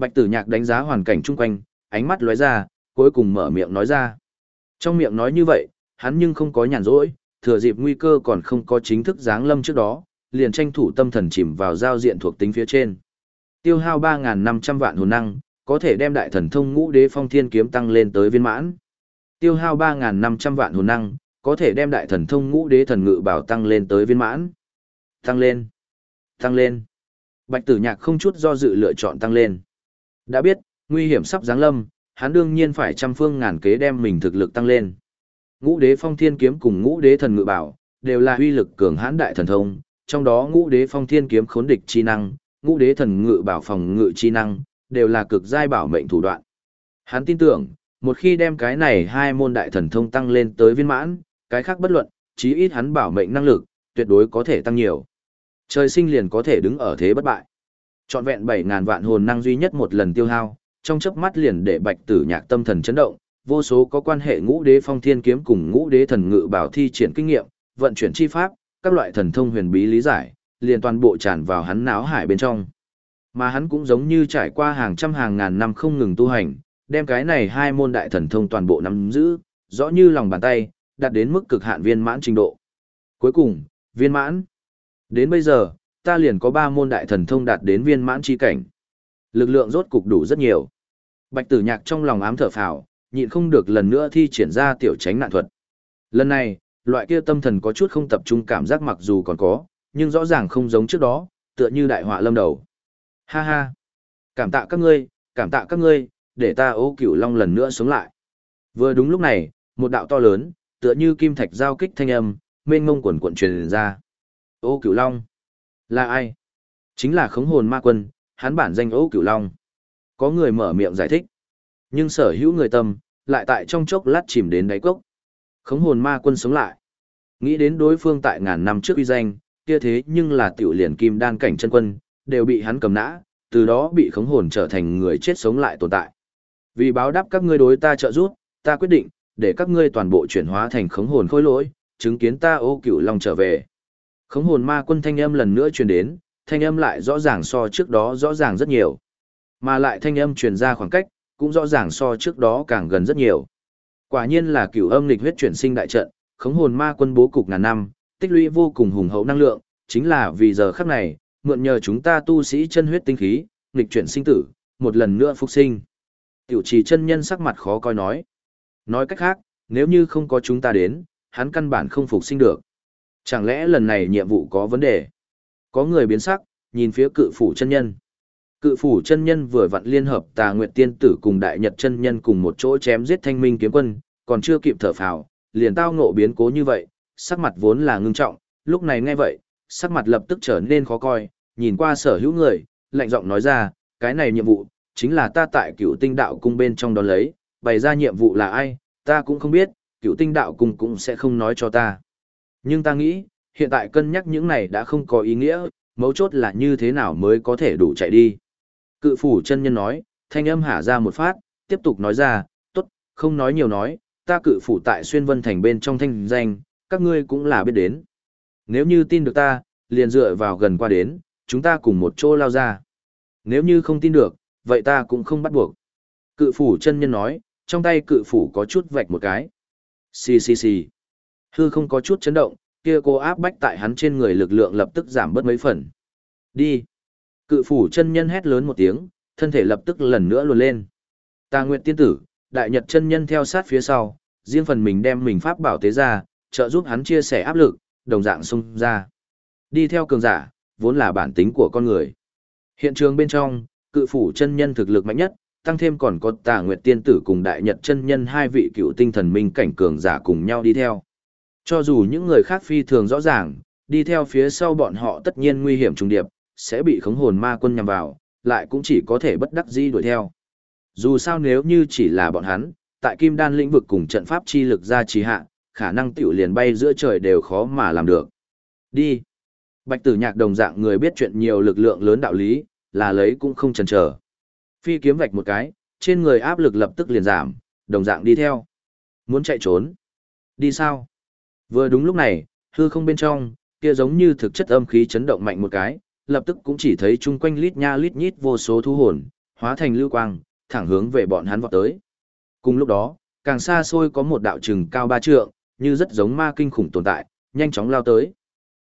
S1: Bạch tử nhạc đánh giá hoàn cảnh chung quanh, ánh mắt lóe ra, cuối cùng mở miệng nói ra. Trong miệng nói như vậy, hắn nhưng không có nhàn rỗi, thừa dịp nguy cơ còn không có chính thức giáng lâm trước đó, liền tranh thủ tâm thần chìm vào giao diện thuộc tính phía trên. Tiêu hao 3.500 vạn hồn năng, có thể đem đại thần thông ngũ đế phong thiên kiếm tăng lên tới viên mãn. Tiêu hao 3.500 vạn hồn năng, có thể đem đại thần thông ngũ đế thần ngự bảo tăng lên tới viên mãn. Tăng lên. Tăng lên. Bạch tử nhạc không chút do dự lựa chọn tăng lên. Đã biết, nguy hiểm sắp giáng lâm, hắn đương nhiên phải trăm phương ngàn kế đem mình thực lực tăng lên. Ngũ đế phong thiên kiếm cùng ngũ đế thần ngự bảo, đều là uy lực cường hãn đại thần thông, trong đó ngũ đế phong thiên kiếm khốn địch chi năng, ngũ đế thần ngự bảo phòng ngự chi năng, đều là cực giai bảo mệnh thủ đoạn. Hắn tin tưởng, một khi đem cái này hai môn đại thần thông tăng lên tới viên mãn, cái khác bất luận, chí ít hắn bảo mệnh năng lực, tuyệt đối có thể tăng nhiều. Trời sinh liền có thể đứng ở thế bất bại. Trọn vẹn 7000 vạn hồn năng duy nhất một lần tiêu hao, trong chớp mắt liền để Bạch Tử Nhạc tâm thần chấn động, vô số có quan hệ Ngũ Đế Phong Thiên kiếm cùng Ngũ Đế Thần Ngự bảo thi triển kinh nghiệm, vận chuyển chi pháp, các loại thần thông huyền bí lý giải, liền toàn bộ tràn vào hắn náo hải bên trong. Mà hắn cũng giống như trải qua hàng trăm hàng ngàn năm không ngừng tu hành, đem cái này hai môn đại thần thông toàn bộ nắm giữ, rõ như lòng bàn tay, đạt đến mức cực hạn viên mãn trình độ. Cuối cùng, viên mãn. Đến bây giờ, ta liền có ba môn đại thần thông đạt đến viên mãn chi cảnh. Lực lượng rốt cục đủ rất nhiều. Bạch tử nhạc trong lòng ám thở phào, nhịn không được lần nữa thi triển ra tiểu tránh nạn thuật. Lần này, loại kia tâm thần có chút không tập trung cảm giác mặc dù còn có, nhưng rõ ràng không giống trước đó, tựa như đại họa lâm đầu. Ha ha! Cảm tạ các ngươi, cảm tạ các ngươi, để ta ô cửu long lần nữa sống lại. Vừa đúng lúc này, một đạo to lớn, tựa như kim thạch giao kích thanh âm, mênh mông quần cuộn truyền ra. Ô cửu long! Là ai? Chính là khống hồn ma quân, hắn bản danh ấu cửu long. Có người mở miệng giải thích. Nhưng sở hữu người tâm, lại tại trong chốc lát chìm đến đáy cốc. Khống hồn ma quân sống lại. Nghĩ đến đối phương tại ngàn năm trước uy danh, kia thế nhưng là tiểu liền kim đan cảnh chân quân, đều bị hắn cầm nã, từ đó bị khống hồn trở thành người chết sống lại tồn tại. Vì báo đáp các ngươi đối ta trợ giúp, ta quyết định, để các ngươi toàn bộ chuyển hóa thành khống hồn khôi lỗi, chứng kiến ta ô cửu long trở về. Khống hồn ma quân thanh âm lần nữa truyền đến, thanh âm lại rõ ràng so trước đó rõ ràng rất nhiều. Mà lại thanh âm truyền ra khoảng cách, cũng rõ ràng so trước đó càng gần rất nhiều. Quả nhiên là cửu âm lịch huyết chuyển sinh đại trận, khống hồn ma quân bố cục ngàn năm, tích lũy vô cùng hùng hậu năng lượng, chính là vì giờ khắc này, mượn nhờ chúng ta tu sĩ chân huyết tinh khí, nghịch chuyển sinh tử, một lần nữa phục sinh. Tiểu trì chân nhân sắc mặt khó coi nói. Nói cách khác, nếu như không có chúng ta đến, hắn căn bản không phục sinh được. Chẳng lẽ lần này nhiệm vụ có vấn đề? Có người biến sắc, nhìn phía cự phủ chân nhân. Cự phủ chân nhân vừa vặn liên hợp tà nguyệt tiên tử cùng đại nhật chân nhân cùng một chỗ chém giết thanh minh kiếm quân, còn chưa kịp thở phào, liền tao ngộ biến cố như vậy, sắc mặt vốn là ngưng trọng, lúc này nghe vậy, sắc mặt lập tức trở nên khó coi, nhìn qua sở hữu người, lạnh giọng nói ra, cái này nhiệm vụ, chính là ta tại cựu tinh đạo cung bên trong đó lấy, bày ra nhiệm vụ là ai, ta cũng không biết, cựu tinh đạo cung cũng sẽ không nói cho ta. Nhưng ta nghĩ, hiện tại cân nhắc những này đã không có ý nghĩa, mấu chốt là như thế nào mới có thể đủ chạy đi. Cự phủ chân nhân nói, thanh âm hạ ra một phát, tiếp tục nói ra, tốt, không nói nhiều nói, ta cự phủ tại xuyên vân thành bên trong thanh danh, các ngươi cũng là biết đến. Nếu như tin được ta, liền dựa vào gần qua đến, chúng ta cùng một chỗ lao ra. Nếu như không tin được, vậy ta cũng không bắt buộc. Cự phủ chân nhân nói, trong tay cự phủ có chút vạch một cái. Xì xì xì. Hư không có chút chấn động, kia cô áp bách tại hắn trên người lực lượng lập tức giảm bớt mấy phần. Đi. Cự phủ chân nhân hét lớn một tiếng, thân thể lập tức lần nữa luồn lên. Tà Nguyệt tiên tử, đại nhật chân nhân theo sát phía sau, riêng phần mình đem mình pháp bảo tế ra, trợ giúp hắn chia sẻ áp lực, đồng dạng xung ra. Đi theo cường giả, vốn là bản tính của con người. Hiện trường bên trong, cự phủ chân nhân thực lực mạnh nhất, tăng thêm còn có tà nguyệt tiên tử cùng đại nhật chân nhân hai vị cựu tinh thần minh cảnh cường giả cùng nhau đi theo. Cho dù những người khác phi thường rõ ràng, đi theo phía sau bọn họ tất nhiên nguy hiểm trùng điệp, sẽ bị khống hồn ma quân nhằm vào, lại cũng chỉ có thể bất đắc dĩ đuổi theo. Dù sao nếu như chỉ là bọn hắn, tại kim đan lĩnh vực cùng trận pháp chi lực ra trì hạ, khả năng tiểu liền bay giữa trời đều khó mà làm được. Đi. Bạch tử nhạc đồng dạng người biết chuyện nhiều lực lượng lớn đạo lý, là lấy cũng không chần chờ. Phi kiếm vạch một cái, trên người áp lực lập tức liền giảm, đồng dạng đi theo. Muốn chạy trốn. Đi sao? Vừa đúng lúc này, hư không bên trong, kia giống như thực chất âm khí chấn động mạnh một cái, lập tức cũng chỉ thấy chung quanh lít nha lít nhít vô số thu hồn, hóa thành lưu quang, thẳng hướng về bọn hắn vọt tới. Cùng lúc đó, càng xa xôi có một đạo trừng cao ba trượng, như rất giống ma kinh khủng tồn tại, nhanh chóng lao tới.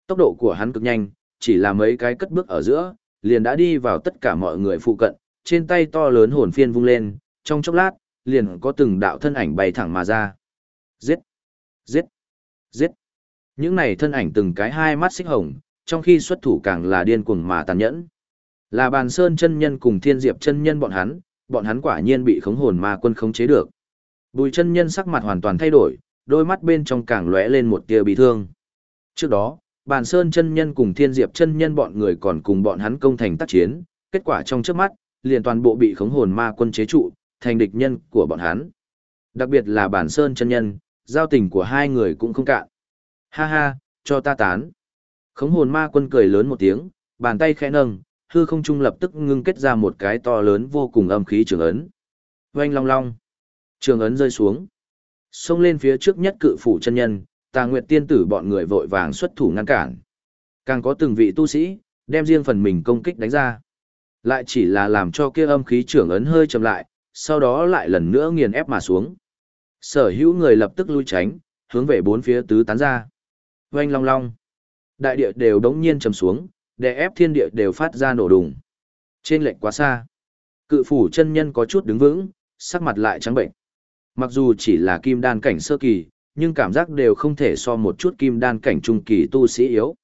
S1: Tốc độ của hắn cực nhanh, chỉ là mấy cái cất bước ở giữa, liền đã đi vào tất cả mọi người phụ cận, trên tay to lớn hồn phiên vung lên, trong chốc lát, liền có từng đạo thân ảnh bay thẳng mà ra. Giết! Giết! Giết! Những này thân ảnh từng cái hai mắt xích hồng, trong khi xuất thủ càng là điên cuồng mà tàn nhẫn. Là bàn sơn chân nhân cùng thiên diệp chân nhân bọn hắn, bọn hắn quả nhiên bị khống hồn ma quân khống chế được. Bùi chân nhân sắc mặt hoàn toàn thay đổi, đôi mắt bên trong càng lóe lên một tia bị thương. Trước đó, bàn sơn chân nhân cùng thiên diệp chân nhân bọn người còn cùng bọn hắn công thành tác chiến, kết quả trong trước mắt, liền toàn bộ bị khống hồn ma quân chế trụ, thành địch nhân của bọn hắn. Đặc biệt là bản sơn chân nhân, giao tình của hai người cũng không cạn. Ha ha, cho ta tán. Khống hồn ma quân cười lớn một tiếng, bàn tay khẽ nâng, hư không trung lập tức ngưng kết ra một cái to lớn vô cùng âm khí trường ấn. Oanh long long. Trường ấn rơi xuống. Xông lên phía trước nhất cự phủ chân nhân, tà nguyệt tiên tử bọn người vội vàng xuất thủ ngăn cản. Càng có từng vị tu sĩ, đem riêng phần mình công kích đánh ra. Lại chỉ là làm cho kia âm khí trưởng ấn hơi chậm lại, sau đó lại lần nữa nghiền ép mà xuống. Sở hữu người lập tức lui tránh, hướng về bốn phía tứ tán ra. Oanh long long. Đại địa đều đống nhiên trầm xuống, đè ép thiên địa đều phát ra nổ đùng. Trên lệnh quá xa. Cự phủ chân nhân có chút đứng vững, sắc mặt lại trắng bệnh. Mặc dù chỉ là kim đan cảnh sơ kỳ, nhưng cảm giác đều không thể so một chút kim đan cảnh trung kỳ tu sĩ yếu.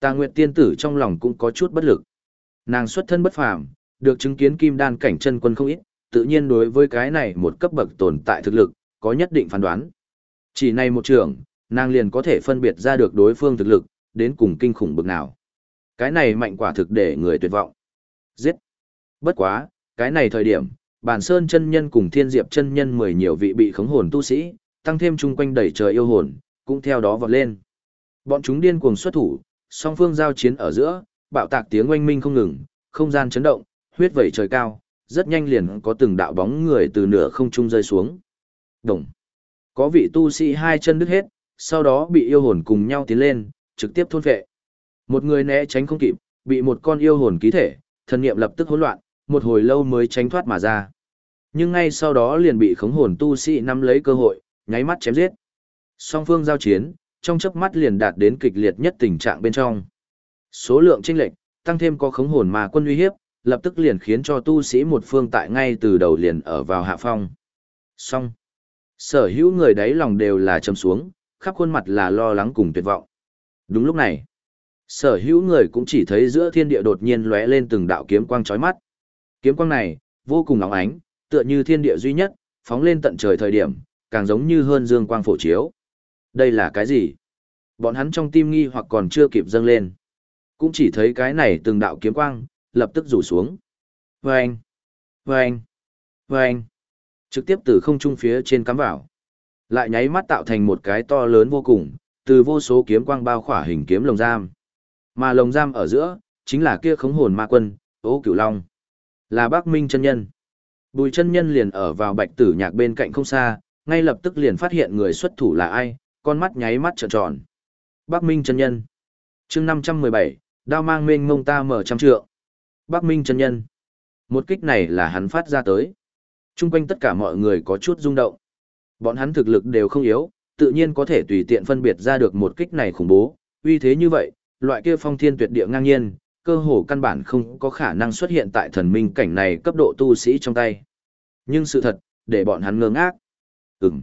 S1: Tà Nguyệt tiên tử trong lòng cũng có chút bất lực. Nàng xuất thân bất phàm, được chứng kiến kim đan cảnh chân quân không ít, tự nhiên đối với cái này một cấp bậc tồn tại thực lực, có nhất định phán đoán. Chỉ này một trường, nàng liền có thể phân biệt ra được đối phương thực lực, đến cùng kinh khủng bực nào. Cái này mạnh quả thực để người tuyệt vọng. Giết. Bất quá, cái này thời điểm, bản sơn chân nhân cùng thiên diệp chân nhân mười nhiều vị bị khống hồn tu sĩ, tăng thêm chung quanh đẩy trời yêu hồn, cũng theo đó vọt lên. Bọn chúng điên cuồng xuất thủ, song phương giao chiến ở giữa, bạo tạc tiếng oanh minh không ngừng, không gian chấn động, huyết vẩy trời cao, rất nhanh liền có từng đạo bóng người từ nửa không trung rơi xuống. Đồng. Có vị tu sĩ hai chân đứt hết, sau đó bị yêu hồn cùng nhau tiến lên, trực tiếp thôn phệ. Một người né tránh không kịp, bị một con yêu hồn ký thể, thần niệm lập tức hỗn loạn, một hồi lâu mới tránh thoát mà ra. Nhưng ngay sau đó liền bị khống hồn tu sĩ nắm lấy cơ hội, nháy mắt chém giết. Song phương giao chiến, trong chớp mắt liền đạt đến kịch liệt nhất tình trạng bên trong. Số lượng chênh lệch, tăng thêm có khống hồn mà quân uy hiếp, lập tức liền khiến cho tu sĩ một phương tại ngay từ đầu liền ở vào hạ phong. Song, sở hữu người đấy lòng đều là trầm xuống, khắp khuôn mặt là lo lắng cùng tuyệt vọng. Đúng lúc này, sở hữu người cũng chỉ thấy giữa thiên địa đột nhiên lóe lên từng đạo kiếm quang chói mắt. Kiếm quang này, vô cùng óng ánh, tựa như thiên địa duy nhất, phóng lên tận trời thời điểm, càng giống như hơn dương quang phổ chiếu. Đây là cái gì? Bọn hắn trong tim nghi hoặc còn chưa kịp dâng lên. Cũng chỉ thấy cái này từng đạo kiếm quang, lập tức rủ xuống. Vâng! Vâng! Vâng! Trực tiếp từ không trung phía trên cắm vào. Lại nháy mắt tạo thành một cái to lớn vô cùng, từ vô số kiếm quang bao khỏa hình kiếm lồng giam. Mà lồng giam ở giữa, chính là kia khống hồn ma quân, ố cửu long. Là bác Minh chân nhân. Bùi chân nhân liền ở vào bạch tử nhạc bên cạnh không xa, ngay lập tức liền phát hiện người xuất thủ là ai, con mắt nháy mắt trợn tròn. Bác Minh chân nhân. chương 517, đao mang mênh mông ta mở trăm trượng. Bác Minh chân nhân. Một kích này là hắn phát ra tới. Trung quanh tất cả mọi người có chút rung động. Bọn hắn thực lực đều không yếu, tự nhiên có thể tùy tiện phân biệt ra được một kích này khủng bố, uy thế như vậy, loại kia phong thiên tuyệt địa ngang nhiên, cơ hồ căn bản không có khả năng xuất hiện tại thần minh cảnh này cấp độ tu sĩ trong tay. Nhưng sự thật, để bọn hắn ngơ ngác. Ừm.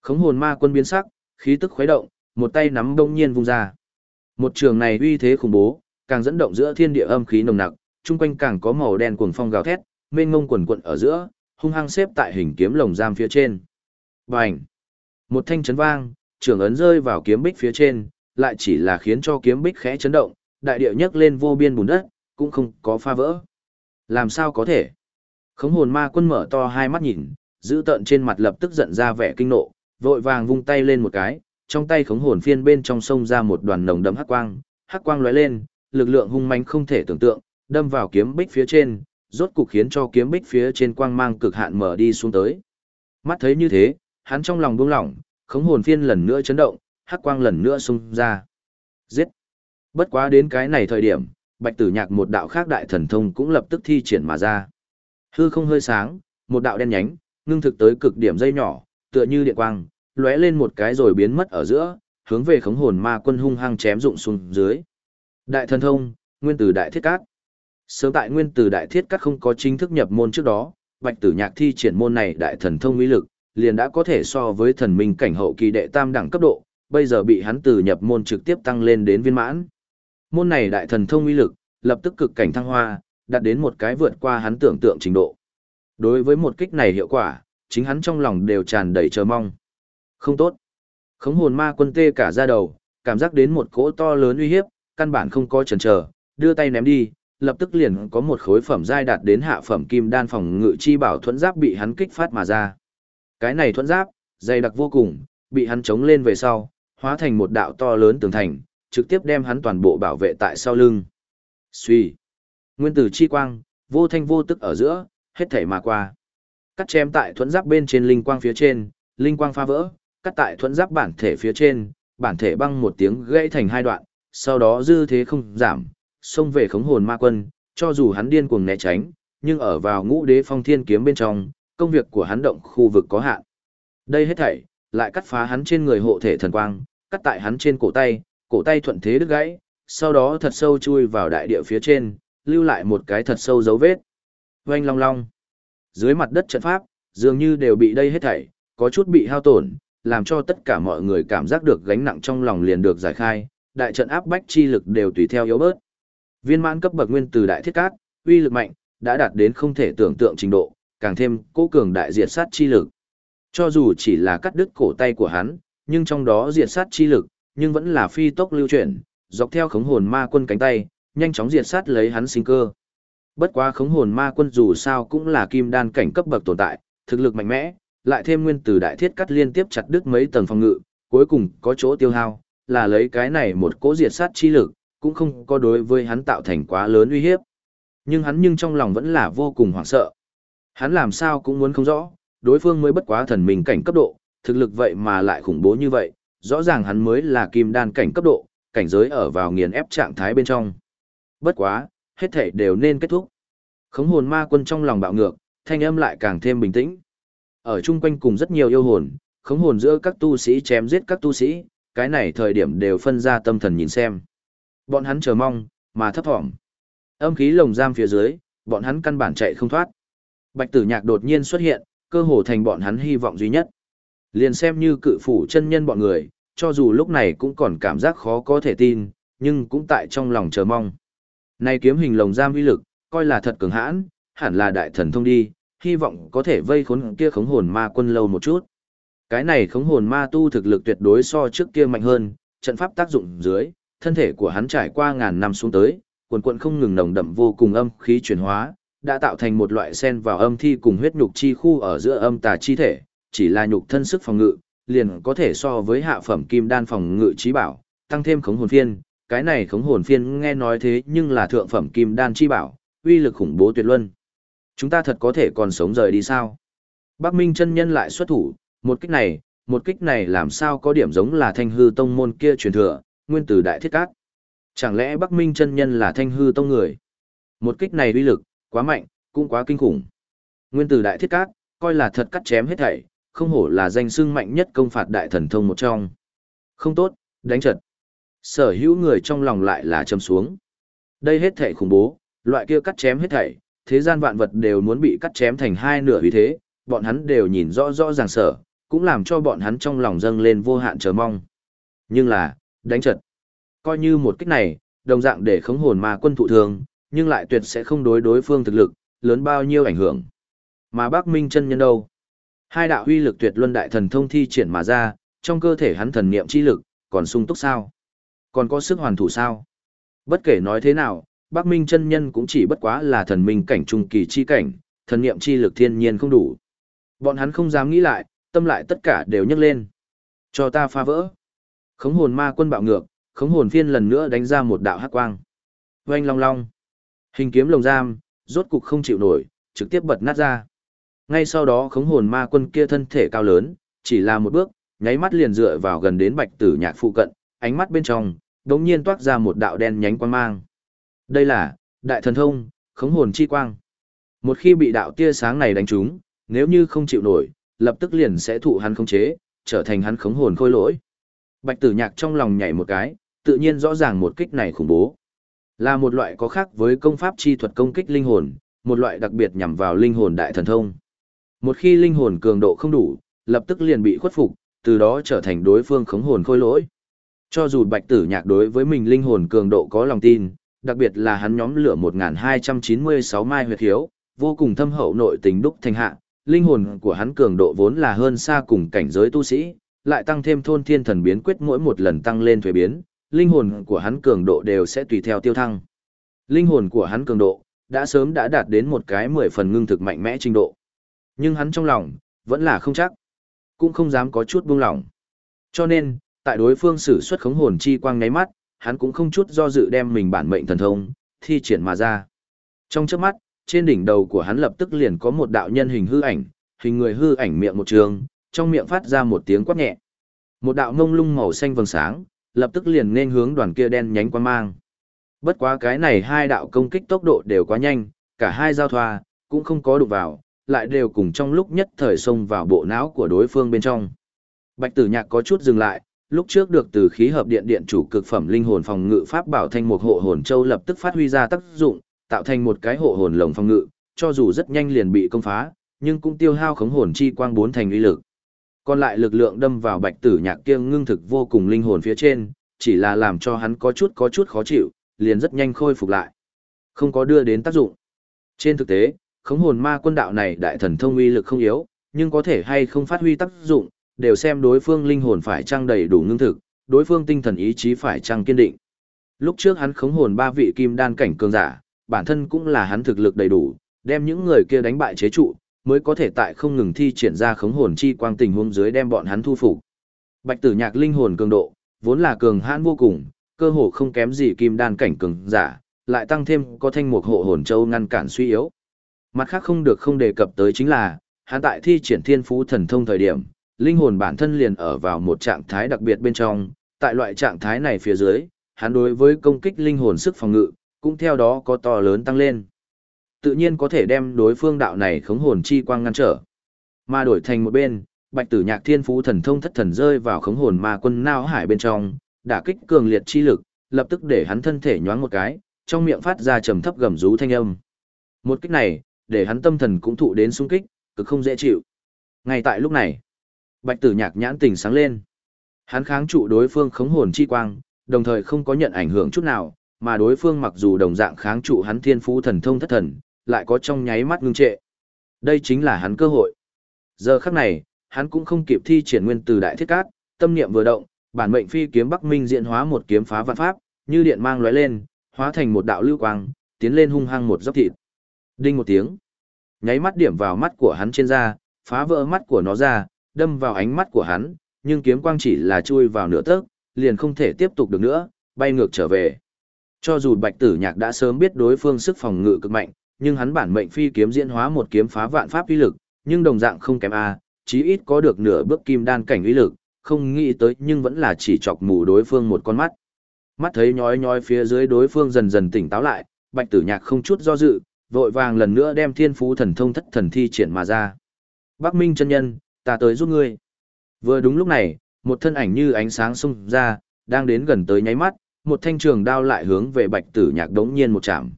S1: Khống hồn ma quân biến sắc, khí tức khuấy động, một tay nắm đông nhiên vung ra. Một trường này uy thế khủng bố, càng dẫn động giữa thiên địa âm khí nồng nặc, chung quanh càng có màu đen cuồng phong gào thét, mênh mông quần quận ở giữa, hung hăng xếp tại hình kiếm lồng giam phía trên. Bành! Một thanh chấn vang, trường ấn rơi vào kiếm bích phía trên, lại chỉ là khiến cho kiếm bích khẽ chấn động, đại địa nhấc lên vô biên bùn đất, cũng không có pha vỡ. Làm sao có thể? Khống hồn ma quân mở to hai mắt nhìn, giữ tợn trên mặt lập tức giận ra vẻ kinh nộ, vội vàng vung tay lên một cái, trong tay khống hồn phiên bên trong sông ra một đoàn nồng đậm hắc quang, hắc quang lóe lên, lực lượng hung mãnh không thể tưởng tượng, đâm vào kiếm bích phía trên, rốt cục khiến cho kiếm bích phía trên quang mang cực hạn mở đi xuống tới. Mắt thấy như thế, hắn trong lòng buông lỏng, khống hồn phiên lần nữa chấn động, hắc quang lần nữa xung ra. Giết! Bất quá đến cái này thời điểm, bạch tử nhạc một đạo khác đại thần thông cũng lập tức thi triển mà ra. Hư không hơi sáng, một đạo đen nhánh, ngưng thực tới cực điểm dây nhỏ, tựa như điện quang, lóe lên một cái rồi biến mất ở giữa, hướng về khống hồn ma quân hung hăng chém dụng xuống dưới. Đại thần thông, nguyên tử đại thiết cát. Sớm tại nguyên tử đại thiết các không có chính thức nhập môn trước đó, bạch tử nhạc thi triển môn này đại thần thông uy lực, liền đã có thể so với thần minh cảnh hậu kỳ đệ tam đẳng cấp độ, bây giờ bị hắn từ nhập môn trực tiếp tăng lên đến viên mãn. Môn này đại thần thông uy lực, lập tức cực cảnh thăng hoa, đạt đến một cái vượt qua hắn tưởng tượng trình độ. Đối với một kích này hiệu quả, chính hắn trong lòng đều tràn đầy chờ mong. Không tốt. Khống hồn ma quân tê cả ra đầu, cảm giác đến một cỗ to lớn uy hiếp, căn bản không có chần chờ, đưa tay ném đi, lập tức liền có một khối phẩm giai đạt đến hạ phẩm kim đan phòng ngự chi bảo thuẫn giáp bị hắn kích phát mà ra. Cái này thuẫn giáp, dày đặc vô cùng, bị hắn chống lên về sau, hóa thành một đạo to lớn tường thành, trực tiếp đem hắn toàn bộ bảo vệ tại sau lưng. Suy. Nguyên tử chi quang, vô thanh vô tức ở giữa, hết thảy mà qua. Cắt chém tại thuẫn giáp bên trên linh quang phía trên, linh quang phá vỡ, cắt tại thuẫn giáp bản thể phía trên, bản thể băng một tiếng gãy thành hai đoạn, sau đó dư thế không giảm, xông về khống hồn ma quân, cho dù hắn điên cuồng né tránh, nhưng ở vào ngũ đế phong thiên kiếm bên trong, công việc của hắn động khu vực có hạn. Đây hết thảy, lại cắt phá hắn trên người hộ thể thần quang, cắt tại hắn trên cổ tay, cổ tay thuận thế đứt gãy, sau đó thật sâu chui vào đại địa phía trên, lưu lại một cái thật sâu dấu vết. Oanh long long. Dưới mặt đất trận pháp, dường như đều bị đây hết thảy, có chút bị hao tổn, làm cho tất cả mọi người cảm giác được gánh nặng trong lòng liền được giải khai, đại trận áp bách chi lực đều tùy theo yếu bớt. Viên mãn cấp bậc nguyên từ đại thiết cát, uy lực mạnh, đã đạt đến không thể tưởng tượng trình độ, càng thêm cố cường đại diệt sát chi lực. Cho dù chỉ là cắt đứt cổ tay của hắn, nhưng trong đó diệt sát chi lực, nhưng vẫn là phi tốc lưu chuyển, dọc theo khống hồn ma quân cánh tay, nhanh chóng diệt sát lấy hắn sinh cơ. Bất quá khống hồn ma quân dù sao cũng là kim đan cảnh cấp bậc tồn tại, thực lực mạnh mẽ, lại thêm nguyên từ đại thiết cắt liên tiếp chặt đứt mấy tầng phòng ngự, cuối cùng có chỗ tiêu hao, là lấy cái này một cố diệt sát chi lực, cũng không có đối với hắn tạo thành quá lớn uy hiếp. Nhưng hắn nhưng trong lòng vẫn là vô cùng hoảng sợ. Hắn làm sao cũng muốn không rõ, đối phương mới bất quá thần mình cảnh cấp độ, thực lực vậy mà lại khủng bố như vậy, rõ ràng hắn mới là kim đan cảnh cấp độ, cảnh giới ở vào nghiền ép trạng thái bên trong. Bất quá, hết thể đều nên kết thúc. Khống hồn ma quân trong lòng bạo ngược, thanh âm lại càng thêm bình tĩnh. Ở chung quanh cùng rất nhiều yêu hồn, khống hồn giữa các tu sĩ chém giết các tu sĩ, cái này thời điểm đều phân ra tâm thần nhìn xem. Bọn hắn chờ mong, mà thấp thỏm. Âm khí lồng giam phía dưới, bọn hắn căn bản chạy không thoát. Bạch tử nhạc đột nhiên xuất hiện, cơ hồ thành bọn hắn hy vọng duy nhất. Liền xem như cự phủ chân nhân bọn người, cho dù lúc này cũng còn cảm giác khó có thể tin, nhưng cũng tại trong lòng chờ mong. Này kiếm hình lồng giam uy lực, coi là thật cường hãn, hẳn là đại thần thông đi, hy vọng có thể vây khốn kia khống hồn ma quân lâu một chút. Cái này khống hồn ma tu thực lực tuyệt đối so trước kia mạnh hơn, trận pháp tác dụng dưới, thân thể của hắn trải qua ngàn năm xuống tới, quần quần không ngừng nồng đậm vô cùng âm khí chuyển hóa, đã tạo thành một loại sen vào âm thi cùng huyết nhục chi khu ở giữa âm tà chi thể, chỉ là nhục thân sức phòng ngự, liền có thể so với hạ phẩm kim đan phòng ngự trí bảo, tăng thêm khống hồn phiên, cái này khống hồn phiên nghe nói thế nhưng là thượng phẩm kim đan chi bảo, uy lực khủng bố tuyệt luân. Chúng ta thật có thể còn sống rời đi sao? Bắc Minh chân nhân lại xuất thủ, một kích này, một kích này làm sao có điểm giống là thanh hư tông môn kia truyền thừa, nguyên tử đại thiết cát. Chẳng lẽ Bắc Minh chân nhân là thanh hư tông người? Một kích này uy lực, quá mạnh, cũng quá kinh khủng. Nguyên tử đại thiết cát, coi là thật cắt chém hết thảy, không hổ là danh xưng mạnh nhất công phạt đại thần thông một trong. Không tốt, đánh trận. Sở hữu người trong lòng lại là châm xuống. Đây hết thảy khủng bố, loại kia cắt chém hết thảy, thế gian vạn vật đều muốn bị cắt chém thành hai nửa vì thế, bọn hắn đều nhìn rõ rõ ràng sở, cũng làm cho bọn hắn trong lòng dâng lên vô hạn chờ mong. Nhưng là, đánh trận. Coi như một cách này, đồng dạng để khống hồn ma quân thụ thường, nhưng lại tuyệt sẽ không đối đối phương thực lực, lớn bao nhiêu ảnh hưởng. Mà bác Minh chân nhân đâu? Hai đạo huy lực tuyệt luân đại thần thông thi triển mà ra, trong cơ thể hắn thần niệm chi lực, còn sung túc sao? Còn có sức hoàn thủ sao? Bất kể nói thế nào, Bắc Minh chân nhân cũng chỉ bất quá là thần minh cảnh trung kỳ chi cảnh, thần niệm chi lực thiên nhiên không đủ. Bọn hắn không dám nghĩ lại, tâm lại tất cả đều nhấc lên. Cho ta phá vỡ. Khống hồn ma quân bạo ngược, khống hồn phiên lần nữa đánh ra một đạo hắc quang. Oanh long long. Hình kiếm lồng giam, rốt cục không chịu nổi, trực tiếp bật nát ra. Ngay sau đó khống hồn ma quân kia thân thể cao lớn, chỉ là một bước, nháy mắt liền dựa vào gần đến bạch tử nhạc phụ cận, ánh mắt bên trong, đống nhiên toát ra một đạo đen nhánh quang mang. Đây là, đại thần thông, khống hồn chi quang. Một khi bị đạo tia sáng này đánh trúng, nếu như không chịu nổi, lập tức liền sẽ thụ hắn khống chế, trở thành hắn khống hồn khôi lỗi. Bạch tử nhạc trong lòng nhảy một cái, tự nhiên rõ ràng một kích này khủng bố. Là một loại có khác với công pháp chi thuật công kích linh hồn, một loại đặc biệt nhằm vào linh hồn đại thần thông. Một khi linh hồn cường độ không đủ, lập tức liền bị khuất phục, từ đó trở thành đối phương khống hồn khôi lỗi. Cho dù bạch tử nhạc đối với mình linh hồn cường độ có lòng tin, đặc biệt là hắn nhóm lửa 1296 mai huyệt hiếu, vô cùng thâm hậu nội tình đúc thành hạ, linh hồn của hắn cường độ vốn là hơn xa cùng cảnh giới tu sĩ, lại tăng thêm thôn thiên thần biến quyết mỗi một lần tăng lên thuế biến, linh hồn của hắn cường độ đều sẽ tùy theo tiêu thăng. Linh hồn của hắn cường độ đã sớm đã đạt đến một cái mười phần ngưng thực mạnh mẽ trình độ. Nhưng hắn trong lòng vẫn là không chắc, cũng không dám có chút buông lỏng. Cho nên, tại đối phương sử xuất khống hồn chi quang nháy mắt, hắn cũng không chút do dự đem mình bản mệnh thần thông thi triển mà ra. Trong chớp mắt, trên đỉnh đầu của hắn lập tức liền có một đạo nhân hình hư ảnh, hình người hư ảnh miệng một trường, trong miệng phát ra một tiếng quát nhẹ. Một đạo ngông lung màu xanh vầng sáng, lập tức liền nên hướng đoàn kia đen nhánh quan mang. Bất quá cái này hai đạo công kích tốc độ đều quá nhanh, cả hai giao thoa, cũng không có đụng vào, lại đều cùng trong lúc nhất thời xông vào bộ não của đối phương bên trong. Bạch tử nhạc có chút dừng lại, lúc trước được từ khí hợp điện điện chủ cực phẩm linh hồn phòng ngự pháp bảo thanh một hộ hồn châu lập tức phát huy ra tác dụng, tạo thành một cái hộ hồn lồng phòng ngự, cho dù rất nhanh liền bị công phá, nhưng cũng tiêu hao khống hồn chi quang bốn thành uy lực. Còn lại lực lượng đâm vào bạch tử nhạc kia ngưng thực vô cùng linh hồn phía trên, chỉ là làm cho hắn có chút có chút khó chịu, liền rất nhanh khôi phục lại. Không có đưa đến tác dụng. Trên thực tế, khống hồn ma quân đạo này đại thần thông uy lực không yếu, nhưng có thể hay không phát huy tác dụng, đều xem đối phương linh hồn phải trang đầy đủ ngưng thực, đối phương tinh thần ý chí phải trang kiên định. Lúc trước hắn khống hồn ba vị kim đan cảnh cường giả, bản thân cũng là hắn thực lực đầy đủ, đem những người kia đánh bại chế trụ, mới có thể tại không ngừng thi triển ra khống hồn chi quang tình huống dưới đem bọn hắn thu phục. Bạch Tử Nhạc linh hồn cường độ, vốn là cường hãn vô cùng, cơ hồ không kém gì kim đan cảnh cường giả, lại tăng thêm có thanh mục hộ hồn châu ngăn cản suy yếu. Mặt khác không được không đề cập tới chính là, hắn tại thi triển thiên phú thần thông thời điểm, linh hồn bản thân liền ở vào một trạng thái đặc biệt bên trong, tại loại trạng thái này phía dưới, hắn đối với công kích linh hồn sức phòng ngự, cũng theo đó có to lớn tăng lên. Tự nhiên có thể đem đối phương đạo này khống hồn chi quang ngăn trở. Mà đổi thành một bên, bạch tử nhạc thiên phú thần thông thất thần rơi vào khống hồn ma quân nao hải bên trong, đả kích cường liệt chi lực, lập tức để hắn thân thể nhoáng một cái, trong miệng phát ra trầm thấp gầm rú thanh âm. Một kích này, để hắn tâm thần cũng thụ đến xung kích, cực không dễ chịu. Ngay tại lúc này, Bạch Tử Nhạc nhãn tình sáng lên. Hắn kháng trụ đối phương khống hồn chi quang, đồng thời không có nhận ảnh hưởng chút nào, mà đối phương mặc dù đồng dạng kháng trụ hắn thiên phú thần thông thất thần, lại có trong nháy mắt ngưng trệ. Đây chính là hắn cơ hội. Giờ khắc này, hắn cũng không kịp thi triển nguyên từ đại thiết cát, tâm niệm vừa động, bản mệnh phi kiếm Bắc Minh diễn hóa một kiếm phá vạn pháp, như điện mang lóe lên, hóa thành một đạo lưu quang, tiến lên hung hăng một dốc thịt. Đinh một tiếng. Nháy mắt điểm vào mắt của hắn trên da, phá vỡ mắt của nó ra, đâm vào ánh mắt của hắn, nhưng kiếm quang chỉ là chui vào nửa tấc, liền không thể tiếp tục được nữa, bay ngược trở về. Cho dù Bạch Tử Nhạc đã sớm biết đối phương sức phòng ngự cực mạnh, nhưng hắn bản mệnh phi kiếm diễn hóa một kiếm phá vạn pháp uy lực, nhưng đồng dạng không kém a, chí ít có được nửa bước kim đan cảnh uy lực, không nghĩ tới nhưng vẫn là chỉ chọc mù đối phương một con mắt. Mắt thấy nhói nhói phía dưới đối phương dần dần tỉnh táo lại, Bạch Tử Nhạc không chút do dự, vội vàng lần nữa đem Thiên Phú Thần Thông thất thần thi triển mà ra. Bắc Minh chân nhân, ta tới giúp ngươi. Vừa đúng lúc này, một thân ảnh như ánh sáng xung ra, đang đến gần tới nháy mắt, một thanh trường đao lại hướng về Bạch Tử Nhạc đống nhiên một chạm.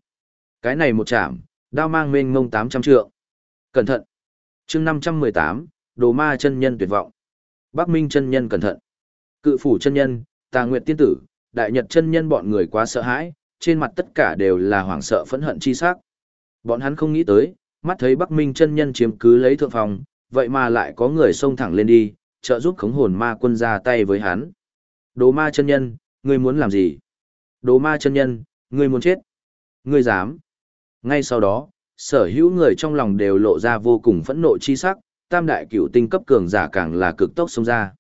S1: Cái này một chạm, đao mang mênh mông 800 trượng. Cẩn thận. Chương 518, Đồ Ma chân nhân tuyệt vọng. Bắc Minh chân nhân cẩn thận. Cự phủ chân nhân, Tà Nguyệt tiên tử, Đại Nhật chân nhân bọn người quá sợ hãi, trên mặt tất cả đều là hoảng sợ phẫn hận chi sắc. Bọn hắn không nghĩ tới, mắt thấy Bắc Minh chân nhân chiếm cứ lấy thượng phòng, vậy mà lại có người xông thẳng lên đi, trợ giúp khống hồn ma quân ra tay với hắn. Đồ ma chân nhân, ngươi muốn làm gì? Đồ ma chân nhân, ngươi muốn chết? Ngươi dám? Ngay sau đó, sở hữu người trong lòng đều lộ ra vô cùng phẫn nộ chi sắc, tam đại cửu tinh cấp cường giả càng là cực tốc xông ra.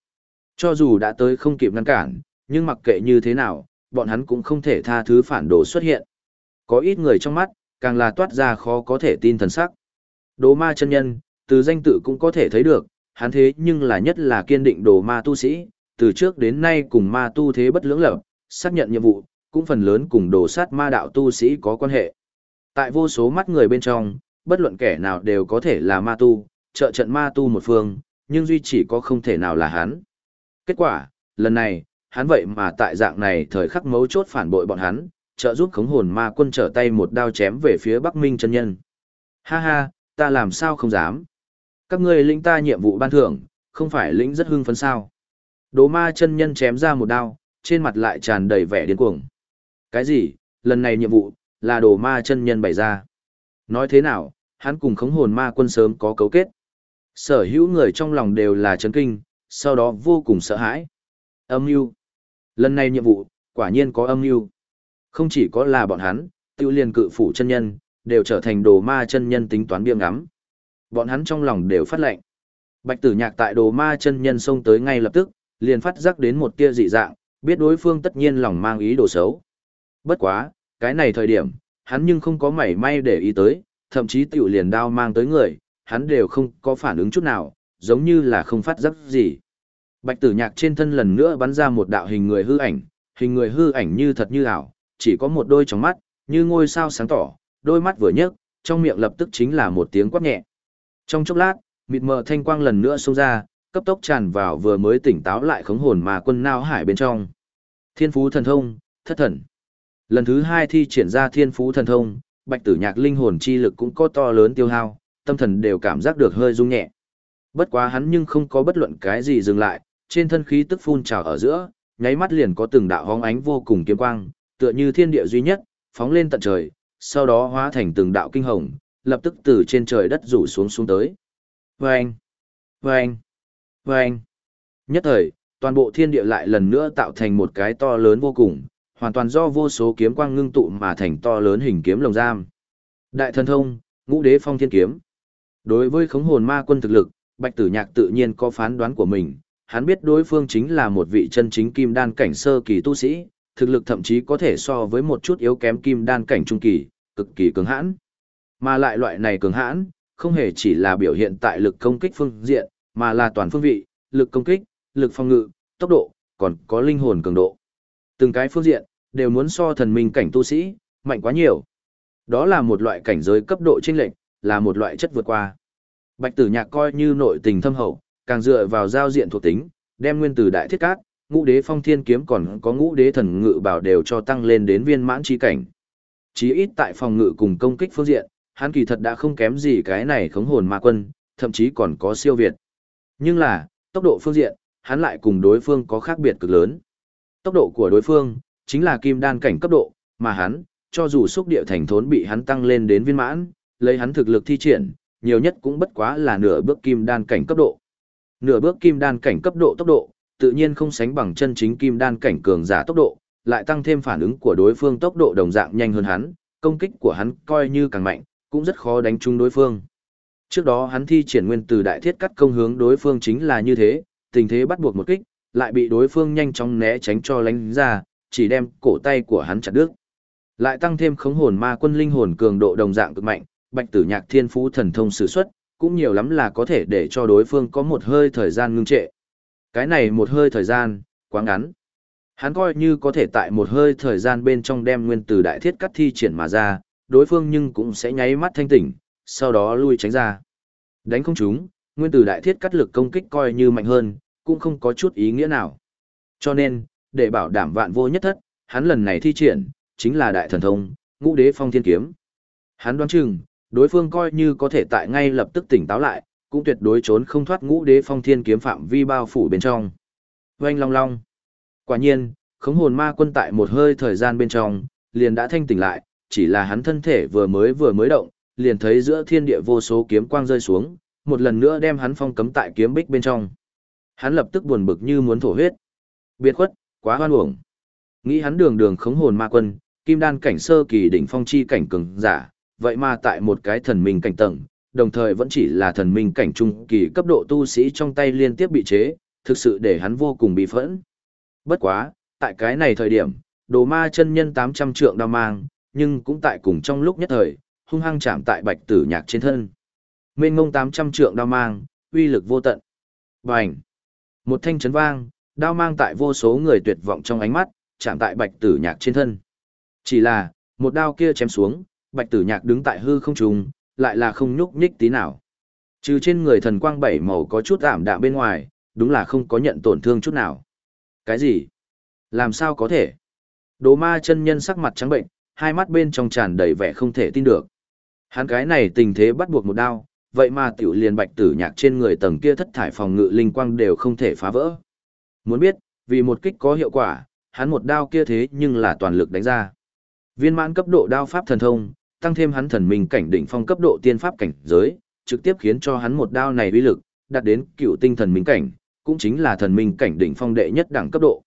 S1: Cho dù đã tới không kịp ngăn cản, nhưng mặc kệ như thế nào, bọn hắn cũng không thể tha thứ phản đồ xuất hiện. Có ít người trong mắt, càng là toát ra khó có thể tin thần sắc. Đồ ma chân nhân, từ danh tự cũng có thể thấy được, hắn thế nhưng là nhất là kiên định đồ ma tu sĩ, từ trước đến nay cùng ma tu thế bất lưỡng lập, xác nhận nhiệm vụ, cũng phần lớn cùng đồ sát ma đạo tu sĩ có quan hệ. Tại vô số mắt người bên trong, bất luận kẻ nào đều có thể là ma tu, trợ trận ma tu một phương, nhưng duy chỉ có không thể nào là hắn. Kết quả, lần này, hắn vậy mà tại dạng này thời khắc mấu chốt phản bội bọn hắn, trợ giúp khống hồn ma quân trở tay một đao chém về phía Bắc Minh chân nhân. Ha ha, ta làm sao không dám. Các ngươi lĩnh ta nhiệm vụ ban thưởng, không phải lĩnh rất hưng phấn sao. Đố ma chân nhân chém ra một đao, trên mặt lại tràn đầy vẻ điên cuồng. Cái gì, lần này nhiệm vụ, là đồ ma chân nhân bày ra. Nói thế nào, hắn cùng khống hồn ma quân sớm có cấu kết. Sở hữu người trong lòng đều là chấn kinh, sau đó vô cùng sợ hãi. Âm mưu Lần này nhiệm vụ, quả nhiên có âm mưu Không chỉ có là bọn hắn, tiêu liền cự phủ chân nhân, đều trở thành đồ ma chân nhân tính toán biêng ngắm. Bọn hắn trong lòng đều phát lệnh. Bạch tử nhạc tại đồ ma chân nhân xông tới ngay lập tức, liền phát giác đến một tia dị dạng, biết đối phương tất nhiên lòng mang ý đồ xấu. Bất quá, cái này thời điểm, hắn nhưng không có mảy may để ý tới, thậm chí tiểu liền đao mang tới người, hắn đều không có phản ứng chút nào, giống như là không phát giác gì. Bạch tử nhạc trên thân lần nữa bắn ra một đạo hình người hư ảnh, hình người hư ảnh như thật như ảo, chỉ có một đôi tròng mắt, như ngôi sao sáng tỏ, đôi mắt vừa nhấc, trong miệng lập tức chính là một tiếng quát nhẹ. Trong chốc lát, mịt mờ thanh quang lần nữa xông ra, cấp tốc tràn vào vừa mới tỉnh táo lại khống hồn mà quân nao hải bên trong. Thiên phú thần thông, thất thần. Lần thứ hai thi triển ra thiên phú thần thông, bạch tử nhạc linh hồn chi lực cũng có to lớn tiêu hao, tâm thần đều cảm giác được hơi rung nhẹ. Bất quá hắn nhưng không có bất luận cái gì dừng lại, trên thân khí tức phun trào ở giữa, nháy mắt liền có từng đạo hóng ánh vô cùng kiếm quang, tựa như thiên địa duy nhất, phóng lên tận trời, sau đó hóa thành từng đạo kinh hồng, lập tức từ trên trời đất rủ xuống xuống tới. Vâng! Vâng! Vâng! Nhất thời, toàn bộ thiên địa lại lần nữa tạo thành một cái to lớn vô cùng, hoàn toàn do vô số kiếm quang ngưng tụ mà thành to lớn hình kiếm lồng giam. Đại thần thông, ngũ đế phong thiên kiếm. Đối với khống hồn ma quân thực lực, Bạch Tử Nhạc tự nhiên có phán đoán của mình, hắn biết đối phương chính là một vị chân chính kim đan cảnh sơ kỳ tu sĩ, thực lực thậm chí có thể so với một chút yếu kém kim đan cảnh trung kỳ, cực kỳ cường hãn. Mà lại loại này cường hãn, không hề chỉ là biểu hiện tại lực công kích phương diện, mà là toàn phương vị, lực công kích, lực phòng ngự, tốc độ, còn có linh hồn cường độ. Từng cái phương diện, đều muốn so thần minh cảnh tu sĩ, mạnh quá nhiều. Đó là một loại cảnh giới cấp độ chênh lệch, là một loại chất vượt qua. Bạch Tử Nhạc coi như nội tình thâm hậu, càng dựa vào giao diện thuộc tính, đem nguyên từ đại thiết cát, ngũ đế phong thiên kiếm còn có ngũ đế thần ngự bảo đều cho tăng lên đến viên mãn chi cảnh. Chí ít tại phòng ngự cùng công kích phương diện, hắn kỳ thật đã không kém gì cái này khống hồn ma quân, thậm chí còn có siêu việt. Nhưng là, tốc độ phương diện, hắn lại cùng đối phương có khác biệt cực lớn. Tốc độ của đối phương, chính là kim đan cảnh cấp độ, mà hắn, cho dù xúc địa thành thốn bị hắn tăng lên đến viên mãn, lấy hắn thực lực thi triển, nhiều nhất cũng bất quá là nửa bước kim đan cảnh cấp độ. Nửa bước kim đan cảnh cấp độ tốc độ, tự nhiên không sánh bằng chân chính kim đan cảnh cường giả tốc độ, lại tăng thêm phản ứng của đối phương tốc độ đồng dạng nhanh hơn hắn, công kích của hắn coi như càng mạnh, cũng rất khó đánh trúng đối phương. Trước đó hắn thi triển nguyên từ đại thiết cắt công hướng đối phương chính là như thế, tình thế bắt buộc một kích, lại bị đối phương nhanh chóng né tránh cho lánh ra, chỉ đem cổ tay của hắn chặt đứt. Lại tăng thêm khống hồn ma quân linh hồn cường độ đồng dạng cực mạnh, bạch tử nhạc thiên phú thần thông sử xuất, cũng nhiều lắm là có thể để cho đối phương có một hơi thời gian ngưng trệ. Cái này một hơi thời gian, quá ngắn. Hắn coi như có thể tại một hơi thời gian bên trong đem nguyên tử đại thiết cắt thi triển mà ra, đối phương nhưng cũng sẽ nháy mắt thanh tỉnh, sau đó lui tránh ra. Đánh không chúng, nguyên tử đại thiết cắt lực công kích coi như mạnh hơn, cũng không có chút ý nghĩa nào. Cho nên, để bảo đảm vạn vô nhất thất, hắn lần này thi triển, chính là đại thần thông, ngũ đế phong thiên kiếm. Hắn đoán chừng, đối phương coi như có thể tại ngay lập tức tỉnh táo lại, cũng tuyệt đối trốn không thoát ngũ đế phong thiên kiếm phạm vi bao phủ bên trong. Oanh long long. Quả nhiên, khống hồn ma quân tại một hơi thời gian bên trong, liền đã thanh tỉnh lại, chỉ là hắn thân thể vừa mới vừa mới động, liền thấy giữa thiên địa vô số kiếm quang rơi xuống, một lần nữa đem hắn phong cấm tại kiếm bích bên trong. Hắn lập tức buồn bực như muốn thổ huyết. Biệt khuất, quá hoan uổng. Nghĩ hắn đường đường khống hồn ma quân, kim đan cảnh sơ kỳ đỉnh phong chi cảnh cường giả, vậy mà tại một cái thần minh cảnh tầng, đồng thời vẫn chỉ là thần minh cảnh trung kỳ cấp độ tu sĩ trong tay liên tiếp bị chế, thực sự để hắn vô cùng bị phẫn. Bất quá, tại cái này thời điểm, đồ ma chân nhân 800 trượng đao mang, nhưng cũng tại cùng trong lúc nhất thời, hung hăng chạm tại bạch tử nhạc trên thân. Mênh ngông 800 trượng đao mang, uy lực vô tận. Bành! Một thanh chấn vang, đao mang tại vô số người tuyệt vọng trong ánh mắt, chạm tại bạch tử nhạc trên thân. Chỉ là, một đao kia chém xuống, bạch tử nhạc đứng tại hư không trùng, lại là không nhúc nhích tí nào. Trừ trên người thần quang bảy màu có chút ảm đạm bên ngoài, đúng là không có nhận tổn thương chút nào. Cái gì? Làm sao có thể? Đồ ma chân nhân sắc mặt trắng bệnh, hai mắt bên trong tràn đầy vẻ không thể tin được. Hắn cái này tình thế bắt buộc một đao, vậy mà tiểu liền bạch tử nhạc trên người tầng kia thất thải phòng ngự linh quang đều không thể phá vỡ. Muốn biết, vì một kích có hiệu quả, hắn một đao kia thế nhưng là toàn lực đánh ra. Viên mãn cấp độ đao pháp thần thông, tăng thêm hắn thần minh cảnh đỉnh phong cấp độ tiên pháp cảnh giới, trực tiếp khiến cho hắn một đao này uy lực đạt đến cựu tinh thần minh cảnh, cũng chính là thần minh cảnh đỉnh phong đệ nhất đẳng cấp độ.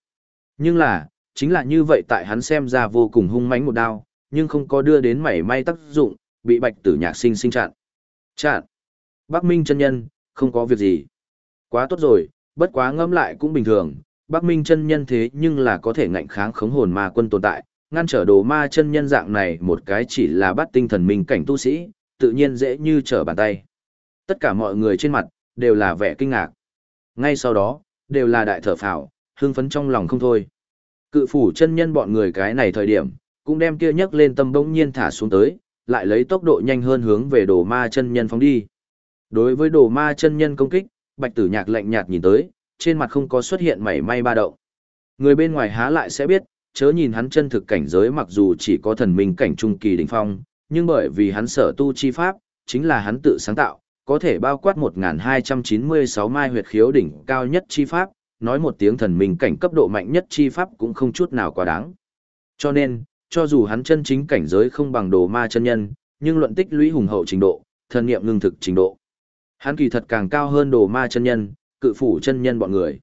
S1: Nhưng là, chính là như vậy tại hắn xem ra vô cùng hung mãnh một đao, nhưng không có đưa đến mảy may tác dụng, bị Bạch Tử Nhạc sinh sinh chặn. Chặn. Bắc Minh chân nhân, không có việc gì. Quá tốt rồi, bất quá ngẫm lại cũng bình thường, Bắc Minh chân nhân thế nhưng là có thể ngạnh kháng khống hồn ma quân tồn tại, ngăn trở đồ ma chân nhân dạng này một cái chỉ là bắt tinh thần minh cảnh tu sĩ, tự nhiên dễ như trở bàn tay. Tất cả mọi người trên mặt, đều là vẻ kinh ngạc. Ngay sau đó, đều là đại thở phào, hưng phấn trong lòng không thôi. Cự phủ chân nhân bọn người cái này thời điểm, cũng đem kia nhấc lên tâm bỗng nhiên thả xuống tới, lại lấy tốc độ nhanh hơn hướng về đồ ma chân nhân phóng đi. Đối với đồ ma chân nhân công kích, bạch tử nhạc lạnh nhạt nhìn tới, trên mặt không có xuất hiện mảy may ba động. Người bên ngoài há lại sẽ biết, chớ nhìn hắn chân thực cảnh giới mặc dù chỉ có thần minh cảnh trung kỳ đỉnh phong, nhưng bởi vì hắn sở tu chi pháp, chính là hắn tự sáng tạo, có thể bao quát 1296 mai huyệt khiếu đỉnh cao nhất chi pháp, nói một tiếng thần minh cảnh cấp độ mạnh nhất chi pháp cũng không chút nào quá đáng. Cho nên, cho dù hắn chân chính cảnh giới không bằng đồ ma chân nhân, nhưng luận tích lũy hùng hậu trình độ, thần nghiệm ngưng thực trình độ. Hắn kỳ thật càng cao hơn đồ ma chân nhân, cự phủ chân nhân bọn người.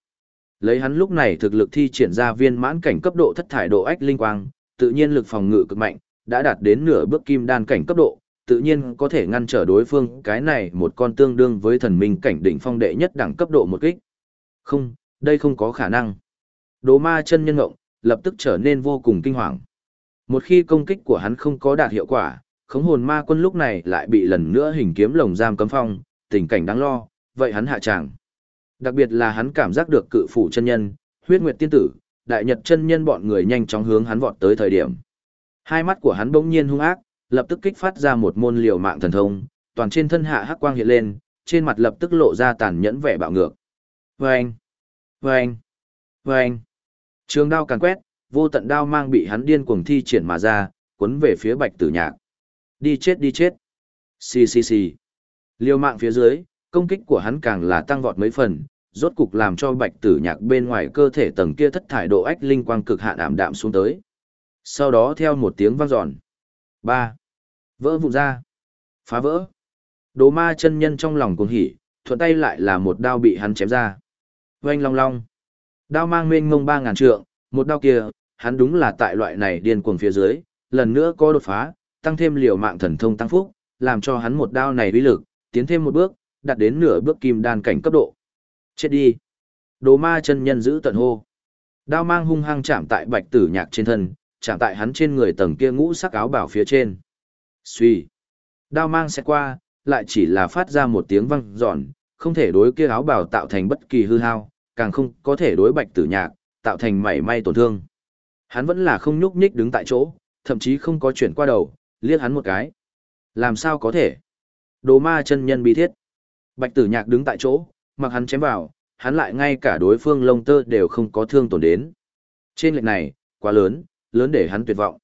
S1: Lấy hắn lúc này thực lực thi triển ra viên mãn cảnh cấp độ thất thải độ ách linh quang, tự nhiên lực phòng ngự cực mạnh, đã đạt đến nửa bước kim đan cảnh cấp độ, tự nhiên có thể ngăn trở đối phương cái này một con tương đương với thần minh cảnh đỉnh phong đệ nhất đẳng cấp độ một kích. Không, đây không có khả năng. Đồ ma chân nhân ngộng, lập tức trở nên vô cùng kinh hoàng. Một khi công kích của hắn không có đạt hiệu quả, khống hồn ma quân lúc này lại bị lần nữa hình kiếm lồng giam cấm phong, tình cảnh đáng lo, vậy hắn hạ tràng. Đặc biệt là hắn cảm giác được cự phủ chân nhân, huyết nguyệt tiên tử, đại nhật chân nhân bọn người nhanh chóng hướng hắn vọt tới thời điểm. Hai mắt của hắn bỗng nhiên hung ác, lập tức kích phát ra một môn liều mạng thần thông, toàn trên thân hạ hắc quang hiện lên, trên mặt lập tức lộ ra tàn nhẫn vẻ bạo ngược. Vâng! Vâng! Vâng! Trường đao càn quét, vô tận đao mang bị hắn điên cuồng thi triển mà ra, cuốn về phía bạch tử nhạc. Đi chết đi chết! Xì xì xì! Liều mạng phía dưới, công kích của hắn càng là tăng vọt mấy phần, rốt cục làm cho bạch tử nhạc bên ngoài cơ thể tầng kia thất thải độ ách linh quang cực hạn ảm đạm xuống tới. Sau đó theo một tiếng vang dọn. ba Vỡ vụn ra. Phá vỡ. Đồ ma chân nhân trong lòng cuồng hỉ, thuận tay lại là một đao bị hắn chém ra. Oanh long long. Đao mang mênh ngông ba ngàn trượng, một đao kia, hắn đúng là tại loại này điên cuồng phía dưới, lần nữa có đột phá, tăng thêm liều mạng thần thông tăng phúc, làm cho hắn một đao này uy lực, tiến thêm một bước, đạt đến nửa bước kim đan cảnh cấp độ. Chết đi. Đồ ma chân nhân giữ tận hô. Đao mang hung hăng chạm tại bạch tử nhạc trên thân, chạm tại hắn trên người tầng kia ngũ sắc áo bảo phía trên. Xuy. Đao mang sẽ qua, lại chỉ là phát ra một tiếng vang giòn, không thể đối kia áo bảo tạo thành bất kỳ hư hao, càng không có thể đối bạch tử nhạc, tạo thành mảy may tổn thương. Hắn vẫn là không nhúc nhích đứng tại chỗ, thậm chí không có chuyển qua đầu, liếc hắn một cái. Làm sao có thể? Đồ ma chân nhân bi thiết. Bạch tử nhạc đứng tại chỗ, mặc hắn chém vào, hắn lại ngay cả đối phương lông tơ đều không có thương tổn đến. Trên lệnh này, quá lớn, lớn để hắn tuyệt vọng.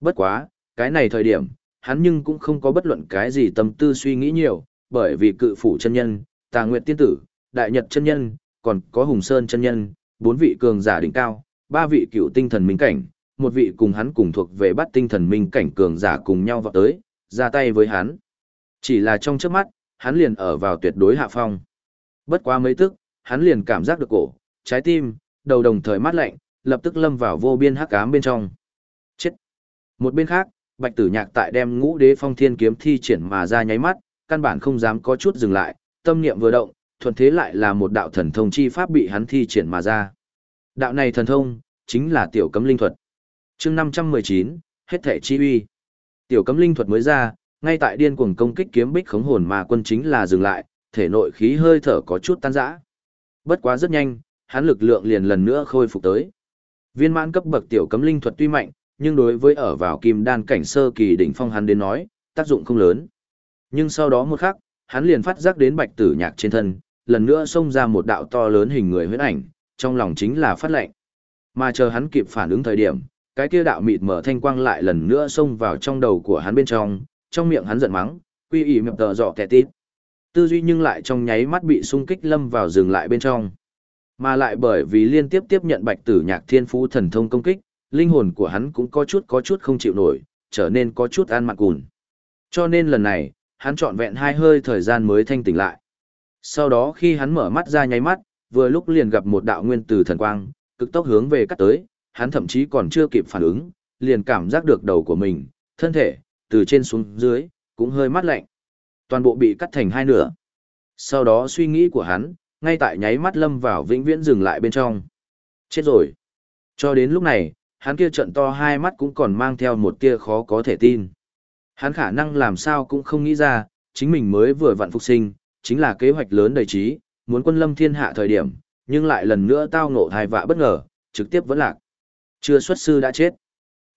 S1: Bất quá, cái này thời điểm, hắn nhưng cũng không có bất luận cái gì tâm tư suy nghĩ nhiều, bởi vì cự phủ chân nhân, tà nguyệt tiên tử, đại nhật chân nhân, còn có hùng sơn chân nhân, bốn vị cường giả đỉnh cao, ba vị cựu tinh thần minh cảnh, một vị cùng hắn cùng thuộc về bắt tinh thần minh cảnh cường giả cùng nhau vào tới, ra tay với hắn. Chỉ là trong trước mắt, hắn liền ở vào tuyệt đối hạ phong. Bất quá mấy tức, hắn liền cảm giác được cổ, trái tim, đầu đồng thời mát lạnh, lập tức lâm vào vô biên hắc ám bên trong. Chết. Một bên khác, Bạch Tử Nhạc tại đem Ngũ Đế Phong Thiên kiếm thi triển mà ra nháy mắt, căn bản không dám có chút dừng lại, tâm niệm vừa động, thuận thế lại là một đạo thần thông chi pháp bị hắn thi triển mà ra. Đạo này thần thông chính là tiểu cấm linh thuật. Chương 519, hết thể chi uy. Tiểu cấm linh thuật mới ra, ngay tại điên cuồng công kích kiếm bích khống hồn mà quân chính là dừng lại, thể nội khí hơi thở có chút tan rã. Bất quá rất nhanh, hắn lực lượng liền lần nữa khôi phục tới. Viên mãn cấp bậc tiểu cấm linh thuật tuy mạnh, nhưng đối với ở vào kim đan cảnh sơ kỳ đỉnh phong hắn đến nói, tác dụng không lớn. Nhưng sau đó một khắc, hắn liền phát giác đến bạch tử nhạc trên thân, lần nữa xông ra một đạo to lớn hình người huyết ảnh, trong lòng chính là phát lệnh. Mà chờ hắn kịp phản ứng thời điểm, cái kia đạo mịt mở thanh quang lại lần nữa xông vào trong đầu của hắn bên trong, trong miệng hắn giận mắng, quy ỉ mập tờ dọ kẻ tít. Tư duy nhưng lại trong nháy mắt bị sung kích lâm vào dừng lại bên trong. Mà lại bởi vì liên tiếp tiếp nhận bạch tử nhạc thiên phú thần thông công kích, linh hồn của hắn cũng có chút có chút không chịu nổi, trở nên có chút an mặn cùn. Cho nên lần này, hắn trọn vẹn hai hơi thời gian mới thanh tỉnh lại. Sau đó khi hắn mở mắt ra nháy mắt, vừa lúc liền gặp một đạo nguyên tử thần quang, cực tốc hướng về cắt tới, hắn thậm chí còn chưa kịp phản ứng, liền cảm giác được đầu của mình, thân thể, từ trên xuống dưới, cũng hơi mát lạnh. Toàn bộ bị cắt thành hai nửa. Sau đó suy nghĩ của hắn, ngay tại nháy mắt lâm vào vĩnh viễn dừng lại bên trong. Chết rồi. Cho đến lúc này, hắn kia trận to hai mắt cũng còn mang theo một tia khó có thể tin. Hắn khả năng làm sao cũng không nghĩ ra, chính mình mới vừa vặn phục sinh, chính là kế hoạch lớn đầy trí, muốn quân lâm thiên hạ thời điểm, nhưng lại lần nữa tao ngộ thai vạ bất ngờ, trực tiếp vẫn lạc. Chưa xuất sư đã chết.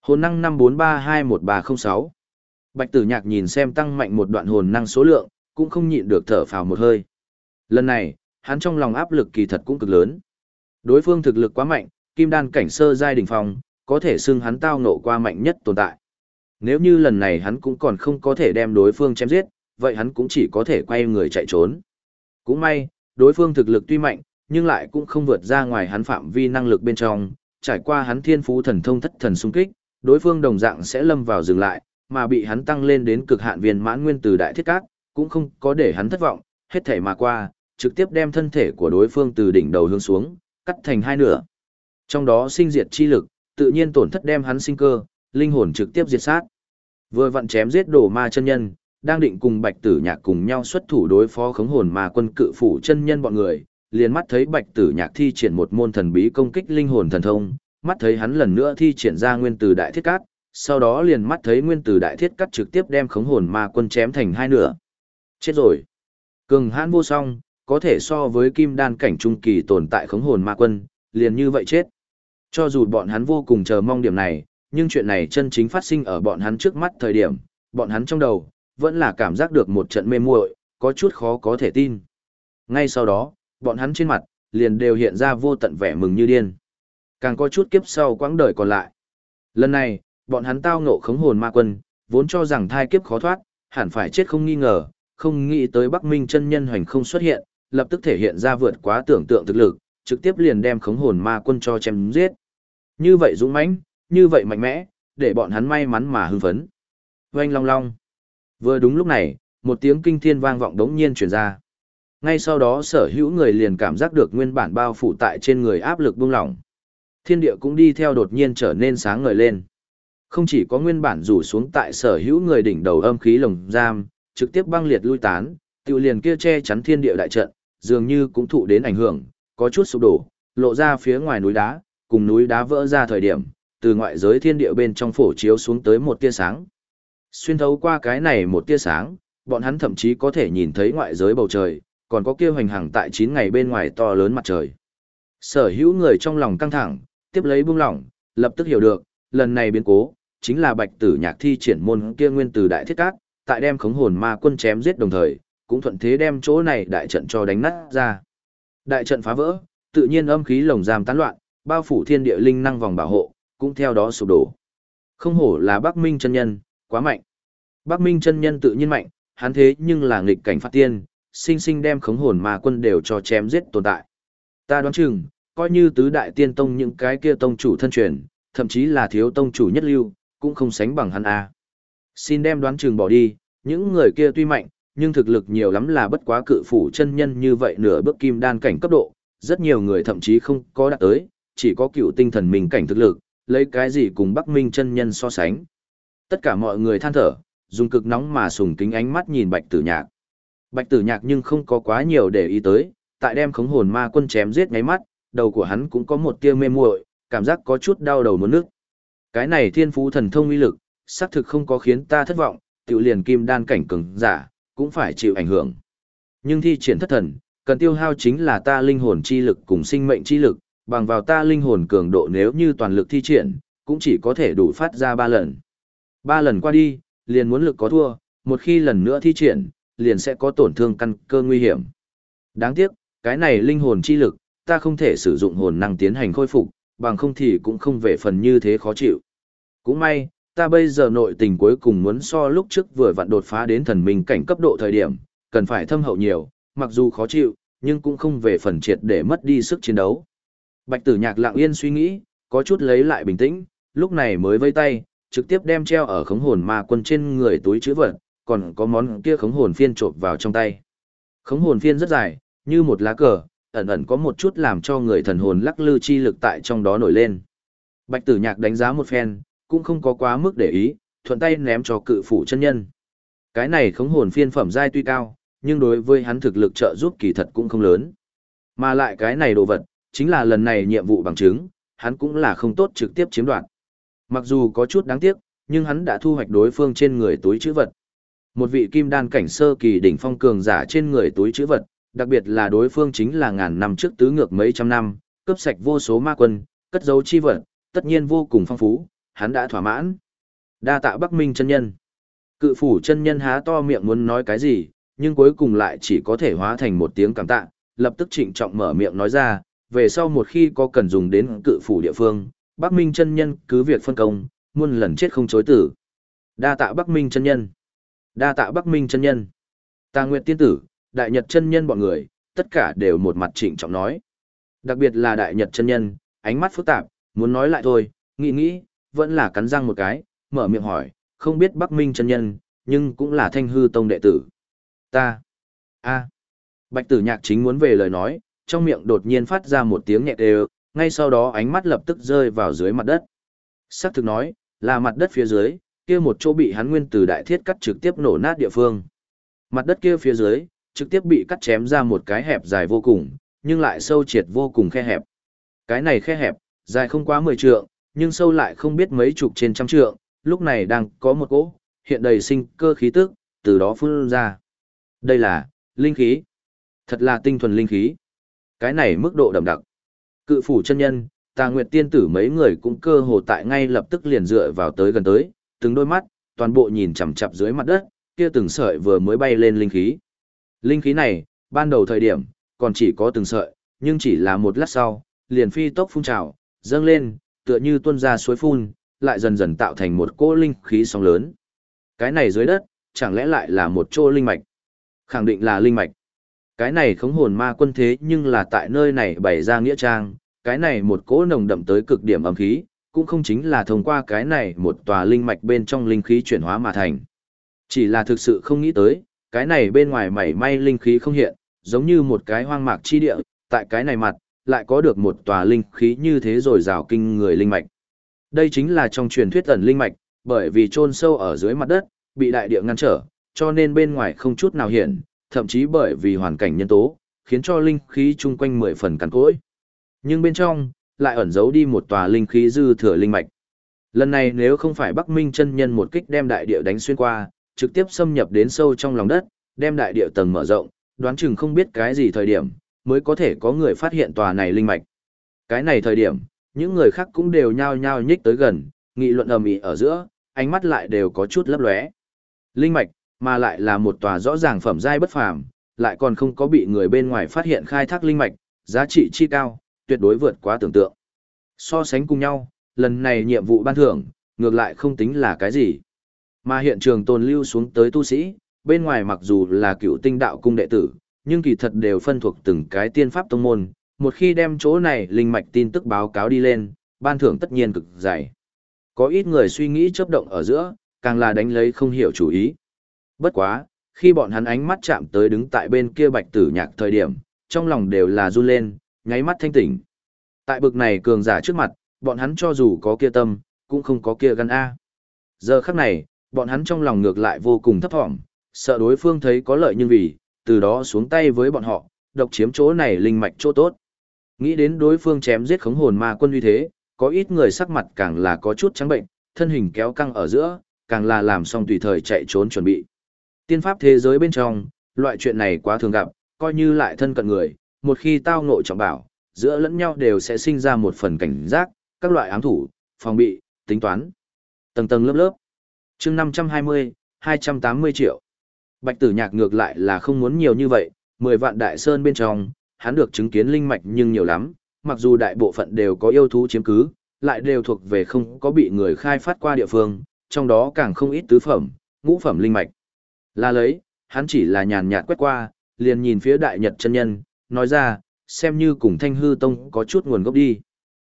S1: Hồn năng 5432136. Bạch Tử Nhạc nhìn xem tăng mạnh một đoạn hồn năng số lượng, cũng không nhịn được thở phào một hơi. Lần này, hắn trong lòng áp lực kỳ thật cũng cực lớn. Đối phương thực lực quá mạnh, kim đan cảnh sơ giai đỉnh phong, có thể xưng hắn tao nộ qua mạnh nhất tồn tại. Nếu như lần này hắn cũng còn không có thể đem đối phương chém giết, vậy hắn cũng chỉ có thể quay người chạy trốn. Cũng may, đối phương thực lực tuy mạnh, nhưng lại cũng không vượt ra ngoài hắn phạm vi năng lực bên trong, trải qua hắn thiên phú thần thông thất thần xung kích, đối phương đồng dạng sẽ lâm vào dừng lại, mà bị hắn tăng lên đến cực hạn viên mãn nguyên từ đại thiết cát, cũng không có để hắn thất vọng, hết thể mà qua, trực tiếp đem thân thể của đối phương từ đỉnh đầu hướng xuống, cắt thành hai nửa. Trong đó sinh diệt chi lực, tự nhiên tổn thất đem hắn sinh cơ, linh hồn trực tiếp diệt sát. Vừa vặn chém giết đồ ma chân nhân, đang định cùng Bạch Tử Nhạc cùng nhau xuất thủ đối phó khống hồn ma quân cự phủ chân nhân bọn người, liền mắt thấy Bạch Tử Nhạc thi triển một môn thần bí công kích linh hồn thần thông, mắt thấy hắn lần nữa thi triển ra nguyên từ đại thiết cát, sau đó liền mắt thấy nguyên tử đại thiết cắt trực tiếp đem khống hồn ma quân chém thành hai nửa. Chết rồi. Cường hãn vô song, có thể so với kim đan cảnh trung kỳ tồn tại khống hồn ma quân, liền như vậy chết. Cho dù bọn hắn vô cùng chờ mong điểm này, nhưng chuyện này chân chính phát sinh ở bọn hắn trước mắt thời điểm, bọn hắn trong đầu, vẫn là cảm giác được một trận mê muội, có chút khó có thể tin. Ngay sau đó, bọn hắn trên mặt, liền đều hiện ra vô tận vẻ mừng như điên. Càng có chút kiếp sau quãng đời còn lại. Lần này, bọn hắn tao ngộ khống hồn ma quân, vốn cho rằng thai kiếp khó thoát, hẳn phải chết không nghi ngờ, không nghĩ tới Bắc Minh chân nhân hoành không xuất hiện, lập tức thể hiện ra vượt quá tưởng tượng thực lực, trực tiếp liền đem khống hồn ma quân cho chém giết. Như vậy dũng mãnh, như vậy mạnh mẽ, để bọn hắn may mắn mà hưng phấn. Oanh long long. Vừa đúng lúc này, một tiếng kinh thiên vang vọng đống nhiên truyền ra. Ngay sau đó sở hữu người liền cảm giác được nguyên bản bao phủ tại trên người áp lực buông lỏng. Thiên địa cũng đi theo đột nhiên trở nên sáng ngời lên. Không chỉ có nguyên bản rủ xuống tại sở hữu người đỉnh đầu âm khí lồng giam, trực tiếp băng liệt lui tán, tiêu liền kia che chắn thiên địa đại trận, dường như cũng thụ đến ảnh hưởng, có chút sụp đổ, lộ ra phía ngoài núi đá, cùng núi đá vỡ ra thời điểm, từ ngoại giới thiên địa bên trong phổ chiếu xuống tới một tia sáng. Xuyên thấu qua cái này một tia sáng, bọn hắn thậm chí có thể nhìn thấy ngoại giới bầu trời, còn có kia hoành hàng tại 9 ngày bên ngoài to lớn mặt trời. Sở hữu người trong lòng căng thẳng, tiếp lấy buông lỏng, lập tức hiểu được, lần này biến cố, chính là bạch tử nhạc thi triển môn kia nguyên từ đại thiết cát, tại đem khống hồn ma quân chém giết đồng thời, cũng thuận thế đem chỗ này đại trận cho đánh nát ra. Đại trận phá vỡ, tự nhiên âm khí lồng giam tán loạn, bao phủ thiên địa linh năng vòng bảo hộ, cũng theo đó sụp đổ. Không hổ là Bắc Minh chân nhân, quá mạnh. Bắc Minh chân nhân tự nhiên mạnh, hắn thế nhưng là nghịch cảnh phát tiên, sinh sinh đem khống hồn ma quân đều cho chém giết tồn tại. Ta đoán chừng, coi như tứ đại tiên tông những cái kia tông chủ thân truyền, thậm chí là thiếu tông chủ nhất lưu, cũng không sánh bằng hắn a. Xin đem đoán chừng bỏ đi, những người kia tuy mạnh, nhưng thực lực nhiều lắm là bất quá cự phủ chân nhân như vậy nửa bước kim đan cảnh cấp độ, rất nhiều người thậm chí không có đạt tới, chỉ có cựu tinh thần mình cảnh thực lực, lấy cái gì cùng Bắc Minh chân nhân so sánh. Tất cả mọi người than thở, dùng cực nóng mà sùng kính ánh mắt nhìn Bạch Tử Nhạc. Bạch Tử Nhạc nhưng không có quá nhiều để ý tới, tại đem khống hồn ma quân chém giết ngáy mắt, đầu của hắn cũng có một tia mê muội, cảm giác có chút đau đầu muốn nước. Cái này thiên phú thần thông uy lực, xác thực không có khiến ta thất vọng, tiểu liền kim đan cảnh cường giả, cũng phải chịu ảnh hưởng. Nhưng thi triển thất thần, cần tiêu hao chính là ta linh hồn chi lực cùng sinh mệnh chi lực, bằng vào ta linh hồn cường độ nếu như toàn lực thi triển, cũng chỉ có thể đủ phát ra ba lần. Ba lần qua đi, liền muốn lực có thua, một khi lần nữa thi triển, liền sẽ có tổn thương căn cơ nguy hiểm. Đáng tiếc, cái này linh hồn chi lực, ta không thể sử dụng hồn năng tiến hành khôi phục, bằng không thì cũng không về phần như thế khó chịu. Cũng may, ta bây giờ nội tình cuối cùng muốn so lúc trước vừa vặn đột phá đến thần minh cảnh cấp độ thời điểm, cần phải thâm hậu nhiều, mặc dù khó chịu, nhưng cũng không về phần triệt để mất đi sức chiến đấu. Bạch tử nhạc lặng yên suy nghĩ, có chút lấy lại bình tĩnh, lúc này mới vây tay, trực tiếp đem treo ở khống hồn ma quân trên người túi chữ vật, còn có món kia khống hồn phiên trộn vào trong tay. Khống hồn phiên rất dài, như một lá cờ, ẩn ẩn có một chút làm cho người thần hồn lắc lư chi lực tại trong đó nổi lên. Bạch tử nhạc đánh giá một phen, cũng không có quá mức để ý, thuận tay ném cho cự phủ chân nhân. Cái này khống hồn phiên phẩm giai tuy cao, nhưng đối với hắn thực lực trợ giúp kỳ thật cũng không lớn. Mà lại cái này đồ vật, chính là lần này nhiệm vụ bằng chứng, hắn cũng là không tốt trực tiếp chiếm đoạt. Mặc dù có chút đáng tiếc, nhưng hắn đã thu hoạch đối phương trên người túi chữ vật. Một vị kim đan cảnh sơ kỳ đỉnh phong cường giả trên người túi chữ vật, đặc biệt là đối phương chính là ngàn năm trước tứ ngược mấy trăm năm, cướp sạch vô số ma quân, cất dấu chi vật, tất nhiên vô cùng phong phú, hắn đã thỏa mãn. Đa tạ Bắc Minh chân nhân. Cự phủ chân nhân há to miệng muốn nói cái gì, nhưng cuối cùng lại chỉ có thể hóa thành một tiếng cảm tạ, lập tức trịnh trọng mở miệng nói ra, về sau một khi có cần dùng đến cự phủ địa phương, Bắc Minh chân nhân cứ việc phân công, muôn lần chết không chối tử. Đa tạ Bắc Minh chân nhân. Đa tạ Bắc Minh chân nhân. Tà Nguyệt tiên tử, Đại Nhật chân nhân bọn người, tất cả đều một mặt trịnh trọng nói. Đặc biệt là Đại Nhật chân nhân, ánh mắt phức tạp, muốn nói lại thôi, nghĩ nghĩ, vẫn là cắn răng một cái, mở miệng hỏi, không biết Bắc Minh chân nhân, nhưng cũng là Thanh Hư tông đệ tử. Ta. A. Bạch Tử Nhạc chính muốn về lời nói, trong miệng đột nhiên phát ra một tiếng nhẹ đều, ngay sau đó ánh mắt lập tức rơi vào dưới mặt đất. Sắc thực nói, là mặt đất phía dưới, kia một chỗ bị hắn nguyên từ đại thiết cắt trực tiếp nổ nát địa phương. Mặt đất kia phía dưới, trực tiếp bị cắt chém ra một cái hẹp dài vô cùng, nhưng lại sâu triệt vô cùng khe hẹp. Cái này khe hẹp, dài không quá 10 trượng, nhưng sâu lại không biết mấy chục trên trăm trượng, lúc này đang có một cỗ, hiện đầy sinh cơ khí tức, từ đó phun ra. Đây là, linh khí. Thật là tinh thuần linh khí. Cái này mức độ đậm đặc. Cự phủ chân nhân, tà nguyệt tiên tử mấy người cũng cơ hồ tại ngay lập tức liền dựa vào tới gần tới, từng đôi mắt, toàn bộ nhìn chằm chằm dưới mặt đất, kia từng sợi vừa mới bay lên linh khí. Linh khí này, ban đầu thời điểm, còn chỉ có từng sợi, nhưng chỉ là một lát sau, liền phi tốc phun trào, dâng lên, tựa như tuôn ra suối phun, lại dần dần tạo thành một cỗ linh khí sóng lớn. Cái này dưới đất, chẳng lẽ lại là một chỗ linh mạch? Khẳng định là linh mạch. Cái này khống hồn ma quân thế nhưng là tại nơi này bày ra nghĩa trang, cái này một cỗ nồng đậm tới cực điểm âm khí, cũng không chính là thông qua cái này một tòa linh mạch bên trong linh khí chuyển hóa mà thành. Chỉ là thực sự không nghĩ tới, cái này bên ngoài mảy may linh khí không hiện, giống như một cái hoang mạc chi địa, tại cái này mặt, lại có được một tòa linh khí như thế rồi rào kinh người linh mạch. Đây chính là trong truyền thuyết ẩn linh mạch, bởi vì chôn sâu ở dưới mặt đất, bị đại địa ngăn trở, cho nên bên ngoài không chút nào hiện, thậm chí bởi vì hoàn cảnh nhân tố, khiến cho linh khí chung quanh mười phần cằn cỗi. Nhưng bên trong, lại ẩn giấu đi một tòa linh khí dư thừa linh mạch. Lần này nếu không phải Bắc Minh chân nhân một kích đem đại địa đánh xuyên qua, trực tiếp xâm nhập đến sâu trong lòng đất, đem đại địa tầng mở rộng, đoán chừng không biết cái gì thời điểm, mới có thể có người phát hiện tòa này linh mạch. Cái này thời điểm, những người khác cũng đều nhao nhao nhích tới gần, nghị luận ầm ĩ ở giữa, ánh mắt lại đều có chút lấp lóe. Linh mạch, mà lại là một tòa rõ ràng phẩm giai bất phàm, lại còn không có bị người bên ngoài phát hiện khai thác linh mạch, giá trị chi cao, tuyệt đối vượt quá tưởng tượng. So sánh cùng nhau, lần này nhiệm vụ ban thưởng, ngược lại không tính là cái gì. Mà hiện trường tồn lưu xuống tới tu sĩ, bên ngoài mặc dù là cựu tinh đạo cung đệ tử, nhưng kỳ thật đều phân thuộc từng cái tiên pháp tông môn, một khi đem chỗ này linh mạch tin tức báo cáo đi lên, ban thưởng tất nhiên cực dày. Có ít người suy nghĩ chớp động ở giữa, càng là đánh lấy không hiểu chủ ý. Bất quá, khi bọn hắn ánh mắt chạm tới đứng tại bên kia bạch tử nhạc thời điểm, trong lòng đều là run lên, nháy mắt thanh tỉnh. Tại bực này cường giả trước mặt, bọn hắn cho dù có kia tâm, cũng không có kia gan A. Giờ khắc này, bọn hắn trong lòng ngược lại vô cùng thấp thỏm, sợ đối phương thấy có lợi nhưng vì, từ đó xuống tay với bọn họ, độc chiếm chỗ này linh mạch chỗ tốt. Nghĩ đến đối phương chém giết khống hồn ma quân uy thế, có ít người sắc mặt càng là có chút trắng bệnh, thân hình kéo căng ở giữa, càng là làm xong tùy thời chạy trốn chuẩn bị. Tiên pháp thế giới bên trong, loại chuyện này quá thường gặp, coi như lại thân cận người, một khi tao ngộ trọng bảo, giữa lẫn nhau đều sẽ sinh ra một phần cảnh giác, các loại ám thủ, phòng bị, tính toán. Tầng tầng lớp lớp chương 520, 280 triệu. Bạch tử nhạc ngược lại là không muốn nhiều như vậy, 10 vạn đại sơn bên trong, hắn được chứng kiến linh mạch nhưng nhiều lắm, mặc dù đại bộ phận đều có yêu thú chiếm cứ, lại đều thuộc về không có bị người khai phát qua địa phương, trong đó càng không ít tứ phẩm, ngũ phẩm linh mạch. Là lấy, hắn chỉ là nhàn nhạt quét qua, liền nhìn phía đại nhật chân nhân, nói ra, xem như cùng thanh hư tông có chút nguồn gốc đi.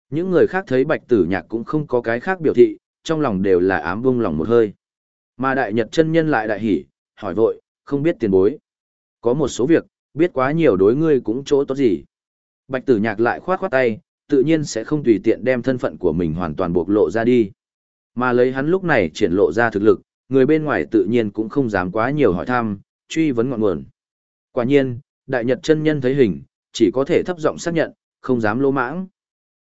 S1: Những người khác thấy bạch tử nhạc cũng không có cái khác biểu thị, trong lòng đều là ám vung lòng một hơi. Mà đại nhật chân nhân lại đại hỉ, hỏi vội, không biết tiền bối. Có một số việc, biết quá nhiều đối ngươi cũng chỗ tốt gì. Bạch tử nhạc lại khoát khoát tay, tự nhiên sẽ không tùy tiện đem thân phận của mình hoàn toàn bộc lộ ra đi. Mà lấy hắn lúc này triển lộ ra thực lực, người bên ngoài tự nhiên cũng không dám quá nhiều hỏi thăm, truy vấn ngọn nguồn. Quả nhiên, đại nhật chân nhân thấy hình, chỉ có thể thấp giọng xác nhận, không dám lô mãng.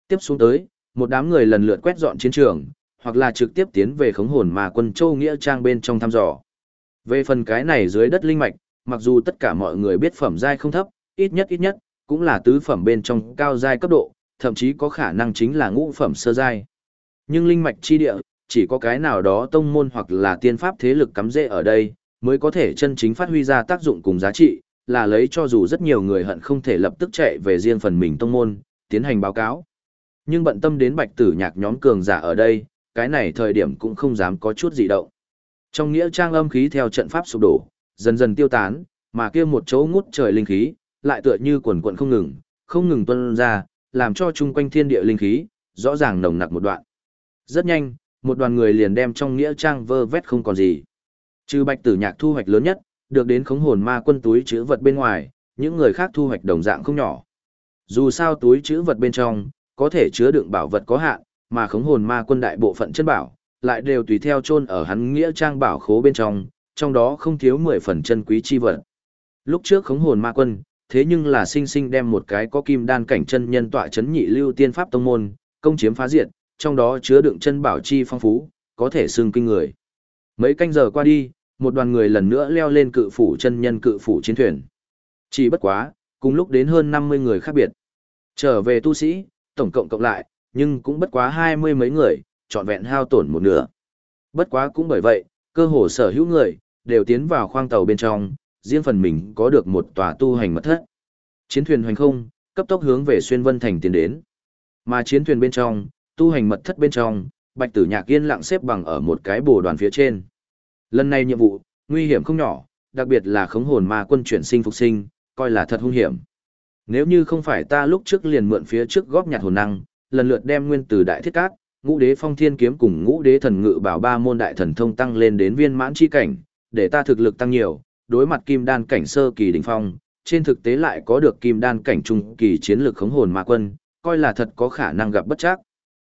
S1: Tiếp xuống tới, một đám người lần lượt quét dọn chiến trường, hoặc là trực tiếp tiến về khống hồn mà quân châu nghĩa trang bên trong thăm dò. Về phần cái này dưới đất linh mạch, mặc dù tất cả mọi người biết phẩm giai không thấp, ít nhất ít nhất, cũng là tứ phẩm bên trong cao giai cấp độ, thậm chí có khả năng chính là ngũ phẩm sơ giai. Nhưng linh mạch chi địa, chỉ có cái nào đó tông môn hoặc là tiên pháp thế lực cắm rễ ở đây, mới có thể chân chính phát huy ra tác dụng cùng giá trị, là lấy cho dù rất nhiều người hận không thể lập tức chạy về riêng phần mình tông môn, tiến hành báo cáo. Nhưng bận tâm đến bạch tử nhạc nhóm cường giả ở đây, cái này thời điểm cũng không dám có chút gì động. Trong nghĩa trang âm khí theo trận pháp sụp đổ, dần dần tiêu tán, mà kia một chỗ ngút trời linh khí, lại tựa như quần quần không ngừng, không ngừng tuôn ra, làm cho chung quanh thiên địa linh khí, rõ ràng nồng nặc một đoạn. Rất nhanh, một đoàn người liền đem trong nghĩa trang vơ vét không còn gì. Trừ bạch tử nhạc thu hoạch lớn nhất, được đến khống hồn ma quân túi chữ vật bên ngoài, những người khác thu hoạch đồng dạng không nhỏ. Dù sao túi chữ vật bên trong, có thể chứa đựng bảo vật có hạn, mà khống hồn ma quân đại bộ phận chân bảo, lại đều tùy theo chôn ở hắn nghĩa trang bảo khố bên trong, trong đó không thiếu 10 phần chân quý chi vật. Lúc trước khống hồn ma quân, thế nhưng là sinh sinh đem một cái có kim đan cảnh chân nhân tọa chấn nhị lưu tiên pháp tông môn, công chiếm phá diệt, trong đó chứa đựng chân bảo chi phong phú, có thể xưng kinh người. Mấy canh giờ qua đi, một đoàn người lần nữa leo lên cự phủ chân nhân cự phủ chiến thuyền. Chỉ bất quá, cùng lúc đến hơn 50 người khác biệt. Trở về tu sĩ, tổng cộng cộng lại, nhưng cũng bất quá hai mươi mấy người, trọn vẹn hao tổn một nửa. Bất quá cũng bởi vậy, cơ hồ sở hữu người, đều tiến vào khoang tàu bên trong, riêng phần mình có được một tòa tu hành mật thất. Chiến thuyền hoành không, cấp tốc hướng về xuyên vân thành tiến đến. Mà chiến thuyền bên trong, tu hành mật thất bên trong, Bạch Tử Nhạc yên lặng xếp bằng ở một cái bồ đoàn phía trên. Lần này nhiệm vụ, nguy hiểm không nhỏ, đặc biệt là khống hồn ma quân chuyển sinh phục sinh, coi là thật hung hiểm. Nếu như không phải ta lúc trước liền mượn phía trước góp nhặt hồn năng, lần lượt đem nguyên từ đại thiết cát, ngũ đế phong thiên kiếm cùng ngũ đế thần ngự bảo ba môn đại thần thông tăng lên đến viên mãn chi cảnh, để ta thực lực tăng nhiều, đối mặt kim đan cảnh sơ kỳ đỉnh phong, trên thực tế lại có được kim đan cảnh trung kỳ chiến lược khống hồn ma quân, coi là thật có khả năng gặp bất chắc.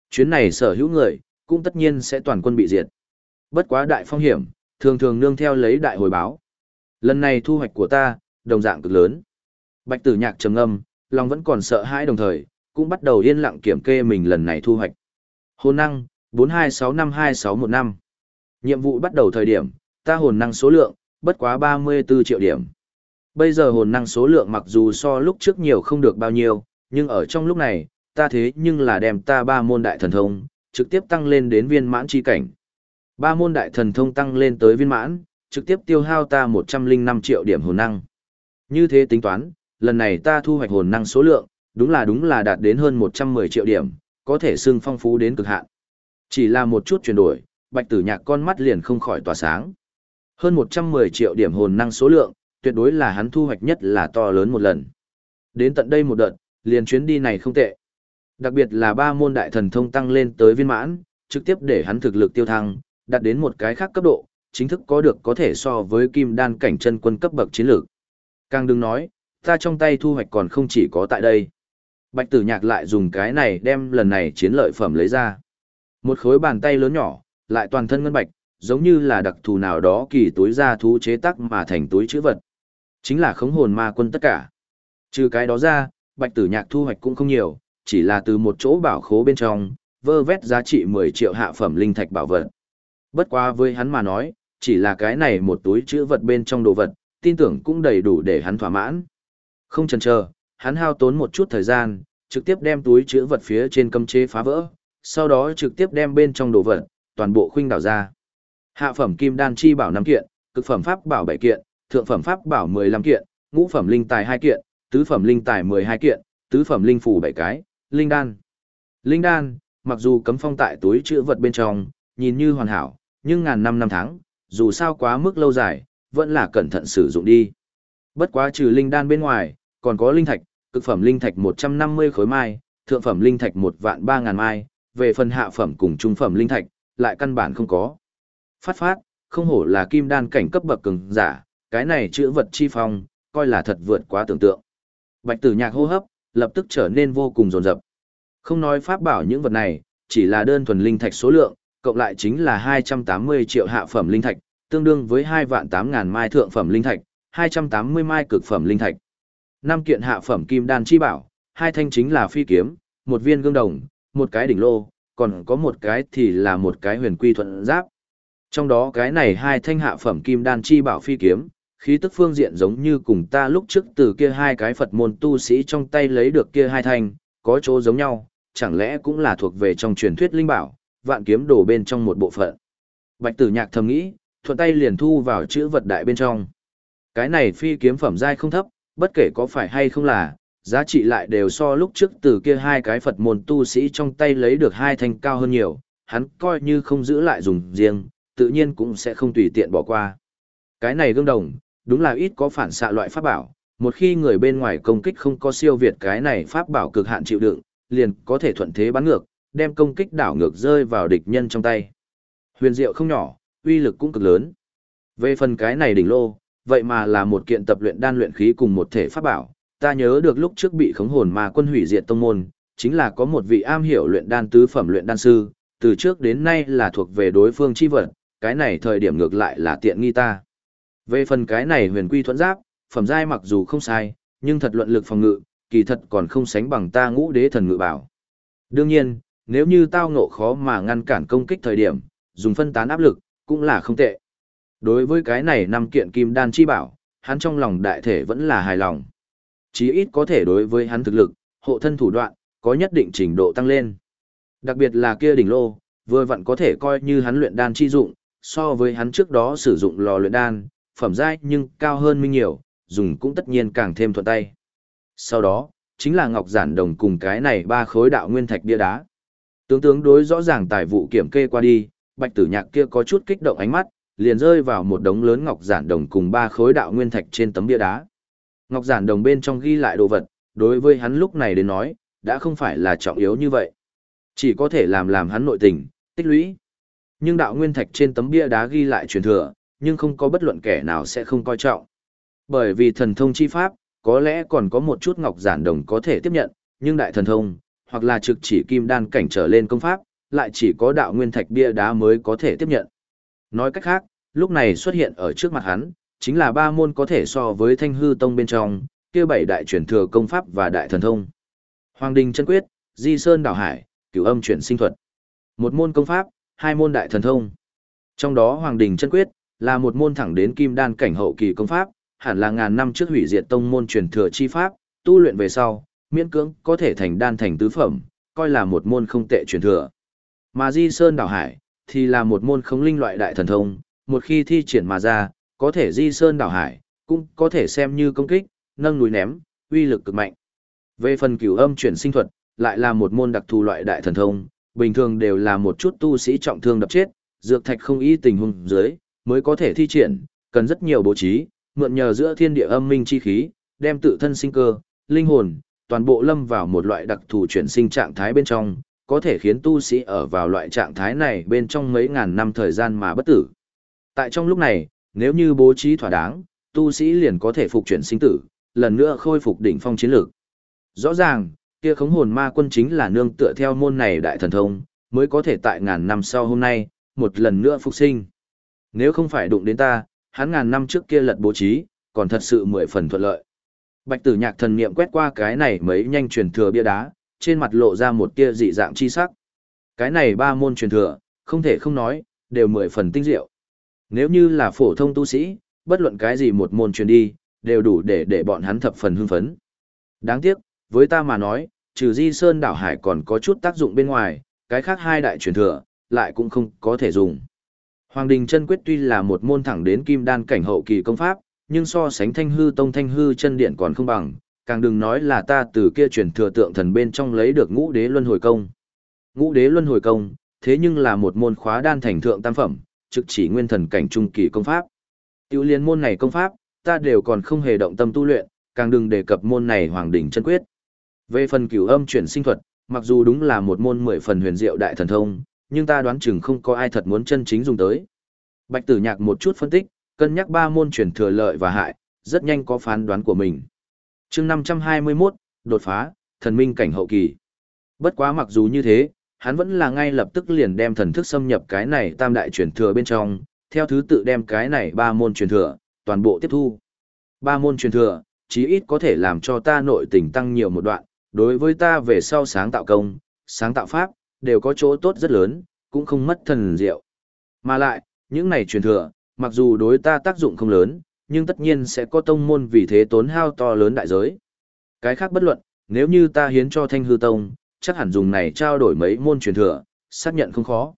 S1: Chuyến này sở hữu người, cũng tất nhiên sẽ toàn quân bị diệt. Bất quá đại phong hiểm, thường thường nương theo lấy đại hồi báo. Lần này thu hoạch của ta, đồng dạng cực lớn. Bạch tử nhạc trầm âm, lòng vẫn còn sợ hãi đồng thời, cũng bắt đầu yên lặng kiểm kê mình lần này thu hoạch. Hồn năng, 42652615. Nhiệm vụ bắt đầu thời điểm, ta hồn năng số lượng, bất quá 34 triệu điểm. Bây giờ hồn năng số lượng mặc dù so lúc trước nhiều không được bao nhiêu, nhưng ở trong lúc này, ta thế nhưng là đem ta ba môn đại thần thông, trực tiếp tăng lên đến viên mãn chi cảnh. Ba môn đại thần thông tăng lên tới viên mãn, trực tiếp tiêu hao ta 105 triệu điểm hồn năng. Như thế tính toán, lần này ta thu hoạch hồn năng số lượng, đúng là đúng là đạt đến hơn 110 triệu điểm, có thể xưng phong phú đến cực hạn. Chỉ là một chút chuyển đổi, bạch tử nhạc con mắt liền không khỏi tỏa sáng. Hơn 110 triệu điểm hồn năng số lượng, tuyệt đối là hắn thu hoạch nhất là to lớn một lần. Đến tận đây một đợt, liền chuyến đi này không tệ. Đặc biệt là ba môn đại thần thông tăng lên tới viên mãn, trực tiếp để hắn thực lực tiêu thăng, đạt đến một cái khác cấp độ, chính thức có được có thể so với kim đan cảnh chân quân cấp bậc chiến lược. Càng đừng nói, ta trong tay thu hoạch còn không chỉ có tại đây. Bạch tử nhạc lại dùng cái này đem lần này chiến lợi phẩm lấy ra. Một khối bàn tay lớn nhỏ, lại toàn thân ngân bạch, giống như là đặc thù nào đó kỳ túi ra thú chế tác mà thành túi chữ vật. Chính là khống hồn ma quân tất cả. Trừ cái đó ra, bạch tử nhạc thu hoạch cũng không nhiều, chỉ là từ một chỗ bảo khố bên trong, vơ vét giá trị 10 triệu hạ phẩm linh thạch bảo vật. Bất quá với hắn mà nói, chỉ là cái này một túi chữ vật bên trong đồ vật, tin tưởng cũng đầy đủ để hắn thỏa mãn. Không chần chờ, hắn hao tốn một chút thời gian, trực tiếp đem túi chữ vật phía trên cấm chế phá vỡ, sau đó trực tiếp đem bên trong đồ vật, toàn bộ khuynh đảo ra. Hạ phẩm kim đan chi bảo 5 kiện, cực phẩm pháp bảo 7 kiện, thượng phẩm pháp bảo 15 kiện, ngũ phẩm linh tài 2 kiện, tứ phẩm linh tài 12 kiện, tứ phẩm linh phủ 7 cái, linh đan. Linh đan, mặc dù cấm phong tại túi chữ vật bên trong, nhìn như hoàn hảo, nhưng ngàn năm năm tháng, dù sao quá mức lâu dài, vẫn là cẩn thận sử dụng đi. Bất quá trừ linh đan bên ngoài, còn có linh thạch, cực phẩm linh thạch 150 khối mai, thượng phẩm linh thạch 1 vạn 3 ngàn mai, về phần hạ phẩm cùng trung phẩm linh thạch, lại căn bản không có. Phát phát, không hổ là kim đan cảnh cấp bậc cường giả, cái này chữ vật chi phong, coi là thật vượt quá tưởng tượng. Bạch tử nhạc hô hấp, lập tức trở nên vô cùng rồn rập. Không nói pháp bảo những vật này, chỉ là đơn thuần linh thạch số lượng, cộng lại chính là 280 triệu hạ phẩm linh thạch, tương đương với 2 vạn 8 ngàn mai thượng phẩm linh thạch, 280 mai cực phẩm linh thạch. Năm kiện hạ phẩm kim đan chi bảo, hai thanh chính là phi kiếm, một viên gương đồng, một cái đỉnh lô, còn có một cái thì là một cái huyền quy thuận giáp. Trong đó cái này hai thanh hạ phẩm kim đan chi bảo phi kiếm, khí tức phương diện giống như cùng ta lúc trước từ kia hai cái Phật môn tu sĩ trong tay lấy được kia hai thanh, có chỗ giống nhau, chẳng lẽ cũng là thuộc về trong truyền thuyết linh bảo, vạn kiếm đồ bên trong một bộ phận. Bạch tử nhạc thầm nghĩ, thuận tay liền thu vào chữ vật đại bên trong. Cái này phi kiếm phẩm giai không thấp, bất kể có phải hay không là, giá trị lại đều so lúc trước từ kia hai cái Phật môn tu sĩ trong tay lấy được hai thanh cao hơn nhiều, hắn coi như không giữ lại dùng riêng, tự nhiên cũng sẽ không tùy tiện bỏ qua. Cái này gương đồng, đúng là ít có phản xạ loại pháp bảo, một khi người bên ngoài công kích không có siêu việt cái này pháp bảo cực hạn chịu đựng, liền có thể thuận thế bắn ngược, đem công kích đảo ngược rơi vào địch nhân trong tay. Huyền diệu không nhỏ, uy lực cũng cực lớn. Về phần cái này đỉnh lô, vậy mà là một kiện tập luyện đan luyện khí cùng một thể pháp bảo, ta nhớ được lúc trước bị khống hồn ma quân hủy diệt tông môn, chính là có một vị am hiểu luyện đan tứ phẩm luyện đan sư, từ trước đến nay là thuộc về đối phương chi vật, cái này thời điểm ngược lại là tiện nghi ta. Về phần cái này huyền quy thuẫn giáp, phẩm giai mặc dù không sai, nhưng thật luận lực phòng ngự, kỳ thật còn không sánh bằng ta ngũ đế thần ngự bảo. Đương nhiên, nếu như tao ngộ khó mà ngăn cản công kích thời điểm, dùng phân tán áp lực, cũng là không tệ. Đối với cái này năm kiện kim đan chi bảo, hắn trong lòng đại thể vẫn là hài lòng. Chí ít có thể đối với hắn thực lực, hộ thân thủ đoạn, có nhất định trình độ tăng lên. Đặc biệt là kia đỉnh lô, vừa vặn có thể coi như hắn luyện đan chi dụng, so với hắn trước đó sử dụng lò luyện đan, phẩm giai nhưng cao hơn minh nhiều, dùng cũng tất nhiên càng thêm thuận tay. Sau đó, chính là ngọc giản đồng cùng cái này ba khối đạo nguyên thạch bia đá. Tướng tướng đối rõ ràng tài vụ kiểm kê qua đi, bạch tử nhạc kia có chút kích động ánh mắt, liền rơi vào một đống lớn ngọc giản đồng cùng ba khối đạo nguyên thạch trên tấm bia đá. Ngọc giản đồng bên trong ghi lại đồ vật, đối với hắn lúc này đến nói, đã không phải là trọng yếu như vậy. Chỉ có thể làm làm hắn nội tình, tích lũy. Nhưng đạo nguyên thạch trên tấm bia đá ghi lại truyền thừa, nhưng không có bất luận kẻ nào sẽ không coi trọng. Bởi vì thần thông chi pháp, có lẽ còn có một chút ngọc giản đồng có thể tiếp nhận, nhưng đại thần thông, hoặc là trực chỉ kim đan cảnh trở lên công pháp, lại chỉ có đạo nguyên thạch bia đá mới có thể tiếp nhận. Nói cách khác, lúc này xuất hiện ở trước mặt hắn, chính là ba môn có thể so với thanh hư tông bên trong, kia bảy đại truyền thừa công pháp và đại thần thông. Hoàng đình chân quyết, di sơn đảo hải, cửu âm chuyển sinh thuật. Một môn công pháp, hai môn đại thần thông. Trong đó Hoàng đình chân quyết, là một môn thẳng đến kim đan cảnh hậu kỳ công pháp, hẳn là ngàn năm trước hủy diệt tông môn truyền thừa chi pháp, tu luyện về sau, miễn cưỡng có thể thành đan thành tứ phẩm, coi là một môn không tệ truyền thừa. Mà Di Sơn Đảo Hải, thì là một môn không linh loại đại thần thông, một khi thi triển mà ra, có thể Di Sơn Đảo Hải, cũng có thể xem như công kích, nâng núi ném, uy lực cực mạnh. Về phần cửu âm chuyển sinh thuật, lại là một môn đặc thù loại đại thần thông, bình thường đều là một chút tu sĩ trọng thương đập chết, dược thạch không ý tình huống dưới, mới có thể thi triển, cần rất nhiều bố trí, mượn nhờ giữa thiên địa âm minh chi khí, đem tự thân sinh cơ, linh hồn, toàn bộ lâm vào một loại đặc thù chuyển sinh trạng thái bên trong, có thể khiến tu sĩ ở vào loại trạng thái này bên trong mấy ngàn năm thời gian mà bất tử. Tại trong lúc này, nếu như bố trí thỏa đáng, tu sĩ liền có thể phục chuyển sinh tử, lần nữa khôi phục đỉnh phong chiến lược. Rõ ràng, kia khống hồn ma quân chính là nương tựa theo môn này đại thần thông, mới có thể tại ngàn năm sau hôm nay, một lần nữa phục sinh. Nếu không phải đụng đến ta, hắn ngàn năm trước kia lật bố trí, còn thật sự mười phần thuận lợi. Bạch tử nhạc thần niệm quét qua cái này mấy nhanh truyền thừa bia đá, trên mặt lộ ra một tia dị dạng chi sắc. Cái này ba môn truyền thừa, không thể không nói, đều mười phần tinh diệu. Nếu như là phổ thông tu sĩ, bất luận cái gì một môn truyền đi, đều đủ để để bọn hắn thập phần hưng phấn. Đáng tiếc, với ta mà nói, trừ di sơn đảo hải còn có chút tác dụng bên ngoài, cái khác hai đại truyền thừa, lại cũng không có thể dùng. Hoàng Đình chân quyết tuy là một môn thẳng đến kim đan cảnh hậu kỳ công pháp, nhưng so sánh thanh hư tông thanh hư chân điện còn không bằng, càng đừng nói là ta từ kia truyền thừa tượng thần bên trong lấy được ngũ đế luân hồi công. Ngũ đế luân hồi công, thế nhưng là một môn khóa đan thành thượng tam phẩm, trực chỉ nguyên thần cảnh trung kỳ công pháp. tiểu liên môn này công pháp, ta đều còn không hề động tâm tu luyện, càng đừng đề cập môn này hoàng đỉnh chân quyết. Về phần cửu âm chuyển sinh thuật, mặc dù đúng là một môn mười phần huyền diệu đại thần thông, nhưng ta đoán chừng không có ai thật muốn chân chính dùng tới. Bạch tử nhạc một chút phân tích, cân nhắc ba môn chuyển thừa lợi và hại, rất nhanh có phán đoán của mình. chương 521, đột phá, thần minh cảnh hậu kỳ. Bất quá mặc dù như thế, hắn vẫn là ngay lập tức liền đem thần thức xâm nhập cái này tam đại truyền thừa bên trong, theo thứ tự đem cái này ba môn truyền thừa, toàn bộ tiếp thu. Ba môn truyền thừa, chí ít có thể làm cho ta nội tình tăng nhiều một đoạn, đối với ta về sau sáng tạo công, sáng tạo pháp, đều có chỗ tốt rất lớn, cũng không mất thần diệu. Mà lại, những này truyền thừa, mặc dù đối ta tác dụng không lớn, nhưng tất nhiên sẽ có tông môn vì thế tốn hao to lớn đại giới. Cái khác bất luận, nếu như ta hiến cho Thanh Hư Tông, chắc hẳn dùng này trao đổi mấy môn truyền thừa, xác nhận không khó.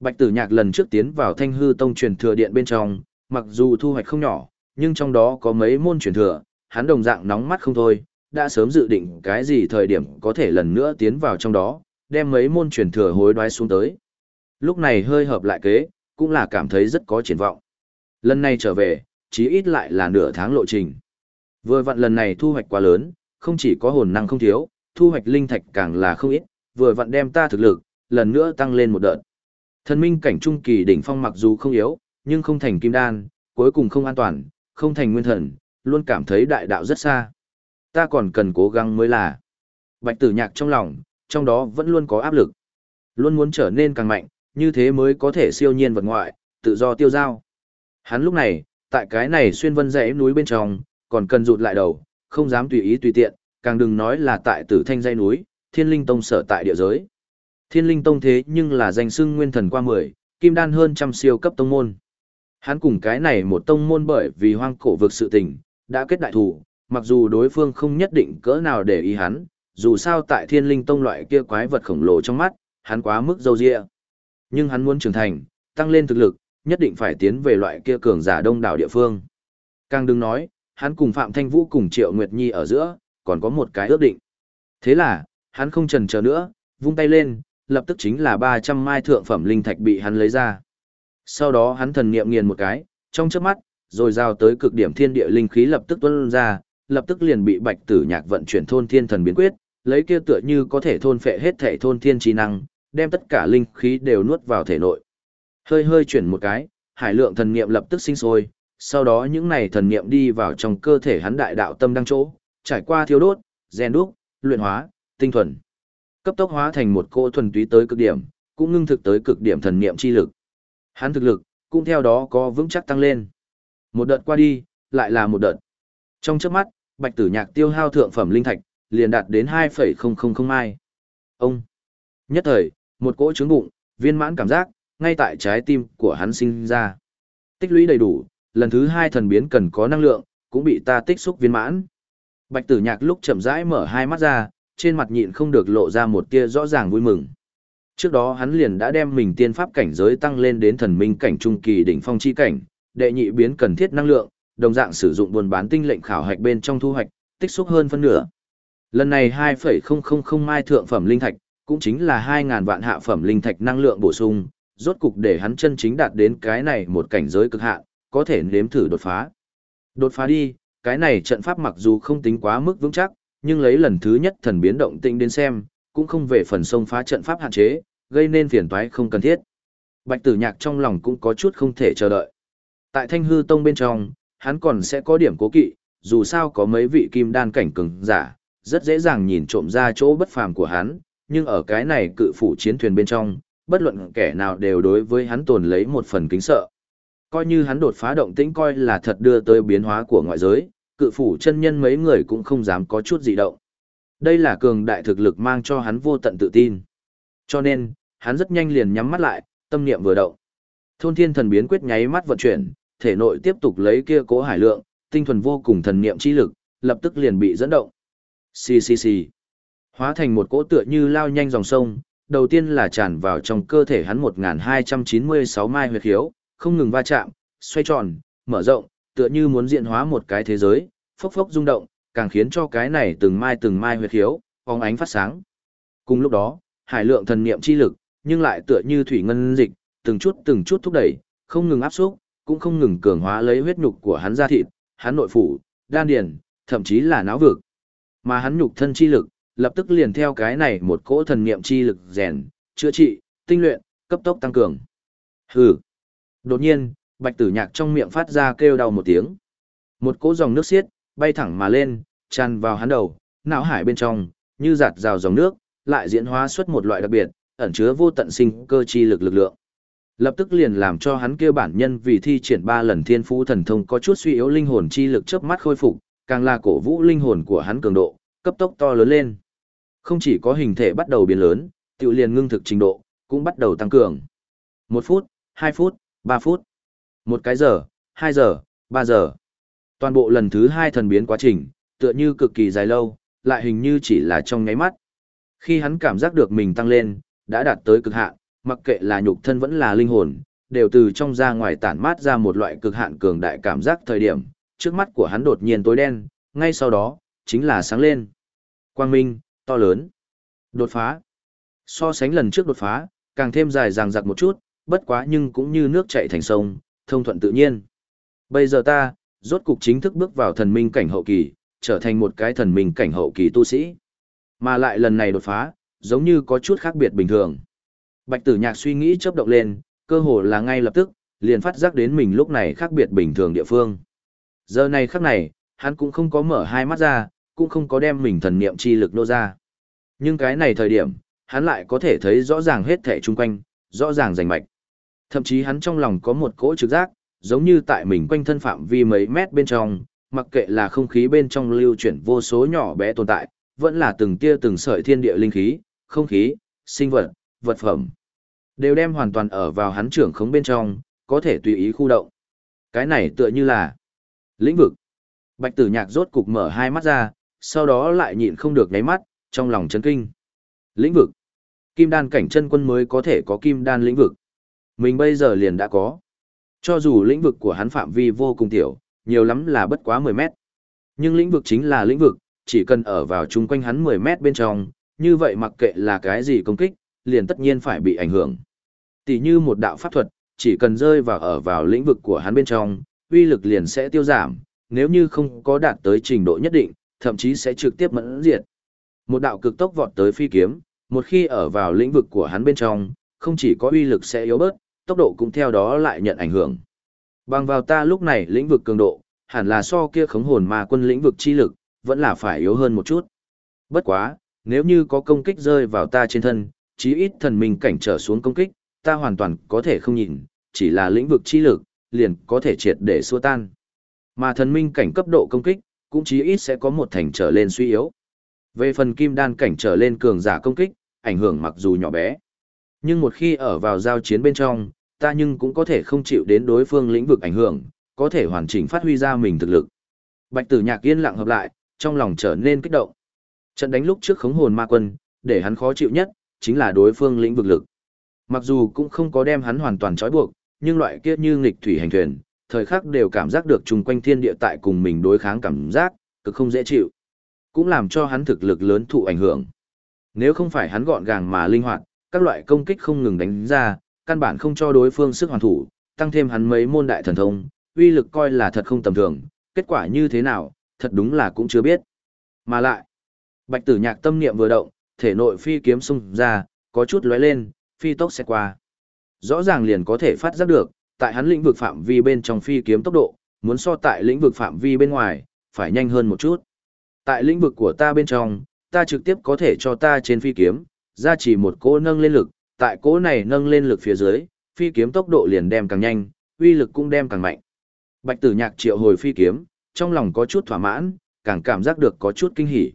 S1: Bạch Tử Nhạc lần trước tiến vào Thanh Hư Tông truyền thừa điện bên trong, mặc dù thu hoạch không nhỏ, nhưng trong đó có mấy môn truyền thừa, hắn đồng dạng nóng mắt không thôi, đã sớm dự định cái gì thời điểm có thể lần nữa tiến vào trong đó, đem mấy môn truyền thừa hối đoái xuống tới. Lúc này hơi hợp lại kế, cũng là cảm thấy rất có triển vọng. Lần này trở về, chí ít lại là nửa tháng lộ trình. Vừa vặn lần này thu hoạch quá lớn, không chỉ có hồn năng không thiếu, thu hoạch linh thạch càng là không ít, vừa vặn đem ta thực lực, lần nữa tăng lên một đợt. Thần minh cảnh trung kỳ đỉnh phong mặc dù không yếu, nhưng không thành kim đan, cuối cùng không an toàn, không thành nguyên thần, luôn cảm thấy đại đạo rất xa. Ta còn cần cố gắng mới là. Bạch tử nhạc trong lòng, trong đó vẫn luôn có áp lực. Luôn muốn trở nên càng mạnh, như thế mới có thể siêu nhiên vật ngoại, tự do tiêu giao. Hắn lúc này, tại cái này xuyên vân dãy núi bên trong, còn cần rụt lại đầu, không dám tùy ý tùy tiện, càng đừng nói là tại tử thanh dây núi, thiên linh tông sở tại địa giới. Thiên linh tông thế nhưng là danh sưng nguyên thần qua mười, kim đan hơn trăm siêu cấp tông môn. Hắn cùng cái này một tông môn bởi vì hoang cổ vực sự tình, đã kết đại thủ, mặc dù đối phương không nhất định cỡ nào để ý hắn, dù sao tại thiên linh tông loại kia quái vật khổng lồ trong mắt, hắn quá mức dâu dịa. Nhưng hắn muốn trưởng thành, tăng lên thực lực, nhất định phải tiến về loại kia cường giả đông đảo địa phương. Càng đừng nói, hắn cùng Phạm Thanh Vũ cùng Triệu Nguyệt Nhi ở giữa, còn có một cái ước định. Thế là, hắn không chần chờ nữa, vung tay lên, lập tức chính là 300 mai thượng phẩm linh thạch bị hắn lấy ra. Sau đó hắn thần niệm nghiền một cái, trong chớp mắt, rồi giao tới cực điểm thiên địa linh khí lập tức tuôn ra, lập tức liền bị Bạch Tử Nhạc vận chuyển thôn thiên thần biến quyết, lấy kia tựa như có thể thôn phệ hết thể thôn thiên trí năng, đem tất cả linh khí đều nuốt vào thể nội. Hơi hơi chuyển một cái, hải lượng thần niệm lập tức sinh sôi, sau đó những này thần niệm đi vào trong cơ thể hắn đại đạo tâm đang chỗ, trải qua thiếu đốt, rèn đúc, luyện hóa, tinh thuần. Cấp tốc hóa thành một cô thuần túy tới cực điểm, cũng ngưng thực tới cực điểm thần niệm chi lực. Hắn thực lực, cũng theo đó có vững chắc tăng lên. Một đợt qua đi, lại là một đợt. Trong chớp mắt, bạch tử nhạc tiêu hao thượng phẩm linh thạch, liền đạt đến 2,000 mai. Ông! Nhất thời, một cỗ trướng bụng, viên mãn cảm giác, ngay tại trái tim của hắn sinh ra. Tích lũy đầy đủ, lần thứ hai thần biến cần có năng lượng, cũng bị ta tích xúc viên mãn. Bạch tử nhạc lúc chậm rãi mở hai mắt ra, trên mặt nhịn không được lộ ra một tia rõ ràng vui mừng. Trước đó hắn liền đã đem mình tiên pháp cảnh giới tăng lên đến thần minh cảnh trung kỳ đỉnh phong chi cảnh, đệ nhị biến cần thiết năng lượng, đồng dạng sử dụng buôn bán tinh lệnh khảo hạch bên trong thu hoạch, tích xúc hơn phân nửa. Lần này 2,000 mai thượng phẩm linh thạch, cũng chính là 2.000 vạn hạ phẩm linh thạch năng lượng bổ sung, rốt cục để hắn chân chính đạt đến cái này một cảnh giới cực hạn, có thể nếm thử đột phá. Đột phá đi, cái này trận pháp mặc dù không tính quá mức vững chắc, nhưng lấy lần thứ nhất thần biến động tĩnh đến xem, cũng không về phần sông phá trận pháp hạn chế, gây nên phiền toái không cần thiết. Bạch Tử Nhạc trong lòng cũng có chút không thể chờ đợi. Tại Thanh Hư Tông bên trong, hắn còn sẽ có điểm cố kỵ, dù sao có mấy vị kim đan cảnh cường giả, rất dễ dàng nhìn trộm ra chỗ bất phàm của hắn, nhưng ở cái này cự phủ chiến thuyền bên trong, bất luận kẻ nào đều đối với hắn tồn lấy một phần kính sợ. Coi như hắn đột phá động tĩnh coi là thật đưa tới biến hóa của ngoại giới, cự phủ chân nhân mấy người cũng không dám có chút gì động. Đây là cường đại thực lực mang cho hắn vô tận tự tin. Cho nên, hắn rất nhanh liền nhắm mắt lại, tâm niệm vừa động. Thôn thiên thần biến quyết nháy mắt vận chuyển, thể nội tiếp tục lấy kia cố hải lượng, tinh thuần vô cùng thần niệm chi lực, lập tức liền bị dẫn động. Xì xì xì. Hóa thành một cỗ tựa như lao nhanh dòng sông, đầu tiên là tràn vào trong cơ thể hắn 1296 mai huyệt khiếu, không ngừng va chạm, xoay tròn, mở rộng, tựa như muốn diện hóa một cái thế giới, phốc phốc rung động, càng khiến cho cái này từng mai từng mai huyệt khiếu, phóng ánh phát sáng. Cùng lúc đó, hải lượng thần niệm chi lực, nhưng lại tựa như thủy ngân dịch, từng chút từng chút thúc đẩy, không ngừng áp xúc, cũng không ngừng cường hóa lấy huyết nhục của hắn ra thịt, hắn nội phủ, đan điền, thậm chí là não vực. Mà hắn nhục thân chi lực, lập tức liền theo cái này một cỗ thần niệm chi lực rèn, chữa trị, tinh luyện, cấp tốc tăng cường. Hừ. Đột nhiên, Bạch Tử Nhạc trong miệng phát ra kêu đau một tiếng. Một cỗ dòng nước xiết, bay thẳng mà lên, tràn vào hắn đầu, não hải bên trong, như giạt rào dòng nước, lại diễn hóa xuất một loại đặc biệt, ẩn chứa vô tận sinh cơ chi lực lực lượng. Lập tức liền làm cho hắn kêu bản nhân vì thi triển ba lần thiên phú thần thông có chút suy yếu linh hồn chi lực chớp mắt khôi phục, càng là cổ vũ linh hồn của hắn cường độ, cấp tốc to lớn lên. Không chỉ có hình thể bắt đầu biến lớn, tiểu liền ngưng thực trình độ, cũng bắt đầu tăng cường. Một phút, hai phút, ba phút, một cái giờ, hai giờ, ba giờ. Toàn bộ lần thứ hai thần biến quá trình, tựa như cực kỳ dài lâu, lại hình như chỉ là trong nháy mắt. Khi hắn cảm giác được mình tăng lên, đã đạt tới cực hạn, Mặc kệ là nhục thân vẫn là linh hồn, đều từ trong ra ngoài tản mát ra một loại cực hạn cường đại cảm giác thời điểm, trước mắt của hắn đột nhiên tối đen, ngay sau đó, chính là sáng lên. Quang minh, to lớn. Đột phá. So sánh lần trước đột phá, càng thêm dài dằng dặc một chút, bất quá nhưng cũng như nước chảy thành sông, thông thuận tự nhiên. Bây giờ ta, rốt cục chính thức bước vào thần minh cảnh hậu kỳ, trở thành một cái thần minh cảnh hậu kỳ tu sĩ. Mà lại lần này đột phá, giống như có chút khác biệt bình thường. Bạch tử nhạc suy nghĩ chớp động lên, cơ hồ là ngay lập tức, liền phát giác đến mình lúc này khác biệt bình thường địa phương. Giờ này khắc này, hắn cũng không có mở hai mắt ra, cũng không có đem mình thần niệm chi lực nô ra. Nhưng cái này thời điểm, hắn lại có thể thấy rõ ràng hết thể chung quanh, rõ ràng rành mạch. Thậm chí hắn trong lòng có một cỗ trực giác, giống như tại mình quanh thân phạm vi mấy mét bên trong, mặc kệ là không khí bên trong lưu chuyển vô số nhỏ bé tồn tại, vẫn là từng tia từng sợi thiên địa linh khí, không khí, sinh vật, vật phẩm. Đều đem hoàn toàn ở vào hắn trưởng khống bên trong, có thể tùy ý khu động. Cái này tựa như là lĩnh vực. Bạch tử nhạc rốt cục mở hai mắt ra, sau đó lại nhịn không được nháy mắt, trong lòng chấn kinh. Lĩnh vực. Kim đan cảnh chân quân mới có thể có kim đan lĩnh vực. Mình bây giờ liền đã có. Cho dù lĩnh vực của hắn phạm vi vô cùng tiểu, nhiều lắm là bất quá 10 mét. Nhưng lĩnh vực chính là lĩnh vực, chỉ cần ở vào chung quanh hắn 10 mét bên trong, như vậy mặc kệ là cái gì công kích, liền tất nhiên phải bị ảnh hưởng. Tỷ như một đạo pháp thuật, chỉ cần rơi vào ở vào lĩnh vực của hắn bên trong, uy lực liền sẽ tiêu giảm, nếu như không có đạt tới trình độ nhất định, thậm chí sẽ trực tiếp mẫn diệt. Một đạo cực tốc vọt tới phi kiếm, một khi ở vào lĩnh vực của hắn bên trong, không chỉ có uy lực sẽ yếu bớt, tốc độ cũng theo đó lại nhận ảnh hưởng. Bằng vào ta lúc này lĩnh vực cường độ, hẳn là so kia khống hồn ma quân lĩnh vực chi lực, vẫn là phải yếu hơn một chút. Bất quá, nếu như có công kích rơi vào ta trên thân, chí ít thần minh cảnh trở xuống công kích, ta hoàn toàn có thể không nhìn, chỉ là lĩnh vực chi lực, liền có thể triệt để xua tan. Mà thần minh cảnh cấp độ công kích, cũng chí ít sẽ có một thành trở lên suy yếu. Về phần kim đan cảnh trở lên cường giả công kích, ảnh hưởng mặc dù nhỏ bé. Nhưng một khi ở vào giao chiến bên trong, ta nhưng cũng có thể không chịu đến đối phương lĩnh vực ảnh hưởng, có thể hoàn chỉnh phát huy ra mình thực lực. Bạch tử nhạc yên lặng hợp lại, trong lòng trở nên kích động. Trận đánh lúc trước khống hồn ma quân, để hắn khó chịu nhất, chính là đối phương lĩnh vực lực. Mặc dù cũng không có đem hắn hoàn toàn trói buộc, nhưng loại kia như nghịch thủy hành thuyền, thời khắc đều cảm giác được chung quanh thiên địa tại cùng mình đối kháng cảm giác, cực không dễ chịu. Cũng làm cho hắn thực lực lớn thụ ảnh hưởng. Nếu không phải hắn gọn gàng mà linh hoạt, các loại công kích không ngừng đánh ra, căn bản không cho đối phương sức hoàn thủ, tăng thêm hắn mấy môn đại thần thông, uy lực coi là thật không tầm thường, kết quả như thế nào, thật đúng là cũng chưa biết. Mà lại, bạch tử nhạc tâm niệm vừa động, thể nội phi kiếm xung ra, có chút lóe lên, phi tốc sẽ qua. Rõ ràng liền có thể phát giác được, tại hắn lĩnh vực phạm vi bên trong phi kiếm tốc độ, muốn so tại lĩnh vực phạm vi bên ngoài, phải nhanh hơn một chút. Tại lĩnh vực của ta bên trong, ta trực tiếp có thể cho ta trên phi kiếm, ra chỉ một cỗ nâng lên lực, tại cỗ này nâng lên lực phía dưới, phi kiếm tốc độ liền đem càng nhanh, uy lực cũng đem càng mạnh. Bạch tử nhạc triệu hồi phi kiếm, trong lòng có chút thỏa mãn, càng cảm giác được có chút kinh hỉ.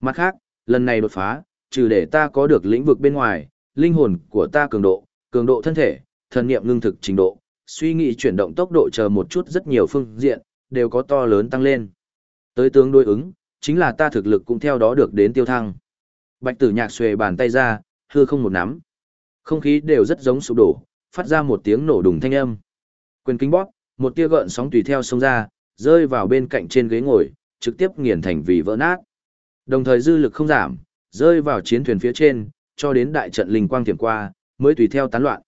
S1: Mặt khác, lần này đột phá, trừ để ta có được lĩnh vực bên ngoài, linh hồn của ta cường độ, cường độ thân thể, thần niệm ngưng thực trình độ, suy nghĩ chuyển động tốc độ chờ một chút rất nhiều phương diện, đều có to lớn tăng lên. Tới tướng đối ứng, chính là ta thực lực cũng theo đó được đến tiêu thăng. Bạch tử nhạc xuề bàn tay ra, hư không một nắm. Không khí đều rất giống sụp đổ, phát ra một tiếng nổ đùng thanh âm. Quyền kinh bóp, một tia gợn sóng tùy theo sông ra, rơi vào bên cạnh trên ghế ngồi, trực tiếp nghiền thành vì vỡ nát. Đồng thời dư lực không giảm, rơi vào chiến thuyền phía trên, cho đến đại trận linh quang tiềm qua, mới tùy theo tán loạn.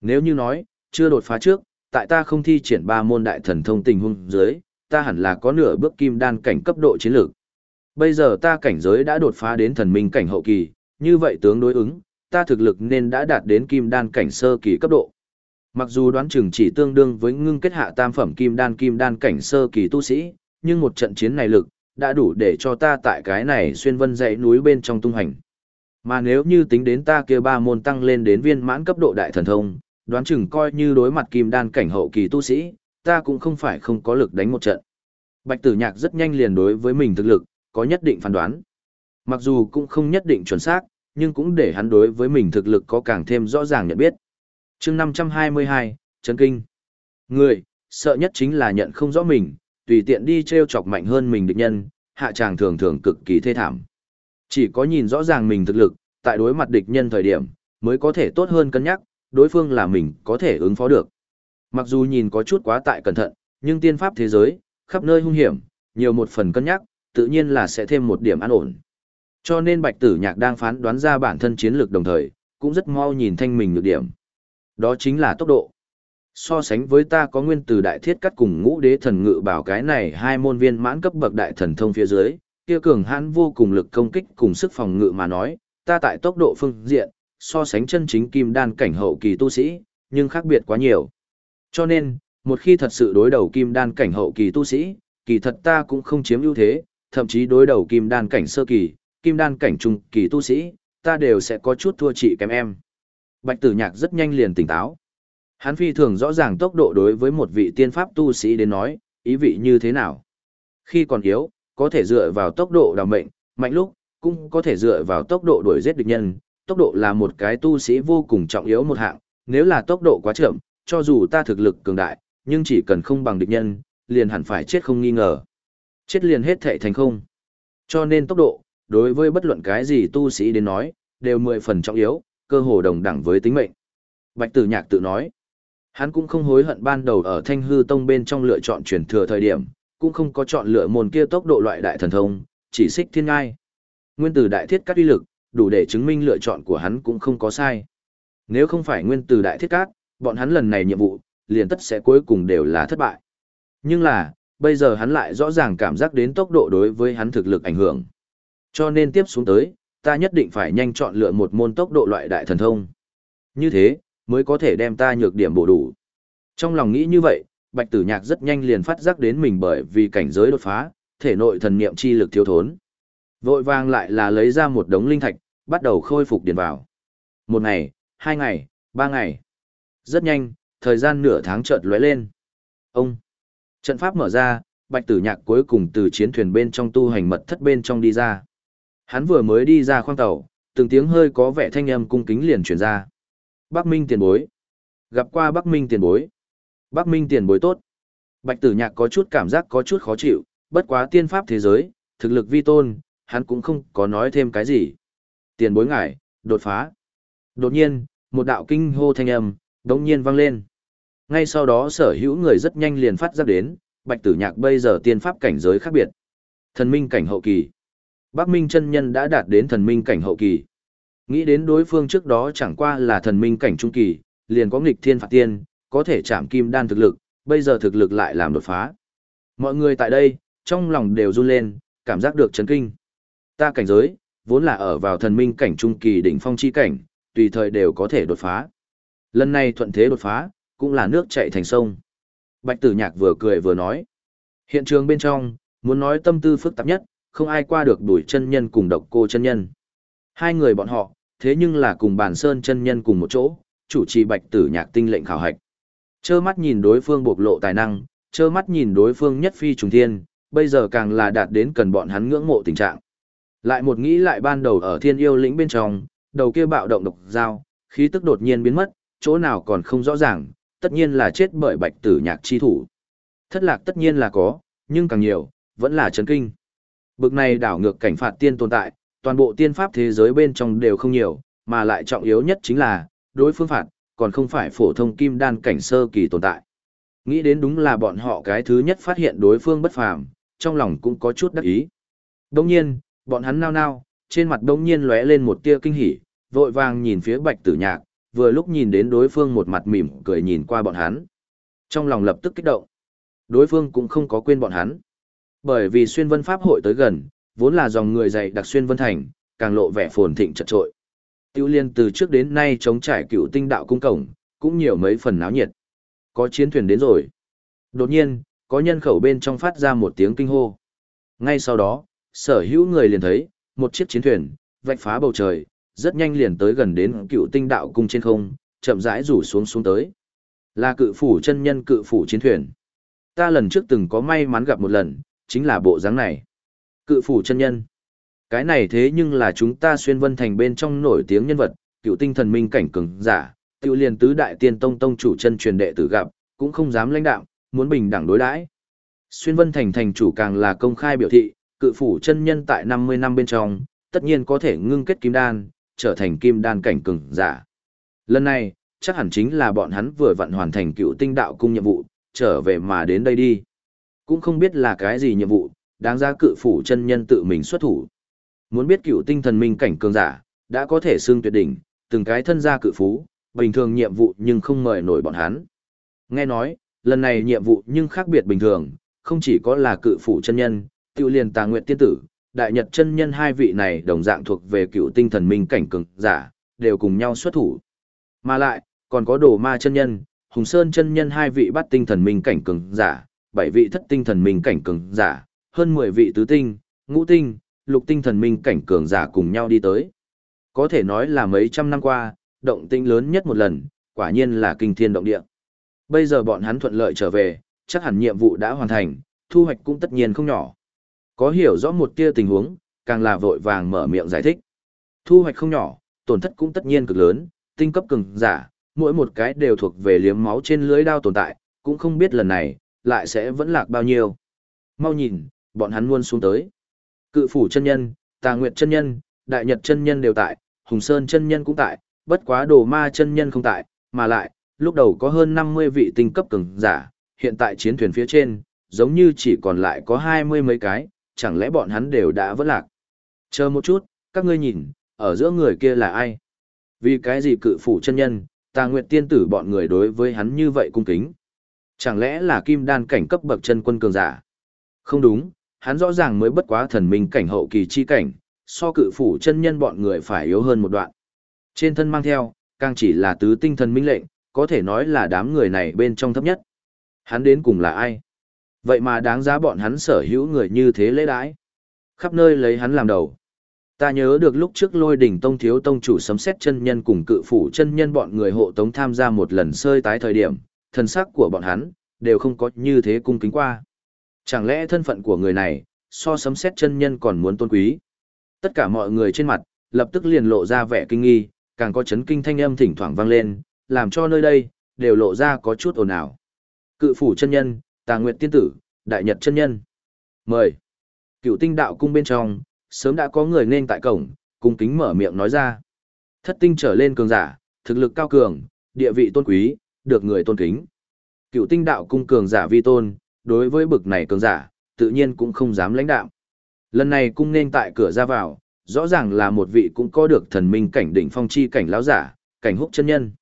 S1: Nếu như nói, chưa đột phá trước, tại ta không thi triển ba môn đại thần thông tình huống dưới, ta hẳn là có nửa bước kim đan cảnh cấp độ chiến lược. Bây giờ ta cảnh giới đã đột phá đến thần minh cảnh hậu kỳ, như vậy tướng đối ứng, ta thực lực nên đã đạt đến kim đan cảnh sơ kỳ cấp độ. Mặc dù đoán chừng chỉ tương đương với ngưng kết hạ tam phẩm kim đan kim đan cảnh sơ kỳ tu sĩ, nhưng một trận chiến này lực, đã đủ để cho ta tại cái này xuyên vân dãy núi bên trong tung hành. Mà nếu như tính đến ta kia ba môn tăng lên đến viên mãn cấp độ đại thần thông, đoán chừng coi như đối mặt kim đan cảnh hậu kỳ tu sĩ, ta cũng không phải không có lực đánh một trận. Bạch tử nhạc rất nhanh liền đối với mình thực lực, có nhất định phán đoán. Mặc dù cũng không nhất định chuẩn xác, nhưng cũng để hắn đối với mình thực lực có càng thêm rõ ràng nhận biết. chương 522, Trấn Kinh. Người, sợ nhất chính là nhận không rõ mình, tùy tiện đi treo chọc mạnh hơn mình địch nhân, hạ tràng thường thường cực kỳ thê thảm. Chỉ có nhìn rõ ràng mình thực lực, tại đối mặt địch nhân thời điểm, mới có thể tốt hơn cân nhắc, đối phương là mình có thể ứng phó được. Mặc dù nhìn có chút quá tại cẩn thận, nhưng tiên pháp thế giới, khắp nơi hung hiểm, nhiều một phần cân nhắc, tự nhiên là sẽ thêm một điểm an ổn. Cho nên Bạch Tử Nhạc đang phán đoán ra bản thân chiến lược đồng thời, cũng rất mau nhìn thanh mình nhược điểm. Đó chính là tốc độ. So sánh với ta có nguyên từ đại thiết cắt cùng ngũ đế thần ngự bảo cái này hai môn viên mãn cấp bậc đại thần thông phía dưới, kia cường hãn vô cùng lực công kích cùng sức phòng ngự mà nói, ta tại tốc độ phương diện, so sánh chân chính kim đan cảnh hậu kỳ tu sĩ, nhưng khác biệt quá nhiều. Cho nên, một khi thật sự đối đầu kim đan cảnh hậu kỳ tu sĩ, kỳ thật ta cũng không chiếm ưu thế, thậm chí đối đầu kim đan cảnh sơ kỳ, kim đan cảnh trung kỳ tu sĩ, ta đều sẽ có chút thua chị kém em. Bạch tử nhạc rất nhanh liền tỉnh táo. Hắn phi thường rõ ràng tốc độ đối với một vị tiên pháp tu sĩ đến nói, ý vị như thế nào. Khi còn yếu, có thể dựa vào tốc độ đào mệnh, mạnh lúc, cũng có thể dựa vào tốc độ đuổi giết địch nhân. Tốc độ là một cái tu sĩ vô cùng trọng yếu một hạng, nếu là tốc độ quá chậm, cho dù ta thực lực cường đại, nhưng chỉ cần không bằng địch nhân, liền hẳn phải chết không nghi ngờ. Chết liền hết thệ thành không. Cho nên tốc độ, đối với bất luận cái gì tu sĩ đến nói, đều mười phần trọng yếu, cơ hồ đồng đẳng với tính mệnh. Bạch Tử Nhạc tự nói, hắn cũng không hối hận ban đầu ở Thanh Hư Tông bên trong lựa chọn truyền thừa thời điểm, cũng không có chọn lựa môn kia tốc độ loại đại thần thông, chỉ xích thiên ngai. Nguyên tử đại thiết cát uy lực, đủ để chứng minh lựa chọn của hắn cũng không có sai. Nếu không phải nguyên tử đại thiết cát, bọn hắn lần này nhiệm vụ, liền tất sẽ cuối cùng đều là thất bại. Nhưng là, bây giờ hắn lại rõ ràng cảm giác đến tốc độ đối với hắn thực lực ảnh hưởng. Cho nên tiếp xuống tới, ta nhất định phải nhanh chọn lựa một môn tốc độ loại đại thần thông. Như thế, mới có thể đem ta nhược điểm bổ đủ. Trong lòng nghĩ như vậy, Bạch Tử Nhạc rất nhanh liền phát giác đến mình bởi vì cảnh giới đột phá, thể nội thần niệm chi lực thiếu thốn. Vội vàng lại là lấy ra một đống linh thạch, bắt đầu khôi phục điền vào. Một ngày, hai ngày, ba ngày. Rất nhanh, thời gian nửa tháng chợt lóe lên. Ông. Trận pháp mở ra, Bạch Tử Nhạc cuối cùng từ chiến thuyền bên trong tu hành mật thất bên trong đi ra. Hắn vừa mới đi ra khoang tàu, từng tiếng hơi có vẻ thanh âm cung kính liền truyền ra. Bắc Minh tiền bối. Gặp qua Bắc Minh tiền bối. Bắc Minh tiền bối tốt. Bạch Tử Nhạc có chút cảm giác có chút khó chịu, bất quá tiên pháp thế giới, thực lực vi tôn, hắn cũng không có nói thêm cái gì. Tiền bối ngải, đột phá. Đột nhiên, một đạo kinh hô thanh âm, đống nhiên vang lên. Ngay sau đó sở hữu người rất nhanh liền phát giác đến, Bạch Tử Nhạc bây giờ tiên pháp cảnh giới khác biệt. Thần minh cảnh hậu kỳ. Bắc Minh chân nhân đã đạt đến thần minh cảnh hậu kỳ. Nghĩ đến đối phương trước đó chẳng qua là thần minh cảnh trung kỳ, liền có nghịch thiên phạt tiên, có thể chạm kim đan thực lực, bây giờ thực lực lại làm đột phá. Mọi người tại đây, trong lòng đều run lên, cảm giác được chấn kinh. Ta cảnh giới, vốn là ở vào thần minh cảnh trung kỳ đỉnh phong chi cảnh, tùy thời đều có thể đột phá. Lần này thuận thế đột phá, cũng là nước chảy thành sông. Bạch tử nhạc vừa cười vừa nói. Hiện trường bên trong, muốn nói tâm tư phức tạp nhất, không ai qua được đuổi chân nhân cùng độc cô chân nhân. Hai người bọn họ, thế nhưng là cùng bàn sơn chân nhân cùng một chỗ, chủ trì bạch tử nhạc tinh lệnh khảo hạch. Chơ mắt nhìn đối phương bộc lộ tài năng, chơ mắt nhìn đối phương nhất phi trùng thiên, bây giờ càng là đạt đến cần bọn hắn ngưỡng mộ tình trạng. Lại một nghĩ lại ban đầu ở thiên yêu lĩnh bên trong, đầu kia bạo động độc dao, khí tức đột nhiên biến mất, chỗ nào còn không rõ ràng, tất nhiên là chết bởi bạch tử nhạc chi thủ. Thất lạc tất nhiên là có, nhưng càng nhiều, vẫn là chấn kinh. Bực này đảo ngược cảnh phạt tiên tồn tại, toàn bộ tiên pháp thế giới bên trong đều không nhiều, mà lại trọng yếu nhất chính là, đối phương phạt, còn không phải phổ thông kim đan cảnh sơ kỳ tồn tại. Nghĩ đến đúng là bọn họ cái thứ nhất phát hiện đối phương bất phàm, trong lòng cũng có chút đắc ý. Đồng nhiên, bọn hắn nao nao, trên mặt đông nhiên lóe lên một tia kinh hỉ, vội vàng nhìn phía bạch tử nhạc, vừa lúc nhìn đến đối phương một mặt mỉm cười nhìn qua bọn hắn. Trong lòng lập tức kích động. Đối phương cũng không có quên bọn hắn. Bởi vì xuyên vân pháp hội tới gần, vốn là dòng người dày đặc xuyên vân thành, càng lộ vẻ phồn thịnh chật trội. Tiêu liên từ trước đến nay chống trải cựu tinh đạo cung cổng, cũng nhiều mấy phần náo nhiệt. Có chiến thuyền đến rồi. Đột nhiên, có nhân khẩu bên trong phát ra một tiếng kinh hô. Ngay sau đó, sở hữu người liền thấy, một chiếc chiến thuyền, vạch phá bầu trời, rất nhanh liền tới gần đến cựu tinh đạo cung trên không, chậm rãi rủ xuống xuống tới. Là cự phủ chân nhân cự phủ chiến thuyền. Ta lần trước từng có may mắn gặp một lần, chính là bộ dáng này. Cự phủ chân nhân. Cái này thế nhưng là chúng ta xuyên vân thành bên trong nổi tiếng nhân vật, cựu tinh thần minh cảnh cường giả, tiêu liền tứ đại tiên tông tông chủ chân truyền đệ tử gặp, cũng không dám lãnh đạo, muốn bình đẳng đối đãi. Xuyên vân thành thành chủ càng là công khai biểu thị, cự phủ chân nhân tại 50 năm bên trong, tất nhiên có thể ngưng kết kim đan, trở thành kim đan cảnh cường giả. Lần này, chắc hẳn chính là bọn hắn vừa vặn hoàn thành cựu tinh đạo cung nhiệm vụ, trở về mà đến đây đi. Cũng không biết là cái gì nhiệm vụ, đáng ra cự phủ chân nhân tự mình xuất thủ. Muốn biết cựu tinh thần minh cảnh cường giả, đã có thể xương tuyệt đỉnh, từng cái thân gia cự phú, bình thường nhiệm vụ nhưng không mời nổi bọn hắn. Nghe nói, lần này nhiệm vụ nhưng khác biệt bình thường, không chỉ có là cự phủ chân nhân, tiêu liền tà nguyện tiên tử, đại nhật chân nhân hai vị này đồng dạng thuộc về cựu tinh thần minh cảnh cường giả, đều cùng nhau xuất thủ. Mà lại, còn có đồ ma chân nhân, hùng sơn chân nhân hai vị bắt tinh thần minh cảnh cường giả, bảy vị thất tinh thần minh cảnh cường giả, hơn 10 vị tứ tinh, ngũ tinh, lục tinh thần minh cảnh cường giả cùng nhau đi tới. Có thể nói là mấy trăm năm qua, động tinh lớn nhất một lần, quả nhiên là kinh thiên động địa. Bây giờ bọn hắn thuận lợi trở về, chắc hẳn nhiệm vụ đã hoàn thành, thu hoạch cũng tất nhiên không nhỏ. Có hiểu rõ một tia tình huống, càng là vội vàng mở miệng giải thích. Thu hoạch không nhỏ, tổn thất cũng tất nhiên cực lớn, tinh cấp cường giả, mỗi một cái đều thuộc về liếm máu trên lưới đao tồn tại, cũng không biết lần này, lại sẽ vẫn lạc bao nhiêu. Mau nhìn, bọn hắn luôn xuống tới. Cự phủ chân nhân, tà nguyệt chân nhân, đại nhật chân nhân đều tại, hùng sơn chân nhân cũng tại, bất quá đồ ma chân nhân không tại, mà lại, lúc đầu có hơn 50 vị tinh cấp cường giả, hiện tại chiến thuyền phía trên, giống như chỉ còn lại có hai mươi mấy cái, chẳng lẽ bọn hắn đều đã vỡ lạc. Chờ một chút, các ngươi nhìn, ở giữa người kia là ai? Vì cái gì cự phủ chân nhân, tà nguyệt tiên tử bọn người đối với hắn như vậy cung kính? Chẳng lẽ là kim đan cảnh cấp bậc chân quân cường giả? Không đúng, hắn rõ ràng mới bất quá thần minh cảnh hậu kỳ chi cảnh, so cự phủ chân nhân bọn người phải yếu hơn một đoạn. Trên thân mang theo, càng chỉ là tứ tinh thần minh lệnh, có thể nói là đám người này bên trong thấp nhất. Hắn đến cùng là ai? Vậy mà đáng giá bọn hắn sở hữu người như thế lễ đãi. Khắp nơi lấy hắn làm đầu. Ta nhớ được lúc trước lôi đỉnh tông thiếu tông chủ sấm xét chân nhân cùng cự phủ chân nhân bọn người hộ tống tham gia một lần sơi tái thời điểm, thần sắc của bọn hắn, đều không có như thế cung kính qua. Chẳng lẽ thân phận của người này, so sấm xét chân nhân còn muốn tôn quý? Tất cả mọi người trên mặt, lập tức liền lộ ra vẻ kinh nghi, càng có chấn kinh thanh âm thỉnh thoảng vang lên, làm cho nơi đây, đều lộ ra có chút ồn ào. Cự phủ chân nhân, tà nguyệt tiên tử, đại nhật chân nhân. Mời. Cựu tinh đạo cung bên trong, sớm đã có người nên tại cổng, cung kính mở miệng nói ra. Thất tinh trở lên cường giả, thực lực cao cường, địa vị tôn quý, được người tôn kính. Cựu tinh đạo cung cường giả vi tôn, đối với bực này cường giả, tự nhiên cũng không dám lãnh đạo. Lần này cung nên tại cửa ra vào, rõ ràng là một vị cũng có được thần minh cảnh đỉnh phong chi cảnh lão giả, cảnh húc chân nhân.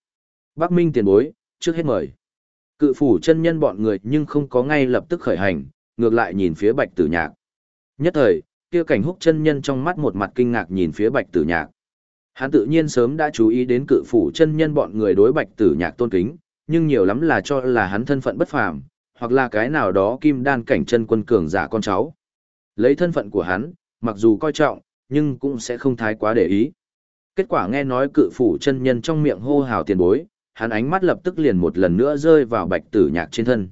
S1: Bắc Minh tiền bối, trước hết mời. Cự phủ chân nhân bọn người nhưng không có ngay lập tức khởi hành, ngược lại nhìn phía bạch tử nhạc. Nhất thời, kia cảnh húc chân nhân trong mắt một mặt kinh ngạc nhìn phía bạch tử nhạc. Hắn tự nhiên sớm đã chú ý đến cự phủ chân nhân bọn người đối bạch tử nhạc tôn kính, nhưng nhiều lắm là cho là hắn thân phận bất phàm, hoặc là cái nào đó kim đan cảnh chân quân cường giả con cháu. Lấy thân phận của hắn, mặc dù coi trọng, nhưng cũng sẽ không thái quá để ý. Kết quả nghe nói cự phủ chân nhân trong miệng hô hào tiền bối, hắn ánh mắt lập tức liền một lần nữa rơi vào bạch tử nhạc trên thân.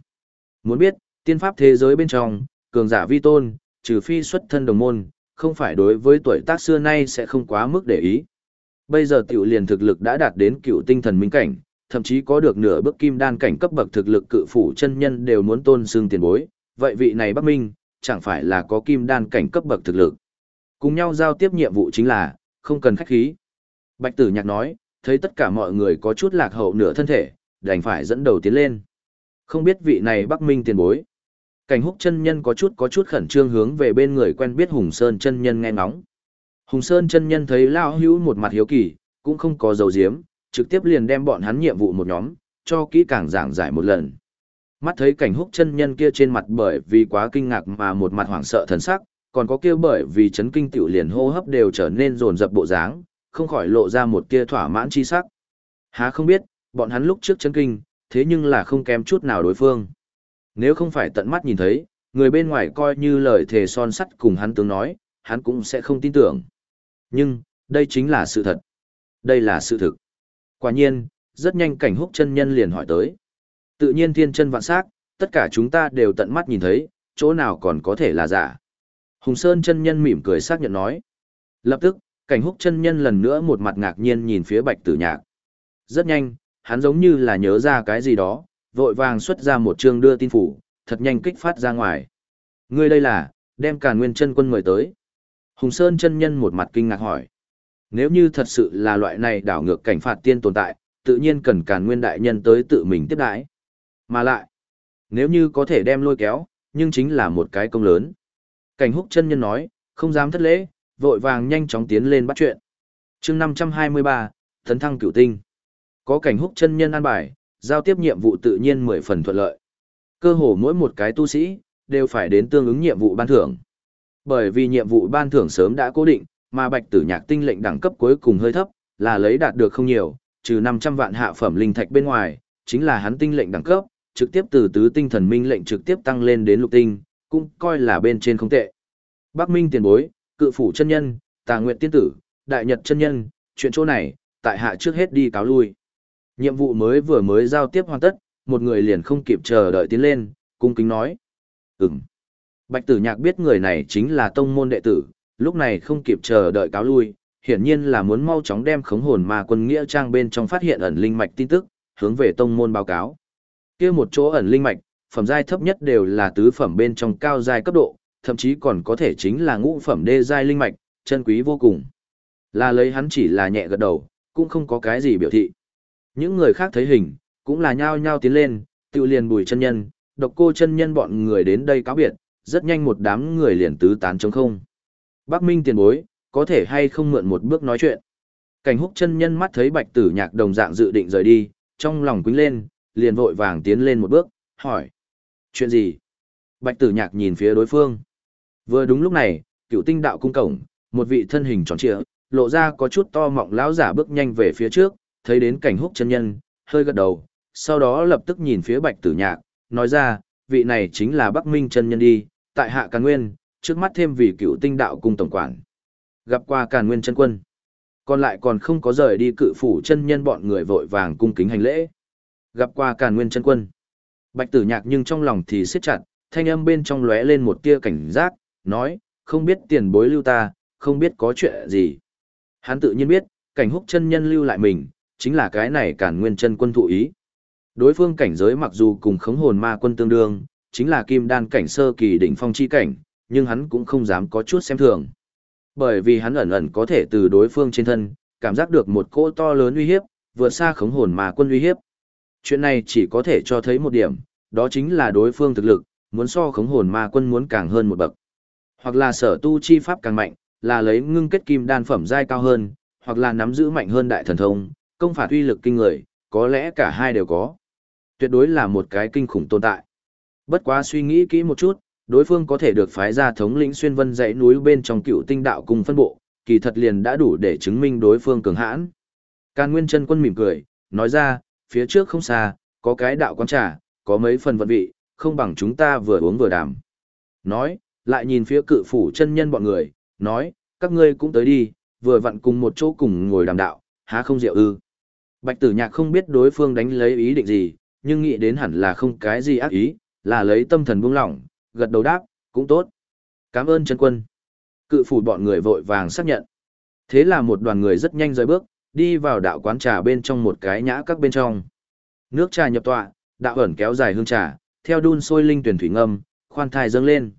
S1: Muốn biết, tiên pháp thế giới bên trong, cường giả vi tôn, trừ phi xuất thân đồng môn, không phải đối với tuổi tác xưa nay sẽ không quá mức để ý. Bây giờ tiểu liền thực lực đã đạt đến cựu tinh thần minh cảnh, thậm chí có được nửa bước kim đan cảnh cấp bậc thực lực cự phủ chân nhân đều muốn tôn xương tiền bối, vậy vị này Bắc Minh, chẳng phải là có kim đan cảnh cấp bậc thực lực. Cùng nhau giao tiếp nhiệm vụ chính là, không cần khách khí. Bạch tử nhạc nói, thấy tất cả mọi người có chút lạc hậu nửa thân thể, đành phải dẫn đầu tiến lên. Không biết vị này Bắc Minh tiền bối. Cảnh húc chân nhân có chút có chút khẩn trương hướng về bên người quen biết Hùng Sơn chân nhân nghe ngóng. Hùng Sơn chân nhân thấy Lão hữu một mặt hiếu kỳ, cũng không có dầu diếm, trực tiếp liền đem bọn hắn nhiệm vụ một nhóm, cho kỹ càng giảng giải một lần. Mắt thấy cảnh húc chân nhân kia trên mặt bởi vì quá kinh ngạc mà một mặt hoảng sợ thần sắc, còn có kia bởi vì chấn kinh tiểu liền hô hấp đều trở nên rồn rập bộ dáng, không khỏi lộ ra một tia thỏa mãn chi sắc. Há không biết, bọn hắn lúc trước chấn kinh, thế nhưng là không kém chút nào đối phương. Nếu không phải tận mắt nhìn thấy, người bên ngoài coi như lời thề son sắt cùng hắn tướng nói, hắn cũng sẽ không tin tưởng. Nhưng, đây chính là sự thật. Đây là sự thực. Quả nhiên, rất nhanh cảnh húc chân nhân liền hỏi tới. Tự nhiên thiên chân vạn sắc, tất cả chúng ta đều tận mắt nhìn thấy, chỗ nào còn có thể là giả. Hùng Sơn chân nhân mỉm cười xác nhận nói. Lập tức, cảnh húc chân nhân lần nữa một mặt ngạc nhiên nhìn phía bạch tử nhạc. Rất nhanh, hắn giống như là nhớ ra cái gì đó, vội vàng xuất ra một chương đưa tin phủ, thật nhanh kích phát ra ngoài. Ngươi đây là, đem cả nguyên chân quân mời tới. Hùng Sơn chân nhân một mặt kinh ngạc hỏi. Nếu như thật sự là loại này đảo ngược cảnh phạt tiên tồn tại, tự nhiên cần càn nguyên đại nhân tới tự mình tiếp đãi. Mà lại, nếu như có thể đem lôi kéo, nhưng chính là một cái công lớn. Cảnh húc chân nhân nói, không dám thất lễ, vội vàng nhanh chóng tiến lên bắt chuyện. chương 523, Thấn Thăng Cửu Tinh. Có cảnh húc chân nhân an bài, giao tiếp nhiệm vụ tự nhiên mười phần thuận lợi. Cơ hồ mỗi một cái tu sĩ, đều phải đến tương ứng nhiệm vụ ban thưởng. Bởi vì nhiệm vụ ban thưởng sớm đã cố định, mà bạch tử nhạc tinh lệnh đẳng cấp cuối cùng hơi thấp, là lấy đạt được không nhiều, trừ 500 vạn hạ phẩm linh thạch bên ngoài, chính là hắn tinh lệnh đẳng cấp, trực tiếp từ tứ tinh thần minh lệnh trực tiếp tăng lên đến lục tinh, cũng coi là bên trên không tệ. Bắc Minh tiền bối, cự phủ chân nhân, tà nguyện tiên tử, đại nhật chân nhân, chuyện chỗ này, tại hạ trước hết đi cáo lui. Nhiệm vụ mới vừa mới giao tiếp hoàn tất, một người liền không kịp chờ đợi tiến lên, cung kính nói. Ừm. Bạch tử nhạc biết người này chính là tông môn đệ tử, lúc này không kịp chờ đợi cáo lui, hiển nhiên là muốn mau chóng đem khống hồn ma quân nghĩa trang bên trong phát hiện ẩn linh mạch tin tức, hướng về tông môn báo cáo. Kia một chỗ ẩn linh mạch, phẩm giai thấp nhất đều là tứ phẩm bên trong cao giai cấp độ, thậm chí còn có thể chính là ngũ phẩm đê giai linh mạch, chân quý vô cùng. Là lấy hắn chỉ là nhẹ gật đầu, cũng không có cái gì biểu thị. Những người khác thấy hình, cũng là nhao nhao tiến lên, tự liền bùi chân nhân, độc cô chân nhân bọn người đến đây cáo biệt, rất nhanh một đám người liền tứ tán trống không. Bắc Minh tiền bối, có thể hay không mượn một bước nói chuyện. Cảnh húc chân nhân mắt thấy bạch tử nhạc đồng dạng dự định rời đi, trong lòng quính lên, liền vội vàng tiến lên một bước, hỏi. Chuyện gì? Bạch tử nhạc nhìn phía đối phương. Vừa đúng lúc này, cựu tinh đạo cung cổng, một vị thân hình tròn trịa, lộ ra có chút to mọng lão giả bước nhanh về phía trước, thấy đến cảnh húc chân nhân, hơi gật đầu, sau đó lập tức nhìn phía bạch tử nhạc, nói ra, vị này chính là Bắc Minh chân nhân đi, tại hạ Càn Nguyên, trước mắt thêm vị cựu tinh đạo cung tổng quản. Gặp qua Càn Nguyên chân quân. Còn lại còn không có rời đi cự phủ chân nhân bọn người vội vàng cung kính hành lễ. Gặp qua Càn Nguyên chân quân. Bạch tử nhạc nhưng trong lòng thì siết chặt, thanh âm bên trong lóe lên một tia cảnh giác, nói, không biết tiền bối lưu ta, không biết có chuyện gì. Hắn tự nhiên biết, cảnh húc chân nhân lưu lại mình, chính là cái này cản nguyên chân quân thụ ý. Đối phương cảnh giới mặc dù cùng khống hồn ma quân tương đương, chính là kim đan cảnh sơ kỳ đỉnh phong chi cảnh, nhưng hắn cũng không dám có chút xem thường. Bởi vì hắn ẩn ẩn có thể từ đối phương trên thân, cảm giác được một cỗ to lớn uy hiếp, vượt xa khống hồn ma quân uy hiếp. Chuyện này chỉ có thể cho thấy một điểm, đó chính là đối phương thực lực, muốn so khống hồn ma quân muốn càng hơn một bậc. Hoặc là sở tu chi pháp càng mạnh, là lấy ngưng kết kim đan phẩm giai cao hơn, hoặc là nắm giữ mạnh hơn đại thần thông, công phạt uy lực kinh người, có lẽ cả hai đều có. Tuyệt đối là một cái kinh khủng tồn tại. Bất quá suy nghĩ kỹ một chút, đối phương có thể được phái ra thống lĩnh xuyên vân dãy núi bên trong cựu tinh đạo cùng phân bộ, kỳ thật liền đã đủ để chứng minh đối phương cường hãn. Càn Nguyên chân quân mỉm cười, nói ra, phía trước không xa, có cái đạo quán trà, có mấy phần vận vị, không bằng chúng ta vừa uống vừa đàm. Nói, lại nhìn phía cự phủ chân nhân bọn người, nói, các ngươi cũng tới đi, vừa vặn cùng một chỗ cùng ngồi đàm đạo, há không rượu ư. Bạch tử nhạc không biết đối phương đánh lấy ý định gì, nhưng nghĩ đến hẳn là không cái gì ác ý, là lấy tâm thần buông lỏng, gật đầu đáp, cũng tốt. Cảm ơn chân quân. Cự phủ bọn người vội vàng xác nhận. Thế là một đoàn người rất nhanh rời bước, đi vào đạo quán trà bên trong một cái nhã các bên trong. Nước trà nhập tọa, đạo ẩn kéo dài hương trà, theo đun sôi linh tuyển thủy ngâm, khoan thai dâng lên.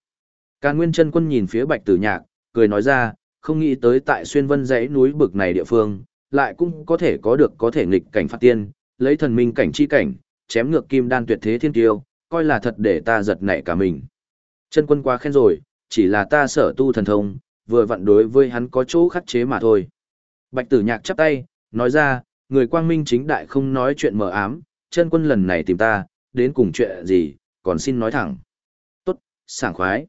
S1: Càn Nguyên chân quân nhìn phía Bạch Tử Nhạc, cười nói ra, không nghĩ tới tại xuyên vân dãy núi bực này địa phương, lại cũng có thể có được có thể nghịch cảnh phát tiên, lấy thần minh cảnh chi cảnh, chém ngược kim đan tuyệt thế thiên tiêu, coi là thật để ta giật nảy cả mình. Chân quân quá khen rồi, chỉ là ta sở tu thần thông, vừa vặn đối với hắn có chỗ khắc chế mà thôi. Bạch tử nhạc chắp tay, nói ra, người quang minh chính đại không nói chuyện mờ ám, chân quân lần này tìm ta, đến cùng chuyện gì, còn xin nói thẳng. Tốt, sảng khoái.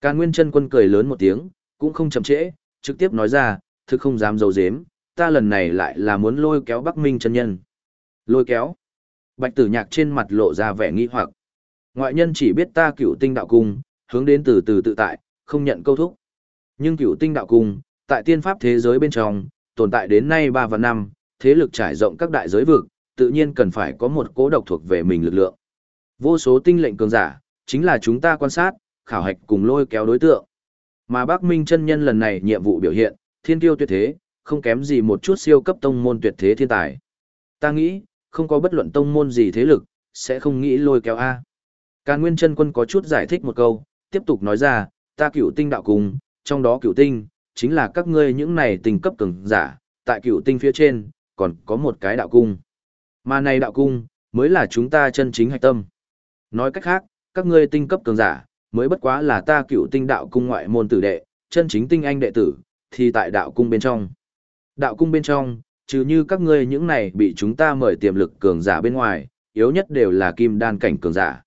S1: Càn nguyên chân quân cười lớn một tiếng, cũng không chậm trễ, trực tiếp nói ra, thực không dám dầu dếm, ta lần này lại là muốn lôi kéo Bắc Minh chân nhân. Lôi kéo. Bạch tử nhạc trên mặt lộ ra vẻ nghi hoặc. Ngoại nhân chỉ biết ta cửu tinh đạo cung, hướng đến từ từ tự tại, không nhận câu thúc. Nhưng cửu tinh đạo cung, tại tiên pháp thế giới bên trong, tồn tại đến nay 3 và 5, thế lực trải rộng các đại giới vực, tự nhiên cần phải có một cố độc thuộc về mình lực lượng. Vô số tinh lệnh cường giả, chính là chúng ta quan sát, khảo hạch cùng lôi kéo đối tượng. Mà Bắc Minh chân nhân lần này nhiệm vụ biểu hiện, thiên tiêu tuyệt thế, không kém gì một chút siêu cấp tông môn tuyệt thế thiên tài. Ta nghĩ, không có bất luận tông môn gì thế lực, sẽ không nghĩ lôi kéo A. Càn Nguyên chân quân có chút giải thích một câu, tiếp tục nói ra, ta cửu tinh đạo cùng, trong đó cửu tinh, chính là các ngươi những này tình cấp cường giả, tại cửu tinh phía trên, còn có một cái đạo cung. Mà này đạo cung, mới là chúng ta chân chính hạch tâm. Nói cách khác, các ngươi tinh cấp cường giả, mới bất quá là ta cựu tinh đạo cung ngoại môn tử đệ, chân chính tinh anh đệ tử, thì tại đạo cung bên trong. Đạo cung bên trong, trừ như các ngươi những này bị chúng ta mời tiềm lực cường giả bên ngoài, yếu nhất đều là kim đan cảnh cường giả.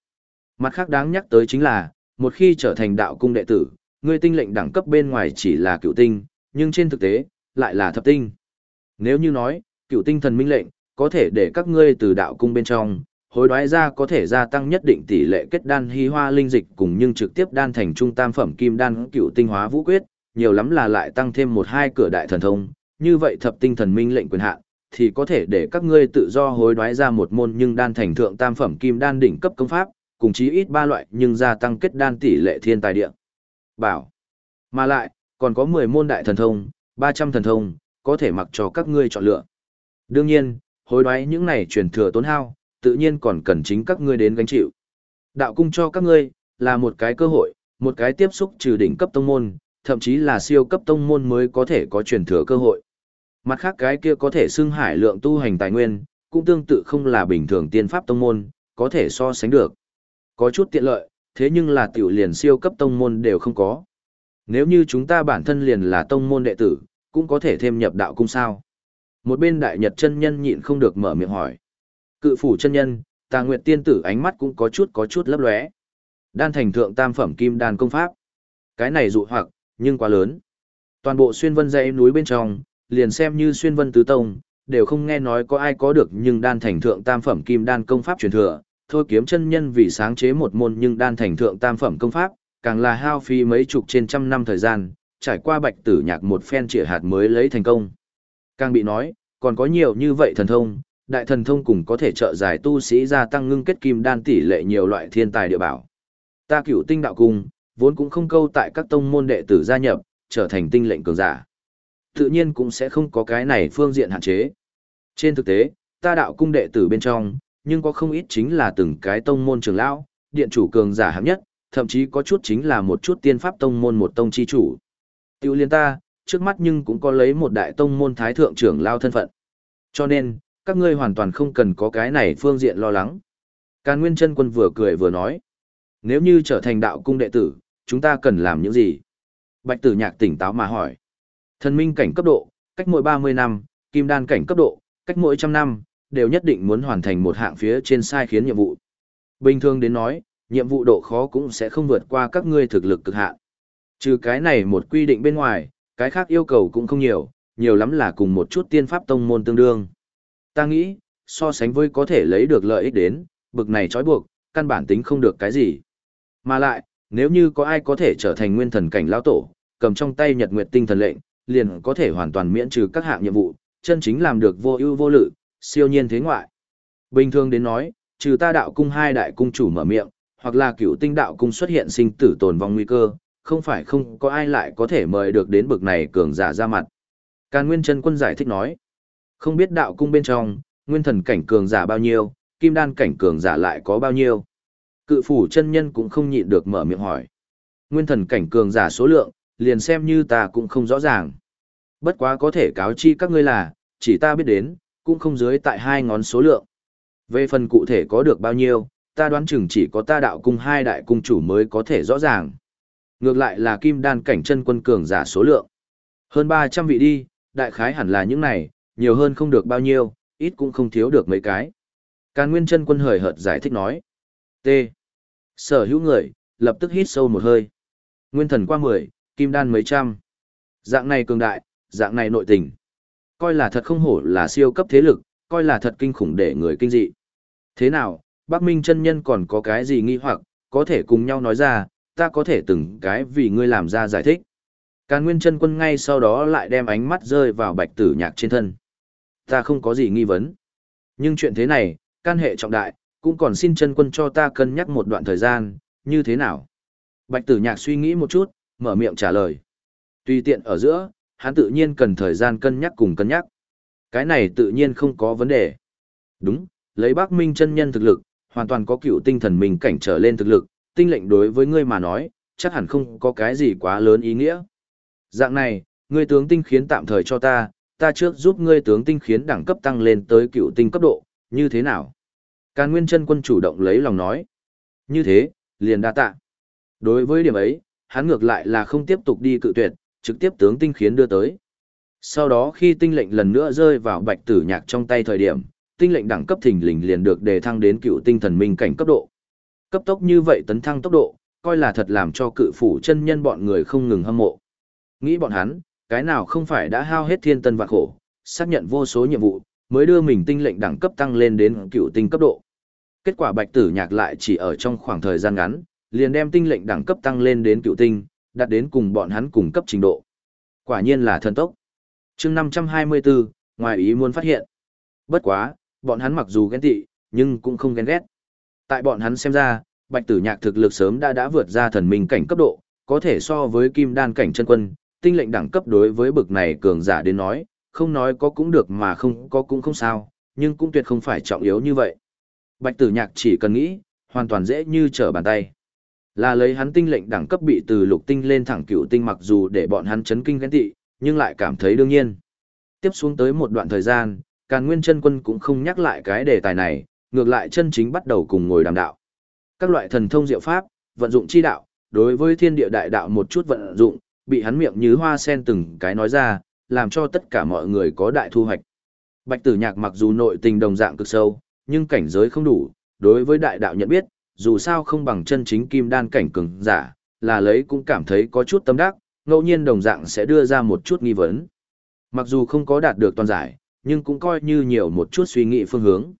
S1: Mặt khác đáng nhắc tới chính là, một khi trở thành đạo cung đệ tử, ngươi tinh lệnh đẳng cấp bên ngoài chỉ là cựu tinh, nhưng trên thực tế, lại là thập tinh. Nếu như nói, cựu tinh thần minh lệnh, có thể để các ngươi từ đạo cung bên trong, hối đoái ra có thể gia tăng nhất định tỷ lệ kết đan hy hoa linh dịch cùng nhưng trực tiếp đan thành trung tam phẩm kim đan cựu tinh hóa vũ quyết, nhiều lắm là lại tăng thêm một hai cửa đại thần thông, như vậy thập tinh thần minh lệnh quyền hạn thì có thể để các ngươi tự do hối đoái ra một môn nhưng đan thành thượng tam phẩm kim đan đỉnh cấp công pháp, cùng chí ít ba loại nhưng gia tăng kết đan tỷ lệ thiên tài địa. Bảo. Mà lại, còn có 10 môn đại thần thông, 300 thần thông, có thể mặc cho các ngươi chọn lựa. Đương nhiên, hối đoái những này truyền thừa tốn hao, tự nhiên còn cần chính các ngươi đến gánh chịu. Đạo cung cho các ngươi, là một cái cơ hội, một cái tiếp xúc trừ đỉnh cấp tông môn, thậm chí là siêu cấp tông môn mới có thể có truyền thừa cơ hội. Mặt khác cái kia có thể xưng hải lượng tu hành tài nguyên, cũng tương tự không là bình thường tiên pháp tông môn, có thể so sánh được. Có chút tiện lợi, thế nhưng là tiểu liền siêu cấp tông môn đều không có. Nếu như chúng ta bản thân liền là tông môn đệ tử, cũng có thể thêm nhập đạo cung sao. Một bên đại nhật chân nhân nhịn không được mở miệng hỏi. Cự phủ chân nhân, tà nguyệt tiên tử ánh mắt cũng có chút có chút lấp lóe. Đan thành thượng tam phẩm kim đan công pháp. Cái này dụ hoặc, nhưng quá lớn. Toàn bộ xuyên vân dãy núi bên trong, liền xem như xuyên vân tứ tông, đều không nghe nói có ai có được nhưng đan thành thượng tam phẩm kim đan công pháp truyền thừa. Thôi kiếm chân nhân vì sáng chế một môn nhưng đan thành thượng tam phẩm công pháp, càng là hao phí mấy chục trên trăm năm thời gian, trải qua bạch tử nhạc một phen trịa hạt mới lấy thành công. Càng bị nói, còn có nhiều như vậy thần thông, đại thần thông cùng có thể trợ giải tu sĩ gia tăng ngưng kết kim đan tỷ lệ nhiều loại thiên tài địa bảo. Ta cửu tinh đạo cung, vốn cũng không câu tại các tông môn đệ tử gia nhập, trở thành tinh lệnh cường giả. Tự nhiên cũng sẽ không có cái này phương diện hạn chế. Trên thực tế, ta đạo cung đệ tử bên trong, nhưng có không ít chính là từng cái tông môn trưởng lão, điện chủ cường giả hạng nhất, thậm chí có chút chính là một chút tiên pháp tông môn một tông chi chủ. Tiêu liên ta, trước mắt nhưng cũng có lấy một đại tông môn thái thượng trưởng lao thân phận. Cho nên, các ngươi hoàn toàn không cần có cái này phương diện lo lắng. Càn Nguyên chân quân vừa cười vừa nói. Nếu như trở thành đạo cung đệ tử, chúng ta cần làm những gì? Bạch tử nhạc tỉnh táo mà hỏi. Thần minh cảnh cấp độ, cách mỗi 30 năm, kim đan cảnh cấp độ, cách mỗi trăm năm, đều nhất định muốn hoàn thành một hạng phía trên sai khiến nhiệm vụ. Bình thường đến nói, nhiệm vụ độ khó cũng sẽ không vượt qua các ngươi thực lực cực hạn. Trừ cái này một quy định bên ngoài, cái khác yêu cầu cũng không nhiều, nhiều lắm là cùng một chút tiên pháp tông môn tương đương. Ta nghĩ, so sánh với có thể lấy được lợi ích đến, bực này trói buộc, căn bản tính không được cái gì. Mà lại, nếu như có ai có thể trở thành nguyên thần cảnh lão tổ, cầm trong tay nhật nguyệt tinh thần lệnh, liền có thể hoàn toàn miễn trừ các hạng nhiệm vụ, chân chính làm được vô ưu vô lự, siêu nhiên thế ngoại. Bình thường đến nói, trừ ta đạo cung hai đại cung chủ mở miệng, hoặc là cửu tinh đạo cung xuất hiện sinh tử tồn vong nguy cơ, không phải không có ai lại có thể mời được đến bực này cường giả ra mặt. Càn Nguyên Trân Quân giải thích nói, không biết đạo cung bên trong, nguyên thần cảnh cường giả bao nhiêu, kim đan cảnh cường giả lại có bao nhiêu. Cự phủ chân nhân cũng không nhịn được mở miệng hỏi. Nguyên thần cảnh cường giả số lượng, liền xem như ta cũng không rõ ràng. Bất quá có thể cáo chi các ngươi là, chỉ ta biết đến, cũng không dưới tại hai ngón số lượng. Về phần cụ thể có được bao nhiêu, ta đoán chừng chỉ có ta đạo cung hai đại cung chủ mới có thể rõ ràng. Ngược lại là kim đan cảnh chân quân cường giả số lượng. Hơn 300 vị đi, đại khái hẳn là những này, nhiều hơn không được bao nhiêu, ít cũng không thiếu được mấy cái. Càn Nguyên chân quân hời hợt giải thích nói. T. Sở hữu người, lập tức hít sâu một hơi. Nguyên thần qua 10, kim đan mấy trăm. Dạng này cường đại, dạng này nội tình. Coi là thật không hổ là siêu cấp thế lực, coi là thật kinh khủng để người kinh dị. Thế nào, Bắc Minh chân nhân còn có cái gì nghi hoặc, có thể cùng nhau nói ra, ta có thể từng cái vì ngươi làm ra giải thích. Càn Nguyên chân quân ngay sau đó lại đem ánh mắt rơi vào bạch tử nhạc trên thân. Ta không có gì nghi vấn. Nhưng chuyện thế này, can hệ trọng đại, cũng còn xin chân quân cho ta cân nhắc một đoạn thời gian, như thế nào? Bạch tử nhạc suy nghĩ một chút, mở miệng trả lời. Tùy tiện ở giữa, hắn tự nhiên cần thời gian cân nhắc cùng cân nhắc. Cái này tự nhiên không có vấn đề. Đúng, lấy bác minh chân nhân thực lực, hoàn toàn có cựu tinh thần mình cảnh trở lên thực lực, tinh lệnh đối với ngươi mà nói, chắc hẳn không có cái gì quá lớn ý nghĩa. Dạng này, ngươi tướng tinh khiến tạm thời cho ta, ta trước giúp ngươi tướng tinh khiến đẳng cấp tăng lên tới cựu tinh cấp độ, Như thế nào? Càn Nguyên chân quân chủ động lấy lòng nói. Như thế, liền đa tạ. Đối với điểm ấy, hắn ngược lại là không tiếp tục đi cự tuyệt, trực tiếp tướng tinh khiến đưa tới. Sau đó khi tinh lệnh lần nữa rơi vào bạch tử nhạc trong tay thời điểm, tinh lệnh đẳng cấp thình lình liền được đề thăng đến cựu tinh thần minh cảnh cấp độ. Cấp tốc như vậy tấn thăng tốc độ, coi là thật làm cho cự phủ chân nhân bọn người không ngừng hâm mộ. Nghĩ bọn hắn, cái nào không phải đã hao hết thiên tân vạn khổ, xác nhận vô số nhiệm vụ, mới đưa mình tinh lệnh đẳng cấp tăng lên đến cựu tinh cấp độ. Kết quả bạch tử nhạc lại chỉ ở trong khoảng thời gian ngắn, liền đem tinh lệnh đẳng cấp tăng lên đến cựu tinh, đạt đến cùng bọn hắn cùng cấp trình độ. Quả nhiên là thần tốc. chương 524, ngoài ý muốn phát hiện. Bất quá, bọn hắn mặc dù ghen tị, nhưng cũng không ghen ghét. Tại bọn hắn xem ra, bạch tử nhạc thực lực sớm đã đã vượt ra thần minh cảnh cấp độ, có thể so với kim đan cảnh chân quân, tinh lệnh đẳng cấp đối với bực này cường giả đến nói, không nói có cũng được mà không có cũng không sao, nhưng cũng tuyệt không phải trọng yếu như vậy. Bạch tử nhạc chỉ cần nghĩ, hoàn toàn dễ như trở bàn tay. Là lấy hắn tinh lệnh đẳng cấp bị từ lục tinh lên thẳng cựu tinh mặc dù để bọn hắn chấn kinh ghen tị, nhưng lại cảm thấy đương nhiên. Tiếp xuống tới một đoạn thời gian, Càn Nguyên chân quân cũng không nhắc lại cái đề tài này, ngược lại chân chính bắt đầu cùng ngồi đàm đạo. Các loại thần thông diệu pháp, vận dụng chi đạo, đối với thiên địa đại đạo một chút vận dụng, bị hắn miệng như hoa sen từng cái nói ra, làm cho tất cả mọi người có đại thu hoạch. Bạch Tử Nhạc mặc dù nội tình đồng dạng cực sâu, nhưng cảnh giới không đủ, đối với đại đạo nhận biết, dù sao không bằng chân chính kim đan cảnh cường giả, là lấy cũng cảm thấy có chút tâm đắc, ngẫu nhiên đồng dạng sẽ đưa ra một chút nghi vấn. Mặc dù không có đạt được toàn giải, nhưng cũng coi như nhiều một chút suy nghĩ phương hướng.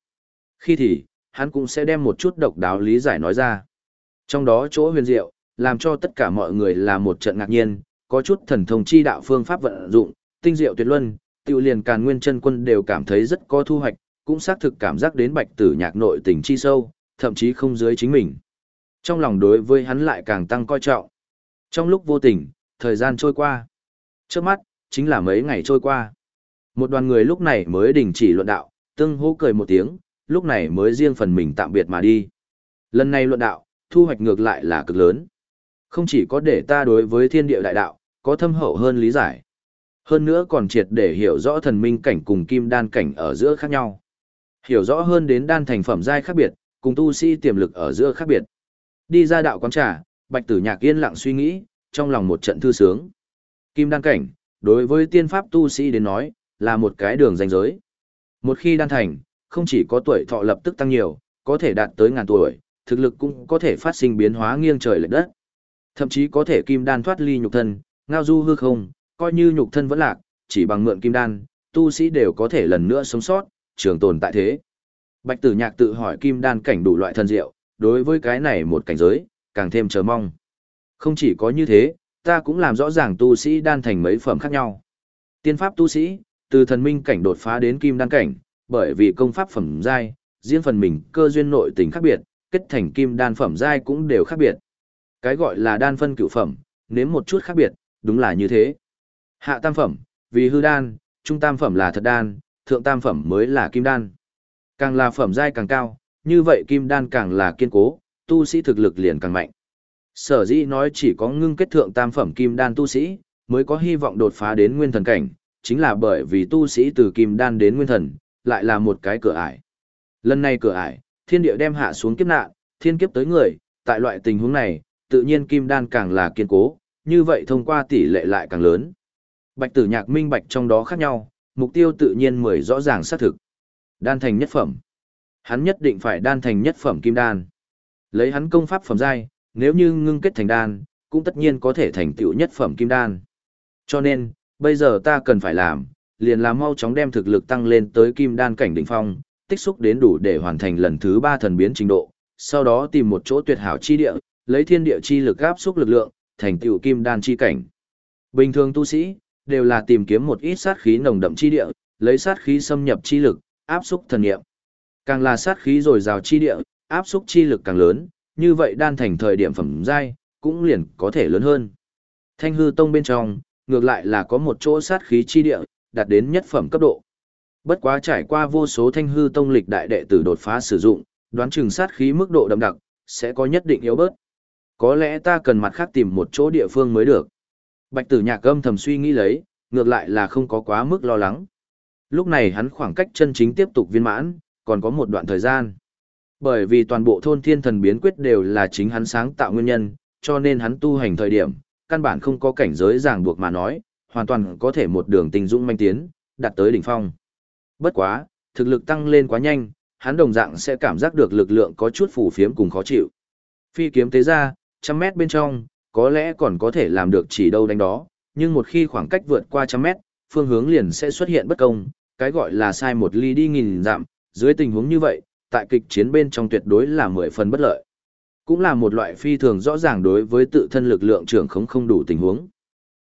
S1: Khi thì, hắn cũng sẽ đem một chút độc đáo lý giải nói ra. Trong đó chỗ huyền diệu, làm cho tất cả mọi người là một trận ngạc nhiên, có chút thần thông chi đạo phương pháp vận dụng, tinh diệu tuyệt luân, tiêu liền càn nguyên chân quân đều cảm thấy rất có thu hoạch, cũng xác thực cảm giác đến bạch tử nhạc nội tình chi sâu, thậm chí không dưới chính mình. Trong lòng đối với hắn lại càng tăng coi trọng. Trong lúc vô tình, thời gian trôi qua. Trước mắt, chính là mấy ngày trôi qua. Một đoàn người lúc này mới đình chỉ luận đạo, tương hô cười một tiếng, lúc này mới riêng phần mình tạm biệt mà đi. Lần này luận đạo, thu hoạch ngược lại là cực lớn. Không chỉ có để ta đối với thiên địa đại đạo, có thâm hậu hơn lý giải. Hơn nữa còn triệt để hiểu rõ thần minh cảnh cùng kim đan cảnh ở giữa khác nhau. Hiểu rõ hơn đến đan thành phẩm giai khác biệt, cùng tu sĩ tiềm lực ở giữa khác biệt. Đi ra đạo quán trà, Bạch Tử Nhạc yên lặng suy nghĩ, trong lòng một trận thư sướng. Kim đan cảnh, đối với tiên pháp tu sĩ đến nói, là một cái đường ranh giới. Một khi đan thành, không chỉ có tuổi thọ lập tức tăng nhiều, có thể đạt tới ngàn tuổi, thực lực cũng có thể phát sinh biến hóa nghiêng trời lệch đất. Thậm chí có thể kim đan thoát ly nhục thân, ngao du hư không, coi như nhục thân vẫn lạc, chỉ bằng mượn kim đan, tu sĩ đều có thể lần nữa sống sót, trường tồn tại thế. Bạch Tử Nhạc tự hỏi kim đan cảnh đủ loại thần diệu, đối với cái này một cảnh giới, càng thêm chờ mong. Không chỉ có như thế, ta cũng làm rõ ràng tu sĩ đan thành mấy phẩm khác nhau. Tiên pháp tu sĩ, từ thần minh cảnh đột phá đến kim đan cảnh, bởi vì công pháp phẩm giai, riêng phần mình cơ duyên nội tình khác biệt, kết thành kim đan phẩm giai cũng đều khác biệt. Cái gọi là đan phân cửu phẩm, nếm một chút khác biệt, đúng là như thế. Hạ tam phẩm, vì hư đan, trung tam phẩm là thật đan, thượng tam phẩm mới là kim đan. Càng là phẩm giai càng cao, như vậy kim đan càng là kiên cố, tu sĩ thực lực liền càng mạnh. Sở dĩ nói chỉ có ngưng kết thượng tam phẩm kim đan tu sĩ, mới có hy vọng đột phá đến nguyên thần cảnh, chính là bởi vì tu sĩ từ kim đan đến nguyên thần, lại là một cái cửa ải. Lần này cửa ải, thiên địa đem hạ xuống kiếp nạn, thiên kiếp tới người, tại loại tình huống này, tự nhiên kim đan càng là kiên cố, như vậy thông qua tỷ lệ lại càng lớn. Bạch tử nhạc minh bạch trong đó khác nhau, mục tiêu tự nhiên mười rõ ràng xác thực. Đan thành nhất phẩm. Hắn nhất định phải đan thành nhất phẩm kim đan. Lấy hắn công pháp phẩm giai, nếu như ngưng kết thành đan, cũng tất nhiên có thể thành tựu nhất phẩm kim đan. Cho nên, bây giờ ta cần phải làm, liền là mau chóng đem thực lực tăng lên tới kim đan cảnh đỉnh phong, tích xúc đến đủ để hoàn thành lần thứ ba thần biến trình độ, sau đó tìm một chỗ tuyệt hảo chi địa, lấy thiên địa chi lực áp xúc lực lượng, thành tựu kim đan chi cảnh. Bình thường tu sĩ đều là tìm kiếm một ít sát khí nồng đậm chi địa, lấy sát khí xâm nhập chi lực, áp xúc thần niệm. Càng là sát khí rồi rào chi địa, áp xúc chi lực càng lớn, như vậy đan thành thời điểm phẩm giai cũng liền có thể lớn hơn. Thanh hư tông bên trong, ngược lại là có một chỗ sát khí chi địa, đạt đến nhất phẩm cấp độ. Bất quá trải qua vô số thanh hư tông lịch đại đệ tử đột phá sử dụng, đoán chừng sát khí mức độ đậm đặc, sẽ có nhất định yếu bớt. Có lẽ ta cần mặt khác tìm một chỗ địa phương mới được. Bạch tử nhạc âm thầm suy nghĩ lấy, ngược lại là không có quá mức lo lắng. Lúc này hắn khoảng cách chân chính tiếp tục viên mãn, còn có một đoạn thời gian. Bởi vì toàn bộ thôn thiên thần biến quyết đều là chính hắn sáng tạo nguyên nhân, cho nên hắn tu hành thời điểm, căn bản không có cảnh giới ràng buộc mà nói, hoàn toàn có thể một đường tình dũng manh tiến, đạt tới đỉnh phong. Bất quá, thực lực tăng lên quá nhanh, hắn đồng dạng sẽ cảm giác được lực lượng có chút phù phiếm cùng khó chịu. Phi kiếm tế ra, trăm mét bên trong, có lẽ còn có thể làm được chỉ đâu đánh đó, nhưng một khi khoảng cách vượt qua trăm mét, phương hướng liền sẽ xuất hiện bất công, cái gọi là sai một ly đi nghìn dặm, dưới tình huống như vậy, tại kịch chiến bên trong tuyệt đối là mười phần bất lợi. Cũng là một loại phi thường rõ ràng đối với tự thân lực lượng trưởng không không đủ tình huống.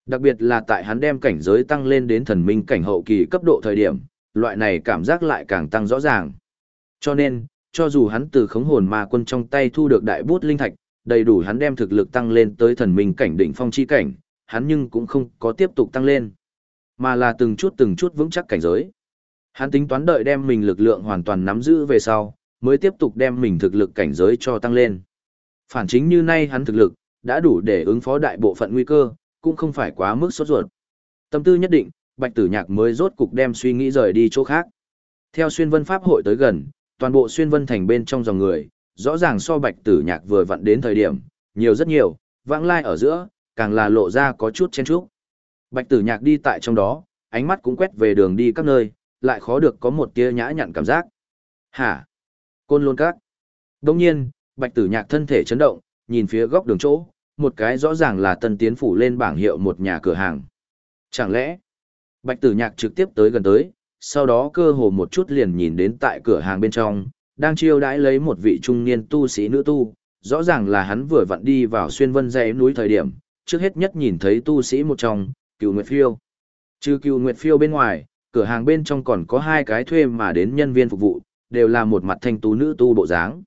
S1: Đặc biệt là tại hắn đem cảnh giới tăng lên đến thần minh cảnh hậu kỳ cấp độ thời điểm, loại này cảm giác lại càng tăng rõ ràng. Cho nên, cho dù hắn từ khống hồn ma quân trong tay thu được đại bút linh thạch, đầy đủ hắn đem thực lực tăng lên tới thần minh cảnh đỉnh phong chi cảnh, hắn nhưng cũng không có tiếp tục tăng lên, mà là từng chút từng chút vững chắc cảnh giới. Hắn tính toán đợi đem mình lực lượng hoàn toàn nắm giữ về sau, mới tiếp tục đem mình thực lực cảnh giới cho tăng lên. Phản chính như nay hắn thực lực, đã đủ để ứng phó đại bộ phận nguy cơ, cũng không phải quá mức sốt ruột. Tâm tư nhất định, Bạch Tử Nhạc mới rốt cục đem suy nghĩ rời đi chỗ khác. Theo xuyên vân pháp hội tới gần, toàn bộ xuyên vân thành bên trong dòng người, rõ ràng so Bạch Tử Nhạc vừa vặn đến thời điểm, nhiều rất nhiều, vãng lai ở giữa, càng là lộ ra có chút chen chúc. Bạch Tử Nhạc đi tại trong đó, ánh mắt cũng quét về đường đi các nơi, lại khó được có một tia nhã nhặn cảm giác. Hả? Côn Lôn Các. Đông nhiên, Bạch Tử Nhạc thân thể chấn động, nhìn phía góc đường chỗ, một cái rõ ràng là tân tiến phủ lên bảng hiệu một nhà cửa hàng. Chẳng lẽ, Bạch Tử Nhạc trực tiếp tới gần tới, sau đó cơ hồ một chút liền nhìn đến tại cửa hàng bên trong, đang chiêu đãi lấy một vị trung niên tu sĩ nữ tu, rõ ràng là hắn vừa vặn đi vào xuyên vân dãy núi thời điểm, trước hết nhất nhìn thấy tu sĩ một trong, Cửu Nguyệt Phiêu. Trừ Cửu Nguyệt Phiêu bên ngoài, cửa hàng bên trong còn có hai cái thuê mà đến nhân viên phục vụ, đều là một mặt thanh tú nữ tu bộ dáng.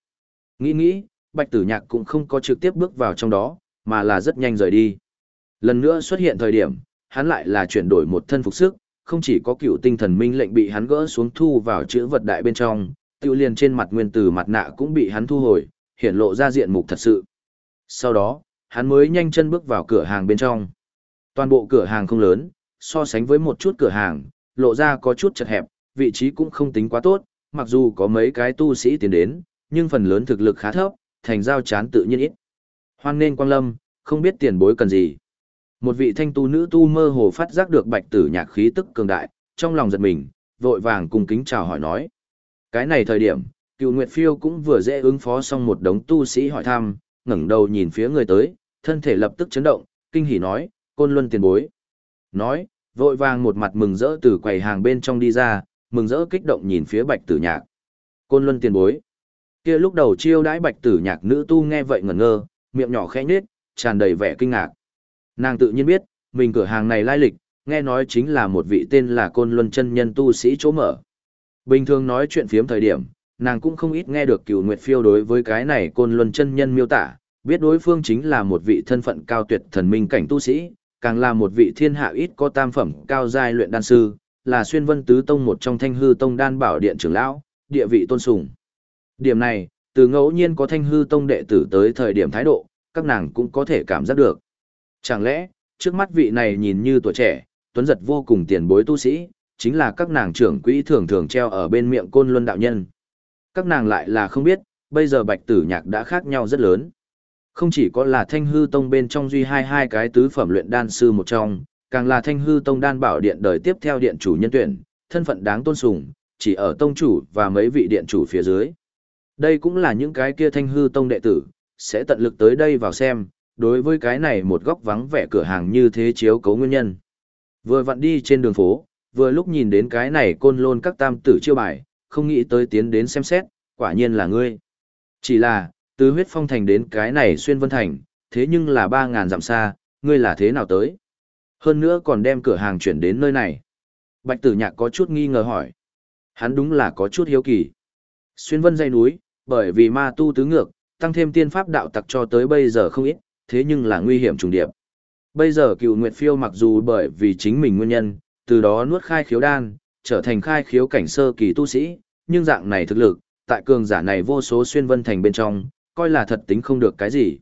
S1: Nghĩ nghĩ, Bạch Tử Nhạc cũng không có trực tiếp bước vào trong đó, mà là rất nhanh rời đi. Lần nữa xuất hiện thời điểm, hắn lại là chuyển đổi một thân phục sức, không chỉ có cựu tinh thần minh lệnh bị hắn gỡ xuống thu vào chữ vật đại bên trong, tiêu liền trên mặt nguyên tử mặt nạ cũng bị hắn thu hồi, hiện lộ ra diện mục thật sự. Sau đó, hắn mới nhanh chân bước vào cửa hàng bên trong. Toàn bộ cửa hàng không lớn, so sánh với một chút cửa hàng, lộ ra có chút chật hẹp, vị trí cũng không tính quá tốt, mặc dù có mấy cái tu sĩ tiến đến, nhưng phần lớn thực lực khá thấp, thành giao chán tự nhiên ít. Hoan nên quang lâm, không biết tiền bối cần gì. Một vị thanh tu nữ tu mơ hồ phát giác được bạch tử nhạc khí tức cường đại, trong lòng giật mình, vội vàng cùng kính chào hỏi nói. Cái này thời điểm, cựu Nguyệt Phiêu cũng vừa dễ ứng phó xong một đống tu sĩ hỏi thăm, ngẩng đầu nhìn phía người tới, thân thể lập tức chấn động, kinh hỉ nói, côn luân tiền bối. Nói, vội vàng một mặt mừng rỡ từ quầy hàng bên trong đi ra, mừng rỡ kích động nhìn phía bạch tử nhạc. Côn luân tiền bối. kia lúc đầu chiêu đãi bạch tử nhạc nữ tu nghe vậy ngẩn ngơ, miệng nhỏ khẽ nhết, tràn đầy vẻ kinh ngạc. Nàng tự nhiên biết, mình cửa hàng này lai lịch, nghe nói chính là một vị tên là Côn Luân chân nhân tu sĩ chỗ mở. Bình thường nói chuyện phiếm thời điểm, nàng cũng không ít nghe được Cửu Nguyệt Phiêu đối với cái này Côn Luân chân nhân miêu tả, biết đối phương chính là một vị thân phận cao tuyệt thần minh cảnh tu sĩ, càng là một vị thiên hạ ít có tam phẩm cao giai luyện đan sư, là xuyên vân tứ tông một trong thanh hư tông đan bảo điện trưởng lão, địa vị tôn sùng. Điểm này, từ ngẫu nhiên có thanh hư tông đệ tử tới thời điểm thái độ, các nàng cũng có thể cảm giác được. Chẳng lẽ, trước mắt vị này nhìn như tuổi trẻ, tuấn giật vô cùng tiền bối tu sĩ, chính là các nàng trưởng quỹ thường thường treo ở bên miệng côn luân đạo nhân. Các nàng lại là không biết, bây giờ bạch tử nhạc đã khác nhau rất lớn. Không chỉ có là thanh hư tông bên trong duy hai hai cái tứ phẩm luyện đan sư một trong, càng là thanh hư tông đan bảo điện đời tiếp theo điện chủ nhân tuyển, thân phận đáng tôn sùng, chỉ ở tông chủ và mấy vị điện chủ phía dưới. Đây cũng là những cái kia thanh hư tông đệ tử, sẽ tận lực tới đây vào xem, đối với cái này một góc vắng vẻ cửa hàng như thế chiếu cấu nguyên nhân. Vừa vặn đi trên đường phố, vừa lúc nhìn đến cái này côn lôn các tam tử chiêu bài, không nghĩ tới tiến đến xem xét, quả nhiên là ngươi. Chỉ là, từ huyết phong thành đến cái này xuyên vân thành, thế nhưng là ba ngàn dặm xa, ngươi là thế nào tới? Hơn nữa còn đem cửa hàng chuyển đến nơi này. Bạch tử nhạc có chút nghi ngờ hỏi. Hắn đúng là có chút hiếu kỳ. Xuyên vân dây núi, bởi vì ma tu tứ ngược, tăng thêm tiên pháp đạo tặc cho tới bây giờ không ít, thế nhưng là nguy hiểm trùng điệp. Bây giờ cựu Nguyệt Phiêu mặc dù bởi vì chính mình nguyên nhân, từ đó nuốt khai khiếu đan, trở thành khai khiếu cảnh sơ kỳ tu sĩ, nhưng dạng này thực lực, tại cường giả này vô số xuyên vân thành bên trong, coi là thật tính không được cái gì.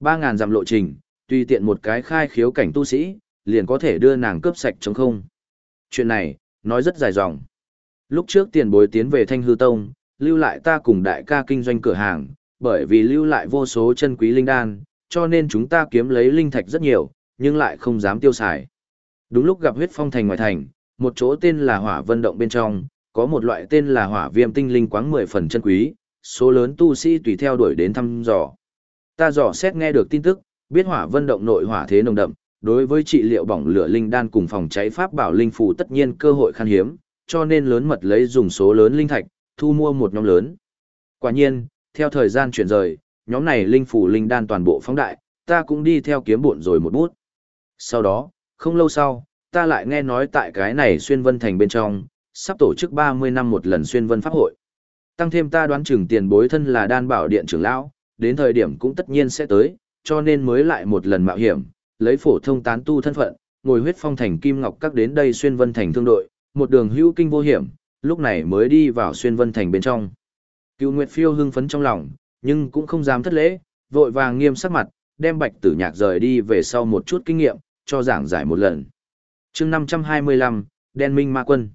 S1: 3.000 dặm lộ trình, tùy tiện một cái khai khiếu cảnh tu sĩ, liền có thể đưa nàng cướp sạch chống không. Chuyện này, nói rất dài dòng. Lúc trước tiền bối tiến về Thanh Hư Tông, lưu lại ta cùng đại ca kinh doanh cửa hàng, bởi vì lưu lại vô số chân quý linh đan, cho nên chúng ta kiếm lấy linh thạch rất nhiều, nhưng lại không dám tiêu xài. Đúng lúc gặp huyết phong thành ngoài thành, một chỗ tên là hỏa vân động bên trong, có một loại tên là hỏa viêm tinh linh quáng 10 phần chân quý, số lớn tu sĩ tùy theo đuổi đến thăm dò. Ta dò xét nghe được tin tức, biết hỏa vân động nội hỏa thế nồng đậm, đối với trị liệu bỏng lửa linh đan cùng phòng cháy pháp bảo linh phù tất nhiên cơ hội khan hiếm, cho nên lớn mật lấy dùng số lớn linh thạch, thu mua một nhóm lớn. Quả nhiên, theo thời gian chuyển rời, nhóm này linh phù linh đan toàn bộ phóng đại, ta cũng đi theo kiếm bộn rồi một bút. Sau đó, không lâu sau, ta lại nghe nói tại cái này xuyên vân thành bên trong, sắp tổ chức 30 năm một lần xuyên vân pháp hội. Tăng thêm ta đoán chừng tiền bối thân là đan bảo điện trưởng lão, đến thời điểm cũng tất nhiên sẽ tới, cho nên mới lại một lần mạo hiểm, lấy phổ thông tán tu thân phận, ngồi huyết phong thành kim ngọc các đến đây xuyên vân thành thương đội, một đường hữu kinh vô hiểm, lúc này mới đi vào xuyên vân thành bên trong. Cựu Nguyệt Phiêu hưng phấn trong lòng, nhưng cũng không dám thất lễ, vội vàng nghiêm sắc mặt, đem bạch tử nhạc rời đi về sau một chút kinh nghiệm, cho giảng giải một lần. chương 525, Đen Minh Ma Quân.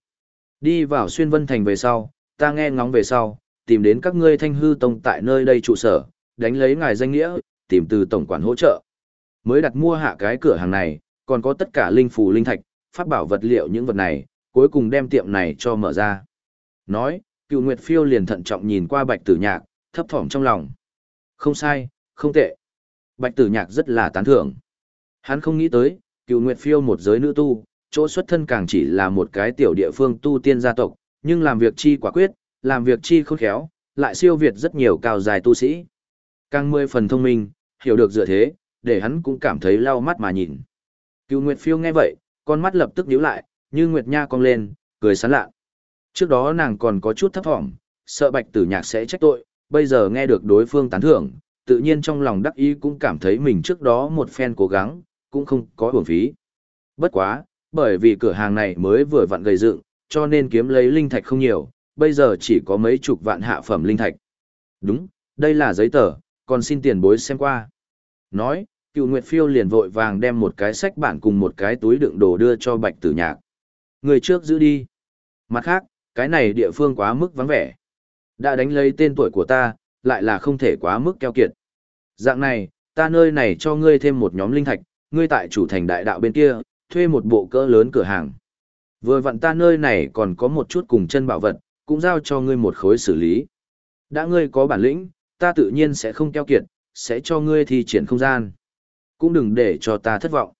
S1: Đi vào xuyên vân thành về sau, ta nghe ngóng về sau, tìm đến các ngươi thanh hư tông tại nơi đây trụ sở, đánh lấy ngài danh nghĩa, tìm từ tổng quản hỗ trợ. Mới đặt mua hạ cái cửa hàng này, còn có tất cả linh phù linh thạch, pháp bảo vật liệu những vật này, cuối cùng đem tiệm này cho mở ra. Nói, cựu Nguyệt Phiêu liền thận trọng nhìn qua bạch tử nhạc, thấp thỏm trong lòng. Không sai, không tệ. Bạch tử nhạc rất là tán thưởng. Hắn không nghĩ tới, cựu Nguyệt Phiêu một giới nữ tu, chỗ xuất thân càng chỉ là một cái tiểu địa phương tu tiên gia tộc, nhưng làm việc chi quả quyết, làm việc chi khôn khéo, lại siêu việt rất nhiều cao dài tu sĩ. Càng mười phần thông minh, hiểu được dựa thế, để hắn cũng cảm thấy lau mắt mà nhìn. Cựu Nguyệt Phiêu nghe vậy, con mắt lập tức nhíu lại, như Nguyệt Nha cong lên, cười sán lạ. Trước đó nàng còn có chút thấp thỏm, sợ bạch tử nhạc sẽ trách tội, bây giờ nghe được đối phương tán thưởng, tự nhiên trong lòng đắc ý cũng cảm thấy mình trước đó một phen cố gắng, cũng không có hưởng phí. Bất quá, bởi vì cửa hàng này mới vừa vặn gây dựng, cho nên kiếm lấy linh thạch không nhiều, bây giờ chỉ có mấy chục vạn hạ phẩm linh thạch. Đúng, đây là giấy tờ, còn xin tiền bối xem qua. Nói, cựu Nguyệt Phiêu liền vội vàng đem một cái sách bản cùng một cái túi đựng đồ đưa cho bạch tử nhạc. Người trước giữ đi. Mặt khác, cái này địa phương quá mức vắng vẻ. Đã đánh lấy tên tuổi của ta, lại là không thể quá mức keo kiệt. Dạng này, ta nơi này cho ngươi thêm một nhóm linh thạch, ngươi tại chủ thành đại đạo bên kia, thuê một bộ cỡ lớn cửa hàng. Vừa vặn ta nơi này còn có một chút cùng chân bảo vật, cũng giao cho ngươi một khối xử lý. Đã ngươi có bản lĩnh, ta tự nhiên sẽ không keo kiệt, sẽ cho ngươi thi triển không gian. Cũng đừng để cho ta thất vọng.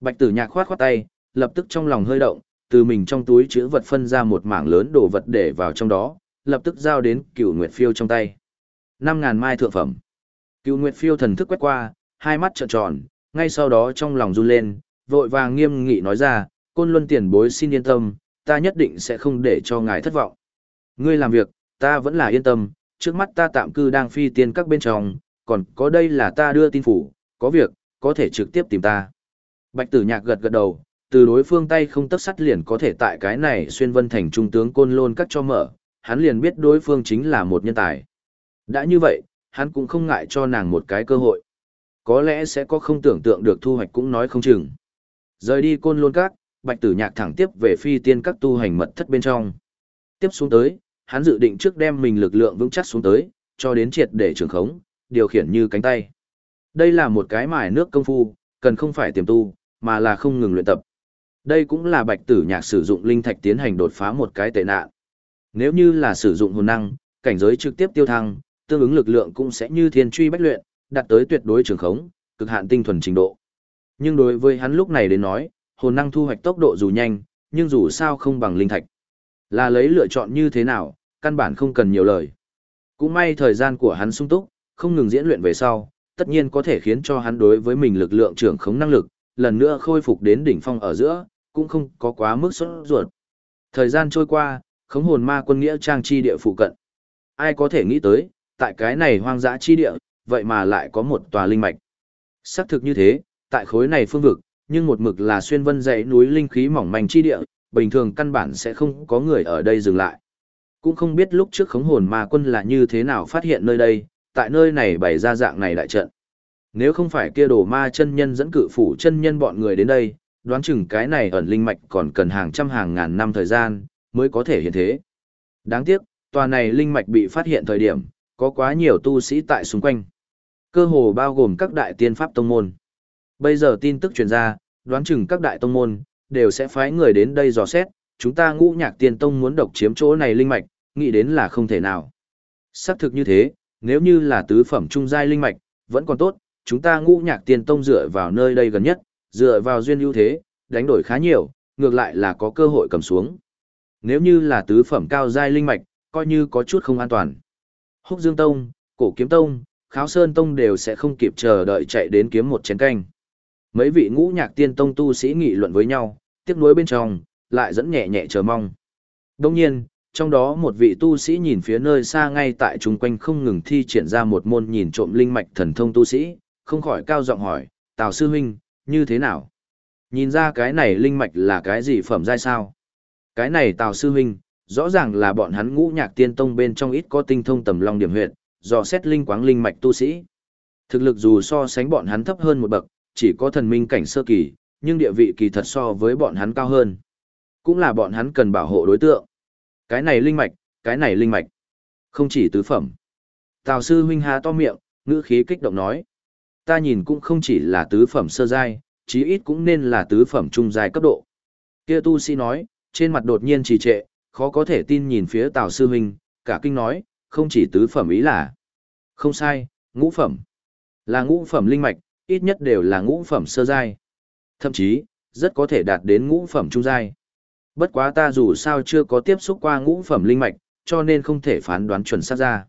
S1: Bạch tử nhạc khoát khoát tay, lập tức trong lòng hơi động, từ mình trong túi chữ vật phân ra một mảng lớn đồ vật để vào trong đó, lập tức giao đến cựu nguyệt phiêu trong tay. 5.000 mai thượng phẩm. Cựu nguyệt phiêu thần thức quét qua, hai mắt trợn tròn, ngay sau đó trong lòng run lên, vội vàng nghiêm nghị nói ra, côn luân tiền bối xin yên tâm, ta nhất định sẽ không để cho ngài thất vọng. Ngươi làm việc, ta vẫn là yên tâm, trước mắt ta tạm cư đang phi tiên các bên trong, còn có đây là ta đưa tin phủ, có việc, có thể trực tiếp tìm ta. Bạch tử nhạc gật gật đầu, từ đối phương tay không tấp sắt liền có thể tại cái này xuyên vân thành trung tướng côn lôn cắt cho mở, hắn liền biết đối phương chính là một nhân tài. Đã như vậy, hắn cũng không ngại cho nàng một cái cơ hội. Có lẽ sẽ có không tưởng tượng được thu hoạch cũng nói không chừng. Rời đi côn lôn các, bạch tử nhạc thẳng tiếp về phi tiên các tu hành mật thất bên trong. Tiếp xuống tới, hắn dự định trước đem mình lực lượng vững chắc xuống tới, cho đến triệt để trường khống, điều khiển như cánh tay. Đây là một cái mài nước công phu, cần không phải tiềm tu, mà là không ngừng luyện tập. Đây cũng là bạch tử nhạc sử dụng linh thạch tiến hành đột phá một cái tệ nạn. Nếu như là sử dụng hồn năng, cảnh giới trực tiếp tiêu thăng, tương ứng lực lượng cũng sẽ như thiên truy bách luyện, đạt tới tuyệt đối trường khống, cực hạn tinh thuần trình độ. Nhưng đối với hắn lúc này đến nói, hồn năng thu hoạch tốc độ dù nhanh, nhưng dù sao không bằng linh thạch. Là lấy lựa chọn như thế nào, căn bản không cần nhiều lời. Cũng may thời gian của hắn sung túc, không ngừng diễn luyện về sau, tất nhiên có thể khiến cho hắn đối với mình lực lượng trưởng khống năng lực, lần nữa khôi phục đến đỉnh phong ở giữa, cũng không có quá mức sốt ruột. Thời gian trôi qua, khống hồn ma quân nghĩa trang chi địa phụ cận. Ai có thể nghĩ tới, tại cái này hoang dã chi địa, vậy mà lại có một tòa linh mạch. Xác thực như thế, tại khối này phương vực, nhưng một mực là xuyên vân dãy núi linh khí mỏng manh chi địa, bình thường căn bản sẽ không có người ở đây dừng lại. Cũng không biết lúc trước khống hồn ma quân là như thế nào phát hiện nơi đây, tại nơi này bày ra dạng này đại trận. Nếu không phải kia đồ ma chân nhân dẫn cự phủ chân nhân bọn người đến đây, đoán chừng cái này ẩn linh mạch còn cần hàng trăm hàng ngàn năm thời gian, mới có thể hiện thế. Đáng tiếc, tòa này linh mạch bị phát hiện thời điểm, có quá nhiều tu sĩ tại xung quanh. Cơ hồ bao gồm các đại tiên pháp tông môn. Bây giờ tin tức truyền ra, đoán chừng các đại tông môn, đều sẽ phái người đến đây dò xét, chúng ta ngũ nhạc tiên tông muốn độc chiếm chỗ này linh mạch, nghĩ đến là không thể nào. Xác thực như thế, nếu như là tứ phẩm trung giai linh mạch, vẫn còn tốt, chúng ta ngũ nhạc tiên tông dựa vào nơi đây gần nhất, dựa vào duyên ưu thế, đánh đổi khá nhiều, ngược lại là có cơ hội cầm xuống. Nếu như là tứ phẩm cao giai linh mạch, coi như có chút không an toàn. Húc Dương Tông, Cổ Kiếm Tông, Kháo Sơn Tông đều sẽ không kịp chờ đợi chạy đến kiếm một chén canh. Mấy vị ngũ nhạc tiên tông tu sĩ nghị luận với nhau, tiếc nuối bên trong, lại dẫn nhẹ nhẹ chờ mong. Đồng nhiên, trong đó một vị tu sĩ nhìn phía nơi xa ngay tại chung quanh không ngừng thi triển ra một môn nhìn trộm linh mạch thần thông tu sĩ, không khỏi cao giọng hỏi, Tào Sư Huynh, như thế nào? Nhìn ra cái này linh mạch là cái gì phẩm giai sao? Cái này Tào Sư Huynh, rõ ràng là bọn hắn ngũ nhạc tiên tông bên trong ít có tinh thông tầm long điểm huyệt, dò xét linh quáng linh mạch tu sĩ. Thực lực dù so sánh bọn hắn thấp hơn một bậc, chỉ có thần minh cảnh sơ kỳ, nhưng địa vị kỳ thật so với bọn hắn cao hơn. Cũng là bọn hắn cần bảo hộ đối tượng. Cái này linh mạch, cái này linh mạch. Không chỉ tứ phẩm. Tào sư huynh há to miệng, ngữ khí kích động nói. Ta nhìn cũng không chỉ là tứ phẩm sơ giai, chí ít cũng nên là tứ phẩm trung giai cấp độ. Kia tu sĩ nói, trên mặt đột nhiên trì trệ, khó có thể tin nhìn phía Tào sư huynh, cả kinh nói, không chỉ tứ phẩm ý là. Không sai, ngũ phẩm. Là ngũ phẩm linh mạch, ít nhất đều là ngũ phẩm sơ giai. Thậm chí, rất có thể đạt đến ngũ phẩm trung giai. Bất quá ta dù sao chưa có tiếp xúc qua ngũ phẩm linh mạch, cho nên không thể phán đoán chuẩn xác ra.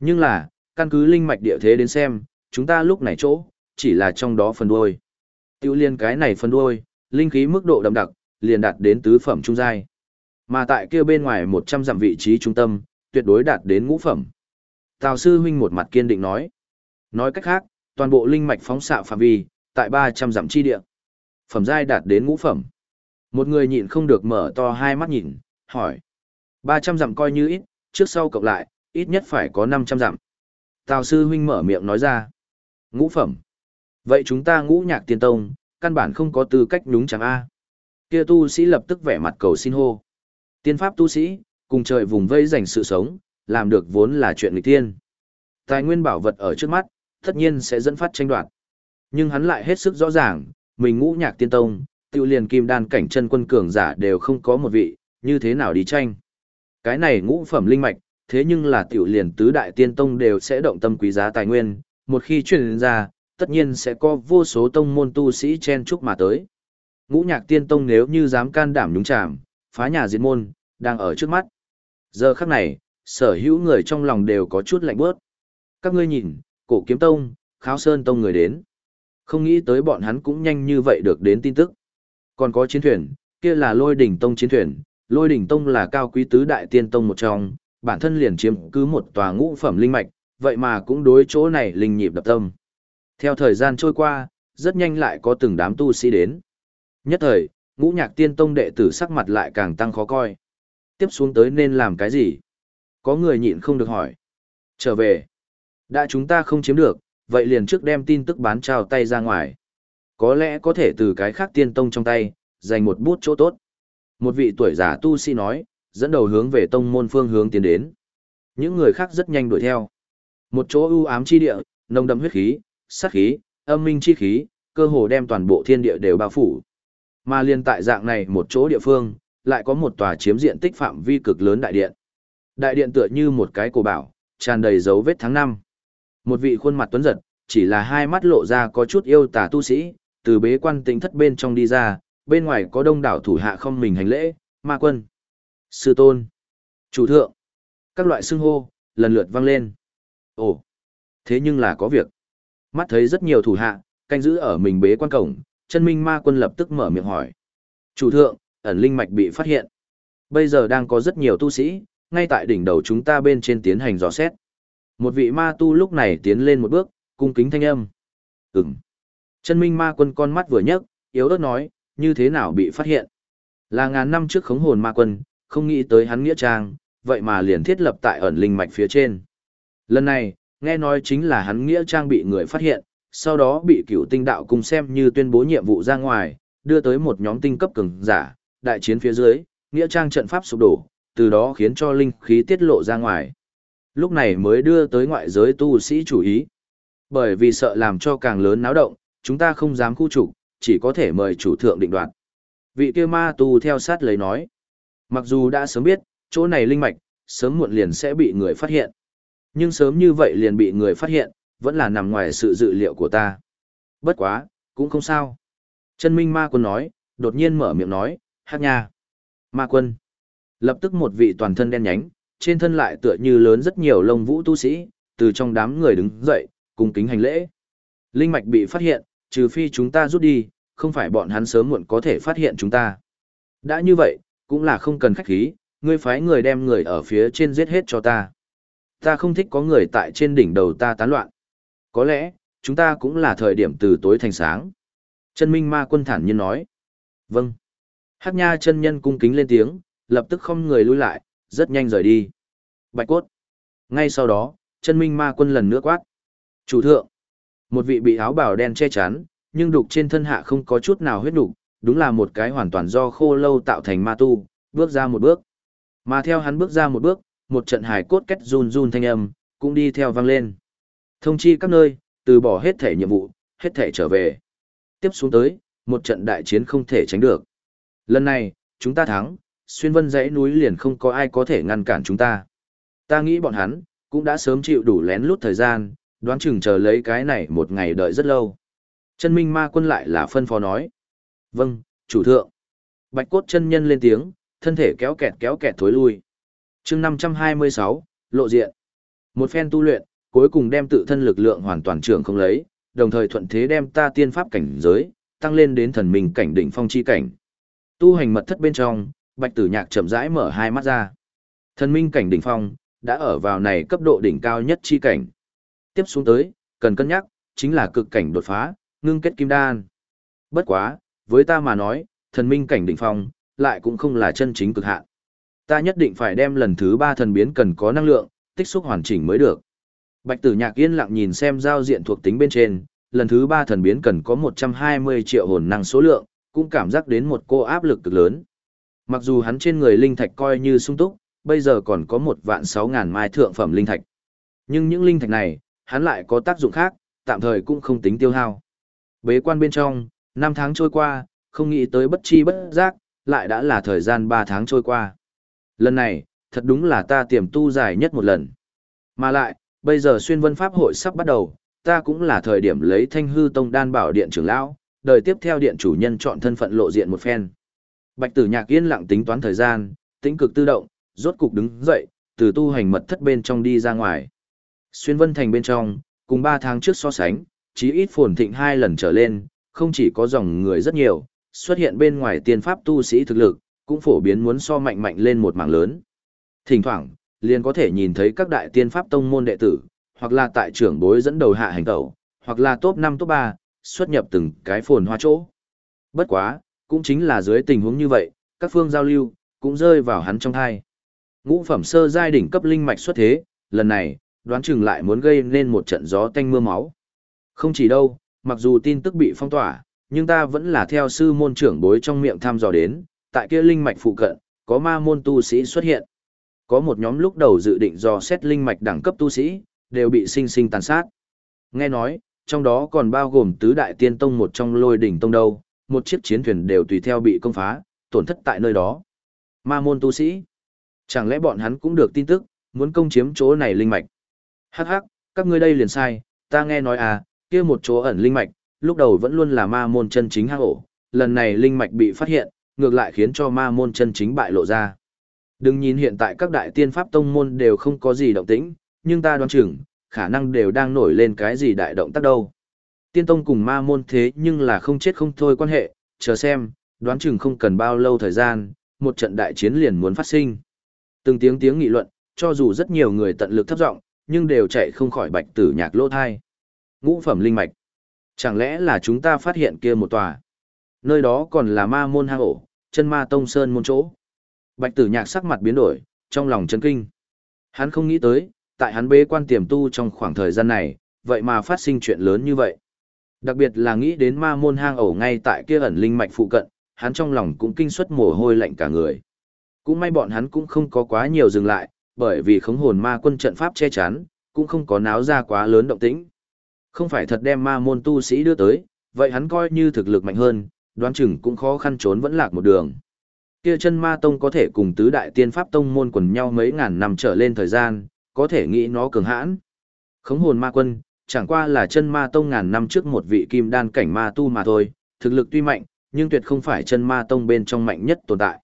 S1: Nhưng là, căn cứ linh mạch địa thế đến xem, chúng ta lúc này chỗ, chỉ là trong đó phần đuôi. Tiêu liên cái này phần đuôi, linh khí mức độ đậm đặc, liền đạt đến tứ phẩm trung giai. Mà tại kia bên ngoài 100 dặm vị trí trung tâm, tuyệt đối đạt đến ngũ phẩm. Tào sư huynh một mặt kiên định nói. Nói cách khác, toàn bộ linh mạch phóng xạ phạm vi, tại 300 dặm chi địa. Phẩm giai đạt đến ngũ phẩm. Một người nhịn không được mở to hai mắt nhìn, hỏi. 300 dặm coi như ít, trước sau cộng lại, ít nhất phải có 500 dặm. Tào sư huynh mở miệng nói ra. Ngũ phẩm. Vậy chúng ta ngũ nhạc tiên tông, căn bản không có tư cách nhúng chẳng A. Kia tu sĩ lập tức vẻ mặt cầu xin hô. Tiên pháp tu sĩ, cùng trời vùng vây dành sự sống, làm được vốn là chuyện nghịch tiên. Tài nguyên bảo vật ở trước mắt, tất nhiên sẽ dẫn phát tranh đoạt. Nhưng hắn lại hết sức rõ ràng, mình ngũ nhạc tiên tông, tiêu liền kim đan cảnh chân quân cường giả đều không có một vị, như thế nào đi tranh. Cái này ngũ phẩm linh mạch, thế nhưng là tiểu liền tứ đại tiên tông đều sẽ động tâm quý giá tài nguyên, một khi truyền ra, tất nhiên sẽ có vô số tông môn tu sĩ chen chúc mà tới. Ngũ nhạc tiên tông nếu như dám can đảm nhúng chạm, phá nhà diệt môn, đang ở trước mắt. Giờ khắc này, sở hữu người trong lòng đều có chút lạnh bớt. Các ngươi nhìn, cổ kiếm tông, kháo sơn tông người đến. Không nghĩ tới bọn hắn cũng nhanh như vậy được đến tin tức. Còn có chiến thuyền, kia là lôi đỉnh tông chiến thuyền, lôi đỉnh tông là cao quý tứ đại tiên tông một trong, bản thân liền chiếm cứ một tòa ngũ phẩm linh mạch, vậy mà cũng đối chỗ này linh nhịp đập tâm. Theo thời gian trôi qua, rất nhanh lại có từng đám tu sĩ đến. Nhất thời, ngũ nhạc tiên tông đệ tử sắc mặt lại càng tăng khó coi. Tiếp xuống tới nên làm cái gì? Có người nhịn không được hỏi. Trở về. Đã chúng ta không chiếm được, vậy liền trước đem tin tức bán trao tay ra ngoài. Có lẽ có thể từ cái khác tiên tông trong tay, giành một bút chỗ tốt. Một vị tuổi giả tu sĩ nói, dẫn đầu hướng về tông môn phương hướng tiến đến. Những người khác rất nhanh đuổi theo. Một chỗ ưu ám chi địa, nồng đậm huyết khí, sát khí, âm minh chi khí, cơ hồ đem toàn bộ thiên địa đều bao phủ. Mà liên tại dạng này một chỗ địa phương, lại có một tòa chiếm diện tích phạm vi cực lớn đại điện. Đại điện tựa như một cái cổ bảo, tràn đầy dấu vết tháng năm. Một vị khuôn mặt tuấn giật, chỉ là hai mắt lộ ra có chút yêu tà tu sĩ, từ bế quan tính thất bên trong đi ra, bên ngoài có đông đảo thủ hạ không mình hành lễ, ma quân, sư tôn, chủ thượng, các loại xưng hô, lần lượt vang lên. Ồ, thế nhưng là có việc. Mắt thấy rất nhiều thủ hạ, canh giữ ở mình bế quan cổng, chân minh ma quân lập tức mở miệng hỏi. Chủ thượng, ẩn linh mạch bị phát hiện. Bây giờ đang có rất nhiều tu sĩ, ngay tại đỉnh đầu chúng ta bên trên tiến hành dò xét. Một vị ma tu lúc này tiến lên một bước, cung kính thanh âm. Ừm. Chân minh ma quân con mắt vừa nhấc, yếu ớt nói, như thế nào bị phát hiện. Là ngàn năm trước khống hồn ma quân, không nghĩ tới hắn nghĩa trang, vậy mà liền thiết lập tại ẩn linh mạch phía trên. Lần này, nghe nói chính là hắn nghĩa trang bị người phát hiện, sau đó bị cửu tinh đạo cùng xem như tuyên bố nhiệm vụ ra ngoài, đưa tới một nhóm tinh cấp cường giả, đại chiến phía dưới, nghĩa trang trận pháp sụp đổ, từ đó khiến cho linh khí tiết lộ ra ngoài. Lúc này mới đưa tới ngoại giới tu sĩ chủ ý. Bởi vì sợ làm cho càng lớn náo động, chúng ta không dám khu trục, chỉ có thể mời chủ thượng định đoạt. Vị kia ma tu theo sát lấy nói. Mặc dù đã sớm biết, chỗ này linh mạch, sớm muộn liền sẽ bị người phát hiện. Nhưng sớm như vậy liền bị người phát hiện, vẫn là nằm ngoài sự dự liệu của ta. Bất quá, cũng không sao. Chân minh ma quân nói, đột nhiên mở miệng nói, hát nha. Ma quân. Lập tức một vị toàn thân đen nhánh, trên thân lại tựa như lớn rất nhiều lông vũ tu sĩ, từ trong đám người đứng dậy, cùng kính hành lễ. Linh mạch bị phát hiện, trừ phi chúng ta rút đi, không phải bọn hắn sớm muộn có thể phát hiện chúng ta. Đã như vậy, cũng là không cần khách khí, ngươi phái người đem người ở phía trên giết hết cho ta. Ta không thích có người tại trên đỉnh đầu ta tán loạn. Có lẽ, chúng ta cũng là thời điểm từ tối thành sáng. Chân minh ma quân thản nhiên nói. Vâng. Hắc nha chân nhân cung kính lên tiếng, lập tức không người lui lại, rất nhanh rời đi. Bạch cốt. Ngay sau đó, chân minh ma quân lần nữa quát. Chủ thượng. Một vị bị áo bào đen che chắn, nhưng đục trên thân hạ không có chút nào huyết đục, đúng là một cái hoàn toàn do khô lâu tạo thành ma tu, bước ra một bước. Mà theo hắn bước ra một bước, một trận hải cốt kết run run thanh âm, cũng đi theo vang lên. Thông chi các nơi, từ bỏ hết thể nhiệm vụ, hết thể trở về. Tiếp xuống tới, một trận đại chiến không thể tránh được. Lần này, chúng ta thắng, xuyên vân dãy núi liền không có ai có thể ngăn cản chúng ta. Ta nghĩ bọn hắn, cũng đã sớm chịu đủ lén lút thời gian, đoán chừng chờ lấy cái này một ngày đợi rất lâu. Chân minh ma quân lại là phân phó nói. Vâng, chủ thượng. Bạch cốt chân nhân lên tiếng, thân thể kéo kẹt kéo kẹt thối lui. chương 526, lộ diện. Một phen tu luyện, cuối cùng đem tự thân lực lượng hoàn toàn trưởng không lấy, đồng thời thuận thế đem ta tiên pháp cảnh giới, tăng lên đến thần minh cảnh đỉnh phong chi cảnh. Tu hành mật thất bên trong, Bạch Tử Nhạc chậm rãi mở hai mắt ra. Thần minh cảnh đỉnh phong, đã ở vào này cấp độ đỉnh cao nhất chi cảnh. Tiếp xuống tới, cần cân nhắc, chính là cực cảnh đột phá, ngưng kết kim đan. Bất quá, với ta mà nói, thần minh cảnh đỉnh phong, lại cũng không là chân chính cực hạn. Ta nhất định phải đem lần thứ ba thần biến cần có năng lượng, tích xúc hoàn chỉnh mới được. Bạch tử nhạc yên lặng nhìn xem giao diện thuộc tính bên trên, lần thứ ba thần biến cần có 120 triệu hồn năng số lượng, cũng cảm giác đến một cô áp lực cực lớn. Mặc dù hắn trên người linh thạch coi như sung túc, bây giờ còn có một vạn sáu ngàn mai thượng phẩm linh thạch. Nhưng những linh thạch này, hắn lại có tác dụng khác, tạm thời cũng không tính tiêu hao. Bế quan bên trong, năm tháng trôi qua, không nghĩ tới bất chi bất giác, lại đã là thời gian ba tháng trôi qua. Lần này, thật đúng là ta tiềm tu dài nhất một lần. Mà lại, bây giờ xuyên vân pháp hội sắp bắt đầu, ta cũng là thời điểm lấy thanh hư tông đan bảo điện trưởng lão, đời tiếp theo điện chủ nhân chọn thân phận lộ diện một phen. Bạch tử nhạc yên lặng tính toán thời gian, tính cực tự động, rốt cục đứng dậy, từ tu hành mật thất bên trong đi ra ngoài. Xuyên vân thành bên trong, cùng ba tháng trước so sánh, chí ít phồn thịnh hai lần trở lên, không chỉ có dòng người rất nhiều, xuất hiện bên ngoài tiên pháp tu sĩ thực lực, cũng phổ biến muốn so mạnh mạnh lên một mảng lớn. Thỉnh thoảng, liền có thể nhìn thấy các đại tiên pháp tông môn đệ tử, hoặc là tại trưởng bối dẫn đầu hạ hành tẩu, hoặc là top 5 top 3, xuất nhập từng cái phồn hoa chỗ. Bất quá, cũng chính là dưới tình huống như vậy, các phương giao lưu, cũng rơi vào hắn trong thai. Ngũ phẩm sơ giai đỉnh cấp linh mạch xuất thế, lần này, đoán chừng lại muốn gây nên một trận gió tanh mưa máu. Không chỉ đâu, mặc dù tin tức bị phong tỏa, nhưng ta vẫn là theo sư môn trưởng bối trong miệng thăm dò đến, tại kia linh mạch phụ cận, có ma môn tu sĩ xuất hiện. Có một nhóm lúc đầu dự định dò xét linh mạch đẳng cấp tu sĩ, đều bị sinh sinh tàn sát. Nghe nói, trong đó còn bao gồm tứ đại tiên tông một trong lôi đỉnh tông đâu, một chiếc chiến thuyền đều tùy theo bị công phá, tổn thất tại nơi đó. Ma môn tu sĩ. Chẳng lẽ bọn hắn cũng được tin tức, muốn công chiếm chỗ này linh mạch. Hắc hắc, các ngươi đây liền sai, ta nghe nói à, kia một chỗ ẩn linh mạch, lúc đầu vẫn luôn là ma môn chân chính hang ổ, lần này linh mạch bị phát hiện, ngược lại khiến cho ma môn chân chính bại lộ ra. Đừng nhìn hiện tại các đại tiên pháp tông môn đều không có gì động tĩnh, nhưng ta đoán chừng, khả năng đều đang nổi lên cái gì đại động tác đâu. Tiên tông cùng ma môn thế nhưng là không chết không thôi quan hệ, chờ xem, đoán chừng không cần bao lâu thời gian, một trận đại chiến liền muốn phát sinh. Từng tiếng tiếng nghị luận, cho dù rất nhiều người tận lực thấp giọng, nhưng đều chạy không khỏi bạch tử nhạc lỗ thai. Ngũ phẩm linh mạch. Chẳng lẽ là chúng ta phát hiện kia một tòa? Nơi đó còn là ma môn hang ổ, chân ma tông sơn môn chỗ. Bạch tử nhạc sắc mặt biến đổi, trong lòng chấn kinh. Hắn không nghĩ tới, tại hắn bế quan tiềm tu trong khoảng thời gian này, vậy mà phát sinh chuyện lớn như vậy. Đặc biệt là nghĩ đến ma môn hang ổ ngay tại kia ẩn linh mạch phụ cận, hắn trong lòng cũng kinh suất mồ hôi lạnh cả người. Cũng may bọn hắn cũng không có quá nhiều dừng lại, bởi vì khống hồn ma quân trận pháp che chắn, cũng không có náo ra quá lớn động tĩnh. Không phải thật đem ma môn tu sĩ đưa tới, vậy hắn coi như thực lực mạnh hơn, đoán chừng cũng khó khăn trốn vẫn lạc một đường. Kia chân ma tông có thể cùng tứ đại tiên pháp tông môn quần nhau mấy ngàn năm trở lên thời gian, có thể nghĩ nó cường hãn. Khống hồn ma quân, chẳng qua là chân ma tông ngàn năm trước một vị kim đan cảnh ma tu mà thôi, thực lực tuy mạnh, nhưng tuyệt không phải chân ma tông bên trong mạnh nhất tồn tại.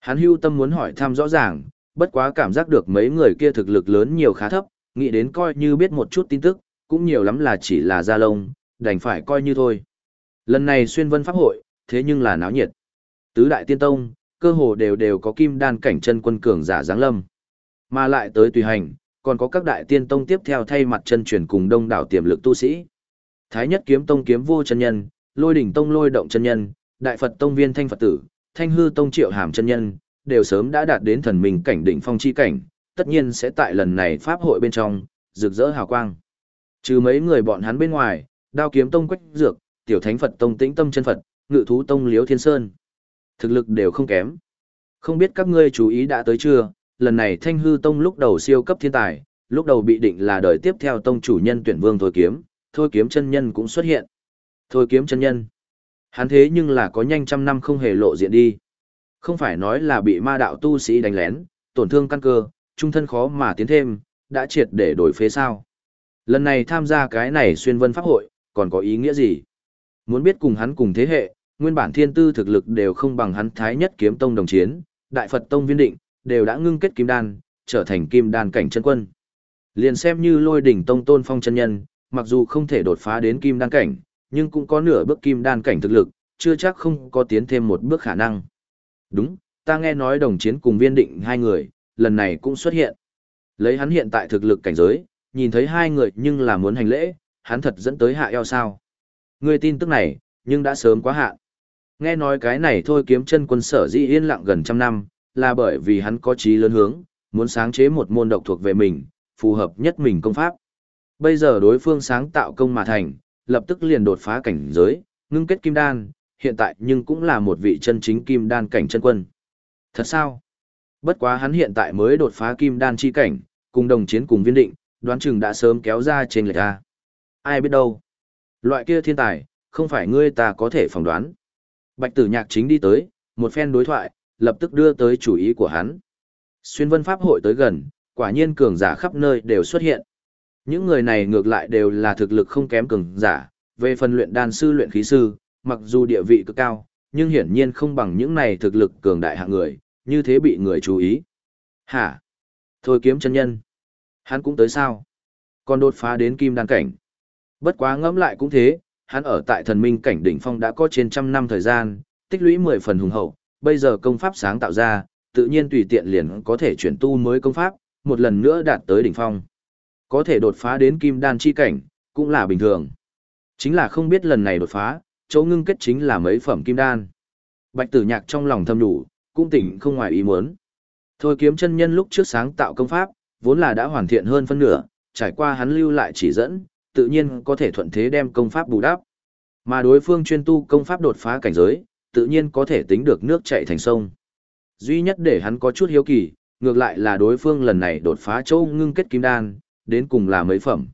S1: Hắn hưu tâm muốn hỏi thăm rõ ràng, bất quá cảm giác được mấy người kia thực lực lớn nhiều khá thấp, nghĩ đến coi như biết một chút tin tức, cũng nhiều lắm là chỉ là gia lông, đành phải coi như thôi. Lần này xuyên vân pháp hội, thế nhưng là náo nhiệt. Tứ đại tiên tông, cơ hồ đều đều có kim đan cảnh chân quân cường giả giáng lâm. Mà lại tới tùy hành, còn có các đại tiên tông tiếp theo thay mặt chân truyền cùng đông đảo tiềm lực tu sĩ. Thái nhất kiếm tông kiếm vô chân nhân, lôi đỉnh tông lôi động chân nhân, đại Phật tông viên thanh Phật tử, thanh hư tông triệu hàm chân nhân, đều sớm đã đạt đến thần minh cảnh đỉnh phong chi cảnh, tất nhiên sẽ tại lần này pháp hội bên trong, rực rỡ hào quang. Trừ mấy người bọn hắn bên ngoài, đao kiếm tông quách dược, tiểu thánh Phật tông tĩnh tâm chân Phật, ngự thú tông liếu thiên sơn. Thực lực đều không kém. Không biết các ngươi chú ý đã tới chưa, lần này thanh hư tông lúc đầu siêu cấp thiên tài, lúc đầu bị định là đời tiếp theo tông chủ nhân tuyển vương thôi kiếm, thôi kiếm chân nhân cũng xuất hiện. Thôi kiếm chân nhân. Hắn thế nhưng là có nhanh trăm năm không hề lộ diện đi. Không phải nói là bị ma đạo tu sĩ đánh lén, tổn thương căn cơ, trung thân khó mà tiến thêm, đã triệt để đổi phế sao. Lần này tham gia cái này xuyên vân pháp hội, còn có ý nghĩa gì? Muốn biết cùng hắn cùng thế hệ, nguyên bản thiên tư thực lực đều không bằng hắn thái nhất kiếm tông đồng chiến, đại Phật tông viên định, đều đã ngưng kết kim đan, trở thành kim đan cảnh chân quân. Liền xem như lôi đỉnh tông tôn phong chân nhân, mặc dù không thể đột phá đến kim đan cảnh, nhưng cũng có nửa bước kim đan cảnh thực lực, chưa chắc không có tiến thêm một bước khả năng. Đúng, ta nghe nói đồng chiến cùng viên định hai người, lần này cũng xuất hiện. Lấy hắn hiện tại thực lực cảnh giới, nhìn thấy hai người nhưng là muốn hành lễ, hắn thật dẫn tới hạ eo sao. Người tin tức này, nhưng đã sớm quá hạ. Nghe nói cái này thôi kiếm chân quân sở dĩ yên lặng gần trăm năm, là bởi vì hắn có chí lớn hướng, muốn sáng chế một môn độc thuộc về mình, phù hợp nhất mình công pháp. Bây giờ đối phương sáng tạo công mà thành, lập tức liền đột phá cảnh giới, ngưng kết kim đan, hiện tại nhưng cũng là một vị chân chính kim đan cảnh chân quân. Thật sao? Bất quá hắn hiện tại mới đột phá kim đan chi cảnh, cùng đồng chiến cùng viên định, đoán chừng đã sớm kéo ra trên lệch ra. Ai biết đâu? Loại kia thiên tài, không phải ngươi ta có thể phỏng đoán. Bạch tử nhạc chính đi tới, một phen đối thoại, lập tức đưa tới chủ ý của hắn. Xuyên vân pháp hội tới gần, quả nhiên cường giả khắp nơi đều xuất hiện. Những người này ngược lại đều là thực lực không kém cường giả, về phần luyện đan sư luyện khí sư, mặc dù địa vị cực cao, nhưng hiển nhiên không bằng những này thực lực cường đại hạng người, như thế bị người chú ý. Hả? Thôi kiếm chân nhân. Hắn cũng tới sao? Còn đột phá đến kim đan cảnh. Bất quá ngẫm lại cũng thế, hắn ở tại thần minh cảnh đỉnh phong đã có trên trăm năm thời gian, tích lũy 10 phần hùng hậu, bây giờ công pháp sáng tạo ra, tự nhiên tùy tiện liền có thể chuyển tu mới công pháp, một lần nữa đạt tới đỉnh phong. Có thể đột phá đến kim đan chi cảnh, cũng là bình thường. Chính là không biết lần này đột phá, chỗ ngưng kết chính là mấy phẩm kim đan. Bạch tử nhạc trong lòng thầm đủ, cũng tỉnh không ngoài ý muốn. Thôi kiếm chân nhân lúc trước sáng tạo công pháp, vốn là đã hoàn thiện hơn phân nửa, trải qua hắn lưu lại chỉ dẫn, tự nhiên có thể thuận thế đem công pháp bù đắp. Mà đối phương chuyên tu công pháp đột phá cảnh giới, tự nhiên có thể tính được nước chảy thành sông. Duy nhất để hắn có chút hiếu kỳ, ngược lại là đối phương lần này đột phá chỗ ngưng kết kim đan, đến cùng là mấy phẩm.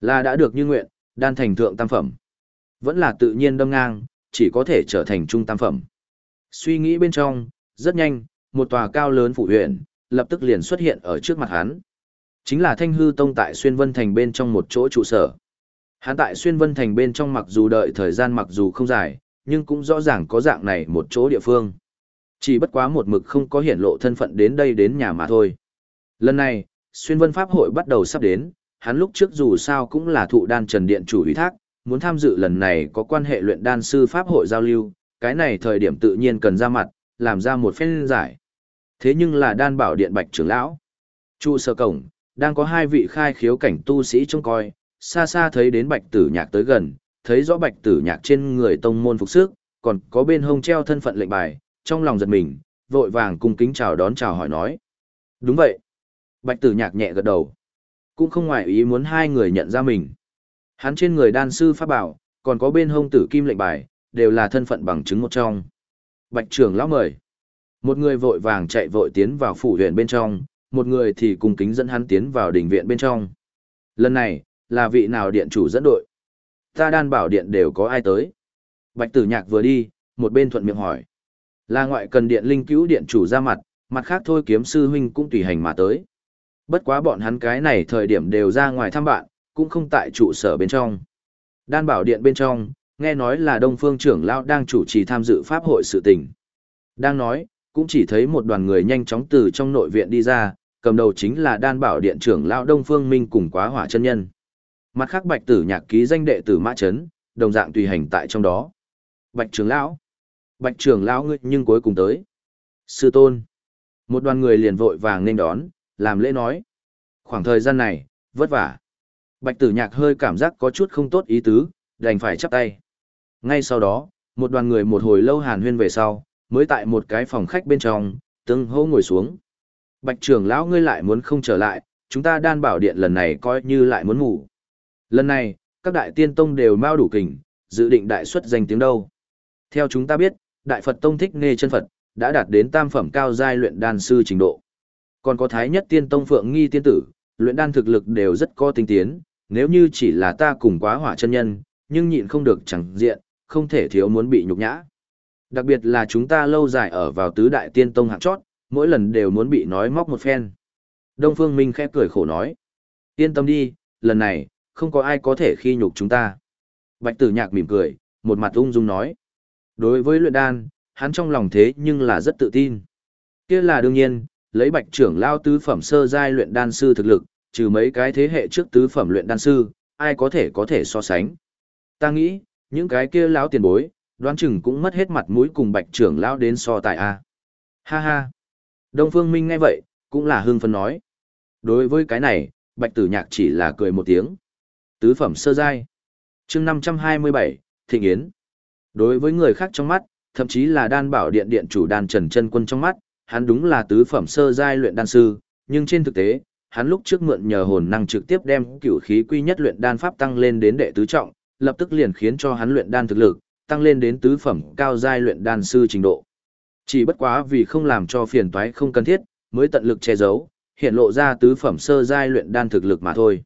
S1: Là đã được như nguyện, đan thành thượng tam phẩm. Vẫn là tự nhiên đâm ngang, chỉ có thể trở thành trung tam phẩm. Suy nghĩ bên trong, rất nhanh, một tòa cao lớn phủ huyện, lập tức liền xuất hiện ở trước mặt hắn. Chính là Thanh Hư Tông tại Xuyên Vân Thành bên trong một chỗ trụ sở. Hắn tại Xuyên Vân Thành bên trong mặc dù đợi thời gian mặc dù không dài, nhưng cũng rõ ràng có dạng này một chỗ địa phương. Chỉ bất quá một mực không có hiển lộ thân phận đến đây đến nhà mà thôi. Lần này, Xuyên Vân Pháp hội bắt đầu sắp đến, hắn lúc trước dù sao cũng là thụ đan trần điện chủ ủy thác, muốn tham dự lần này có quan hệ luyện đan sư Pháp hội giao lưu, cái này thời điểm tự nhiên cần ra mặt, làm ra một phen giải. Thế nhưng là đan bảo điện bạch trưởng lão. Chu sở cổng, đang có hai vị khai khiếu cảnh tu sĩ trông coi, xa xa thấy đến bạch tử nhạc tới gần, thấy rõ bạch tử nhạc trên người tông môn phục sức, còn có bên hông treo thân phận lệnh bài, trong lòng giật mình, vội vàng cung kính chào đón chào hỏi nói. Đúng vậy. Bạch tử nhạc nhẹ gật đầu. Cũng không ngoại ý muốn hai người nhận ra mình. Hắn trên người đan sư pháp bảo, còn có bên hông tử kim lệnh bài, đều là thân phận bằng chứng một trong. Bạch trưởng lão mời. Một người vội vàng chạy vội tiến vào phủ huyện bên trong, một người thì cùng kính dẫn hắn tiến vào đỉnh viện bên trong. Lần này, là vị nào điện chủ dẫn đội? Ta đan bảo điện đều có ai tới? Bạch tử nhạc vừa đi, một bên thuận miệng hỏi. Là ngoại cần điện linh cứu điện chủ ra mặt, mặt khác thôi kiếm sư huynh cũng tùy hành mà tới. Bất quá bọn hắn cái này thời điểm đều ra ngoài thăm bạn, cũng không tại trụ sở bên trong. Đan bảo điện bên trong, nghe nói là Đông Phương trưởng lão đang chủ trì tham dự pháp hội sự tình. Đang nói, cũng chỉ thấy một đoàn người nhanh chóng từ trong nội viện đi ra, cầm đầu chính là đan bảo điện trưởng lão Đông Phương Minh cùng quá hỏa chân nhân. Mặt khác bạch tử nhạc ký danh đệ tử Mã Trấn, đồng dạng tùy hành tại trong đó. Bạch trưởng lão. Bạch trưởng lão ngươi nhưng cuối cùng tới. Sư tôn. Một đoàn người liền vội vàng nên đón, làm lễ nói. Khoảng thời gian này, vất vả. Bạch tử nhạc hơi cảm giác có chút không tốt ý tứ, đành phải chắp tay. Ngay sau đó, một đoàn người một hồi lâu hàn huyên về sau, mới tại một cái phòng khách bên trong, tương hô ngồi xuống. Bạch trưởng lão ngươi lại muốn không trở lại, chúng ta đan bảo điện lần này coi như lại muốn ngủ. Lần này, các đại tiên tông đều mau đủ kình, dự định đại xuất danh tiếng đâu. Theo chúng ta biết, đại Phật tông thích nghe chân Phật, đã đạt đến tam phẩm cao giai luyện đan sư trình độ. Còn có thái nhất tiên tông phượng nghi tiên tử, luyện đan thực lực đều rất có tinh tiến, nếu như chỉ là ta cùng quá hỏa chân nhân, nhưng nhịn không được chẳng diện, không thể thiếu muốn bị nhục nhã. Đặc biệt là chúng ta lâu dài ở vào tứ đại tiên tông hạng chót, mỗi lần đều muốn bị nói móc một phen. Đông Phương Minh khẽ cười khổ nói. Yên tâm đi, lần này, không có ai có thể khi nhục chúng ta. Bạch tử nhạc mỉm cười, một mặt ung dung nói. Đối với luyện đan, hắn trong lòng thế nhưng là rất tự tin. kia là đương nhiên, lấy bạch trưởng lao tứ phẩm sơ giai luyện đan sư thực lực, trừ mấy cái thế hệ trước tứ phẩm luyện đan sư, ai có thể có thể so sánh. Ta nghĩ, những cái kia lão tiền bối, đoán chừng cũng mất hết mặt mũi cùng bạch trưởng lão đến so tài a. Ha ha. Đông Phương Minh nghe vậy, cũng là hưng phấn nói. Đối với cái này, bạch tử nhạc chỉ là cười một tiếng. Tứ phẩm sơ giai. chương 527, Thịnh Yến. Đối với người khác trong mắt, thậm chí là đan bảo điện điện chủ đan trần chân quân trong mắt, hắn đúng là tứ phẩm sơ giai luyện đan sư, nhưng trên thực tế, hắn lúc trước mượn nhờ hồn năng trực tiếp đem cửu khí quy nhất luyện đan pháp tăng lên đến đệ tứ trọng, lập tức liền khiến cho hắn luyện đan thực lực tăng lên đến tứ phẩm cao giai luyện đan sư trình độ. Chỉ bất quá vì không làm cho phiền toái không cần thiết, mới tận lực che giấu, hiện lộ ra tứ phẩm sơ giai luyện đan thực lực mà thôi.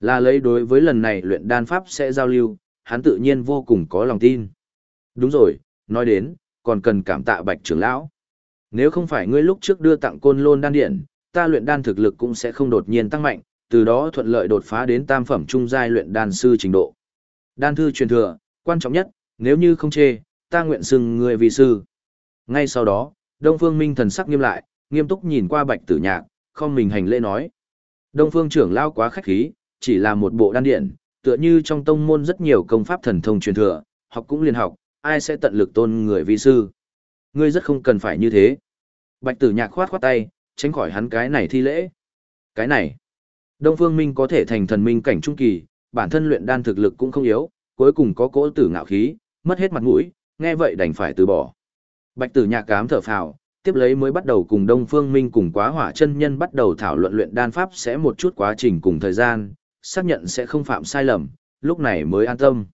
S1: Là lấy đối với lần này luyện đan pháp sẽ giao lưu, hắn tự nhiên vô cùng có lòng tin. Đúng rồi, nói đến, còn cần cảm tạ bạch trưởng lão. Nếu không phải ngươi lúc trước đưa tặng côn lôn đan điện, ta luyện đan thực lực cũng sẽ không đột nhiên tăng mạnh, từ đó thuận lợi đột phá đến tam phẩm trung giai luyện đan sư trình độ. Đan thư truyền thừa, quan trọng nhất, nếu như không chê, ta nguyện xưng ngươi vì sư. Ngay sau đó, Đông Phương Minh thần sắc nghiêm lại, nghiêm túc nhìn qua Bạch Tử Nhạc, không mình hành lễ nói: "Đông Phương trưởng lão quá khách khí, chỉ là một bộ đan điện, tựa như trong tông môn rất nhiều công pháp thần thông truyền thừa, học cũng liên học, ai sẽ tận lực tôn người vi sư. Ngươi rất không cần phải như thế. Bạch tử nhạc khoát khoát tay, tránh khỏi hắn cái này thi lễ. Cái này, Đông Phương Minh có thể thành thần minh cảnh trung kỳ, bản thân luyện đan thực lực cũng không yếu, cuối cùng có cỗ tử ngạo khí, mất hết mặt mũi, nghe vậy đành phải từ bỏ. Bạch tử nhạc cám thở phào, tiếp lấy mới bắt đầu cùng Đông Phương Minh cùng quá hỏa chân nhân bắt đầu thảo luận luyện đan pháp sẽ một chút quá trình cùng thời gian, xác nhận sẽ không phạm sai lầm, lúc này mới an tâm.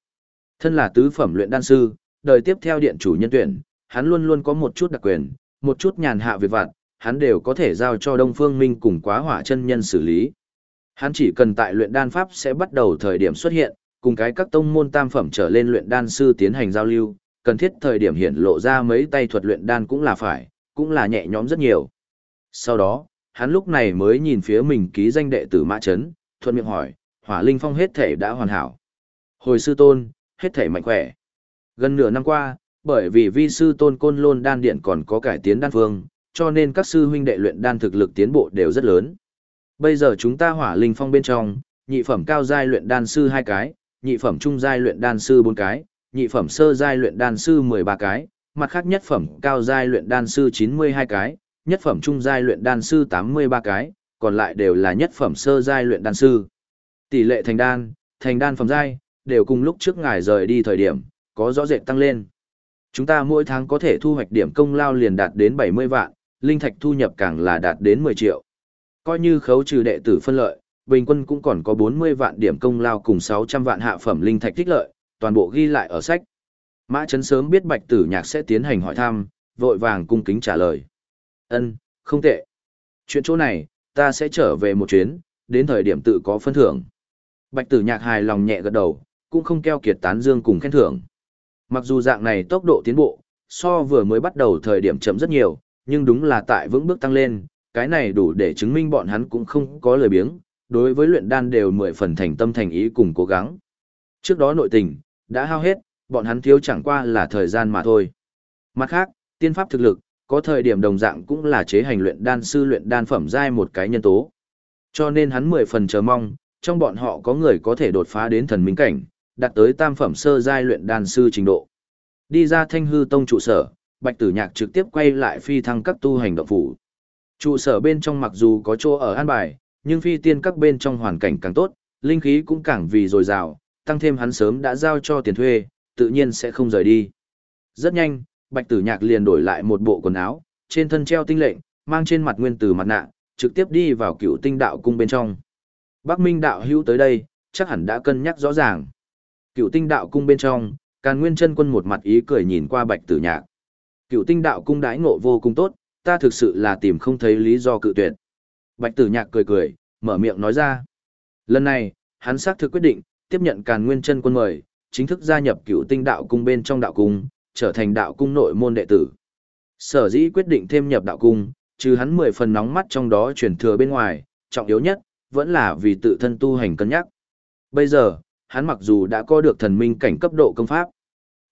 S1: Thân là tứ phẩm luyện đan sư, đời tiếp theo điện chủ nhân tuyển, hắn luôn luôn có một chút đặc quyền, một chút nhàn hạ việc vặt, hắn đều có thể giao cho Đông Phương Minh cùng quá hỏa chân nhân xử lý. Hắn chỉ cần tại luyện đan pháp sẽ bắt đầu thời điểm xuất hiện, cùng cái các tông môn tam phẩm trở lên luyện đan sư tiến hành giao lưu, cần thiết thời điểm hiện lộ ra mấy tay thuật luyện đan cũng là phải, cũng là nhẹ nhõm rất nhiều. Sau đó, hắn lúc này mới nhìn phía mình ký danh đệ tử Mã Chấn, thuận miệng hỏi, hỏa linh phong hết thể đã hoàn hảo. Hồi sư tôn, hết thể mạnh khỏe. Gần nửa năm qua, bởi vì vi sư tôn côn lôn đan điện còn có cải tiến đan phương, cho nên các sư huynh đệ luyện đan thực lực tiến bộ đều rất lớn. Bây giờ chúng ta hỏa linh phong bên trong, nhị phẩm cao giai luyện đan sư hai cái, nhị phẩm trung giai luyện đan sư bốn cái, nhị phẩm sơ giai luyện đan sư 13 cái, mặt khác nhất phẩm cao giai luyện đan sư 92 cái, nhất phẩm trung giai luyện đan sư 83 cái, còn lại đều là nhất phẩm sơ giai luyện đan sư. Tỷ lệ thành đan, thành đan phẩm giai, đều cùng lúc trước ngài rời đi thời điểm, có rõ rệt tăng lên. Chúng ta mỗi tháng có thể thu hoạch điểm công lao liền đạt đến 70 vạn, linh thạch thu nhập càng là đạt đến 10 triệu. Coi như khấu trừ đệ tử phân lợi, bình quân cũng còn có 40 vạn điểm công lao cùng 600 vạn hạ phẩm linh thạch tích lợi, toàn bộ ghi lại ở sách. Mã Trấn sớm biết Bạch Tử Nhạc sẽ tiến hành hỏi thăm, vội vàng cung kính trả lời. Ân, không tệ. Chuyện chỗ này, ta sẽ trở về một chuyến, đến thời điểm tự có phân thưởng. Bạch tử nhạc hài lòng nhẹ gật đầu, cũng không keo kiệt tán dương cùng khen thưởng. Mặc dù dạng này tốc độ tiến bộ, so vừa mới bắt đầu thời điểm chậm rất nhiều, nhưng đúng là tại vững bước tăng lên, cái này đủ để chứng minh bọn hắn cũng không có lời biếng, đối với luyện đan đều mười phần thành tâm thành ý cùng cố gắng. Trước đó nội tình, đã hao hết, bọn hắn thiếu chẳng qua là thời gian mà thôi. Mặt khác, tiên pháp thực lực, có thời điểm đồng dạng cũng là chế hành luyện đan sư luyện đan phẩm giai một cái nhân tố. Cho nên hắn mười phần chờ mong, trong bọn họ có người có thể đột phá đến thần minh cảnh, đạt tới tam phẩm sơ giai luyện đan sư trình độ. Đi ra Thanh Hư Tông trụ sở, Bạch Tử Nhạc trực tiếp quay lại phi thăng các tu hành động phủ. Trụ sở bên trong mặc dù có chỗ ở an bài, nhưng phi tiên các bên trong hoàn cảnh càng tốt, linh khí cũng càng vì dồi dào, tăng thêm hắn sớm đã giao cho tiền thuê, tự nhiên sẽ không rời đi. Rất nhanh, Bạch Tử Nhạc liền đổi lại một bộ quần áo, trên thân treo tinh lệnh, mang trên mặt nguyên tử mặt nạ, trực tiếp đi vào cựu tinh đạo cung bên trong. Bắc Minh đạo hữu tới đây, chắc hẳn đã cân nhắc rõ ràng. Cựu tinh đạo cung bên trong, Càn Nguyên chân quân một mặt ý cười nhìn qua Bạch Tử Nhạc. Cựu tinh đạo cung đãi ngộ vô cùng tốt, ta thực sự là tìm không thấy lý do cự tuyệt. Bạch Tử Nhạc cười cười, mở miệng nói ra. Lần này, hắn xác thực quyết định, tiếp nhận Càn Nguyên chân quân mời, chính thức gia nhập Cựu tinh đạo cung bên trong đạo cung, trở thành đạo cung nội môn đệ tử. Sở dĩ quyết định thêm nhập đạo cung, trừ hắn mười phần nóng mắt trong đó chuyển thừa bên ngoài, trọng yếu nhất, vẫn là vì tự thân tu hành cân nhắc. Bây giờ, hắn mặc dù đã có được thần minh cảnh cấp độ công pháp,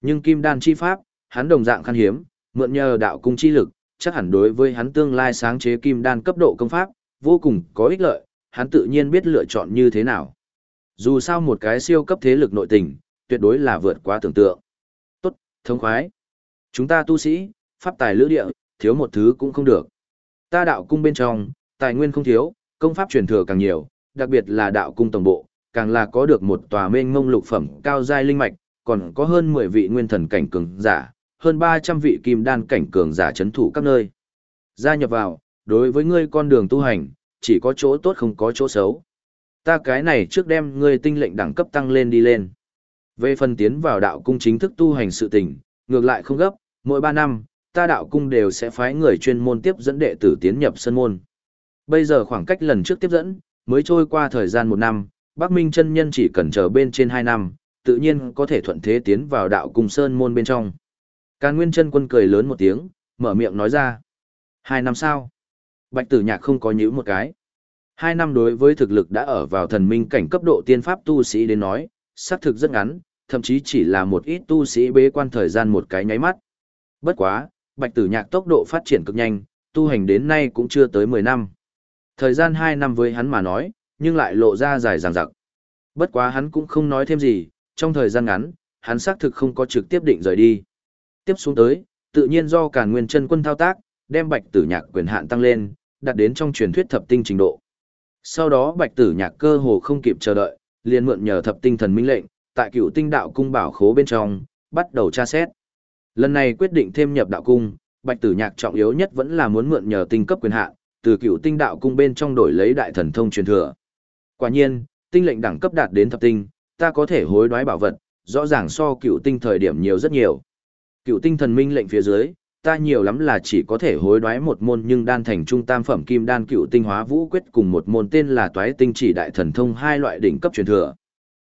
S1: nhưng kim đan chi pháp, hắn đồng dạng khan hiếm, mượn nhờ đạo cung chi lực, chắc hẳn đối với hắn tương lai sáng chế kim đan cấp độ công pháp, vô cùng có ích lợi, hắn tự nhiên biết lựa chọn như thế nào. Dù sao một cái siêu cấp thế lực nội tình, tuyệt đối là vượt quá tưởng tượng. Tốt, thông khoái. Chúng ta tu sĩ, pháp tài lữ địa, thiếu một thứ cũng không được. Ta đạo cung bên trong, tài nguyên không thiếu, công pháp truyền thừa càng nhiều, đặc biệt là đạo cung tổng bộ, càng là có được một tòa mênh mông lục phẩm cao giai linh mạch, còn có hơn 10 vị nguyên thần cảnh cường giả, hơn 300 vị kim đan cảnh cường giả chấn thủ các nơi. Gia nhập vào, đối với ngươi con đường tu hành, chỉ có chỗ tốt không có chỗ xấu. Ta cái này trước đem ngươi tinh lệnh đẳng cấp tăng lên đi lên. Về phần tiến vào đạo cung chính thức tu hành sự tình, ngược lại không gấp, mỗi 3 năm, ta đạo cung đều sẽ phái người chuyên môn tiếp dẫn đệ tử tiến nhập sân môn. Bây giờ khoảng cách lần trước tiếp dẫn, mới trôi qua thời gian một năm, Bắc Minh chân nhân chỉ cần chờ bên trên hai năm, tự nhiên có thể thuận thế tiến vào đạo cung sơn môn bên trong. Càn Nguyên chân quân cười lớn một tiếng, mở miệng nói ra. Hai năm sau, Bạch tử nhạc không có nhữ một cái. Hai năm đối với thực lực đã ở vào thần minh cảnh cấp độ tiên pháp tu sĩ đến nói, xác thực rất ngắn, thậm chí chỉ là một ít tu sĩ bế quan thời gian một cái nháy mắt. Bất quá, bạch tử nhạc tốc độ phát triển cực nhanh, tu hành đến nay cũng chưa tới 10 năm. Thời gian 2 năm với hắn mà nói, nhưng lại lộ ra dài dằng dặc. Bất quá hắn cũng không nói thêm gì, trong thời gian ngắn, hắn xác thực không có trực tiếp định rời đi. Tiếp xuống tới, tự nhiên do Càn Nguyên chân quân thao tác, đem Bạch Tử Nhạc quyền hạn tăng lên, đạt đến trong truyền thuyết thập tinh trình độ. Sau đó Bạch Tử Nhạc cơ hồ không kịp chờ đợi, liền mượn nhờ thập tinh thần minh lệnh, tại Cựu Tinh Đạo cung bảo khố bên trong, bắt đầu tra xét. Lần này quyết định thêm nhập đạo cung, Bạch Tử Nhạc trọng yếu nhất vẫn là muốn mượn nhờ tinh cấp quyền hạn, từ Cựu Tinh Đạo cung bên trong đổi lấy đại thần thông truyền thừa. Quả nhiên, tinh lệnh đẳng cấp đạt đến thập tinh, ta có thể hối đoái bảo vật, rõ ràng so Cựu Tinh thời điểm nhiều rất nhiều. Cựu Tinh thần minh lệnh phía dưới, ta nhiều lắm là chỉ có thể hối đoái một môn nhưng đan thành trung tam phẩm kim đan cựu tinh hóa vũ quyết cùng một môn tên là toái tinh chỉ đại thần thông hai loại đỉnh cấp truyền thừa.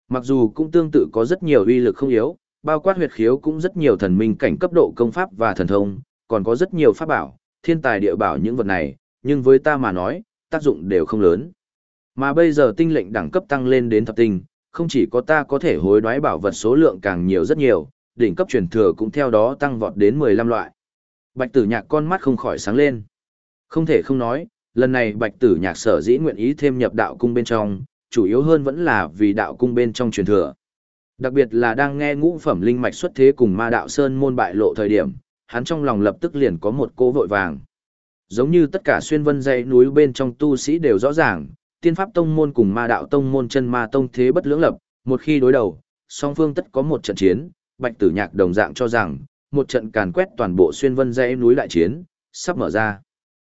S1: Mặc dù cũng tương tự có rất nhiều uy lực không yếu, bao quát huyệt khiếu cũng rất nhiều thần minh cảnh cấp độ công pháp và thần thông, còn có rất nhiều pháp bảo, thiên tài địa bảo những vật này, nhưng với ta mà nói, tác dụng đều không lớn. Mà bây giờ tinh lệnh đẳng cấp tăng lên đến thập tinh, không chỉ có ta có thể hối đoái bảo vật số lượng càng nhiều rất nhiều, đỉnh cấp truyền thừa cũng theo đó tăng vọt đến 15 loại. Bạch tử nhạc con mắt không khỏi sáng lên. Không thể không nói, lần này bạch tử nhạc sở dĩ nguyện ý thêm nhập đạo cung bên trong, chủ yếu hơn vẫn là vì đạo cung bên trong truyền thừa. Đặc biệt là đang nghe ngũ phẩm linh mạch xuất thế cùng ma đạo sơn môn bại lộ thời điểm, hắn trong lòng lập tức liền có một cố vội vàng. Giống như tất cả xuyên vân dãy núi bên trong tu sĩ đều rõ ràng, tiên pháp tông môn cùng ma đạo tông môn chân ma tông thế bất lưỡng lập, một khi đối đầu, song phương tất có một trận chiến, bạch tử nhạc đồng dạng cho rằng, một trận càn quét toàn bộ xuyên vân dãy núi đại chiến, sắp mở ra.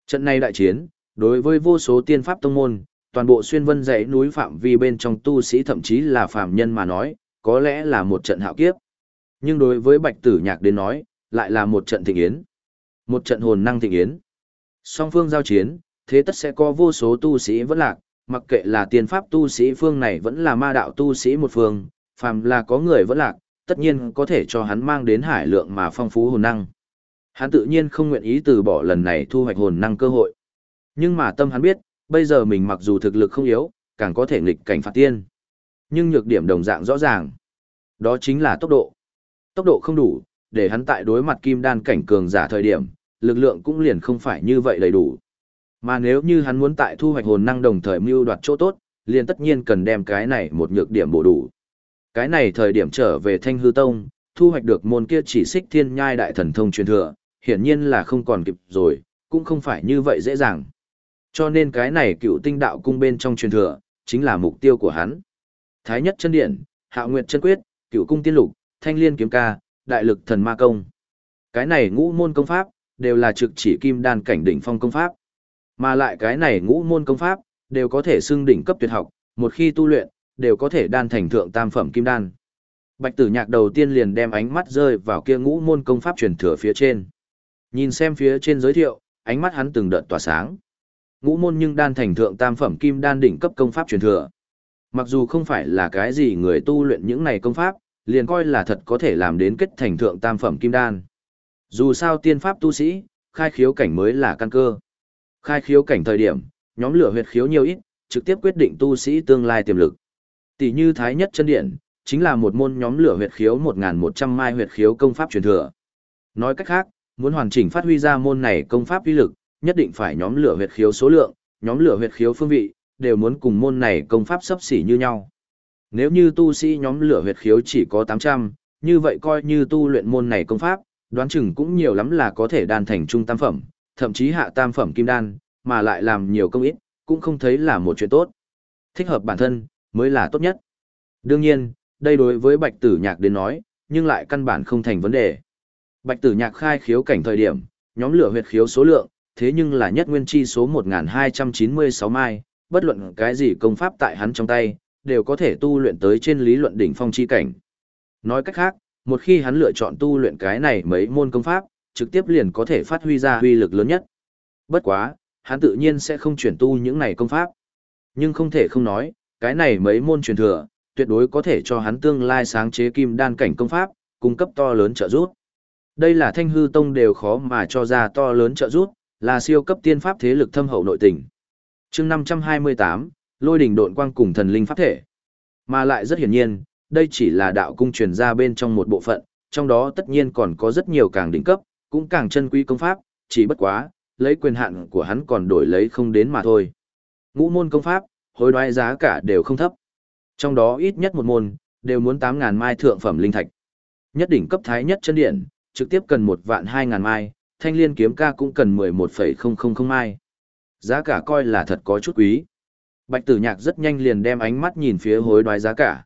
S1: Trận này đại chiến, đối với vô số tiên pháp tông môn, toàn bộ xuyên vân dãy núi phạm vi bên trong tu sĩ thậm chí là phạm nhân mà nói, có lẽ là một trận hạo kiếp. Nhưng đối với bạch tử nhạc đến nói, lại là một trận thịnh yến. Một trận hồn năng thịnh yến. Song phương giao chiến, thế tất sẽ có vô số tu sĩ vẫn lạc, mặc kệ là tiên pháp tu sĩ phương này vẫn là ma đạo tu sĩ một phương, phàm là có người vẫn lạc, tất nhiên có thể cho hắn mang đến hải lượng mà phong phú hồn năng. Hắn tự nhiên không nguyện ý từ bỏ lần này thu hoạch hồn năng cơ hội. Nhưng mà tâm hắn biết, bây giờ mình mặc dù thực lực không yếu, càng có thể nghịch cảnh phạt tiên. Nhưng nhược điểm đồng dạng rõ ràng. Đó chính là tốc độ. Tốc độ không đủ, để hắn tại đối mặt kim đan cảnh cường giả thời điểm, lực lượng cũng liền không phải như vậy đầy đủ. Mà nếu như hắn muốn tại thu hoạch hồn năng đồng thời mưu đoạt chỗ tốt, liền tất nhiên cần đem cái này một nhược điểm bổ đủ. Cái này thời điểm trở về Thanh Hư Tông, thu hoạch được môn kia chỉ xích thiên nhai đại thần thông truyền thừa, hiển nhiên là không còn kịp rồi, cũng không phải như vậy dễ dàng. Cho nên cái này cựu tinh đạo cung bên trong truyền thừa, chính là mục tiêu của hắn. Thái nhất chân điện, hạ nguyệt chân quyết, cựu cung tiên lục, thanh liên kiếm ca, đại lực thần ma công. Cái này ngũ môn công pháp, đều là trực chỉ kim đan cảnh đỉnh phong công pháp. Mà lại cái này ngũ môn công pháp, đều có thể xưng đỉnh cấp tuyệt học, một khi tu luyện, đều có thể đan thành thượng tam phẩm kim đan. Bạch tử nhạc đầu tiên liền đem ánh mắt rơi vào kia ngũ môn công pháp truyền thừa phía trên. Nhìn xem phía trên giới thiệu, ánh mắt hắn từng đợt tỏa sáng. Ngũ môn nhưng đan thành thượng tam phẩm kim đan đỉnh cấp công pháp truyền thừa. Mặc dù không phải là cái gì người tu luyện những này công pháp, liền coi là thật có thể làm đến kết thành thượng tam phẩm kim đan. Dù sao tiên pháp tu sĩ, khai khiếu cảnh mới là căn cơ. Khai khiếu cảnh thời điểm, nhóm lửa huyệt khiếu nhiều ít, trực tiếp quyết định tu sĩ tương lai tiềm lực. Tỷ như Thái Nhất Chân Điện, chính là một môn nhóm lửa huyệt khiếu 1100 mai huyệt khiếu công pháp truyền thừa. Nói cách khác, muốn hoàn chỉnh phát huy ra môn này công pháp uy lực, nhất định phải nhóm lửa huyệt khiếu số lượng, nhóm lửa huyệt khiếu phương vị, đều muốn cùng môn này công pháp sấp xỉ như nhau. Nếu như tu sĩ nhóm lửa huyệt khiếu chỉ có 800, như vậy coi như tu luyện môn này công pháp, đoán chừng cũng nhiều lắm là có thể đan thành trung tam phẩm, thậm chí hạ tam phẩm kim đan, mà lại làm nhiều công ít, cũng không thấy là một chuyện tốt. Thích hợp bản thân, mới là tốt nhất. Đương nhiên, đây đối với bạch tử nhạc đến nói, nhưng lại căn bản không thành vấn đề. Bạch tử nhạc khai khiếu cảnh thời điểm, nhóm lửa huyệt khiếu số lượng, thế nhưng là nhất nguyên chi số 1296 mai, bất luận cái gì công pháp tại hắn trong tay, đều có thể tu luyện tới trên lý luận đỉnh phong chi cảnh. Nói cách khác, một khi hắn lựa chọn tu luyện cái này mấy môn công pháp, trực tiếp liền có thể phát huy ra huy lực lớn nhất. Bất quá, hắn tự nhiên sẽ không chuyển tu những này công pháp. Nhưng không thể không nói, cái này mấy môn truyền thừa, tuyệt đối có thể cho hắn tương lai sáng chế kim đan cảnh công pháp, cung cấp to lớn trợ giúp. Đây là thanh hư tông đều khó mà cho ra to lớn trợ giúp, là siêu cấp tiên pháp thế lực thâm hậu nội tình. chương 528, lôi đỉnh độn quang cùng thần linh pháp thể. Mà lại rất hiển nhiên, đây chỉ là đạo cung truyền ra bên trong một bộ phận, trong đó tất nhiên còn có rất nhiều càng đỉnh cấp, cũng càng chân quý công pháp, chỉ bất quá, lấy quyền hạn của hắn còn đổi lấy không đến mà thôi. Ngũ môn công pháp, hối đoái giá cả đều không thấp. Trong đó ít nhất một môn, đều muốn 8.000 mai thượng phẩm linh thạch. Nhất đỉnh cấp thái nhất chân điện, trực tiếp cần một vạn 2.000 mai, thanh liên kiếm ca cũng cần 11,000 mai. Giá cả coi là thật có chút quý. Bạch tử nhạc rất nhanh liền đem ánh mắt nhìn phía hối đoái giá cả.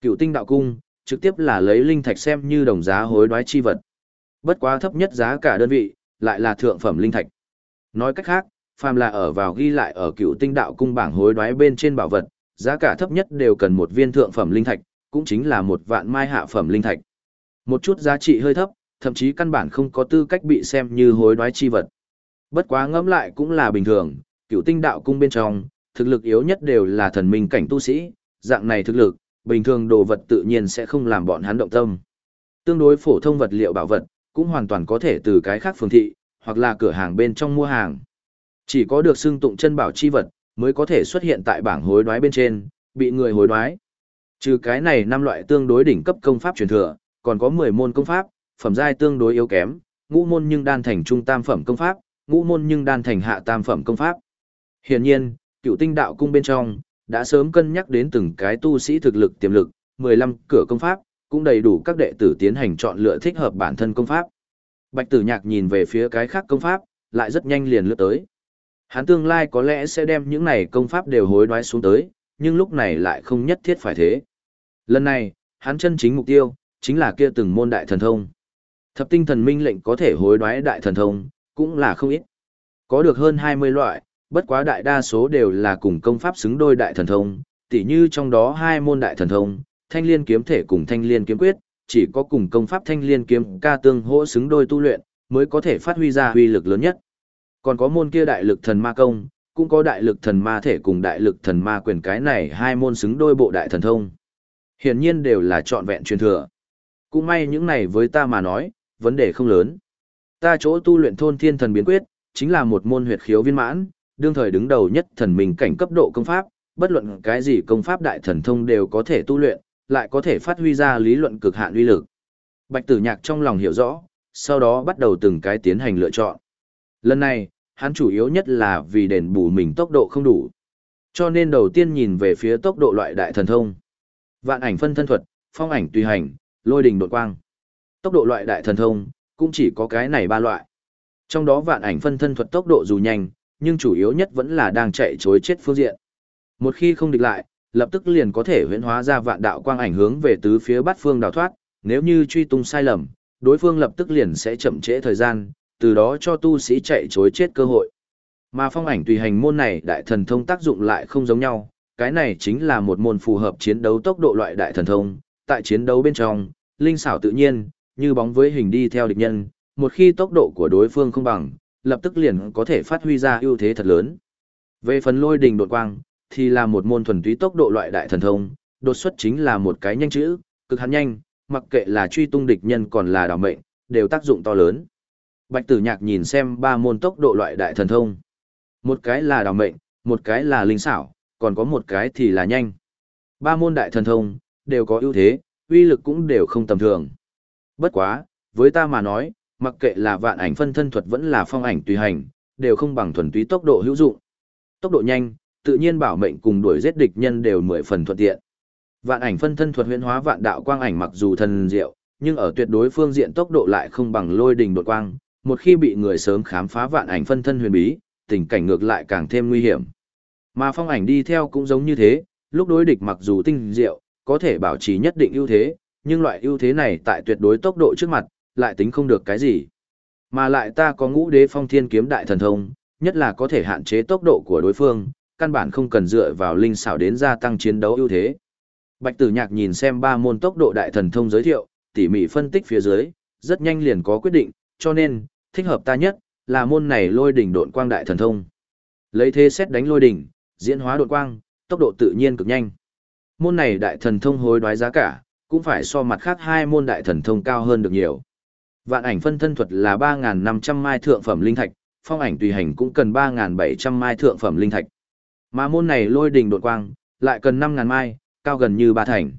S1: Cựu tinh đạo cung, trực tiếp là lấy linh thạch xem như đồng giá hối đoái chi vật. Bất quá thấp nhất giá cả đơn vị, lại là thượng phẩm linh thạch. Nói cách khác, phàm là ở vào ghi lại ở cựu tinh đạo cung bảng hối đoái bên trên bảo vật, giá cả thấp nhất đều cần một viên thượng phẩm linh thạch, cũng chính là một vạn mai hạ phẩm linh thạch. Một chút giá trị hơi thấp, thậm chí căn bản không có tư cách bị xem như hối đoái chi vật. Bất quá ngẫm lại cũng là bình thường, cựu tinh đạo cung bên trong, thực lực yếu nhất đều là thần minh cảnh tu sĩ, dạng này thực lực, bình thường đồ vật tự nhiên sẽ không làm bọn hắn động tâm. Tương đối phổ thông vật liệu bảo vật, cũng hoàn toàn có thể từ cái khác phường thị, hoặc là cửa hàng bên trong mua hàng. Chỉ có được xưng tụng chân bảo chi vật, mới có thể xuất hiện tại bảng hối đoái bên trên, bị người hối đoái. Trừ cái này năm loại tương đối đỉnh cấp công pháp truyền thừa, còn có 10 môn công pháp, phẩm giai tương đối yếu kém, ngũ môn nhưng đan thành trung tam phẩm công pháp, ngũ môn nhưng đan thành hạ tam phẩm công pháp. Hiển nhiên, cựu tinh đạo cung bên trong, đã sớm cân nhắc đến từng cái tu sĩ thực lực tiềm lực, 15 cửa công pháp, cũng đầy đủ các đệ tử tiến hành chọn lựa thích hợp bản thân công pháp. Bạch tử nhạc nhìn về phía cái khác công pháp, lại rất nhanh liền lướt tới. Hắn tương lai có lẽ sẽ đem những này công pháp đều hối đoái xuống tới, nhưng lúc này lại không nhất thiết phải thế. Lần này, hắn chân chính mục tiêu, chính là kia từng môn đại thần thông. Thập tinh thần minh lệnh có thể hối đoái đại thần thông, cũng là không ít. Có được hơn 20 loại, bất quá đại đa số đều là cùng công pháp xứng đôi đại thần thông, tỉ như trong đó hai môn đại thần thông, thanh liên kiếm thể cùng thanh liên kiếm quyết, chỉ có cùng công pháp thanh liên kiếm ca tương hỗ xứng đôi tu luyện, mới có thể phát huy ra uy lực lớn nhất. Còn có môn kia đại lực thần ma công, cũng có đại lực thần ma thể cùng đại lực thần ma quyền cái này hai môn xứng đôi bộ đại thần thông. Hiển nhiên đều là trọn vẹn truyền thừa. Cũng may những này với ta mà nói, vấn đề không lớn. Ta chỗ tu luyện thôn thiên thần biến quyết, chính là một môn huyệt khiếu viên mãn, đương thời đứng đầu nhất thần mình cảnh cấp độ công pháp, bất luận cái gì công pháp đại thần thông đều có thể tu luyện, lại có thể phát huy ra lý luận cực hạn uy lực. Bạch Tử Nhạc trong lòng hiểu rõ, sau đó bắt đầu từng cái tiến hành lựa chọn. Lần này, hắn chủ yếu nhất là vì đền bù mình tốc độ không đủ. Cho nên đầu tiên nhìn về phía tốc độ loại đại thần thông. Vạn ảnh phân thân thuật, phong ảnh tùy hành, lôi đình đột quang. Tốc độ loại đại thần thông, cũng chỉ có cái này ba loại. Trong đó vạn ảnh phân thân thuật tốc độ dù nhanh, nhưng chủ yếu nhất vẫn là đang chạy chối chết phương diện. Một khi không địch lại, lập tức liền có thể huyễn hóa ra vạn đạo quang ảnh hướng về tứ phía bát phương đào thoát, nếu như truy tung sai lầm, đối phương lập tức liền sẽ chậm trễ thời gian, từ đó cho tu sĩ chạy chối chết cơ hội. Mà phong ảnh tùy hành môn này đại thần thông tác dụng lại không giống nhau, cái này chính là một môn phù hợp chiến đấu tốc độ loại đại thần thông, tại chiến đấu bên trong, linh xảo tự nhiên, như bóng với hình đi theo địch nhân, một khi tốc độ của đối phương không bằng, lập tức liền có thể phát huy ra ưu thế thật lớn. Về phần lôi đình đột quang, thì là một môn thuần túy tốc độ loại đại thần thông, đột xuất chính là một cái nhanh chữ, cực hắn nhanh, mặc kệ là truy tung địch nhân còn là đảo mệnh, đều tác dụng to lớn. Bạch Tử Nhạc nhìn xem ba môn tốc độ loại đại thần thông. Một cái là đảo mệnh, một cái là linh xảo, còn có một cái thì là nhanh. Ba môn đại thần thông, đều có ưu thế, uy lực cũng đều không tầm thường. Bất quá, với ta mà nói, mặc kệ là vạn ảnh phân thân thuật vẫn là phong ảnh tùy hành, đều không bằng thuần túy tốc độ hữu dụng. Tốc độ nhanh, tự nhiên bảo mệnh cùng đuổi giết địch nhân đều mười phần thuận tiện. Vạn ảnh phân thân thuật huyễn hóa vạn đạo quang ảnh mặc dù thần diệu, nhưng ở tuyệt đối phương diện tốc độ lại không bằng lôi đình đột quang, một khi bị người sớm khám phá vạn ảnh phân thân huyền bí, tình cảnh ngược lại càng thêm nguy hiểm. Mà phong ảnh đi theo cũng giống như thế, lúc đối địch mặc dù tinh diệu, có thể bảo trì nhất định ưu thế, nhưng loại ưu thế này tại tuyệt đối tốc độ trước mặt, lại tính không được cái gì. Mà lại ta có ngũ đế phong thiên kiếm đại thần thông, nhất là có thể hạn chế tốc độ của đối phương, căn bản không cần dựa vào linh xảo đến gia tăng chiến đấu ưu thế. Bạch Tử Nhạc nhìn xem ba môn tốc độ đại thần thông giới thiệu, tỉ mỉ phân tích phía dưới, rất nhanh liền có quyết định, cho nên, thích hợp ta nhất là môn này lôi đỉnh độn quang đại thần thông. Lấy thế xét đánh lôi đỉnh, diễn hóa độn quang, tốc độ tự nhiên cực nhanh. Môn này đại thần thông hối đoái giá cả, cũng phải so mặt khác hai môn đại thần thông cao hơn được nhiều. Vạn ảnh phân thân thuật là 3.500 mai thượng phẩm linh thạch, phong ảnh tùy hành cũng cần 3.700 mai thượng phẩm linh thạch. Mà môn này lôi đình đột quang, lại cần 5.000 mai, cao gần như ba thành.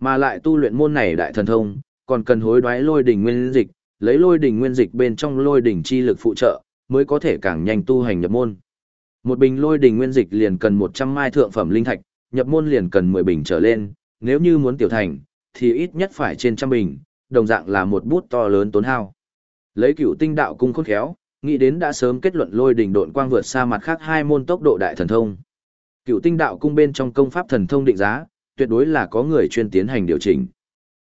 S1: Mà lại tu luyện môn này đại thần thông, còn cần hối đoái lôi đình nguyên dịch, lấy lôi đình nguyên dịch bên trong lôi đình chi lực phụ trợ, mới có thể càng nhanh tu hành nhập môn. Một bình lôi đình nguyên dịch liền cần 100 mai thượng phẩm linh thạch, nhập môn liền cần 10 bình trở lên, nếu như muốn tiểu thành, thì ít nhất phải trên trăm bình, đồng dạng là một bút to lớn tốn hao. Lấy cựu tinh đạo cung khôn khéo, nghĩ đến đã sớm kết luận lôi đỉnh độn quang vượt xa mặt khác hai môn tốc độ đại thần thông. Cựu tinh đạo cung bên trong công pháp thần thông định giá, tuyệt đối là có người chuyên tiến hành điều chỉnh.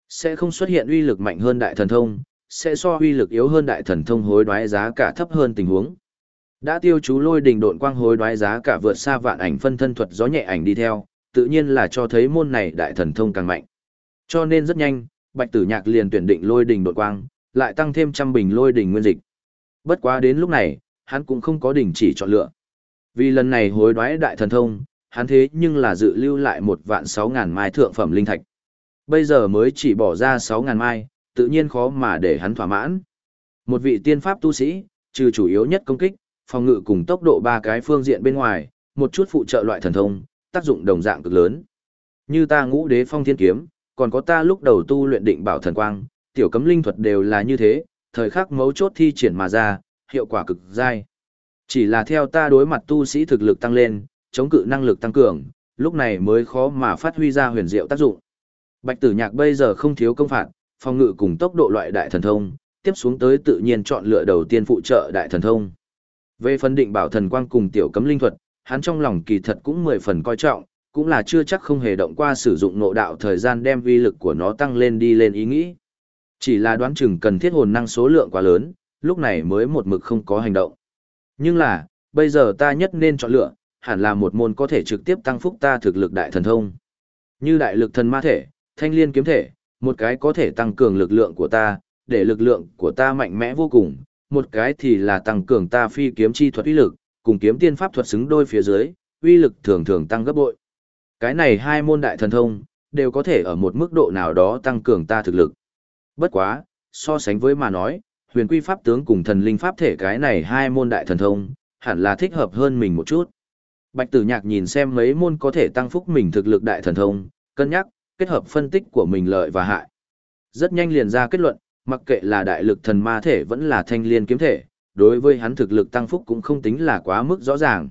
S1: Sẽ không xuất hiện uy lực mạnh hơn đại thần thông, sẽ so uy lực yếu hơn đại thần thông hối đoái giá cả thấp hơn tình huống. Đã tiêu chú lôi đỉnh độn quang hối đoái giá cả vượt xa vạn ảnh phân thân thuật gió nhẹ ảnh đi theo, tự nhiên là cho thấy môn này đại thần thông càng mạnh. Cho nên rất nhanh, Bạch Tử Nhạc liền tuyển định lôi đỉnh đột quang, lại tăng thêm trăm bình lôi đỉnh nguyên dịch. Bất quá đến lúc này, hắn cũng không có đình chỉ chọn lựa. Vì lần này hối đoái đại thần thông, hắn thế nhưng là dự lưu lại một vạn sáu ngàn mai thượng phẩm linh thạch. Bây giờ mới chỉ bỏ ra sáu ngàn mai, tự nhiên khó mà để hắn thỏa mãn. Một vị tiên pháp tu sĩ, trừ chủ yếu nhất công kích, phòng ngự cùng tốc độ ba cái phương diện bên ngoài, một chút phụ trợ loại thần thông, tác dụng đồng dạng cực lớn. Như ta ngũ đế phong thiên kiếm, còn có ta lúc đầu tu luyện định bảo thần quang, tiểu cấm linh thuật đều là như thế, thời khắc mấu chốt thi triển mà ra, hiệu quả cực dai. Chỉ là theo ta đối mặt tu sĩ thực lực tăng lên, chống cự năng lực tăng cường, lúc này mới khó mà phát huy ra huyền diệu tác dụng. Bạch Tử Nhạc bây giờ không thiếu công phạt, phòng ngự cùng tốc độ loại đại thần thông, tiếp xuống tới tự nhiên chọn lựa đầu tiên phụ trợ đại thần thông. Về phân định bảo thần quang cùng tiểu cấm linh thuật, hắn trong lòng kỳ thật cũng mười phần coi trọng, cũng là chưa chắc không hề động qua sử dụng nộ đạo thời gian đem vi lực của nó tăng lên đi lên ý nghĩ. Chỉ là đoán chừng cần thiết hồn năng số lượng quá lớn, lúc này mới một mực không có hành động. Nhưng là, bây giờ ta nhất nên chọn lựa, hẳn là một môn có thể trực tiếp tăng phúc ta thực lực đại thần thông. Như đại lực thần ma thể, thanh liên kiếm thể, một cái có thể tăng cường lực lượng của ta, để lực lượng của ta mạnh mẽ vô cùng, một cái thì là tăng cường ta phi kiếm chi thuật uy lực, cùng kiếm tiên pháp thuật xứng đôi phía dưới, uy lực thường thường tăng gấp bội. Cái này hai môn đại thần thông, đều có thể ở một mức độ nào đó tăng cường ta thực lực. Bất quá, so sánh với mà nói, huyền quy pháp tướng cùng thần linh pháp thể cái này hai môn đại thần thông, hẳn là thích hợp hơn mình một chút. Bạch tử nhạc nhìn xem mấy môn có thể tăng phúc mình thực lực đại thần thông, cân nhắc, kết hợp phân tích của mình lợi và hại. Rất nhanh liền ra kết luận, mặc kệ là đại lực thần ma thể vẫn là thanh liên kiếm thể, đối với hắn thực lực tăng phúc cũng không tính là quá mức rõ ràng.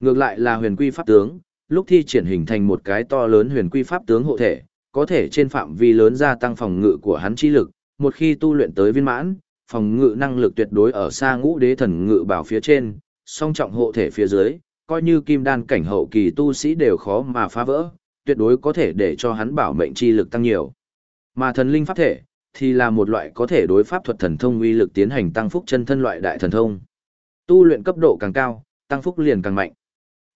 S1: Ngược lại là huyền quy pháp tướng, lúc thi triển hình thành một cái to lớn huyền quy pháp tướng hộ thể, có thể trên phạm vi lớn gia tăng phòng ngự của hắn chi lực, một khi tu luyện tới viên mãn, phòng ngự năng lực tuyệt đối ở xa ngũ đế thần ngự bảo phía trên, song trọng hộ thể phía dưới, coi như kim đan cảnh hậu kỳ tu sĩ đều khó mà phá vỡ, tuyệt đối có thể để cho hắn bảo mệnh chi lực tăng nhiều. Mà thần linh pháp thể, thì là một loại có thể đối pháp thuật thần thông uy lực tiến hành tăng phúc chân thân loại đại thần thông. Tu luyện cấp độ càng cao, tăng phúc liền càng mạnh.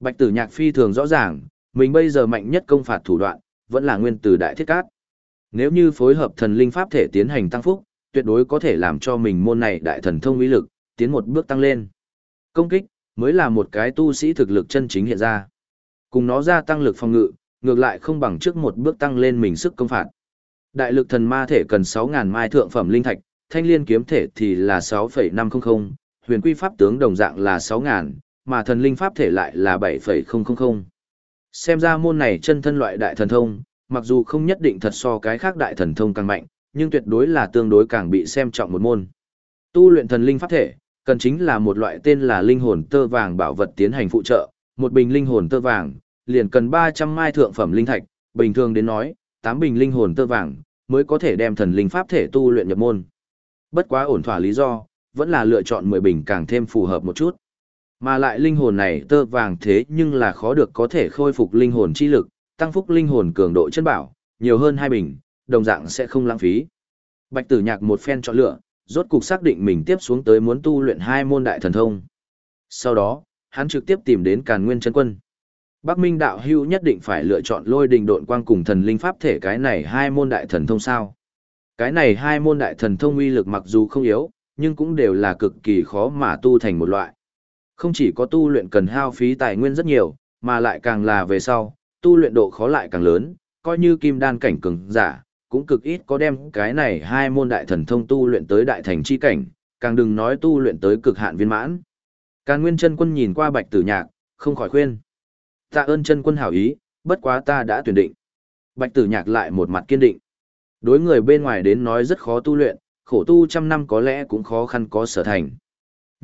S1: Bạch Tử Nhạc phi thường rõ ràng, mình bây giờ mạnh nhất công phạt thủ đoạn, vẫn là nguyên tử đại thiết cát. Nếu như phối hợp thần linh pháp thể tiến hành tăng phúc, tuyệt đối có thể làm cho mình môn này đại thần thông uy lực tiến một bước tăng lên. Công kích mới là một cái tu sĩ thực lực chân chính hiện ra. Cùng nó gia tăng lực phòng ngự, ngược lại không bằng trước một bước tăng lên mình sức công phạt. Đại lực thần ma thể cần 6.000 mai thượng phẩm linh thạch, thanh liên kiếm thể thì là 6,500, huyền quy pháp tướng đồng dạng là 6.000, mà thần linh pháp thể lại là 7,000. Xem ra môn này chân thân loại đại thần thông, mặc dù không nhất định thật so cái khác đại thần thông càng mạnh, nhưng tuyệt đối là tương đối càng bị xem trọng một môn. Tu luyện thần linh pháp thể, cần chính là một loại tên là linh hồn tơ vàng bảo vật tiến hành phụ trợ, một bình linh hồn tơ vàng, liền cần 300 mai thượng phẩm linh thạch, bình thường đến nói, 8 bình linh hồn tơ vàng, mới có thể đem thần linh pháp thể tu luyện nhập môn. Bất quá ổn thỏa lý do, vẫn là lựa chọn 10 bình càng thêm phù hợp một chút. Mà lại linh hồn này tơ vàng thế nhưng là khó được có thể khôi phục linh hồn chi lực, tăng phúc linh hồn cường độ chân bảo, nhiều hơn hai bình, đồng dạng sẽ không lãng phí. Bạch Tử Nhạc một phen chọn lựa, rốt cục xác định mình tiếp xuống tới muốn tu luyện hai môn đại thần thông. Sau đó, hắn trực tiếp tìm đến Càn Nguyên Chân Quân. Bắc Minh đạo hưu nhất định phải lựa chọn lôi đình độn quang cùng thần linh pháp thể cái này hai môn đại thần thông sao. Cái này hai môn đại thần thông uy lực mặc dù không yếu, nhưng cũng đều là cực kỳ khó mà tu thành một loại. Không chỉ có tu luyện cần hao phí tài nguyên rất nhiều, mà lại càng là về sau, tu luyện độ khó lại càng lớn, coi như kim đan cảnh cường giả, cũng cực ít có đem cái này hai môn đại thần thông tu luyện tới đại thành chi cảnh, càng đừng nói tu luyện tới cực hạn viên mãn. Càn Nguyên chân quân nhìn qua Bạch Tử Nhạc, không khỏi khuyên: "Tạ ơn chân quân hảo ý, bất quá ta đã tuyển định." Bạch Tử Nhạc lại một mặt kiên định. Đối người bên ngoài đến nói rất khó tu luyện, khổ tu trăm năm có lẽ cũng khó khăn có sở thành.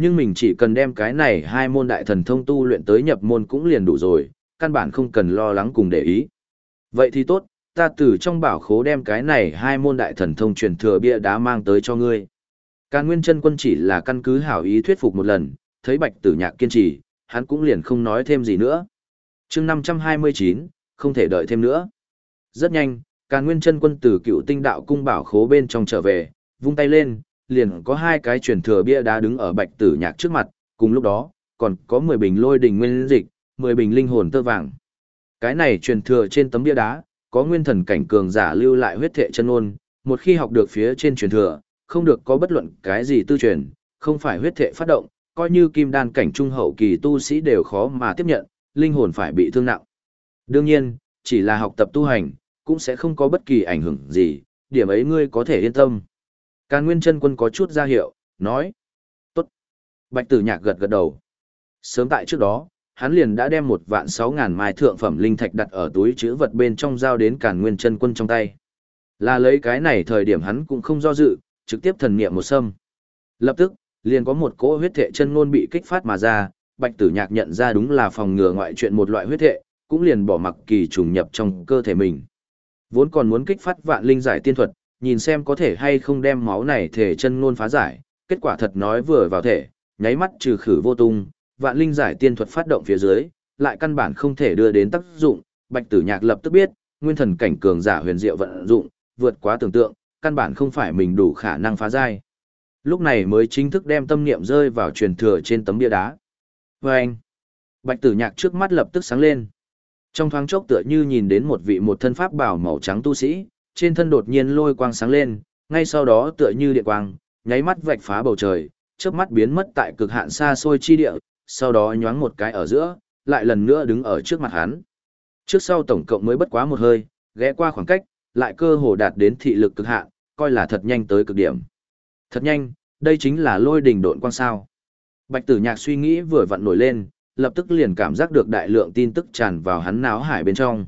S1: Nhưng mình chỉ cần đem cái này hai môn đại thần thông tu luyện tới nhập môn cũng liền đủ rồi, căn bản không cần lo lắng cùng để ý. Vậy thì tốt, ta từ trong bảo khố đem cái này hai môn đại thần thông truyền thừa bia đá mang tới cho ngươi. Càn Nguyên chân quân chỉ là căn cứ hảo ý thuyết phục một lần, thấy Bạch Tử Nhạc kiên trì, hắn cũng liền không nói thêm gì nữa. Chương 529, không thể đợi thêm nữa. Rất nhanh, Càn Nguyên chân quân từ Cựu Tinh Đạo cung bảo khố bên trong trở về, vung tay lên, liền có hai cái truyền thừa bia đá đứng ở Bạch Tử Nhạc trước mặt, cùng lúc đó, còn có 10 bình lôi đình nguyên dịch, 10 bình linh hồn tơ vàng. Cái này truyền thừa trên tấm bia đá, có nguyên thần cảnh cường giả lưu lại huyết thệ chân ôn, một khi học được phía trên truyền thừa, không được có bất luận cái gì tư truyền, không phải huyết thệ phát động, coi như kim đan cảnh trung hậu kỳ tu sĩ đều khó mà tiếp nhận, linh hồn phải bị thương nặng. Đương nhiên, chỉ là học tập tu hành, cũng sẽ không có bất kỳ ảnh hưởng gì, điểm ấy ngươi có thể yên tâm. Càn Nguyên chân quân có chút ra hiệu, nói. Tốt. Bạch tử nhạc gật gật đầu. Sớm tại trước đó, hắn liền đã đem một vạn sáu ngàn mai thượng phẩm linh thạch đặt ở túi chữ vật bên trong giao đến Càn Nguyên chân quân trong tay. Là lấy cái này thời điểm hắn cũng không do dự, trực tiếp thần niệm một sâm. Lập tức, liền có một cỗ huyết thệ chân ngôn bị kích phát mà ra, Bạch Tử Nhạc nhận ra đúng là phòng ngừa ngoại chuyện một loại huyết thệ, cũng liền bỏ mặc kỳ trùng nhập trong cơ thể mình. Vốn còn muốn kích phát vạn linh giải tiên thuật, nhìn xem có thể hay không đem máu này thể chân ngôn phá giải, kết quả thật nói vừa vào thể, nháy mắt trừ khử vô tung, vạn linh giải tiên thuật phát động phía dưới, lại căn bản không thể đưa đến tác dụng, Bạch Tử Nhạc lập tức biết, nguyên thần cảnh cường giả huyền diệu vận dụng, vượt quá tưởng tượng, căn bản không phải mình đủ khả năng phá giải. Lúc này mới chính thức đem tâm niệm rơi vào truyền thừa trên tấm bia đá. Và anh, Bạch Tử Nhạc trước mắt lập tức sáng lên. Trong thoáng chốc tựa như nhìn đến một vị một thân pháp bảo màu trắng tu sĩ, trên thân đột nhiên lôi quang sáng lên, Ngay sau đó tựa như điện quang, nháy mắt vạch phá bầu trời, chớp mắt biến mất tại cực hạn xa xôi chi địa, sau đó nhoáng một cái ở giữa, lại lần nữa đứng ở trước mặt hắn. Trước sau tổng cộng mới bất quá một hơi, ghé qua khoảng cách, lại cơ hồ đạt đến thị lực cực hạn, coi là thật nhanh tới cực điểm. Thật nhanh, đây chính là lôi đỉnh độn quang sao. Bạch tử nhạc suy nghĩ vừa vặn nổi lên, lập tức liền cảm giác được đại lượng tin tức tràn vào hắn náo hải bên trong.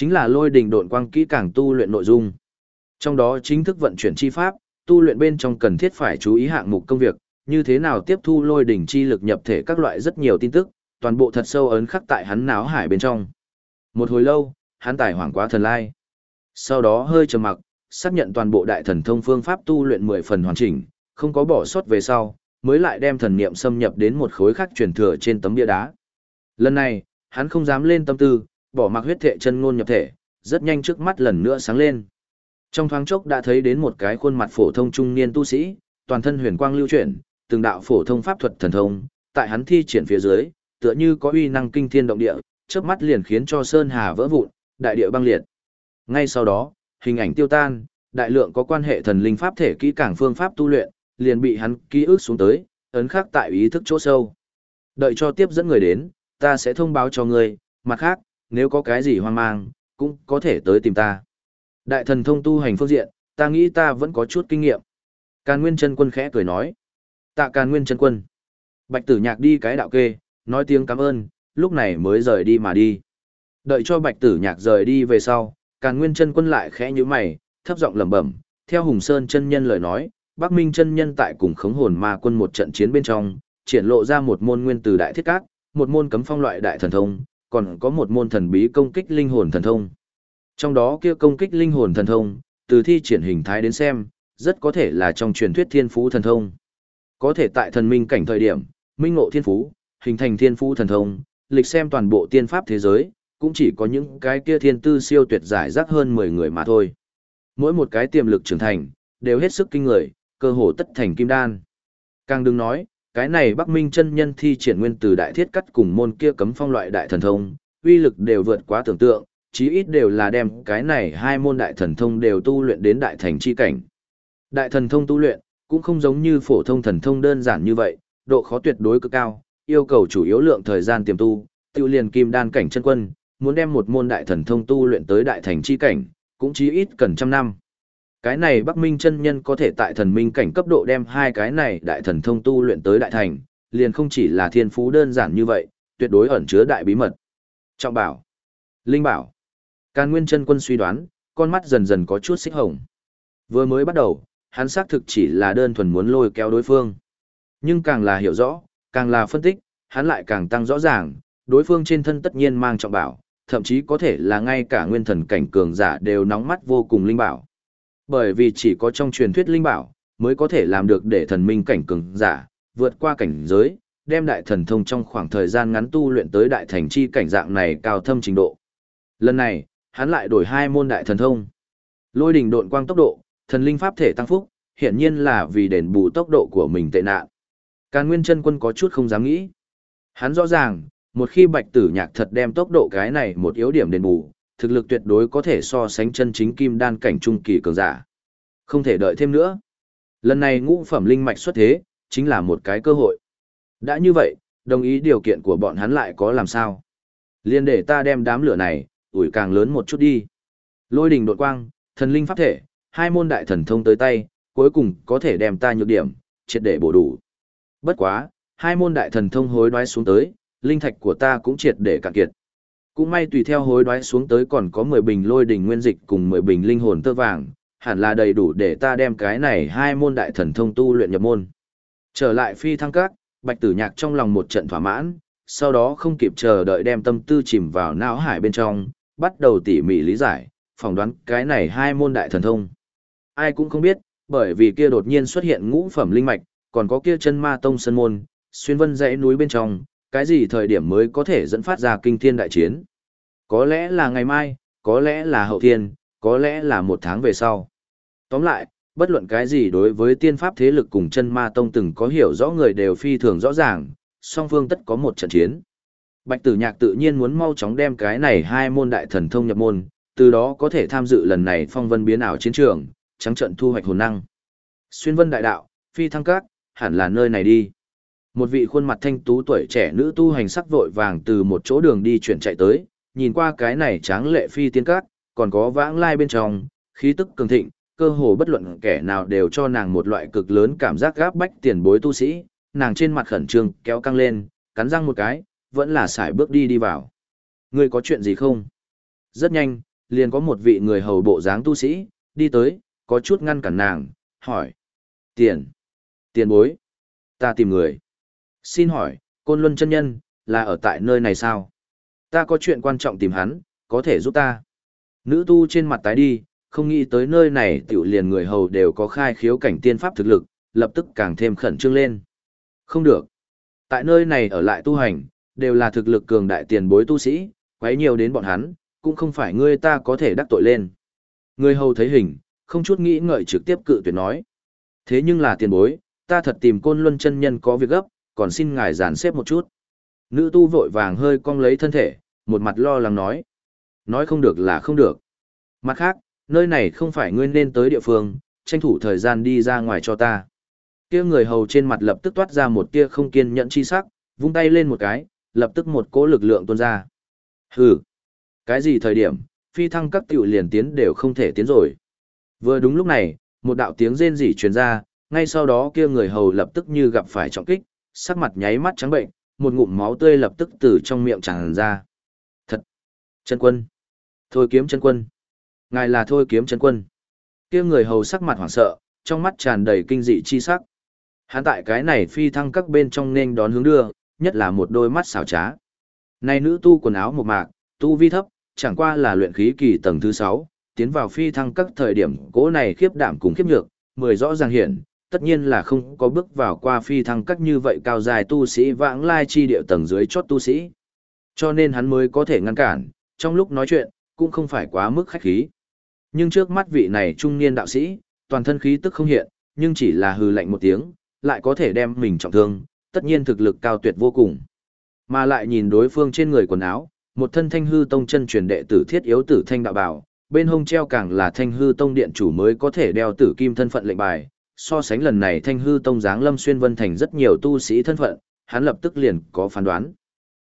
S1: Chính là lôi đỉnh độn quang kỹ càng tu luyện nội dung. Trong đó chính thức vận chuyển chi pháp, tu luyện bên trong cần thiết phải chú ý hạng mục công việc, như thế nào tiếp thu lôi đỉnh chi lực nhập thể các loại rất nhiều tin tức, toàn bộ thật sâu ấn khắc tại hắn náo hải bên trong. Một hồi lâu, hắn tải hoảng quá thần lai. Sau đó hơi trầm mặc, xác nhận toàn bộ đại thần thông phương pháp tu luyện 10 phần hoàn chỉnh, không có bỏ sót về sau, mới lại đem thần niệm xâm nhập đến một khối khác truyền thừa trên tấm bia đá. Lần này, hắn không dám lên tâm tư, bỏ mặc huyết thệ chân ngôn nhập thể, rất nhanh trước mắt lần nữa sáng lên. Trong thoáng chốc đã thấy đến một cái khuôn mặt phổ thông trung niên tu sĩ, toàn thân huyền quang lưu chuyển, từng đạo phổ thông pháp thuật thần thông, tại hắn thi triển phía dưới, tựa như có uy năng kinh thiên động địa, chớp mắt liền khiến cho sơn hà vỡ vụn, đại địa băng liệt. Ngay sau đó, hình ảnh tiêu tan, đại lượng có quan hệ thần linh pháp thể kỹ càng phương pháp tu luyện, liền bị hắn ký ức xuống tới, ấn khắc tại ý thức chỗ sâu. Đợi cho tiếp dẫn người đến, ta sẽ thông báo cho ngươi, mặt khác, nếu có cái gì hoang mang, cũng có thể tới tìm ta. Đại thần thông tu hành phương diện, ta nghĩ ta vẫn có chút kinh nghiệm. Càn Nguyên chân quân khẽ cười nói. Tạ Càn Nguyên chân quân. Bạch tử nhạc đi cái đạo kê, nói tiếng cảm ơn, lúc này mới rời đi mà đi. Đợi cho bạch tử nhạc rời đi về sau, Càn Nguyên chân quân lại khẽ như mày, thấp giọng lẩm bẩm, theo Hùng Sơn chân nhân lời nói, Bắc Minh chân nhân tại cùng khống hồn ma quân một trận chiến bên trong, triển lộ ra một môn nguyên từ đại thiết cát, một môn cấm phong loại đại thần thông, còn có một môn thần bí công kích linh hồn thần thông. Trong đó kia công kích linh hồn thần thông, từ thi triển hình thái đến xem, rất có thể là trong truyền thuyết thiên phú thần thông. Có thể tại thần minh cảnh thời điểm, minh ngộ thiên phú, hình thành thiên phú thần thông, lịch xem toàn bộ tiên pháp thế giới, cũng chỉ có những cái kia thiên tư siêu tuyệt giải rác hơn 10 người mà thôi. Mỗi một cái tiềm lực trưởng thành, đều hết sức kinh người, cơ hồ tất thành kim đan. Càng đừng nói, cái này Bắc Minh chân nhân thi triển nguyên từ đại thiết cắt cùng môn kia cấm phong loại đại thần thông, uy lực đều vượt quá tưởng tượng, chí ít đều là đem cái này hai môn đại thần thông đều tu luyện đến đại thành chi cảnh. Đại thần thông tu luyện, cũng không giống như phổ thông thần thông đơn giản như vậy, độ khó tuyệt đối cực cao, yêu cầu chủ yếu lượng thời gian tiềm tu, tiêu liền kim đan cảnh chân quân, muốn đem một môn đại thần thông tu luyện tới đại thành chi cảnh, cũng chí ít cần trăm năm. Cái này Bắc Minh chân nhân có thể tại thần minh cảnh cấp độ đem hai cái này đại thần thông tu luyện tới đại thành, liền không chỉ là thiên phú đơn giản như vậy, tuyệt đối ẩn chứa đại bí mật. Trọng bảo, Linh bảo, Càn Nguyên chân quân suy đoán, con mắt dần dần có chút xích hồng. Vừa mới bắt đầu, hắn xác thực chỉ là đơn thuần muốn lôi kéo đối phương. Nhưng càng là hiểu rõ, càng là phân tích, hắn lại càng tăng rõ ràng, đối phương trên thân tất nhiên mang trọng bảo, thậm chí có thể là ngay cả nguyên thần cảnh cường giả đều nóng mắt vô cùng linh bảo. Bởi vì chỉ có trong truyền thuyết linh bảo, mới có thể làm được để thần minh cảnh cường giả, vượt qua cảnh giới, đem đại thần thông trong khoảng thời gian ngắn tu luyện tới đại thành chi cảnh dạng này cao thâm trình độ. Lần này, hắn lại đổi hai môn đại thần thông. Lôi đỉnh độn quang tốc độ, thần linh pháp thể tăng phúc, hiển nhiên là vì đền bù tốc độ của mình tệ nạn. Càn Nguyên chân quân có chút không dám nghĩ. Hắn rõ ràng, một khi Bạch Tử Nhạc thật đem tốc độ cái này một yếu điểm đền bù, thực lực tuyệt đối có thể so sánh chân chính kim đan cảnh trung kỳ cường giả. Không thể đợi thêm nữa. Lần này ngũ phẩm linh mạch xuất thế, chính là một cái cơ hội. Đã như vậy, đồng ý điều kiện của bọn hắn lại có làm sao? Liên để ta đem đám lửa này, ủi càng lớn một chút đi. Lôi đình đột quang, thần linh pháp thể, hai môn đại thần thông tới tay, cuối cùng có thể đem ta nhược điểm, triệt để bổ đủ. Bất quá, hai môn đại thần thông hối đoái xuống tới, linh thạch của ta cũng triệt để cạn kiệt. Cũng may tùy theo hối đoái xuống tới còn có 10 bình lôi đỉnh nguyên dịch cùng 10 bình linh hồn tơ vàng, hẳn là đầy đủ để ta đem cái này hai môn đại thần thông tu luyện nhập môn. Trở lại phi thăng các, bạch tử nhạc trong lòng một trận thỏa mãn, sau đó không kịp chờ đợi đem tâm tư chìm vào não hải bên trong, bắt đầu tỉ mỉ lý giải, phỏng đoán cái này hai môn đại thần thông. Ai cũng không biết, bởi vì kia đột nhiên xuất hiện ngũ phẩm linh mạch, còn có kia chân ma tông sân môn, xuyên vân dãy núi bên trong, cái gì thời điểm mới có thể dẫn phát ra kinh thiên đại chiến. Có lẽ là ngày mai, có lẽ là hậu thiên, có lẽ là một tháng về sau. Tóm lại, bất luận cái gì đối với tiên pháp thế lực cùng chân ma tông từng có hiểu rõ người đều phi thường rõ ràng, song phương tất có một trận chiến. Bạch tử nhạc tự nhiên muốn mau chóng đem cái này hai môn đại thần thông nhập môn, từ đó có thể tham dự lần này phong vân biến ảo chiến trường, trắng trận thu hoạch hồn năng. Xuyên vân đại đạo, phi thăng các, hẳn là nơi này đi. Một vị khuôn mặt thanh tú tuổi trẻ nữ tu hành sắc vội vàng từ một chỗ đường đi chuyển chạy tới, nhìn qua cái này tráng lệ phi tiên các, còn có vãng lai bên trong, khí tức cường thịnh, cơ hồ bất luận kẻ nào đều cho nàng một loại cực lớn cảm giác gáp bách tiền bối tu sĩ, nàng trên mặt khẩn trương kéo căng lên, cắn răng một cái, vẫn là xài bước đi đi vào. Ngươi có chuyện gì không? Rất nhanh, liền có một vị người hầu bộ dáng tu sĩ, đi tới, có chút ngăn cản nàng, hỏi. Tiền. Tiền bối. Ta tìm người. Xin hỏi, Côn Luân chân nhân, là ở tại nơi này sao? Ta có chuyện quan trọng tìm hắn, có thể giúp ta. Nữ tu trên mặt tái đi, không nghĩ tới nơi này tiểu liền người hầu đều có khai khiếu cảnh tiên pháp thực lực, lập tức càng thêm khẩn trương lên. Không được. Tại nơi này ở lại tu hành, đều là thực lực cường đại tiền bối tu sĩ, quấy nhiều đến bọn hắn, cũng không phải ngươi ta có thể đắc tội lên. Người hầu thấy hình, không chút nghĩ ngợi trực tiếp cự tuyệt nói. Thế nhưng là tiền bối, ta thật tìm côn luân chân nhân có việc gấp, còn xin ngài giàn xếp một chút. Nữ tu vội vàng hơi cong lấy thân thể, một mặt lo lắng nói. Nói không được là không được. Mặt khác, nơi này không phải ngươi nên tới địa phương, tranh thủ thời gian đi ra ngoài cho ta. Kia người hầu trên mặt lập tức toát ra một tia không kiên nhẫn chi sắc, vung tay lên một cái, lập tức một cỗ lực lượng tuôn ra. Hừ, cái gì thời điểm, phi thăng các tiểu liền tiến đều không thể tiến rồi. Vừa đúng lúc này, một đạo tiếng rên rỉ truyền ra, ngay sau đó kia người hầu lập tức như gặp phải trọng kích, sắc mặt nháy mắt trắng bệnh, một ngụm máu tươi lập tức từ trong miệng tràn ra. Thật! Chân quân! Thôi kiếm chân quân! Ngài là thôi kiếm chân quân! Kia người hầu sắc mặt hoảng sợ, trong mắt tràn đầy kinh dị chi sắc. Hắn tại cái này phi thăng các bên trong nên đón hướng đưa, nhất là một đôi mắt xảo trá. Này nữ tu quần áo một mạc, tu vi thấp, chẳng qua là luyện khí kỳ tầng thứ 6, tiến vào phi thăng các thời điểm cố này khiếp đảm cùng khiếp nhược, mười rõ ràng hiện, tất nhiên là không có bước vào qua phi thăng các như vậy cao dài tu sĩ vãng lai chi địa tầng dưới chót tu sĩ. Cho nên hắn mới có thể ngăn cản, trong lúc nói chuyện, cũng không phải quá mức khách khí. Nhưng trước mắt vị này trung niên đạo sĩ, toàn thân khí tức không hiện, nhưng chỉ là hừ lạnh một tiếng, lại có thể đem mình trọng thương, tất nhiên thực lực cao tuyệt vô cùng. Mà lại nhìn đối phương trên người quần áo, một thân thanh hư tông chân truyền đệ tử thiết yếu tử thanh đạo bảo, bên hông treo càng là thanh hư tông điện chủ mới có thể đeo tử kim thân phận lệnh bài. So sánh lần này thanh hư tông giáng lâm xuyên vân thành rất nhiều tu sĩ thân phận, hắn lập tức liền có phán đoán.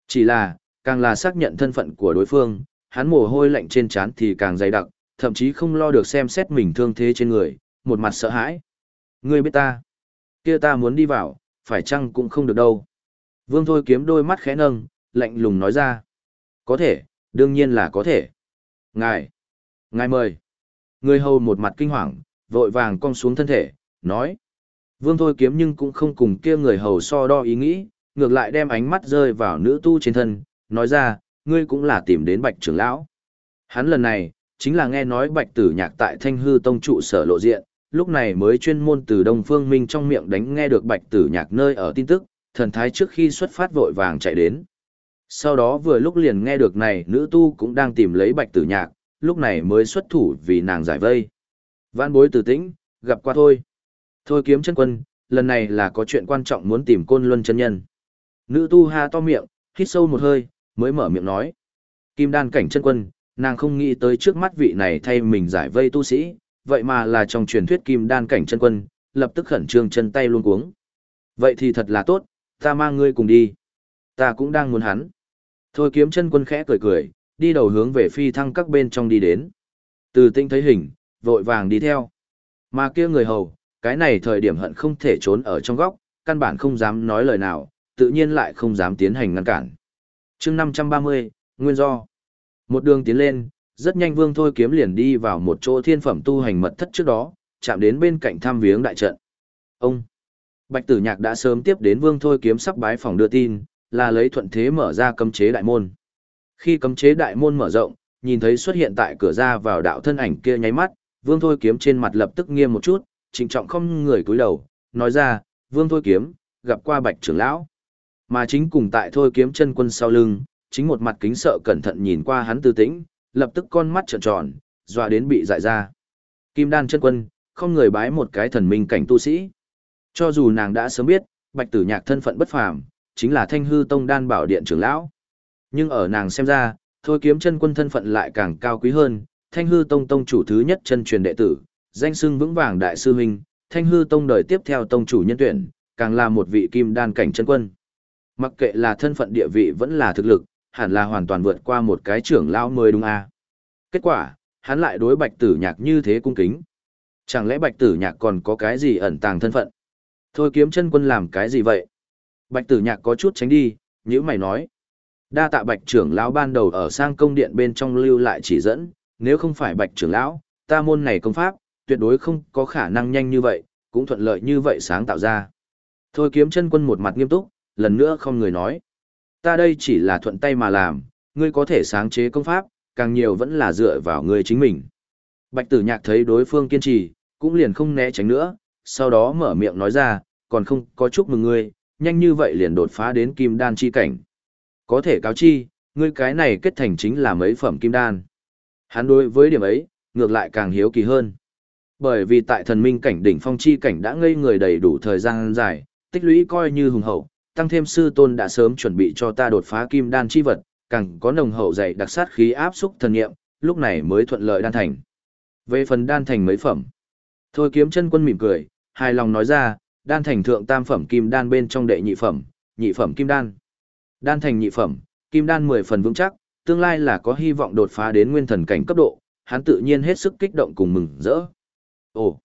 S1: Chỉ là, càng là xác nhận thân phận của đối phương, hắn mồ hôi lạnh trên trán thì càng dày đặc, thậm chí không lo được xem xét mình thương thế trên người, một mặt sợ hãi. Ngươi biết ta, kia ta muốn đi vào, phải chăng cũng không được đâu. Vương Thôi kiếm đôi mắt khẽ nâng, lạnh lùng nói ra. Có thể, đương nhiên là có thể. Ngài, ngài mời. Người hầu một mặt kinh hoàng, vội vàng cong xuống thân thể, nói. Vương Thôi kiếm nhưng cũng không cùng kia người hầu so đo ý nghĩ, ngược lại đem ánh mắt rơi vào nữ tu trên thân, nói ra, ngươi cũng là tìm đến bạch trưởng lão. Hắn lần này, chính là nghe nói bạch tử nhạc tại thanh hư tông trụ sở lộ diện, lúc này mới chuyên môn từ Đông Phương Minh trong miệng đánh nghe được bạch tử nhạc nơi ở tin tức, thần thái trước khi xuất phát vội vàng chạy đến. Sau đó vừa lúc liền nghe được này nữ tu cũng đang tìm lấy bạch tử nhạc, lúc này mới xuất thủ vì nàng giải vây. Vãn bối tử tĩnh, gặp qua thôi. Thôi kiếm chân quân, lần này là có chuyện quan trọng muốn tìm côn luân chân nhân. Nữ tu ha to miệng, hít sâu một hơi, mới mở miệng nói. Kim đan cảnh chân quân, nàng không nghĩ tới trước mắt vị này thay mình giải vây tu sĩ, vậy mà là trong truyền thuyết kim đan cảnh chân quân, lập tức khẩn trương chân tay luôn cuống. Vậy thì thật là tốt, ta mang ngươi cùng đi. Ta cũng đang muốn hắn. Thôi kiếm chân quân khẽ cười cười, đi đầu hướng về phi thăng các bên trong đi đến. Từ tinh thấy hình, vội vàng đi theo. Mà kia người hầu, cái này thời điểm hận không thể trốn ở trong góc, căn bản không dám nói lời nào, tự nhiên lại không dám tiến hành ngăn cản. chương 530, Nguyên do. Một đường tiến lên, rất nhanh vương thôi kiếm liền đi vào một chỗ thiên phẩm tu hành mật thất trước đó, chạm đến bên cạnh thăm viếng đại trận. Ông! Bạch tử nhạc đã sớm tiếp đến vương thôi kiếm sắp bái phòng đưa tin, là lấy thuận thế mở ra cấm chế đại môn. Khi cấm chế đại môn mở rộng, nhìn thấy xuất hiện tại cửa ra vào đạo thân ảnh kia nháy mắt, vương thôi kiếm trên mặt lập tức nghiêm một chút, trịnh trọng không người cúi đầu, nói ra, vương thôi kiếm, gặp qua bạch trưởng lão. Mà chính cùng tại thôi kiếm chân quân sau lưng, chính một mặt kính sợ cẩn thận nhìn qua hắn tư tĩnh, lập tức con mắt trợn tròn, dọa đến bị dại ra. Kim đan chân quân, không người bái một cái thần minh cảnh tu sĩ. Cho dù nàng đã sớm biết, bạch tử nhạc thân phận bất phàm, chính là thanh hư tông đan bảo điện trưởng lão. Nhưng ở nàng xem ra, thôi kiếm chân quân thân phận lại càng cao quý hơn, thanh hư tông tông chủ thứ nhất chân truyền đệ tử, danh sưng vững vàng đại sư huynh, thanh hư tông đời tiếp theo tông chủ nhân tuyển, càng là một vị kim đan cảnh chân quân. Mặc kệ là thân phận địa vị vẫn là thực lực, hẳn là hoàn toàn vượt qua một cái trưởng lão mới đúng a. Kết quả, hắn lại đối bạch tử nhạc như thế cung kính. Chẳng lẽ bạch tử nhạc còn có cái gì ẩn tàng thân phận? Thôi kiếm chân quân làm cái gì vậy? Bạch tử nhạc có chút tránh đi, nhíu mày nói. Đa tạ bạch trưởng lão ban đầu ở sang công điện bên trong lưu lại chỉ dẫn, nếu không phải bạch trưởng lão, ta môn này công pháp, tuyệt đối không có khả năng nhanh như vậy, cũng thuận lợi như vậy sáng tạo ra. Thôi kiếm chân quân một mặt nghiêm túc, lần nữa không người nói. Ta đây chỉ là thuận tay mà làm, ngươi có thể sáng chế công pháp, càng nhiều vẫn là dựa vào ngươi chính mình. Bạch tử nhạc thấy đối phương kiên trì, cũng liền không né tránh nữa, sau đó mở miệng nói ra, còn không có chúc mừng ngươi, nhanh như vậy liền đột phá đến kim đan chi cảnh. Có thể cáo chi, ngươi cái này kết thành chính là mấy phẩm kim đan. Hắn đối với điểm ấy, ngược lại càng hiếu kỳ hơn. Bởi vì tại thần minh cảnh đỉnh phong chi cảnh đã ngây người đầy đủ thời gian dài, tích lũy coi như hùng hậu, tăng thêm sư tôn đã sớm chuẩn bị cho ta đột phá kim đan chi vật, càng có nồng hậu dày đặc sát khí áp xúc thần nghiệm, lúc này mới thuận lợi đan thành. Về phần đan thành mấy phẩm, thôi kiếm chân quân mỉm cười, hài lòng nói ra, đan thành thượng tam phẩm kim đan bên trong đệ nhị phẩm, nhị phẩm kim đan. Đan thành nhị phẩm, kim đan 10 phần vững chắc, tương lai là có hy vọng đột phá đến nguyên thần cảnh cấp độ, hắn tự nhiên hết sức kích động cùng mừng rỡ. Ồ,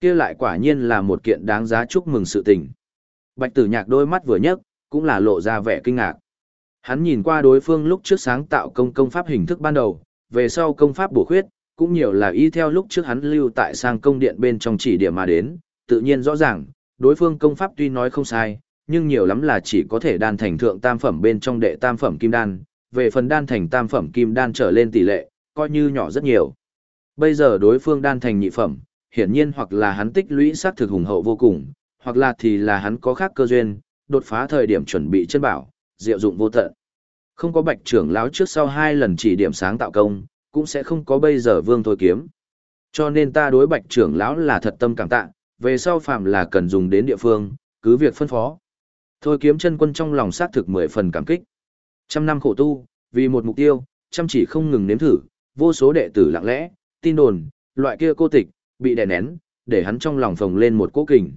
S1: kia lại quả nhiên là một kiện đáng giá chúc mừng sự tình. Bạch tử nhạc đôi mắt vừa nhấc, cũng là lộ ra vẻ kinh ngạc. Hắn nhìn qua đối phương lúc trước sáng tạo công công pháp hình thức ban đầu, về sau công pháp bổ khuyết, cũng nhiều là y theo lúc trước hắn lưu tại sang công điện bên trong chỉ điểm mà đến, tự nhiên rõ ràng, đối phương công pháp tuy nói không sai, nhưng nhiều lắm là chỉ có thể đan thành thượng tam phẩm bên trong đệ tam phẩm kim đan, về phần đan thành tam phẩm kim đan trở lên tỷ lệ, coi như nhỏ rất nhiều. Bây giờ đối phương đan thành nhị phẩm, hiển nhiên hoặc là hắn tích lũy sát thực hùng hậu vô cùng, hoặc là thì là hắn có khác cơ duyên, đột phá thời điểm chuẩn bị chân bảo, diệu dụng vô tận. Không có bạch trưởng lão trước sau hai lần chỉ điểm sáng tạo công, cũng sẽ không có bây giờ vương thôi kiếm. Cho nên ta đối bạch trưởng lão là thật tâm cảm tạ, về sau phạm là cần dùng đến địa phương, cứ việc phân phó. Thôi kiếm chân quân trong lòng sát thực mười phần cảm kích. Trăm năm khổ tu, vì một mục tiêu, chăm chỉ không ngừng nếm thử, vô số đệ tử lặng lẽ, tin đồn, loại kia cô tịch, bị đè nén, để hắn trong lòng phồng lên một cỗ kình.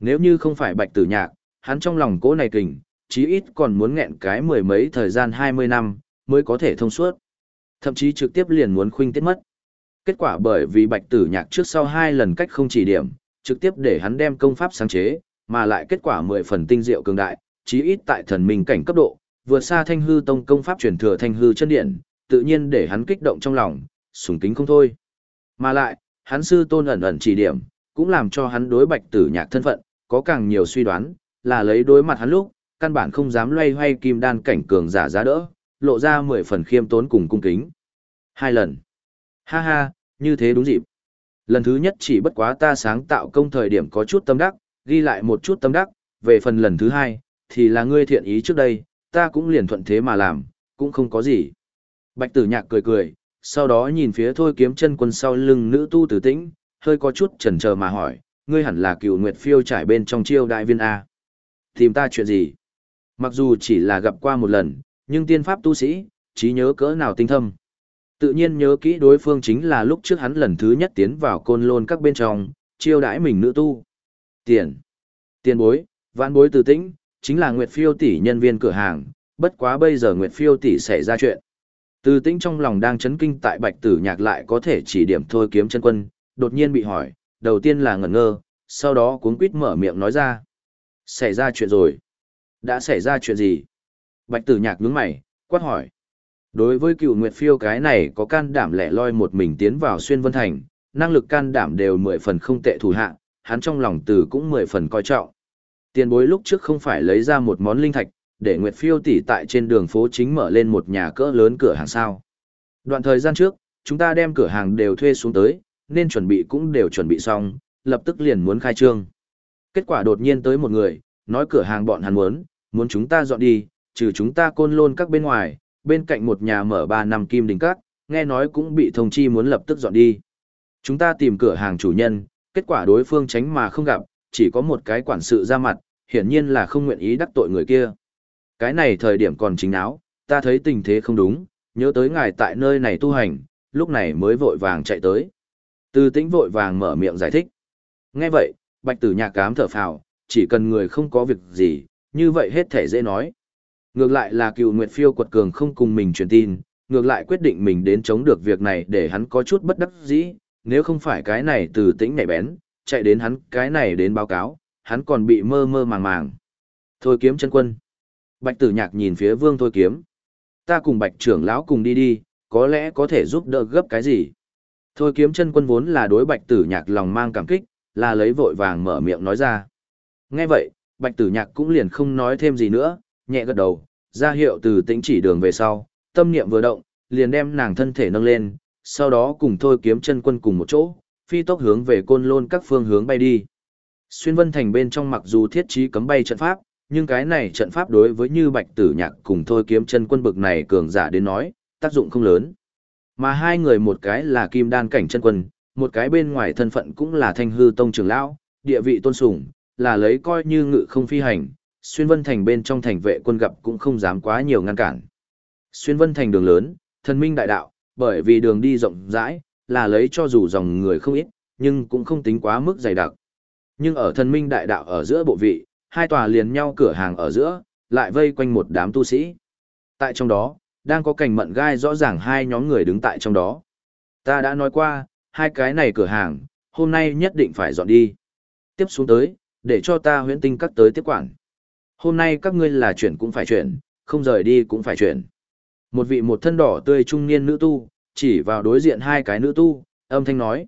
S1: Nếu như không phải bạch tử nhạc, hắn trong lòng cỗ này kình, chí ít còn muốn nghẹn cái mười mấy thời gian 20 năm, mới có thể thông suốt. Thậm chí trực tiếp liền muốn khuynh tiết mất. Kết quả bởi vì bạch tử nhạc trước sau hai lần cách không chỉ điểm, trực tiếp để hắn đem công pháp sáng chế, mà lại kết quả mười phần tinh diệu cường đại, chí ít tại thần minh cảnh cấp độ, vượt xa thanh hư tông công pháp truyền thừa thanh hư chân điện, tự nhiên để hắn kích động trong lòng, sùng kính không thôi. Mà lại, hắn sư tôn ẩn ẩn chỉ điểm, cũng làm cho hắn đối bạch tử nhạc thân phận, có càng nhiều suy đoán, là lấy đối mặt hắn lúc, căn bản không dám loay hoay kim đan cảnh cường giả giá đỡ, lộ ra mười phần khiêm tốn cùng cung kính. Hai lần. Ha ha, như thế đúng dịp. Lần thứ nhất chỉ bất quá ta sáng tạo công thời điểm có chút tâm đắc, ghi lại một chút tâm đắc, về phần lần thứ hai, thì là ngươi thiện ý trước đây, ta cũng liền thuận thế mà làm, cũng không có gì. Bạch tử nhạc cười cười, sau đó nhìn phía thôi kiếm chân quân sau lưng nữ tu tử tĩnh, hơi có chút chần chờ mà hỏi, ngươi hẳn là cựu nguyệt phiêu trải bên trong chiêu đại viên A. Tìm ta chuyện gì? Mặc dù chỉ là gặp qua một lần, nhưng tiên pháp tu sĩ, trí nhớ cỡ nào tinh thâm. Tự nhiên nhớ kỹ đối phương chính là lúc trước hắn lần thứ nhất tiến vào côn lôn các bên trong, chiêu đãi mình nữ tu. Tiền. Tiền bối, vãn bối từ tĩnh, chính là Nguyệt Phiêu tỷ nhân viên cửa hàng, bất quá bây giờ Nguyệt Phiêu tỷ xảy ra chuyện. Từ tĩnh trong lòng đang chấn kinh tại bạch tử nhạc lại có thể chỉ điểm thôi kiếm chân quân, đột nhiên bị hỏi, đầu tiên là ngẩn ngơ, sau đó cuống quýt mở miệng nói ra. Xảy ra chuyện rồi. Đã xảy ra chuyện gì? Bạch tử nhạc nhướng mày, quát hỏi. Đối với cựu Nguyệt Phiêu cái này có can đảm lẻ loi một mình tiến vào xuyên vân thành, năng lực can đảm đều mười phần không tệ thủ hạ, hắn trong lòng từ cũng mười phần coi trọng. Tiền bối lúc trước không phải lấy ra một món linh thạch, để Nguyệt Phiêu tỷ tại trên đường phố chính mở lên một nhà cỡ lớn cửa hàng sao. Đoạn thời gian trước, chúng ta đem cửa hàng đều thuê xuống tới, nên chuẩn bị cũng đều chuẩn bị xong, lập tức liền muốn khai trương. Kết quả đột nhiên tới một người, nói cửa hàng bọn hắn muốn, muốn chúng ta dọn đi, trừ chúng ta côn lôn các bên ngoài, bên cạnh một nhà mở 3 năm kim đình các, nghe nói cũng bị thông chi muốn lập tức dọn đi. Chúng ta tìm cửa hàng chủ nhân, kết quả đối phương tránh mà không gặp, chỉ có một cái quản sự ra mặt, hiển nhiên là không nguyện ý đắc tội người kia. Cái này thời điểm còn chính áo, ta thấy tình thế không đúng, nhớ tới ngài tại nơi này tu hành, lúc này mới vội vàng chạy tới. Từ tĩnh vội vàng mở miệng giải thích. Nghe vậy, bạch tử nhạc cám thở phào, chỉ cần người không có việc gì, như vậy hết thể dễ nói. Ngược lại là cựu Nguyệt Phiêu quật cường không cùng mình truyền tin, ngược lại quyết định mình đến chống được việc này để hắn có chút bất đắc dĩ, nếu không phải cái này từ tĩnh nảy bén, chạy đến hắn cái này đến báo cáo, hắn còn bị mơ mơ màng màng. Thôi kiếm chân quân. Bạch tử nhạc nhìn phía vương thôi kiếm. Ta cùng bạch trưởng lão cùng đi đi, có lẽ có thể giúp đỡ gấp cái gì. Thôi kiếm chân quân vốn là đối bạch tử nhạc lòng mang cảm kích, là lấy vội vàng mở miệng nói ra. Nghe vậy, bạch tử nhạc cũng liền không nói thêm gì nữa, nhẹ gật đầu, ra hiệu từ tĩnh chỉ đường về sau, tâm niệm vừa động, liền đem nàng thân thể nâng lên, sau đó cùng thôi kiếm chân quân cùng một chỗ, phi tốc hướng về côn lôn các phương hướng bay đi. Xuyên vân thành bên trong mặc dù thiết trí cấm bay trận pháp, nhưng cái này trận pháp đối với như bạch tử nhạc cùng thôi kiếm chân quân bực này cường giả đến nói, tác dụng không lớn. Mà hai người một cái là kim đan cảnh chân quân, một cái bên ngoài thân phận cũng là thanh hư tông trưởng lão, địa vị tôn sùng, là lấy coi như ngự không phi hành, xuyên vân thành bên trong thành vệ quân gặp cũng không dám quá nhiều ngăn cản. Xuyên vân thành đường lớn, thần minh đại đạo, bởi vì đường đi rộng rãi, là lấy cho dù dòng người không ít, nhưng cũng không tính quá mức dày đặc. Nhưng ở thần minh đại đạo ở giữa bộ vị, hai tòa liền nhau cửa hàng ở giữa, lại vây quanh một đám tu sĩ. Tại trong đó, đang có cảnh mận gai rõ ràng hai nhóm người đứng tại trong đó. Ta đã nói qua, hai cái này cửa hàng, hôm nay nhất định phải dọn đi. Tiếp xuống tới, để cho ta huyễn tinh các tới tiếp quản. Hôm nay các ngươi là chuyển cũng phải chuyển, không rời đi cũng phải chuyển. Một vị một thân đỏ tươi trung niên nữ tu, chỉ vào đối diện hai cái nữ tu, âm thanh nói.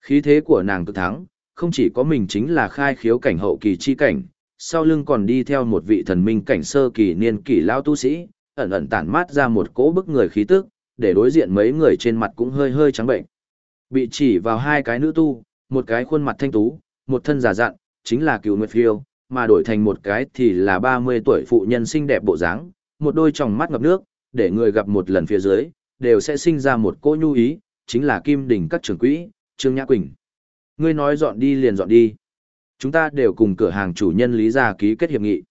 S1: Khí thế của nàng cực thắng, không chỉ có mình chính là khai khiếu cảnh hậu kỳ chi cảnh, sau lưng còn đi theo một vị thần minh cảnh sơ kỳ niên kỷ lao tu sĩ, ẩn ẩn tản mát ra một cỗ bức người khí tức, để đối diện mấy người trên mặt cũng hơi hơi trắng bệnh. Bị chỉ vào hai cái nữ tu, một cái khuôn mặt thanh tú, một thân giả dặn, chính là cựu nguyệt phiêu, mà đổi thành một cái thì là 30 tuổi phụ nhân xinh đẹp bộ dáng, một đôi tròng mắt ngập nước, để người gặp một lần phía dưới, đều sẽ sinh ra một cỗ nhu ý, chính là kim đỉnh các trưởng quỹ, Trương Nhã Quỳnh. Ngươi nói dọn đi liền dọn đi. Chúng ta đều cùng cửa hàng chủ nhân lý gia ký kết hiệp nghị.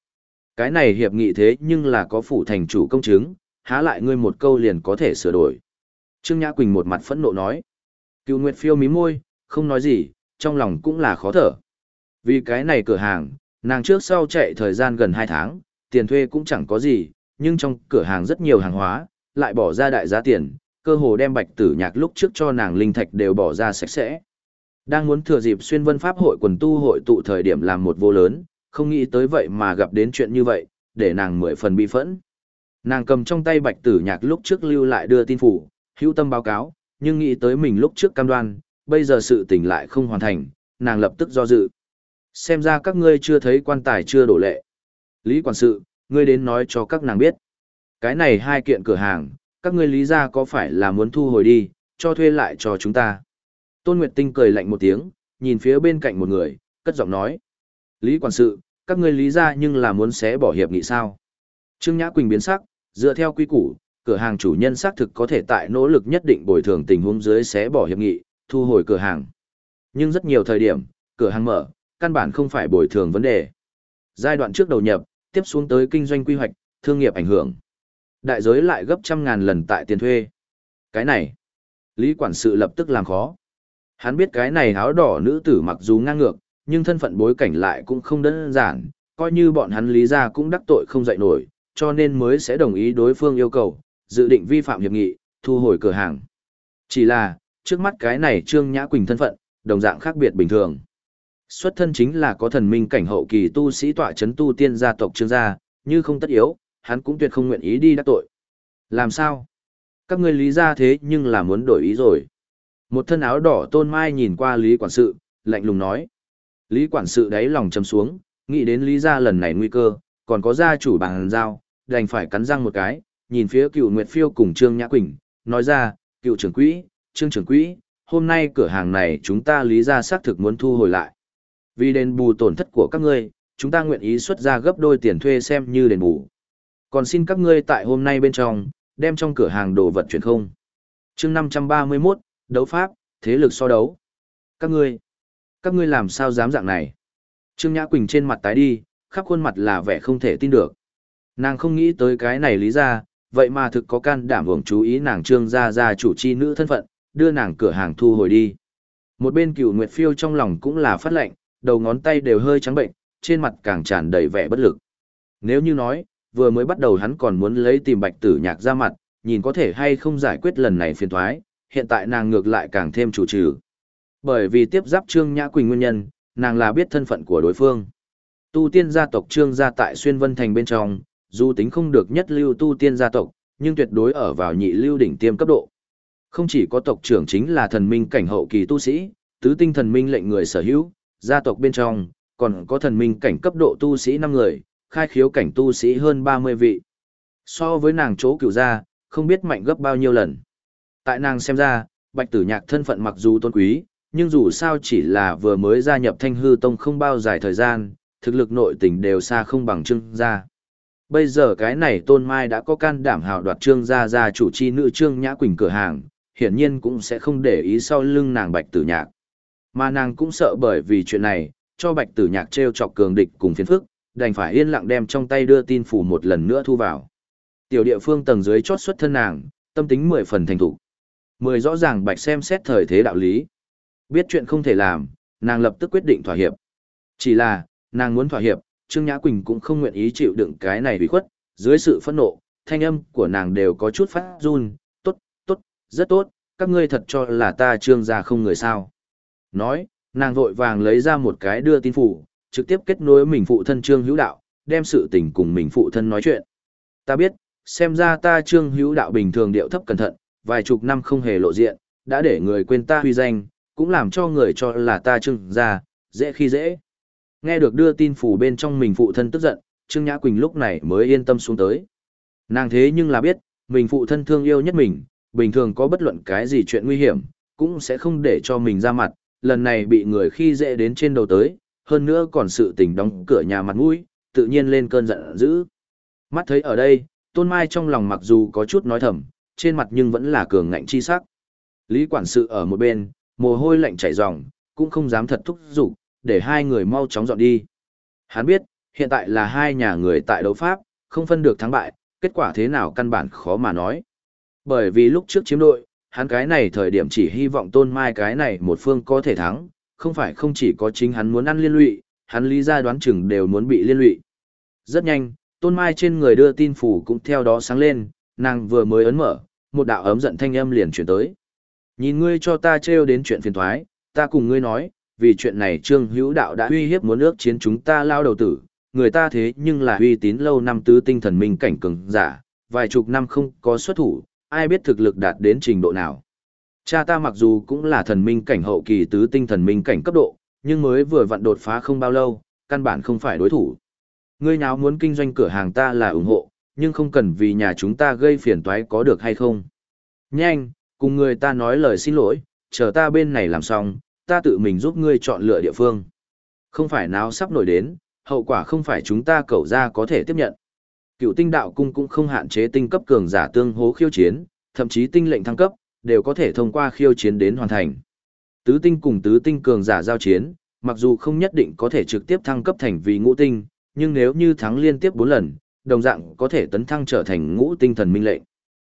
S1: Cái này hiệp nghị thế nhưng là có phủ thành chủ công chứng, há lại ngươi một câu liền có thể sửa đổi. Trương Nhã Quỳnh một mặt phẫn nộ nói. Cựu Nguyệt phiêu mí môi, không nói gì, trong lòng cũng là khó thở. Vì cái này cửa hàng, nàng trước sau chạy thời gian gần 2 tháng, tiền thuê cũng chẳng có gì, nhưng trong cửa hàng rất nhiều hàng hóa, lại bỏ ra đại giá tiền, cơ hồ đem bạch tử nhạc lúc trước cho nàng linh thạch đều bỏ ra sạch sẽ. Đang muốn thừa dịp xuyên vân pháp hội quần tu hội tụ thời điểm làm một vô lớn, không nghĩ tới vậy mà gặp đến chuyện như vậy, để nàng mười phần bị phẫn. Nàng cầm trong tay bạch tử nhạc lúc trước lưu lại đưa tin phủ, hữu tâm báo cáo, nhưng nghĩ tới mình lúc trước cam đoan, bây giờ sự tình lại không hoàn thành, nàng lập tức do dự. Xem ra các ngươi chưa thấy quan tài chưa đổ lệ. Lý quản sự, ngươi đến nói cho các nàng biết. Cái này hai kiện cửa hàng, các ngươi lý ra có phải là muốn thu hồi đi, cho thuê lại cho chúng ta. Tôn Nguyệt Tinh cười lạnh một tiếng, nhìn phía bên cạnh một người, cất giọng nói. Lý quản sự, các ngươi lý ra nhưng là muốn xé bỏ hiệp nghị sao. Trương Nhã Quỳnh biến sắc, dựa theo quy củ, cửa hàng chủ nhân xác thực có thể tại nỗ lực nhất định bồi thường tình huống dưới xé bỏ hiệp nghị, thu hồi cửa hàng. Nhưng rất nhiều thời điểm, cửa hàng mở, căn bản không phải bồi thường vấn đề. Giai đoạn trước đầu nhập, tiếp xuống tới kinh doanh quy hoạch, thương nghiệp ảnh hưởng. Đại giới lại gấp trăm ngàn lần tại tiền thuê. Cái này, Lý quản sự lập tức làm khó. Hắn biết cái này áo đỏ nữ tử mặc dù ngang ngược, nhưng thân phận bối cảnh lại cũng không đơn giản, coi như bọn hắn lý ra cũng đắc tội không dậy nổi, cho nên mới sẽ đồng ý đối phương yêu cầu, dự định vi phạm hiệp nghị, thu hồi cửa hàng. Chỉ là, trước mắt cái này Trương Nhã Quỳnh thân phận, đồng dạng khác biệt bình thường. Xuất thân chính là có thần minh cảnh hậu kỳ tu sĩ tọa chấn tu tiên gia tộc Trương gia, như không tất yếu, hắn cũng tuyệt không nguyện ý đi đắc tội. Làm sao? Các ngươi lý ra thế nhưng là muốn đổi ý rồi. Một thân áo đỏ tôn mai nhìn qua Lý Quản sự, lạnh lùng nói. Lý Quản sự đáy lòng chấm xuống, nghĩ đến Lý gia lần này nguy cơ, còn có gia chủ bằng giao, đành phải cắn răng một cái, nhìn phía cựu Nguyệt Phiêu cùng Trương Nhã Quỳnh, nói ra, cựu trưởng quỹ, Trương trưởng quỹ, hôm nay cửa hàng này chúng ta Lý gia xác thực muốn thu hồi lại. Vì đền bù tổn thất của các ngươi, chúng ta nguyện ý xuất ra gấp đôi tiền thuê xem như đền bù. Còn xin các ngươi tại hôm nay bên trong, đem trong cửa hàng đồ vật chuyển không. chương 531, đấu pháp, thế lực so đấu. Các ngươi, các ngươi làm sao dám dạng này? Trương Nhã Quỳnh trên mặt tái đi, khắp khuôn mặt là vẻ không thể tin được. Nàng không nghĩ tới cái này lý ra, vậy mà thực có can đảm hưởng chú ý nàng trương gia gia chủ chi nữ thân phận, đưa nàng cửa hàng thu hồi đi. Một bên cựu Nguyệt Phiêu trong lòng cũng là phát lệnh, đầu ngón tay đều hơi trắng bệnh, trên mặt càng tràn đầy vẻ bất lực. Nếu như nói, vừa mới bắt đầu hắn còn muốn lấy tìm bạch tử nhạc ra mặt, nhìn có thể hay không giải quyết lần này phiền thoái, hiện tại nàng ngược lại càng thêm chủ trừ. Bởi vì tiếp giáp Trương Nhã Quỳnh nguyên nhân, nàng là biết thân phận của đối phương. Tu tiên gia tộc Trương gia tại Xuyên Vân Thành bên trong, dù tính không được nhất lưu tu tiên gia tộc, nhưng tuyệt đối ở vào nhị lưu đỉnh tiêm cấp độ. Không chỉ có tộc trưởng chính là thần minh cảnh hậu kỳ tu sĩ, tứ tinh thần minh lệnh người sở hữu, gia tộc bên trong, còn có thần minh cảnh cấp độ tu sĩ 5 người, khai khiếu cảnh tu sĩ hơn 30 vị. So với nàng chỗ cửu gia, không biết mạnh gấp bao nhiêu lần. Tại nàng xem ra, bạch tử nhạc thân phận mặc dù tôn quý, nhưng dù sao chỉ là vừa mới gia nhập thanh hư tông không bao dài thời gian, thực lực nội tình đều xa không bằng trương gia. Bây giờ cái này tôn mai đã có can đảm hào đoạt trương gia gia chủ chi nữ trương nhã quỳnh cửa hàng, hiển nhiên cũng sẽ không để ý sau lưng nàng bạch tử nhạc. Mà nàng cũng sợ bởi vì chuyện này, cho bạch tử nhạc treo chọc cường địch cùng phiền phức, đành phải yên lặng đem trong tay đưa tin phủ một lần nữa thu vào. Tiểu địa phương tầng dưới chót xuất thân nàng, tâm tính mười phần thành thủ. Mười rõ ràng bạch xem xét thời thế đạo lý. Biết chuyện không thể làm, nàng lập tức quyết định thỏa hiệp. Chỉ là, nàng muốn thỏa hiệp, Trương Nhã Quỳnh cũng không nguyện ý chịu đựng cái này bị khuất, dưới sự phẫn nộ, thanh âm của nàng đều có chút phát run, tốt, tốt, rất tốt, các ngươi thật cho là ta trương gia không người sao. Nói, nàng vội vàng lấy ra một cái đưa tin phủ, trực tiếp kết nối mình phụ thân trương hữu đạo, đem sự tình cùng mình phụ thân nói chuyện. Ta biết, xem ra ta trương hữu đạo bình thường điệu thấp cẩn thận, vài chục năm không hề lộ diện, đã để người quên ta huy danh, cũng làm cho người cho là ta trưng ra, dễ khi dễ. Nghe được đưa tin phủ bên trong mình phụ thân tức giận, Trương Nhã Quỳnh lúc này mới yên tâm xuống tới. Nàng thế nhưng là biết, mình phụ thân thương yêu nhất mình, bình thường có bất luận cái gì chuyện nguy hiểm, cũng sẽ không để cho mình ra mặt, lần này bị người khi dễ đến trên đầu tới, hơn nữa còn sự tình đóng cửa nhà mặt mũi, tự nhiên lên cơn giận dữ. Mắt thấy ở đây, Tôn Mai trong lòng mặc dù có chút nói thầm, trên mặt nhưng vẫn là cường ngạnh chi sắc. Lý quản sự ở một bên, mồ hôi lạnh chảy ròng, cũng không dám thật thúc giục, để hai người mau chóng dọn đi. Hắn biết, hiện tại là hai nhà người tại đấu pháp, không phân được thắng bại, kết quả thế nào căn bản khó mà nói. Bởi vì lúc trước chiếm đội, hắn cái này thời điểm chỉ hy vọng tôn mai cái này một phương có thể thắng, không phải không chỉ có chính hắn muốn ăn liên lụy, hắn lý ra đoán chừng đều muốn bị liên lụy. Rất nhanh, tôn mai trên người đưa tin phủ cũng theo đó sáng lên, nàng vừa mới ấn mở, một đạo ấm giận thanh âm liền chuyển tới. Nhìn ngươi cho ta trêu đến chuyện phiền thoái, ta cùng ngươi nói, vì chuyện này Trương Hữu Đạo đã uy hiếp muốn ước chiến chúng ta lao đầu tử, người ta thế nhưng là uy tín lâu năm tứ tinh thần minh cảnh cường giả, vài chục năm không có xuất thủ, ai biết thực lực đạt đến trình độ nào. Cha ta mặc dù cũng là thần minh cảnh hậu kỳ tứ tinh thần minh cảnh cấp độ, nhưng mới vừa vặn đột phá không bao lâu, căn bản không phải đối thủ. Ngươi nào muốn kinh doanh cửa hàng ta là ủng hộ, nhưng không cần vì nhà chúng ta gây phiền toái có được hay không. Nhanh, cùng người ta nói lời xin lỗi, chờ ta bên này làm xong, ta tự mình giúp ngươi chọn lựa địa phương. Không phải nào sắp nổi đến, hậu quả không phải chúng ta cầu ra có thể tiếp nhận. Cựu tinh đạo cung cũng không hạn chế tinh cấp cường giả tương hố khiêu chiến, thậm chí tinh lệnh thăng cấp, đều có thể thông qua khiêu chiến đến hoàn thành. Tứ tinh cùng tứ tinh cường giả giao chiến, mặc dù không nhất định có thể trực tiếp thăng cấp thành vì ngũ tinh, nhưng nếu như thắng liên tiếp 4 lần, đồng dạng có thể tấn thăng trở thành ngũ tinh thần minh lệnh.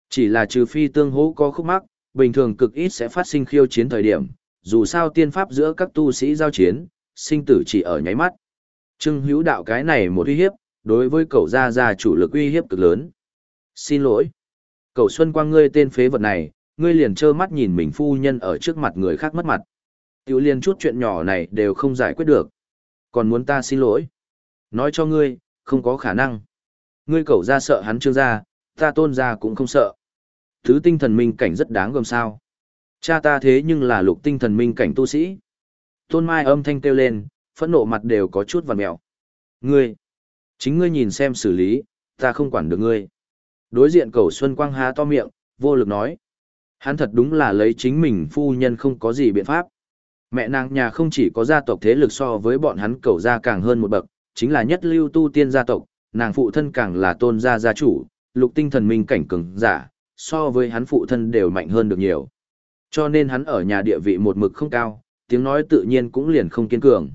S1: Chỉ là trừ phi tương hỗ có khúc mắc, bình thường cực ít sẽ phát sinh khiêu chiến thời điểm, dù sao tiên pháp giữa các tu sĩ giao chiến, sinh tử chỉ ở nháy mắt. Trương hữu đạo cái này một uy hiếp, đối với cậu gia gia chủ lực uy hiếp cực lớn. Xin lỗi. Cậu Xuân Quang ngươi tên phế vật này, ngươi liền trơ mắt nhìn mình phu nhân ở trước mặt người khác mất mặt. Tiểu liên chút chuyện nhỏ này đều không giải quyết được. Còn muốn ta xin lỗi. Nói cho ngươi, không có khả năng. Ngươi cẩu ra sợ hắn trương ra, ta tôn gia cũng không sợ. Thứ tinh thần minh cảnh rất đáng gồm sao. Cha ta thế nhưng là lục tinh thần minh cảnh tu sĩ. Tôn Mai âm thanh kêu lên, phẫn nộ mặt đều có chút vằn mẹo. Ngươi, chính ngươi nhìn xem xử lý, ta không quản được ngươi. Đối diện cầu Xuân Quang há to miệng, vô lực nói. Hắn thật đúng là lấy chính mình phu nhân không có gì biện pháp. Mẹ nàng nhà không chỉ có gia tộc thế lực so với bọn hắn cầu gia càng hơn một bậc, chính là nhất lưu tu tiên gia tộc, nàng phụ thân càng là tôn gia gia chủ, lục tinh thần minh cảnh cường giả, so với hắn phụ thân đều mạnh hơn được nhiều. Cho nên hắn ở nhà địa vị một mực không cao, tiếng nói tự nhiên cũng liền không kiên cường.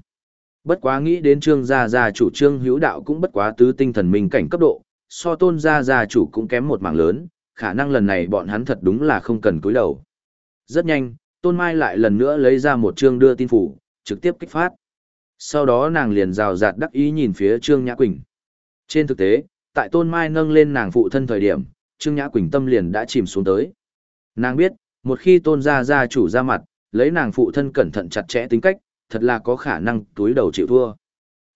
S1: Bất quá nghĩ đến trương gia gia chủ trương hữu đạo cũng bất quá tứ tinh thần minh cảnh cấp độ, so tôn gia gia chủ cũng kém một mảng lớn, khả năng lần này bọn hắn thật đúng là không cần cúi đầu. Rất nhanh, Tôn Mai lại lần nữa lấy ra một trương đưa tin phủ, trực tiếp kích phát. Sau đó nàng liền rào rạt đắc ý nhìn phía Trương Nhã Quỳnh. Trên thực tế, tại Tôn Mai nâng lên nàng phụ thân thời điểm, Trương Nhã Quỳnh tâm liền đã chìm xuống tới. Nàng biết, một khi Tôn gia gia chủ ra mặt, lấy nàng phụ thân cẩn thận chặt chẽ tính cách, thật là có khả năng túi đầu chịu thua.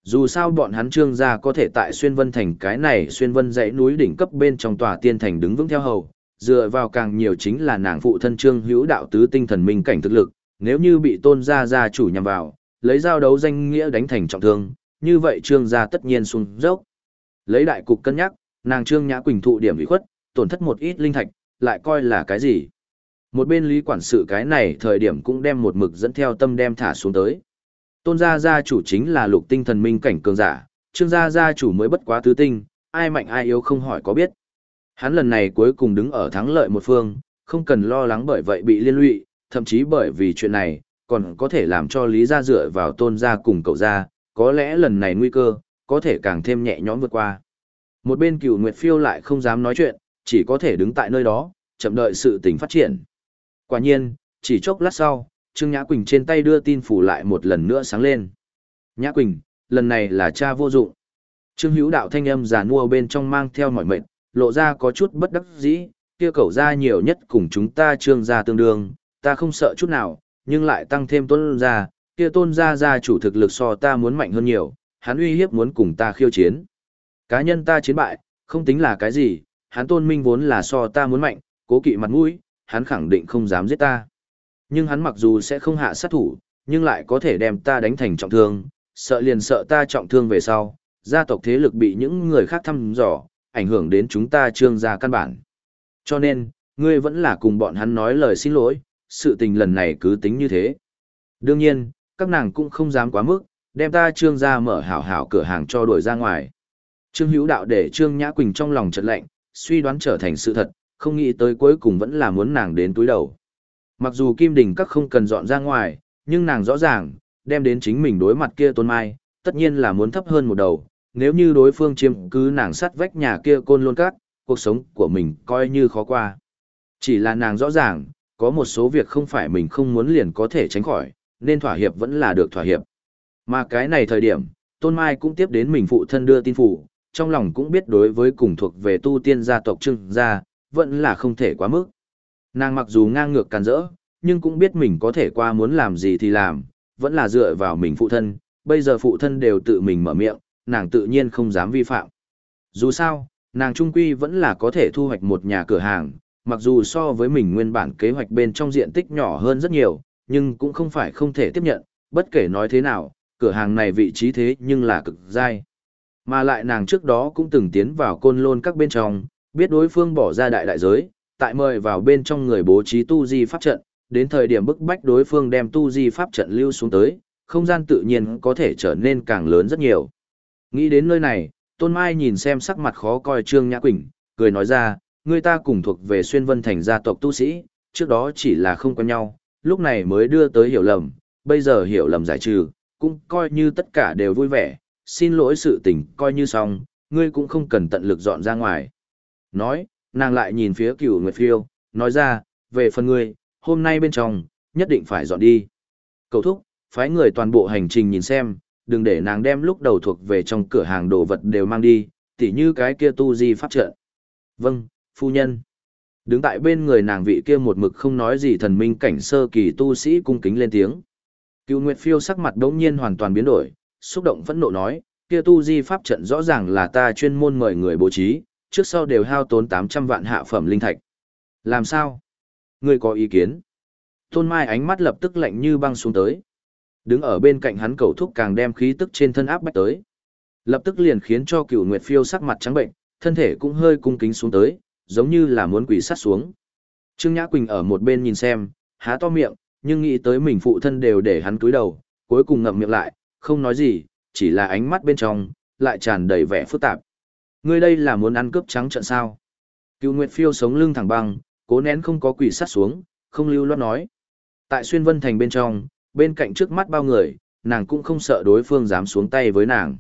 S1: Dù sao bọn hắn trương gia có thể tại xuyên vân thành cái này xuyên vân dãy núi đỉnh cấp bên trong tòa tiên thành đứng vững theo hầu, dựa vào càng nhiều chính là nàng phụ thân trương hữu đạo tứ tinh thần minh cảnh thực lực, nếu như bị tôn gia gia chủ nhằm vào, lấy giao đấu danh nghĩa đánh thành trọng thương, như vậy trương gia tất nhiên xuống dốc. Lấy đại cục cân nhắc, nàng trương nhã quỳnh thụ điểm ủy khuất, tổn thất một ít linh thạch, lại coi là cái gì. Một bên lý quản sự cái này thời điểm cũng đem một mực dẫn theo tâm đem thả xuống tới. Tôn gia gia chủ chính là lục tinh thần minh cảnh cường giả, trương gia gia chủ mới bất quá tứ tinh, ai mạnh ai yếu không hỏi có biết. Hắn lần này cuối cùng đứng ở thắng lợi một phương, không cần lo lắng bởi vậy bị liên lụy, thậm chí bởi vì chuyện này, còn có thể làm cho lý gia dựa vào tôn gia cùng cậu gia, có lẽ lần này nguy cơ, có thể càng thêm nhẹ nhõm vượt qua. Một bên cửu Nguyệt Phiêu lại không dám nói chuyện, chỉ có thể đứng tại nơi đó, chậm đợi sự tình phát triển. Quả nhiên, chỉ chốc lát sau, Trương Nhã Quỳnh trên tay đưa tin phủ lại một lần nữa sáng lên. Nhã Quỳnh, lần này là cha vô dụng. Trương Hữu đạo thanh âm giả nua bên trong mang theo mỏi mệt, lộ ra có chút bất đắc dĩ, kia cẩu ra nhiều nhất cùng chúng ta trương gia tương đương, ta không sợ chút nào, nhưng lại tăng thêm tôn gia, kia tôn gia gia chủ thực lực so ta muốn mạnh hơn nhiều, hắn uy hiếp muốn cùng ta khiêu chiến. Cá nhân ta chiến bại, không tính là cái gì, hắn tôn minh vốn là so ta muốn mạnh, cố kỵ mặt mũi, hắn khẳng định không dám giết ta. Nhưng hắn mặc dù sẽ không hạ sát thủ, nhưng lại có thể đem ta đánh thành trọng thương, sợ liền sợ ta trọng thương về sau, gia tộc thế lực bị những người khác thăm dò, ảnh hưởng đến chúng ta trương gia căn bản. Cho nên, ngươi vẫn là cùng bọn hắn nói lời xin lỗi, sự tình lần này cứ tính như thế. Đương nhiên, các nàng cũng không dám quá mức, đem ta trương gia mở hảo hảo cửa hàng cho đuổi ra ngoài. Trương Hữu Đạo để Trương Nhã Quỳnh trong lòng chợt lạnh, suy đoán trở thành sự thật, không nghĩ tới cuối cùng vẫn là muốn nàng đến túi đầu. Mặc dù Kim Đình các không cần dọn ra ngoài, nhưng nàng rõ ràng, đem đến chính mình đối mặt kia tôn mai, tất nhiên là muốn thấp hơn một đầu, nếu như đối phương chiếm cứ nàng sắt vách nhà kia côn luôn cát, cuộc sống của mình coi như khó qua. Chỉ là nàng rõ ràng, có một số việc không phải mình không muốn liền có thể tránh khỏi, nên thỏa hiệp vẫn là được thỏa hiệp. Mà cái này thời điểm, Tôn Mai cũng tiếp đến mình phụ thân đưa tin phủ, trong lòng cũng biết đối với cùng thuộc về tu tiên gia tộc trưng gia, vẫn là không thể quá mức. Nàng mặc dù ngang ngược càn rỡ, nhưng cũng biết mình có thể qua muốn làm gì thì làm, vẫn là dựa vào mình phụ thân, bây giờ phụ thân đều tự mình mở miệng, nàng tự nhiên không dám vi phạm. Dù sao, nàng trung quy vẫn là có thể thu hoạch một nhà cửa hàng, mặc dù so với mình nguyên bản kế hoạch bên trong diện tích nhỏ hơn rất nhiều, nhưng cũng không phải không thể tiếp nhận, bất kể nói thế nào, cửa hàng này vị trí thế nhưng là cực dai. Mà lại nàng trước đó cũng từng tiến vào côn lôn các bên trong, biết đối phương bỏ ra đại đại giới, tại mời vào bên trong người bố trí tu di pháp trận, đến thời điểm bức bách đối phương đem tu di pháp trận lưu xuống tới, không gian tự nhiên có thể trở nên càng lớn rất nhiều. Nghĩ đến nơi này, Tôn Mai nhìn xem sắc mặt khó coi Trương Nhã Quỳnh, cười nói ra, người ta cùng thuộc về xuyên vân thành gia tộc tu sĩ, trước đó chỉ là không quen nhau, lúc này mới đưa tới hiểu lầm, bây giờ hiểu lầm giải trừ, cũng coi như tất cả đều vui vẻ, xin lỗi sự tình coi như xong, ngươi cũng không cần tận lực dọn ra ngoài. Nói, nàng lại nhìn phía cửu Nguyệt Phiêu, nói ra, về phần ngươi, hôm nay bên trong, nhất định phải dọn đi. Cầu thúc, phái người toàn bộ hành trình nhìn xem, đừng để nàng đem lúc đầu thuộc về trong cửa hàng đồ vật đều mang đi, tỉ như cái kia tu di pháp trận. Vâng, phu nhân. Đứng tại bên người nàng vị kia một mực không nói gì thần minh cảnh sơ kỳ tu sĩ cung kính lên tiếng. Cựu Nguyệt Phiêu sắc mặt đống nhiên hoàn toàn biến đổi, xúc động phẫn nộ nói, kia tu di pháp trận rõ ràng là ta chuyên môn mời người bố trí, trước sau đều hao tốn 800 vạn hạ phẩm linh thạch. Làm sao? Ngươi có ý kiến? Tôn Mai ánh mắt lập tức lạnh như băng xuống tới. Đứng ở bên cạnh hắn cầu thúc càng đem khí tức trên thân áp bách tới. Lập tức liền khiến cho cựu Nguyệt Phiêu sắc mặt trắng bệnh, thân thể cũng hơi cung kính xuống tới, giống như là muốn quỳ sát xuống. Trương Nhã Quỳnh ở một bên nhìn xem, há to miệng, nhưng nghĩ tới mình phụ thân đều để hắn cúi đầu, cuối cùng ngậm miệng lại, không nói gì, chỉ là ánh mắt bên trong, lại tràn đầy vẻ phức tạp. Ngươi đây là muốn ăn cướp trắng trợn sao? Cựu Nguyệt Phiêu sống lưng thẳng băng, cố nén không có quỷ sát xuống, không lưu loát nói. Tại Xuyên Vân Thành bên trong, bên cạnh trước mắt bao người, nàng cũng không sợ đối phương dám xuống tay với nàng.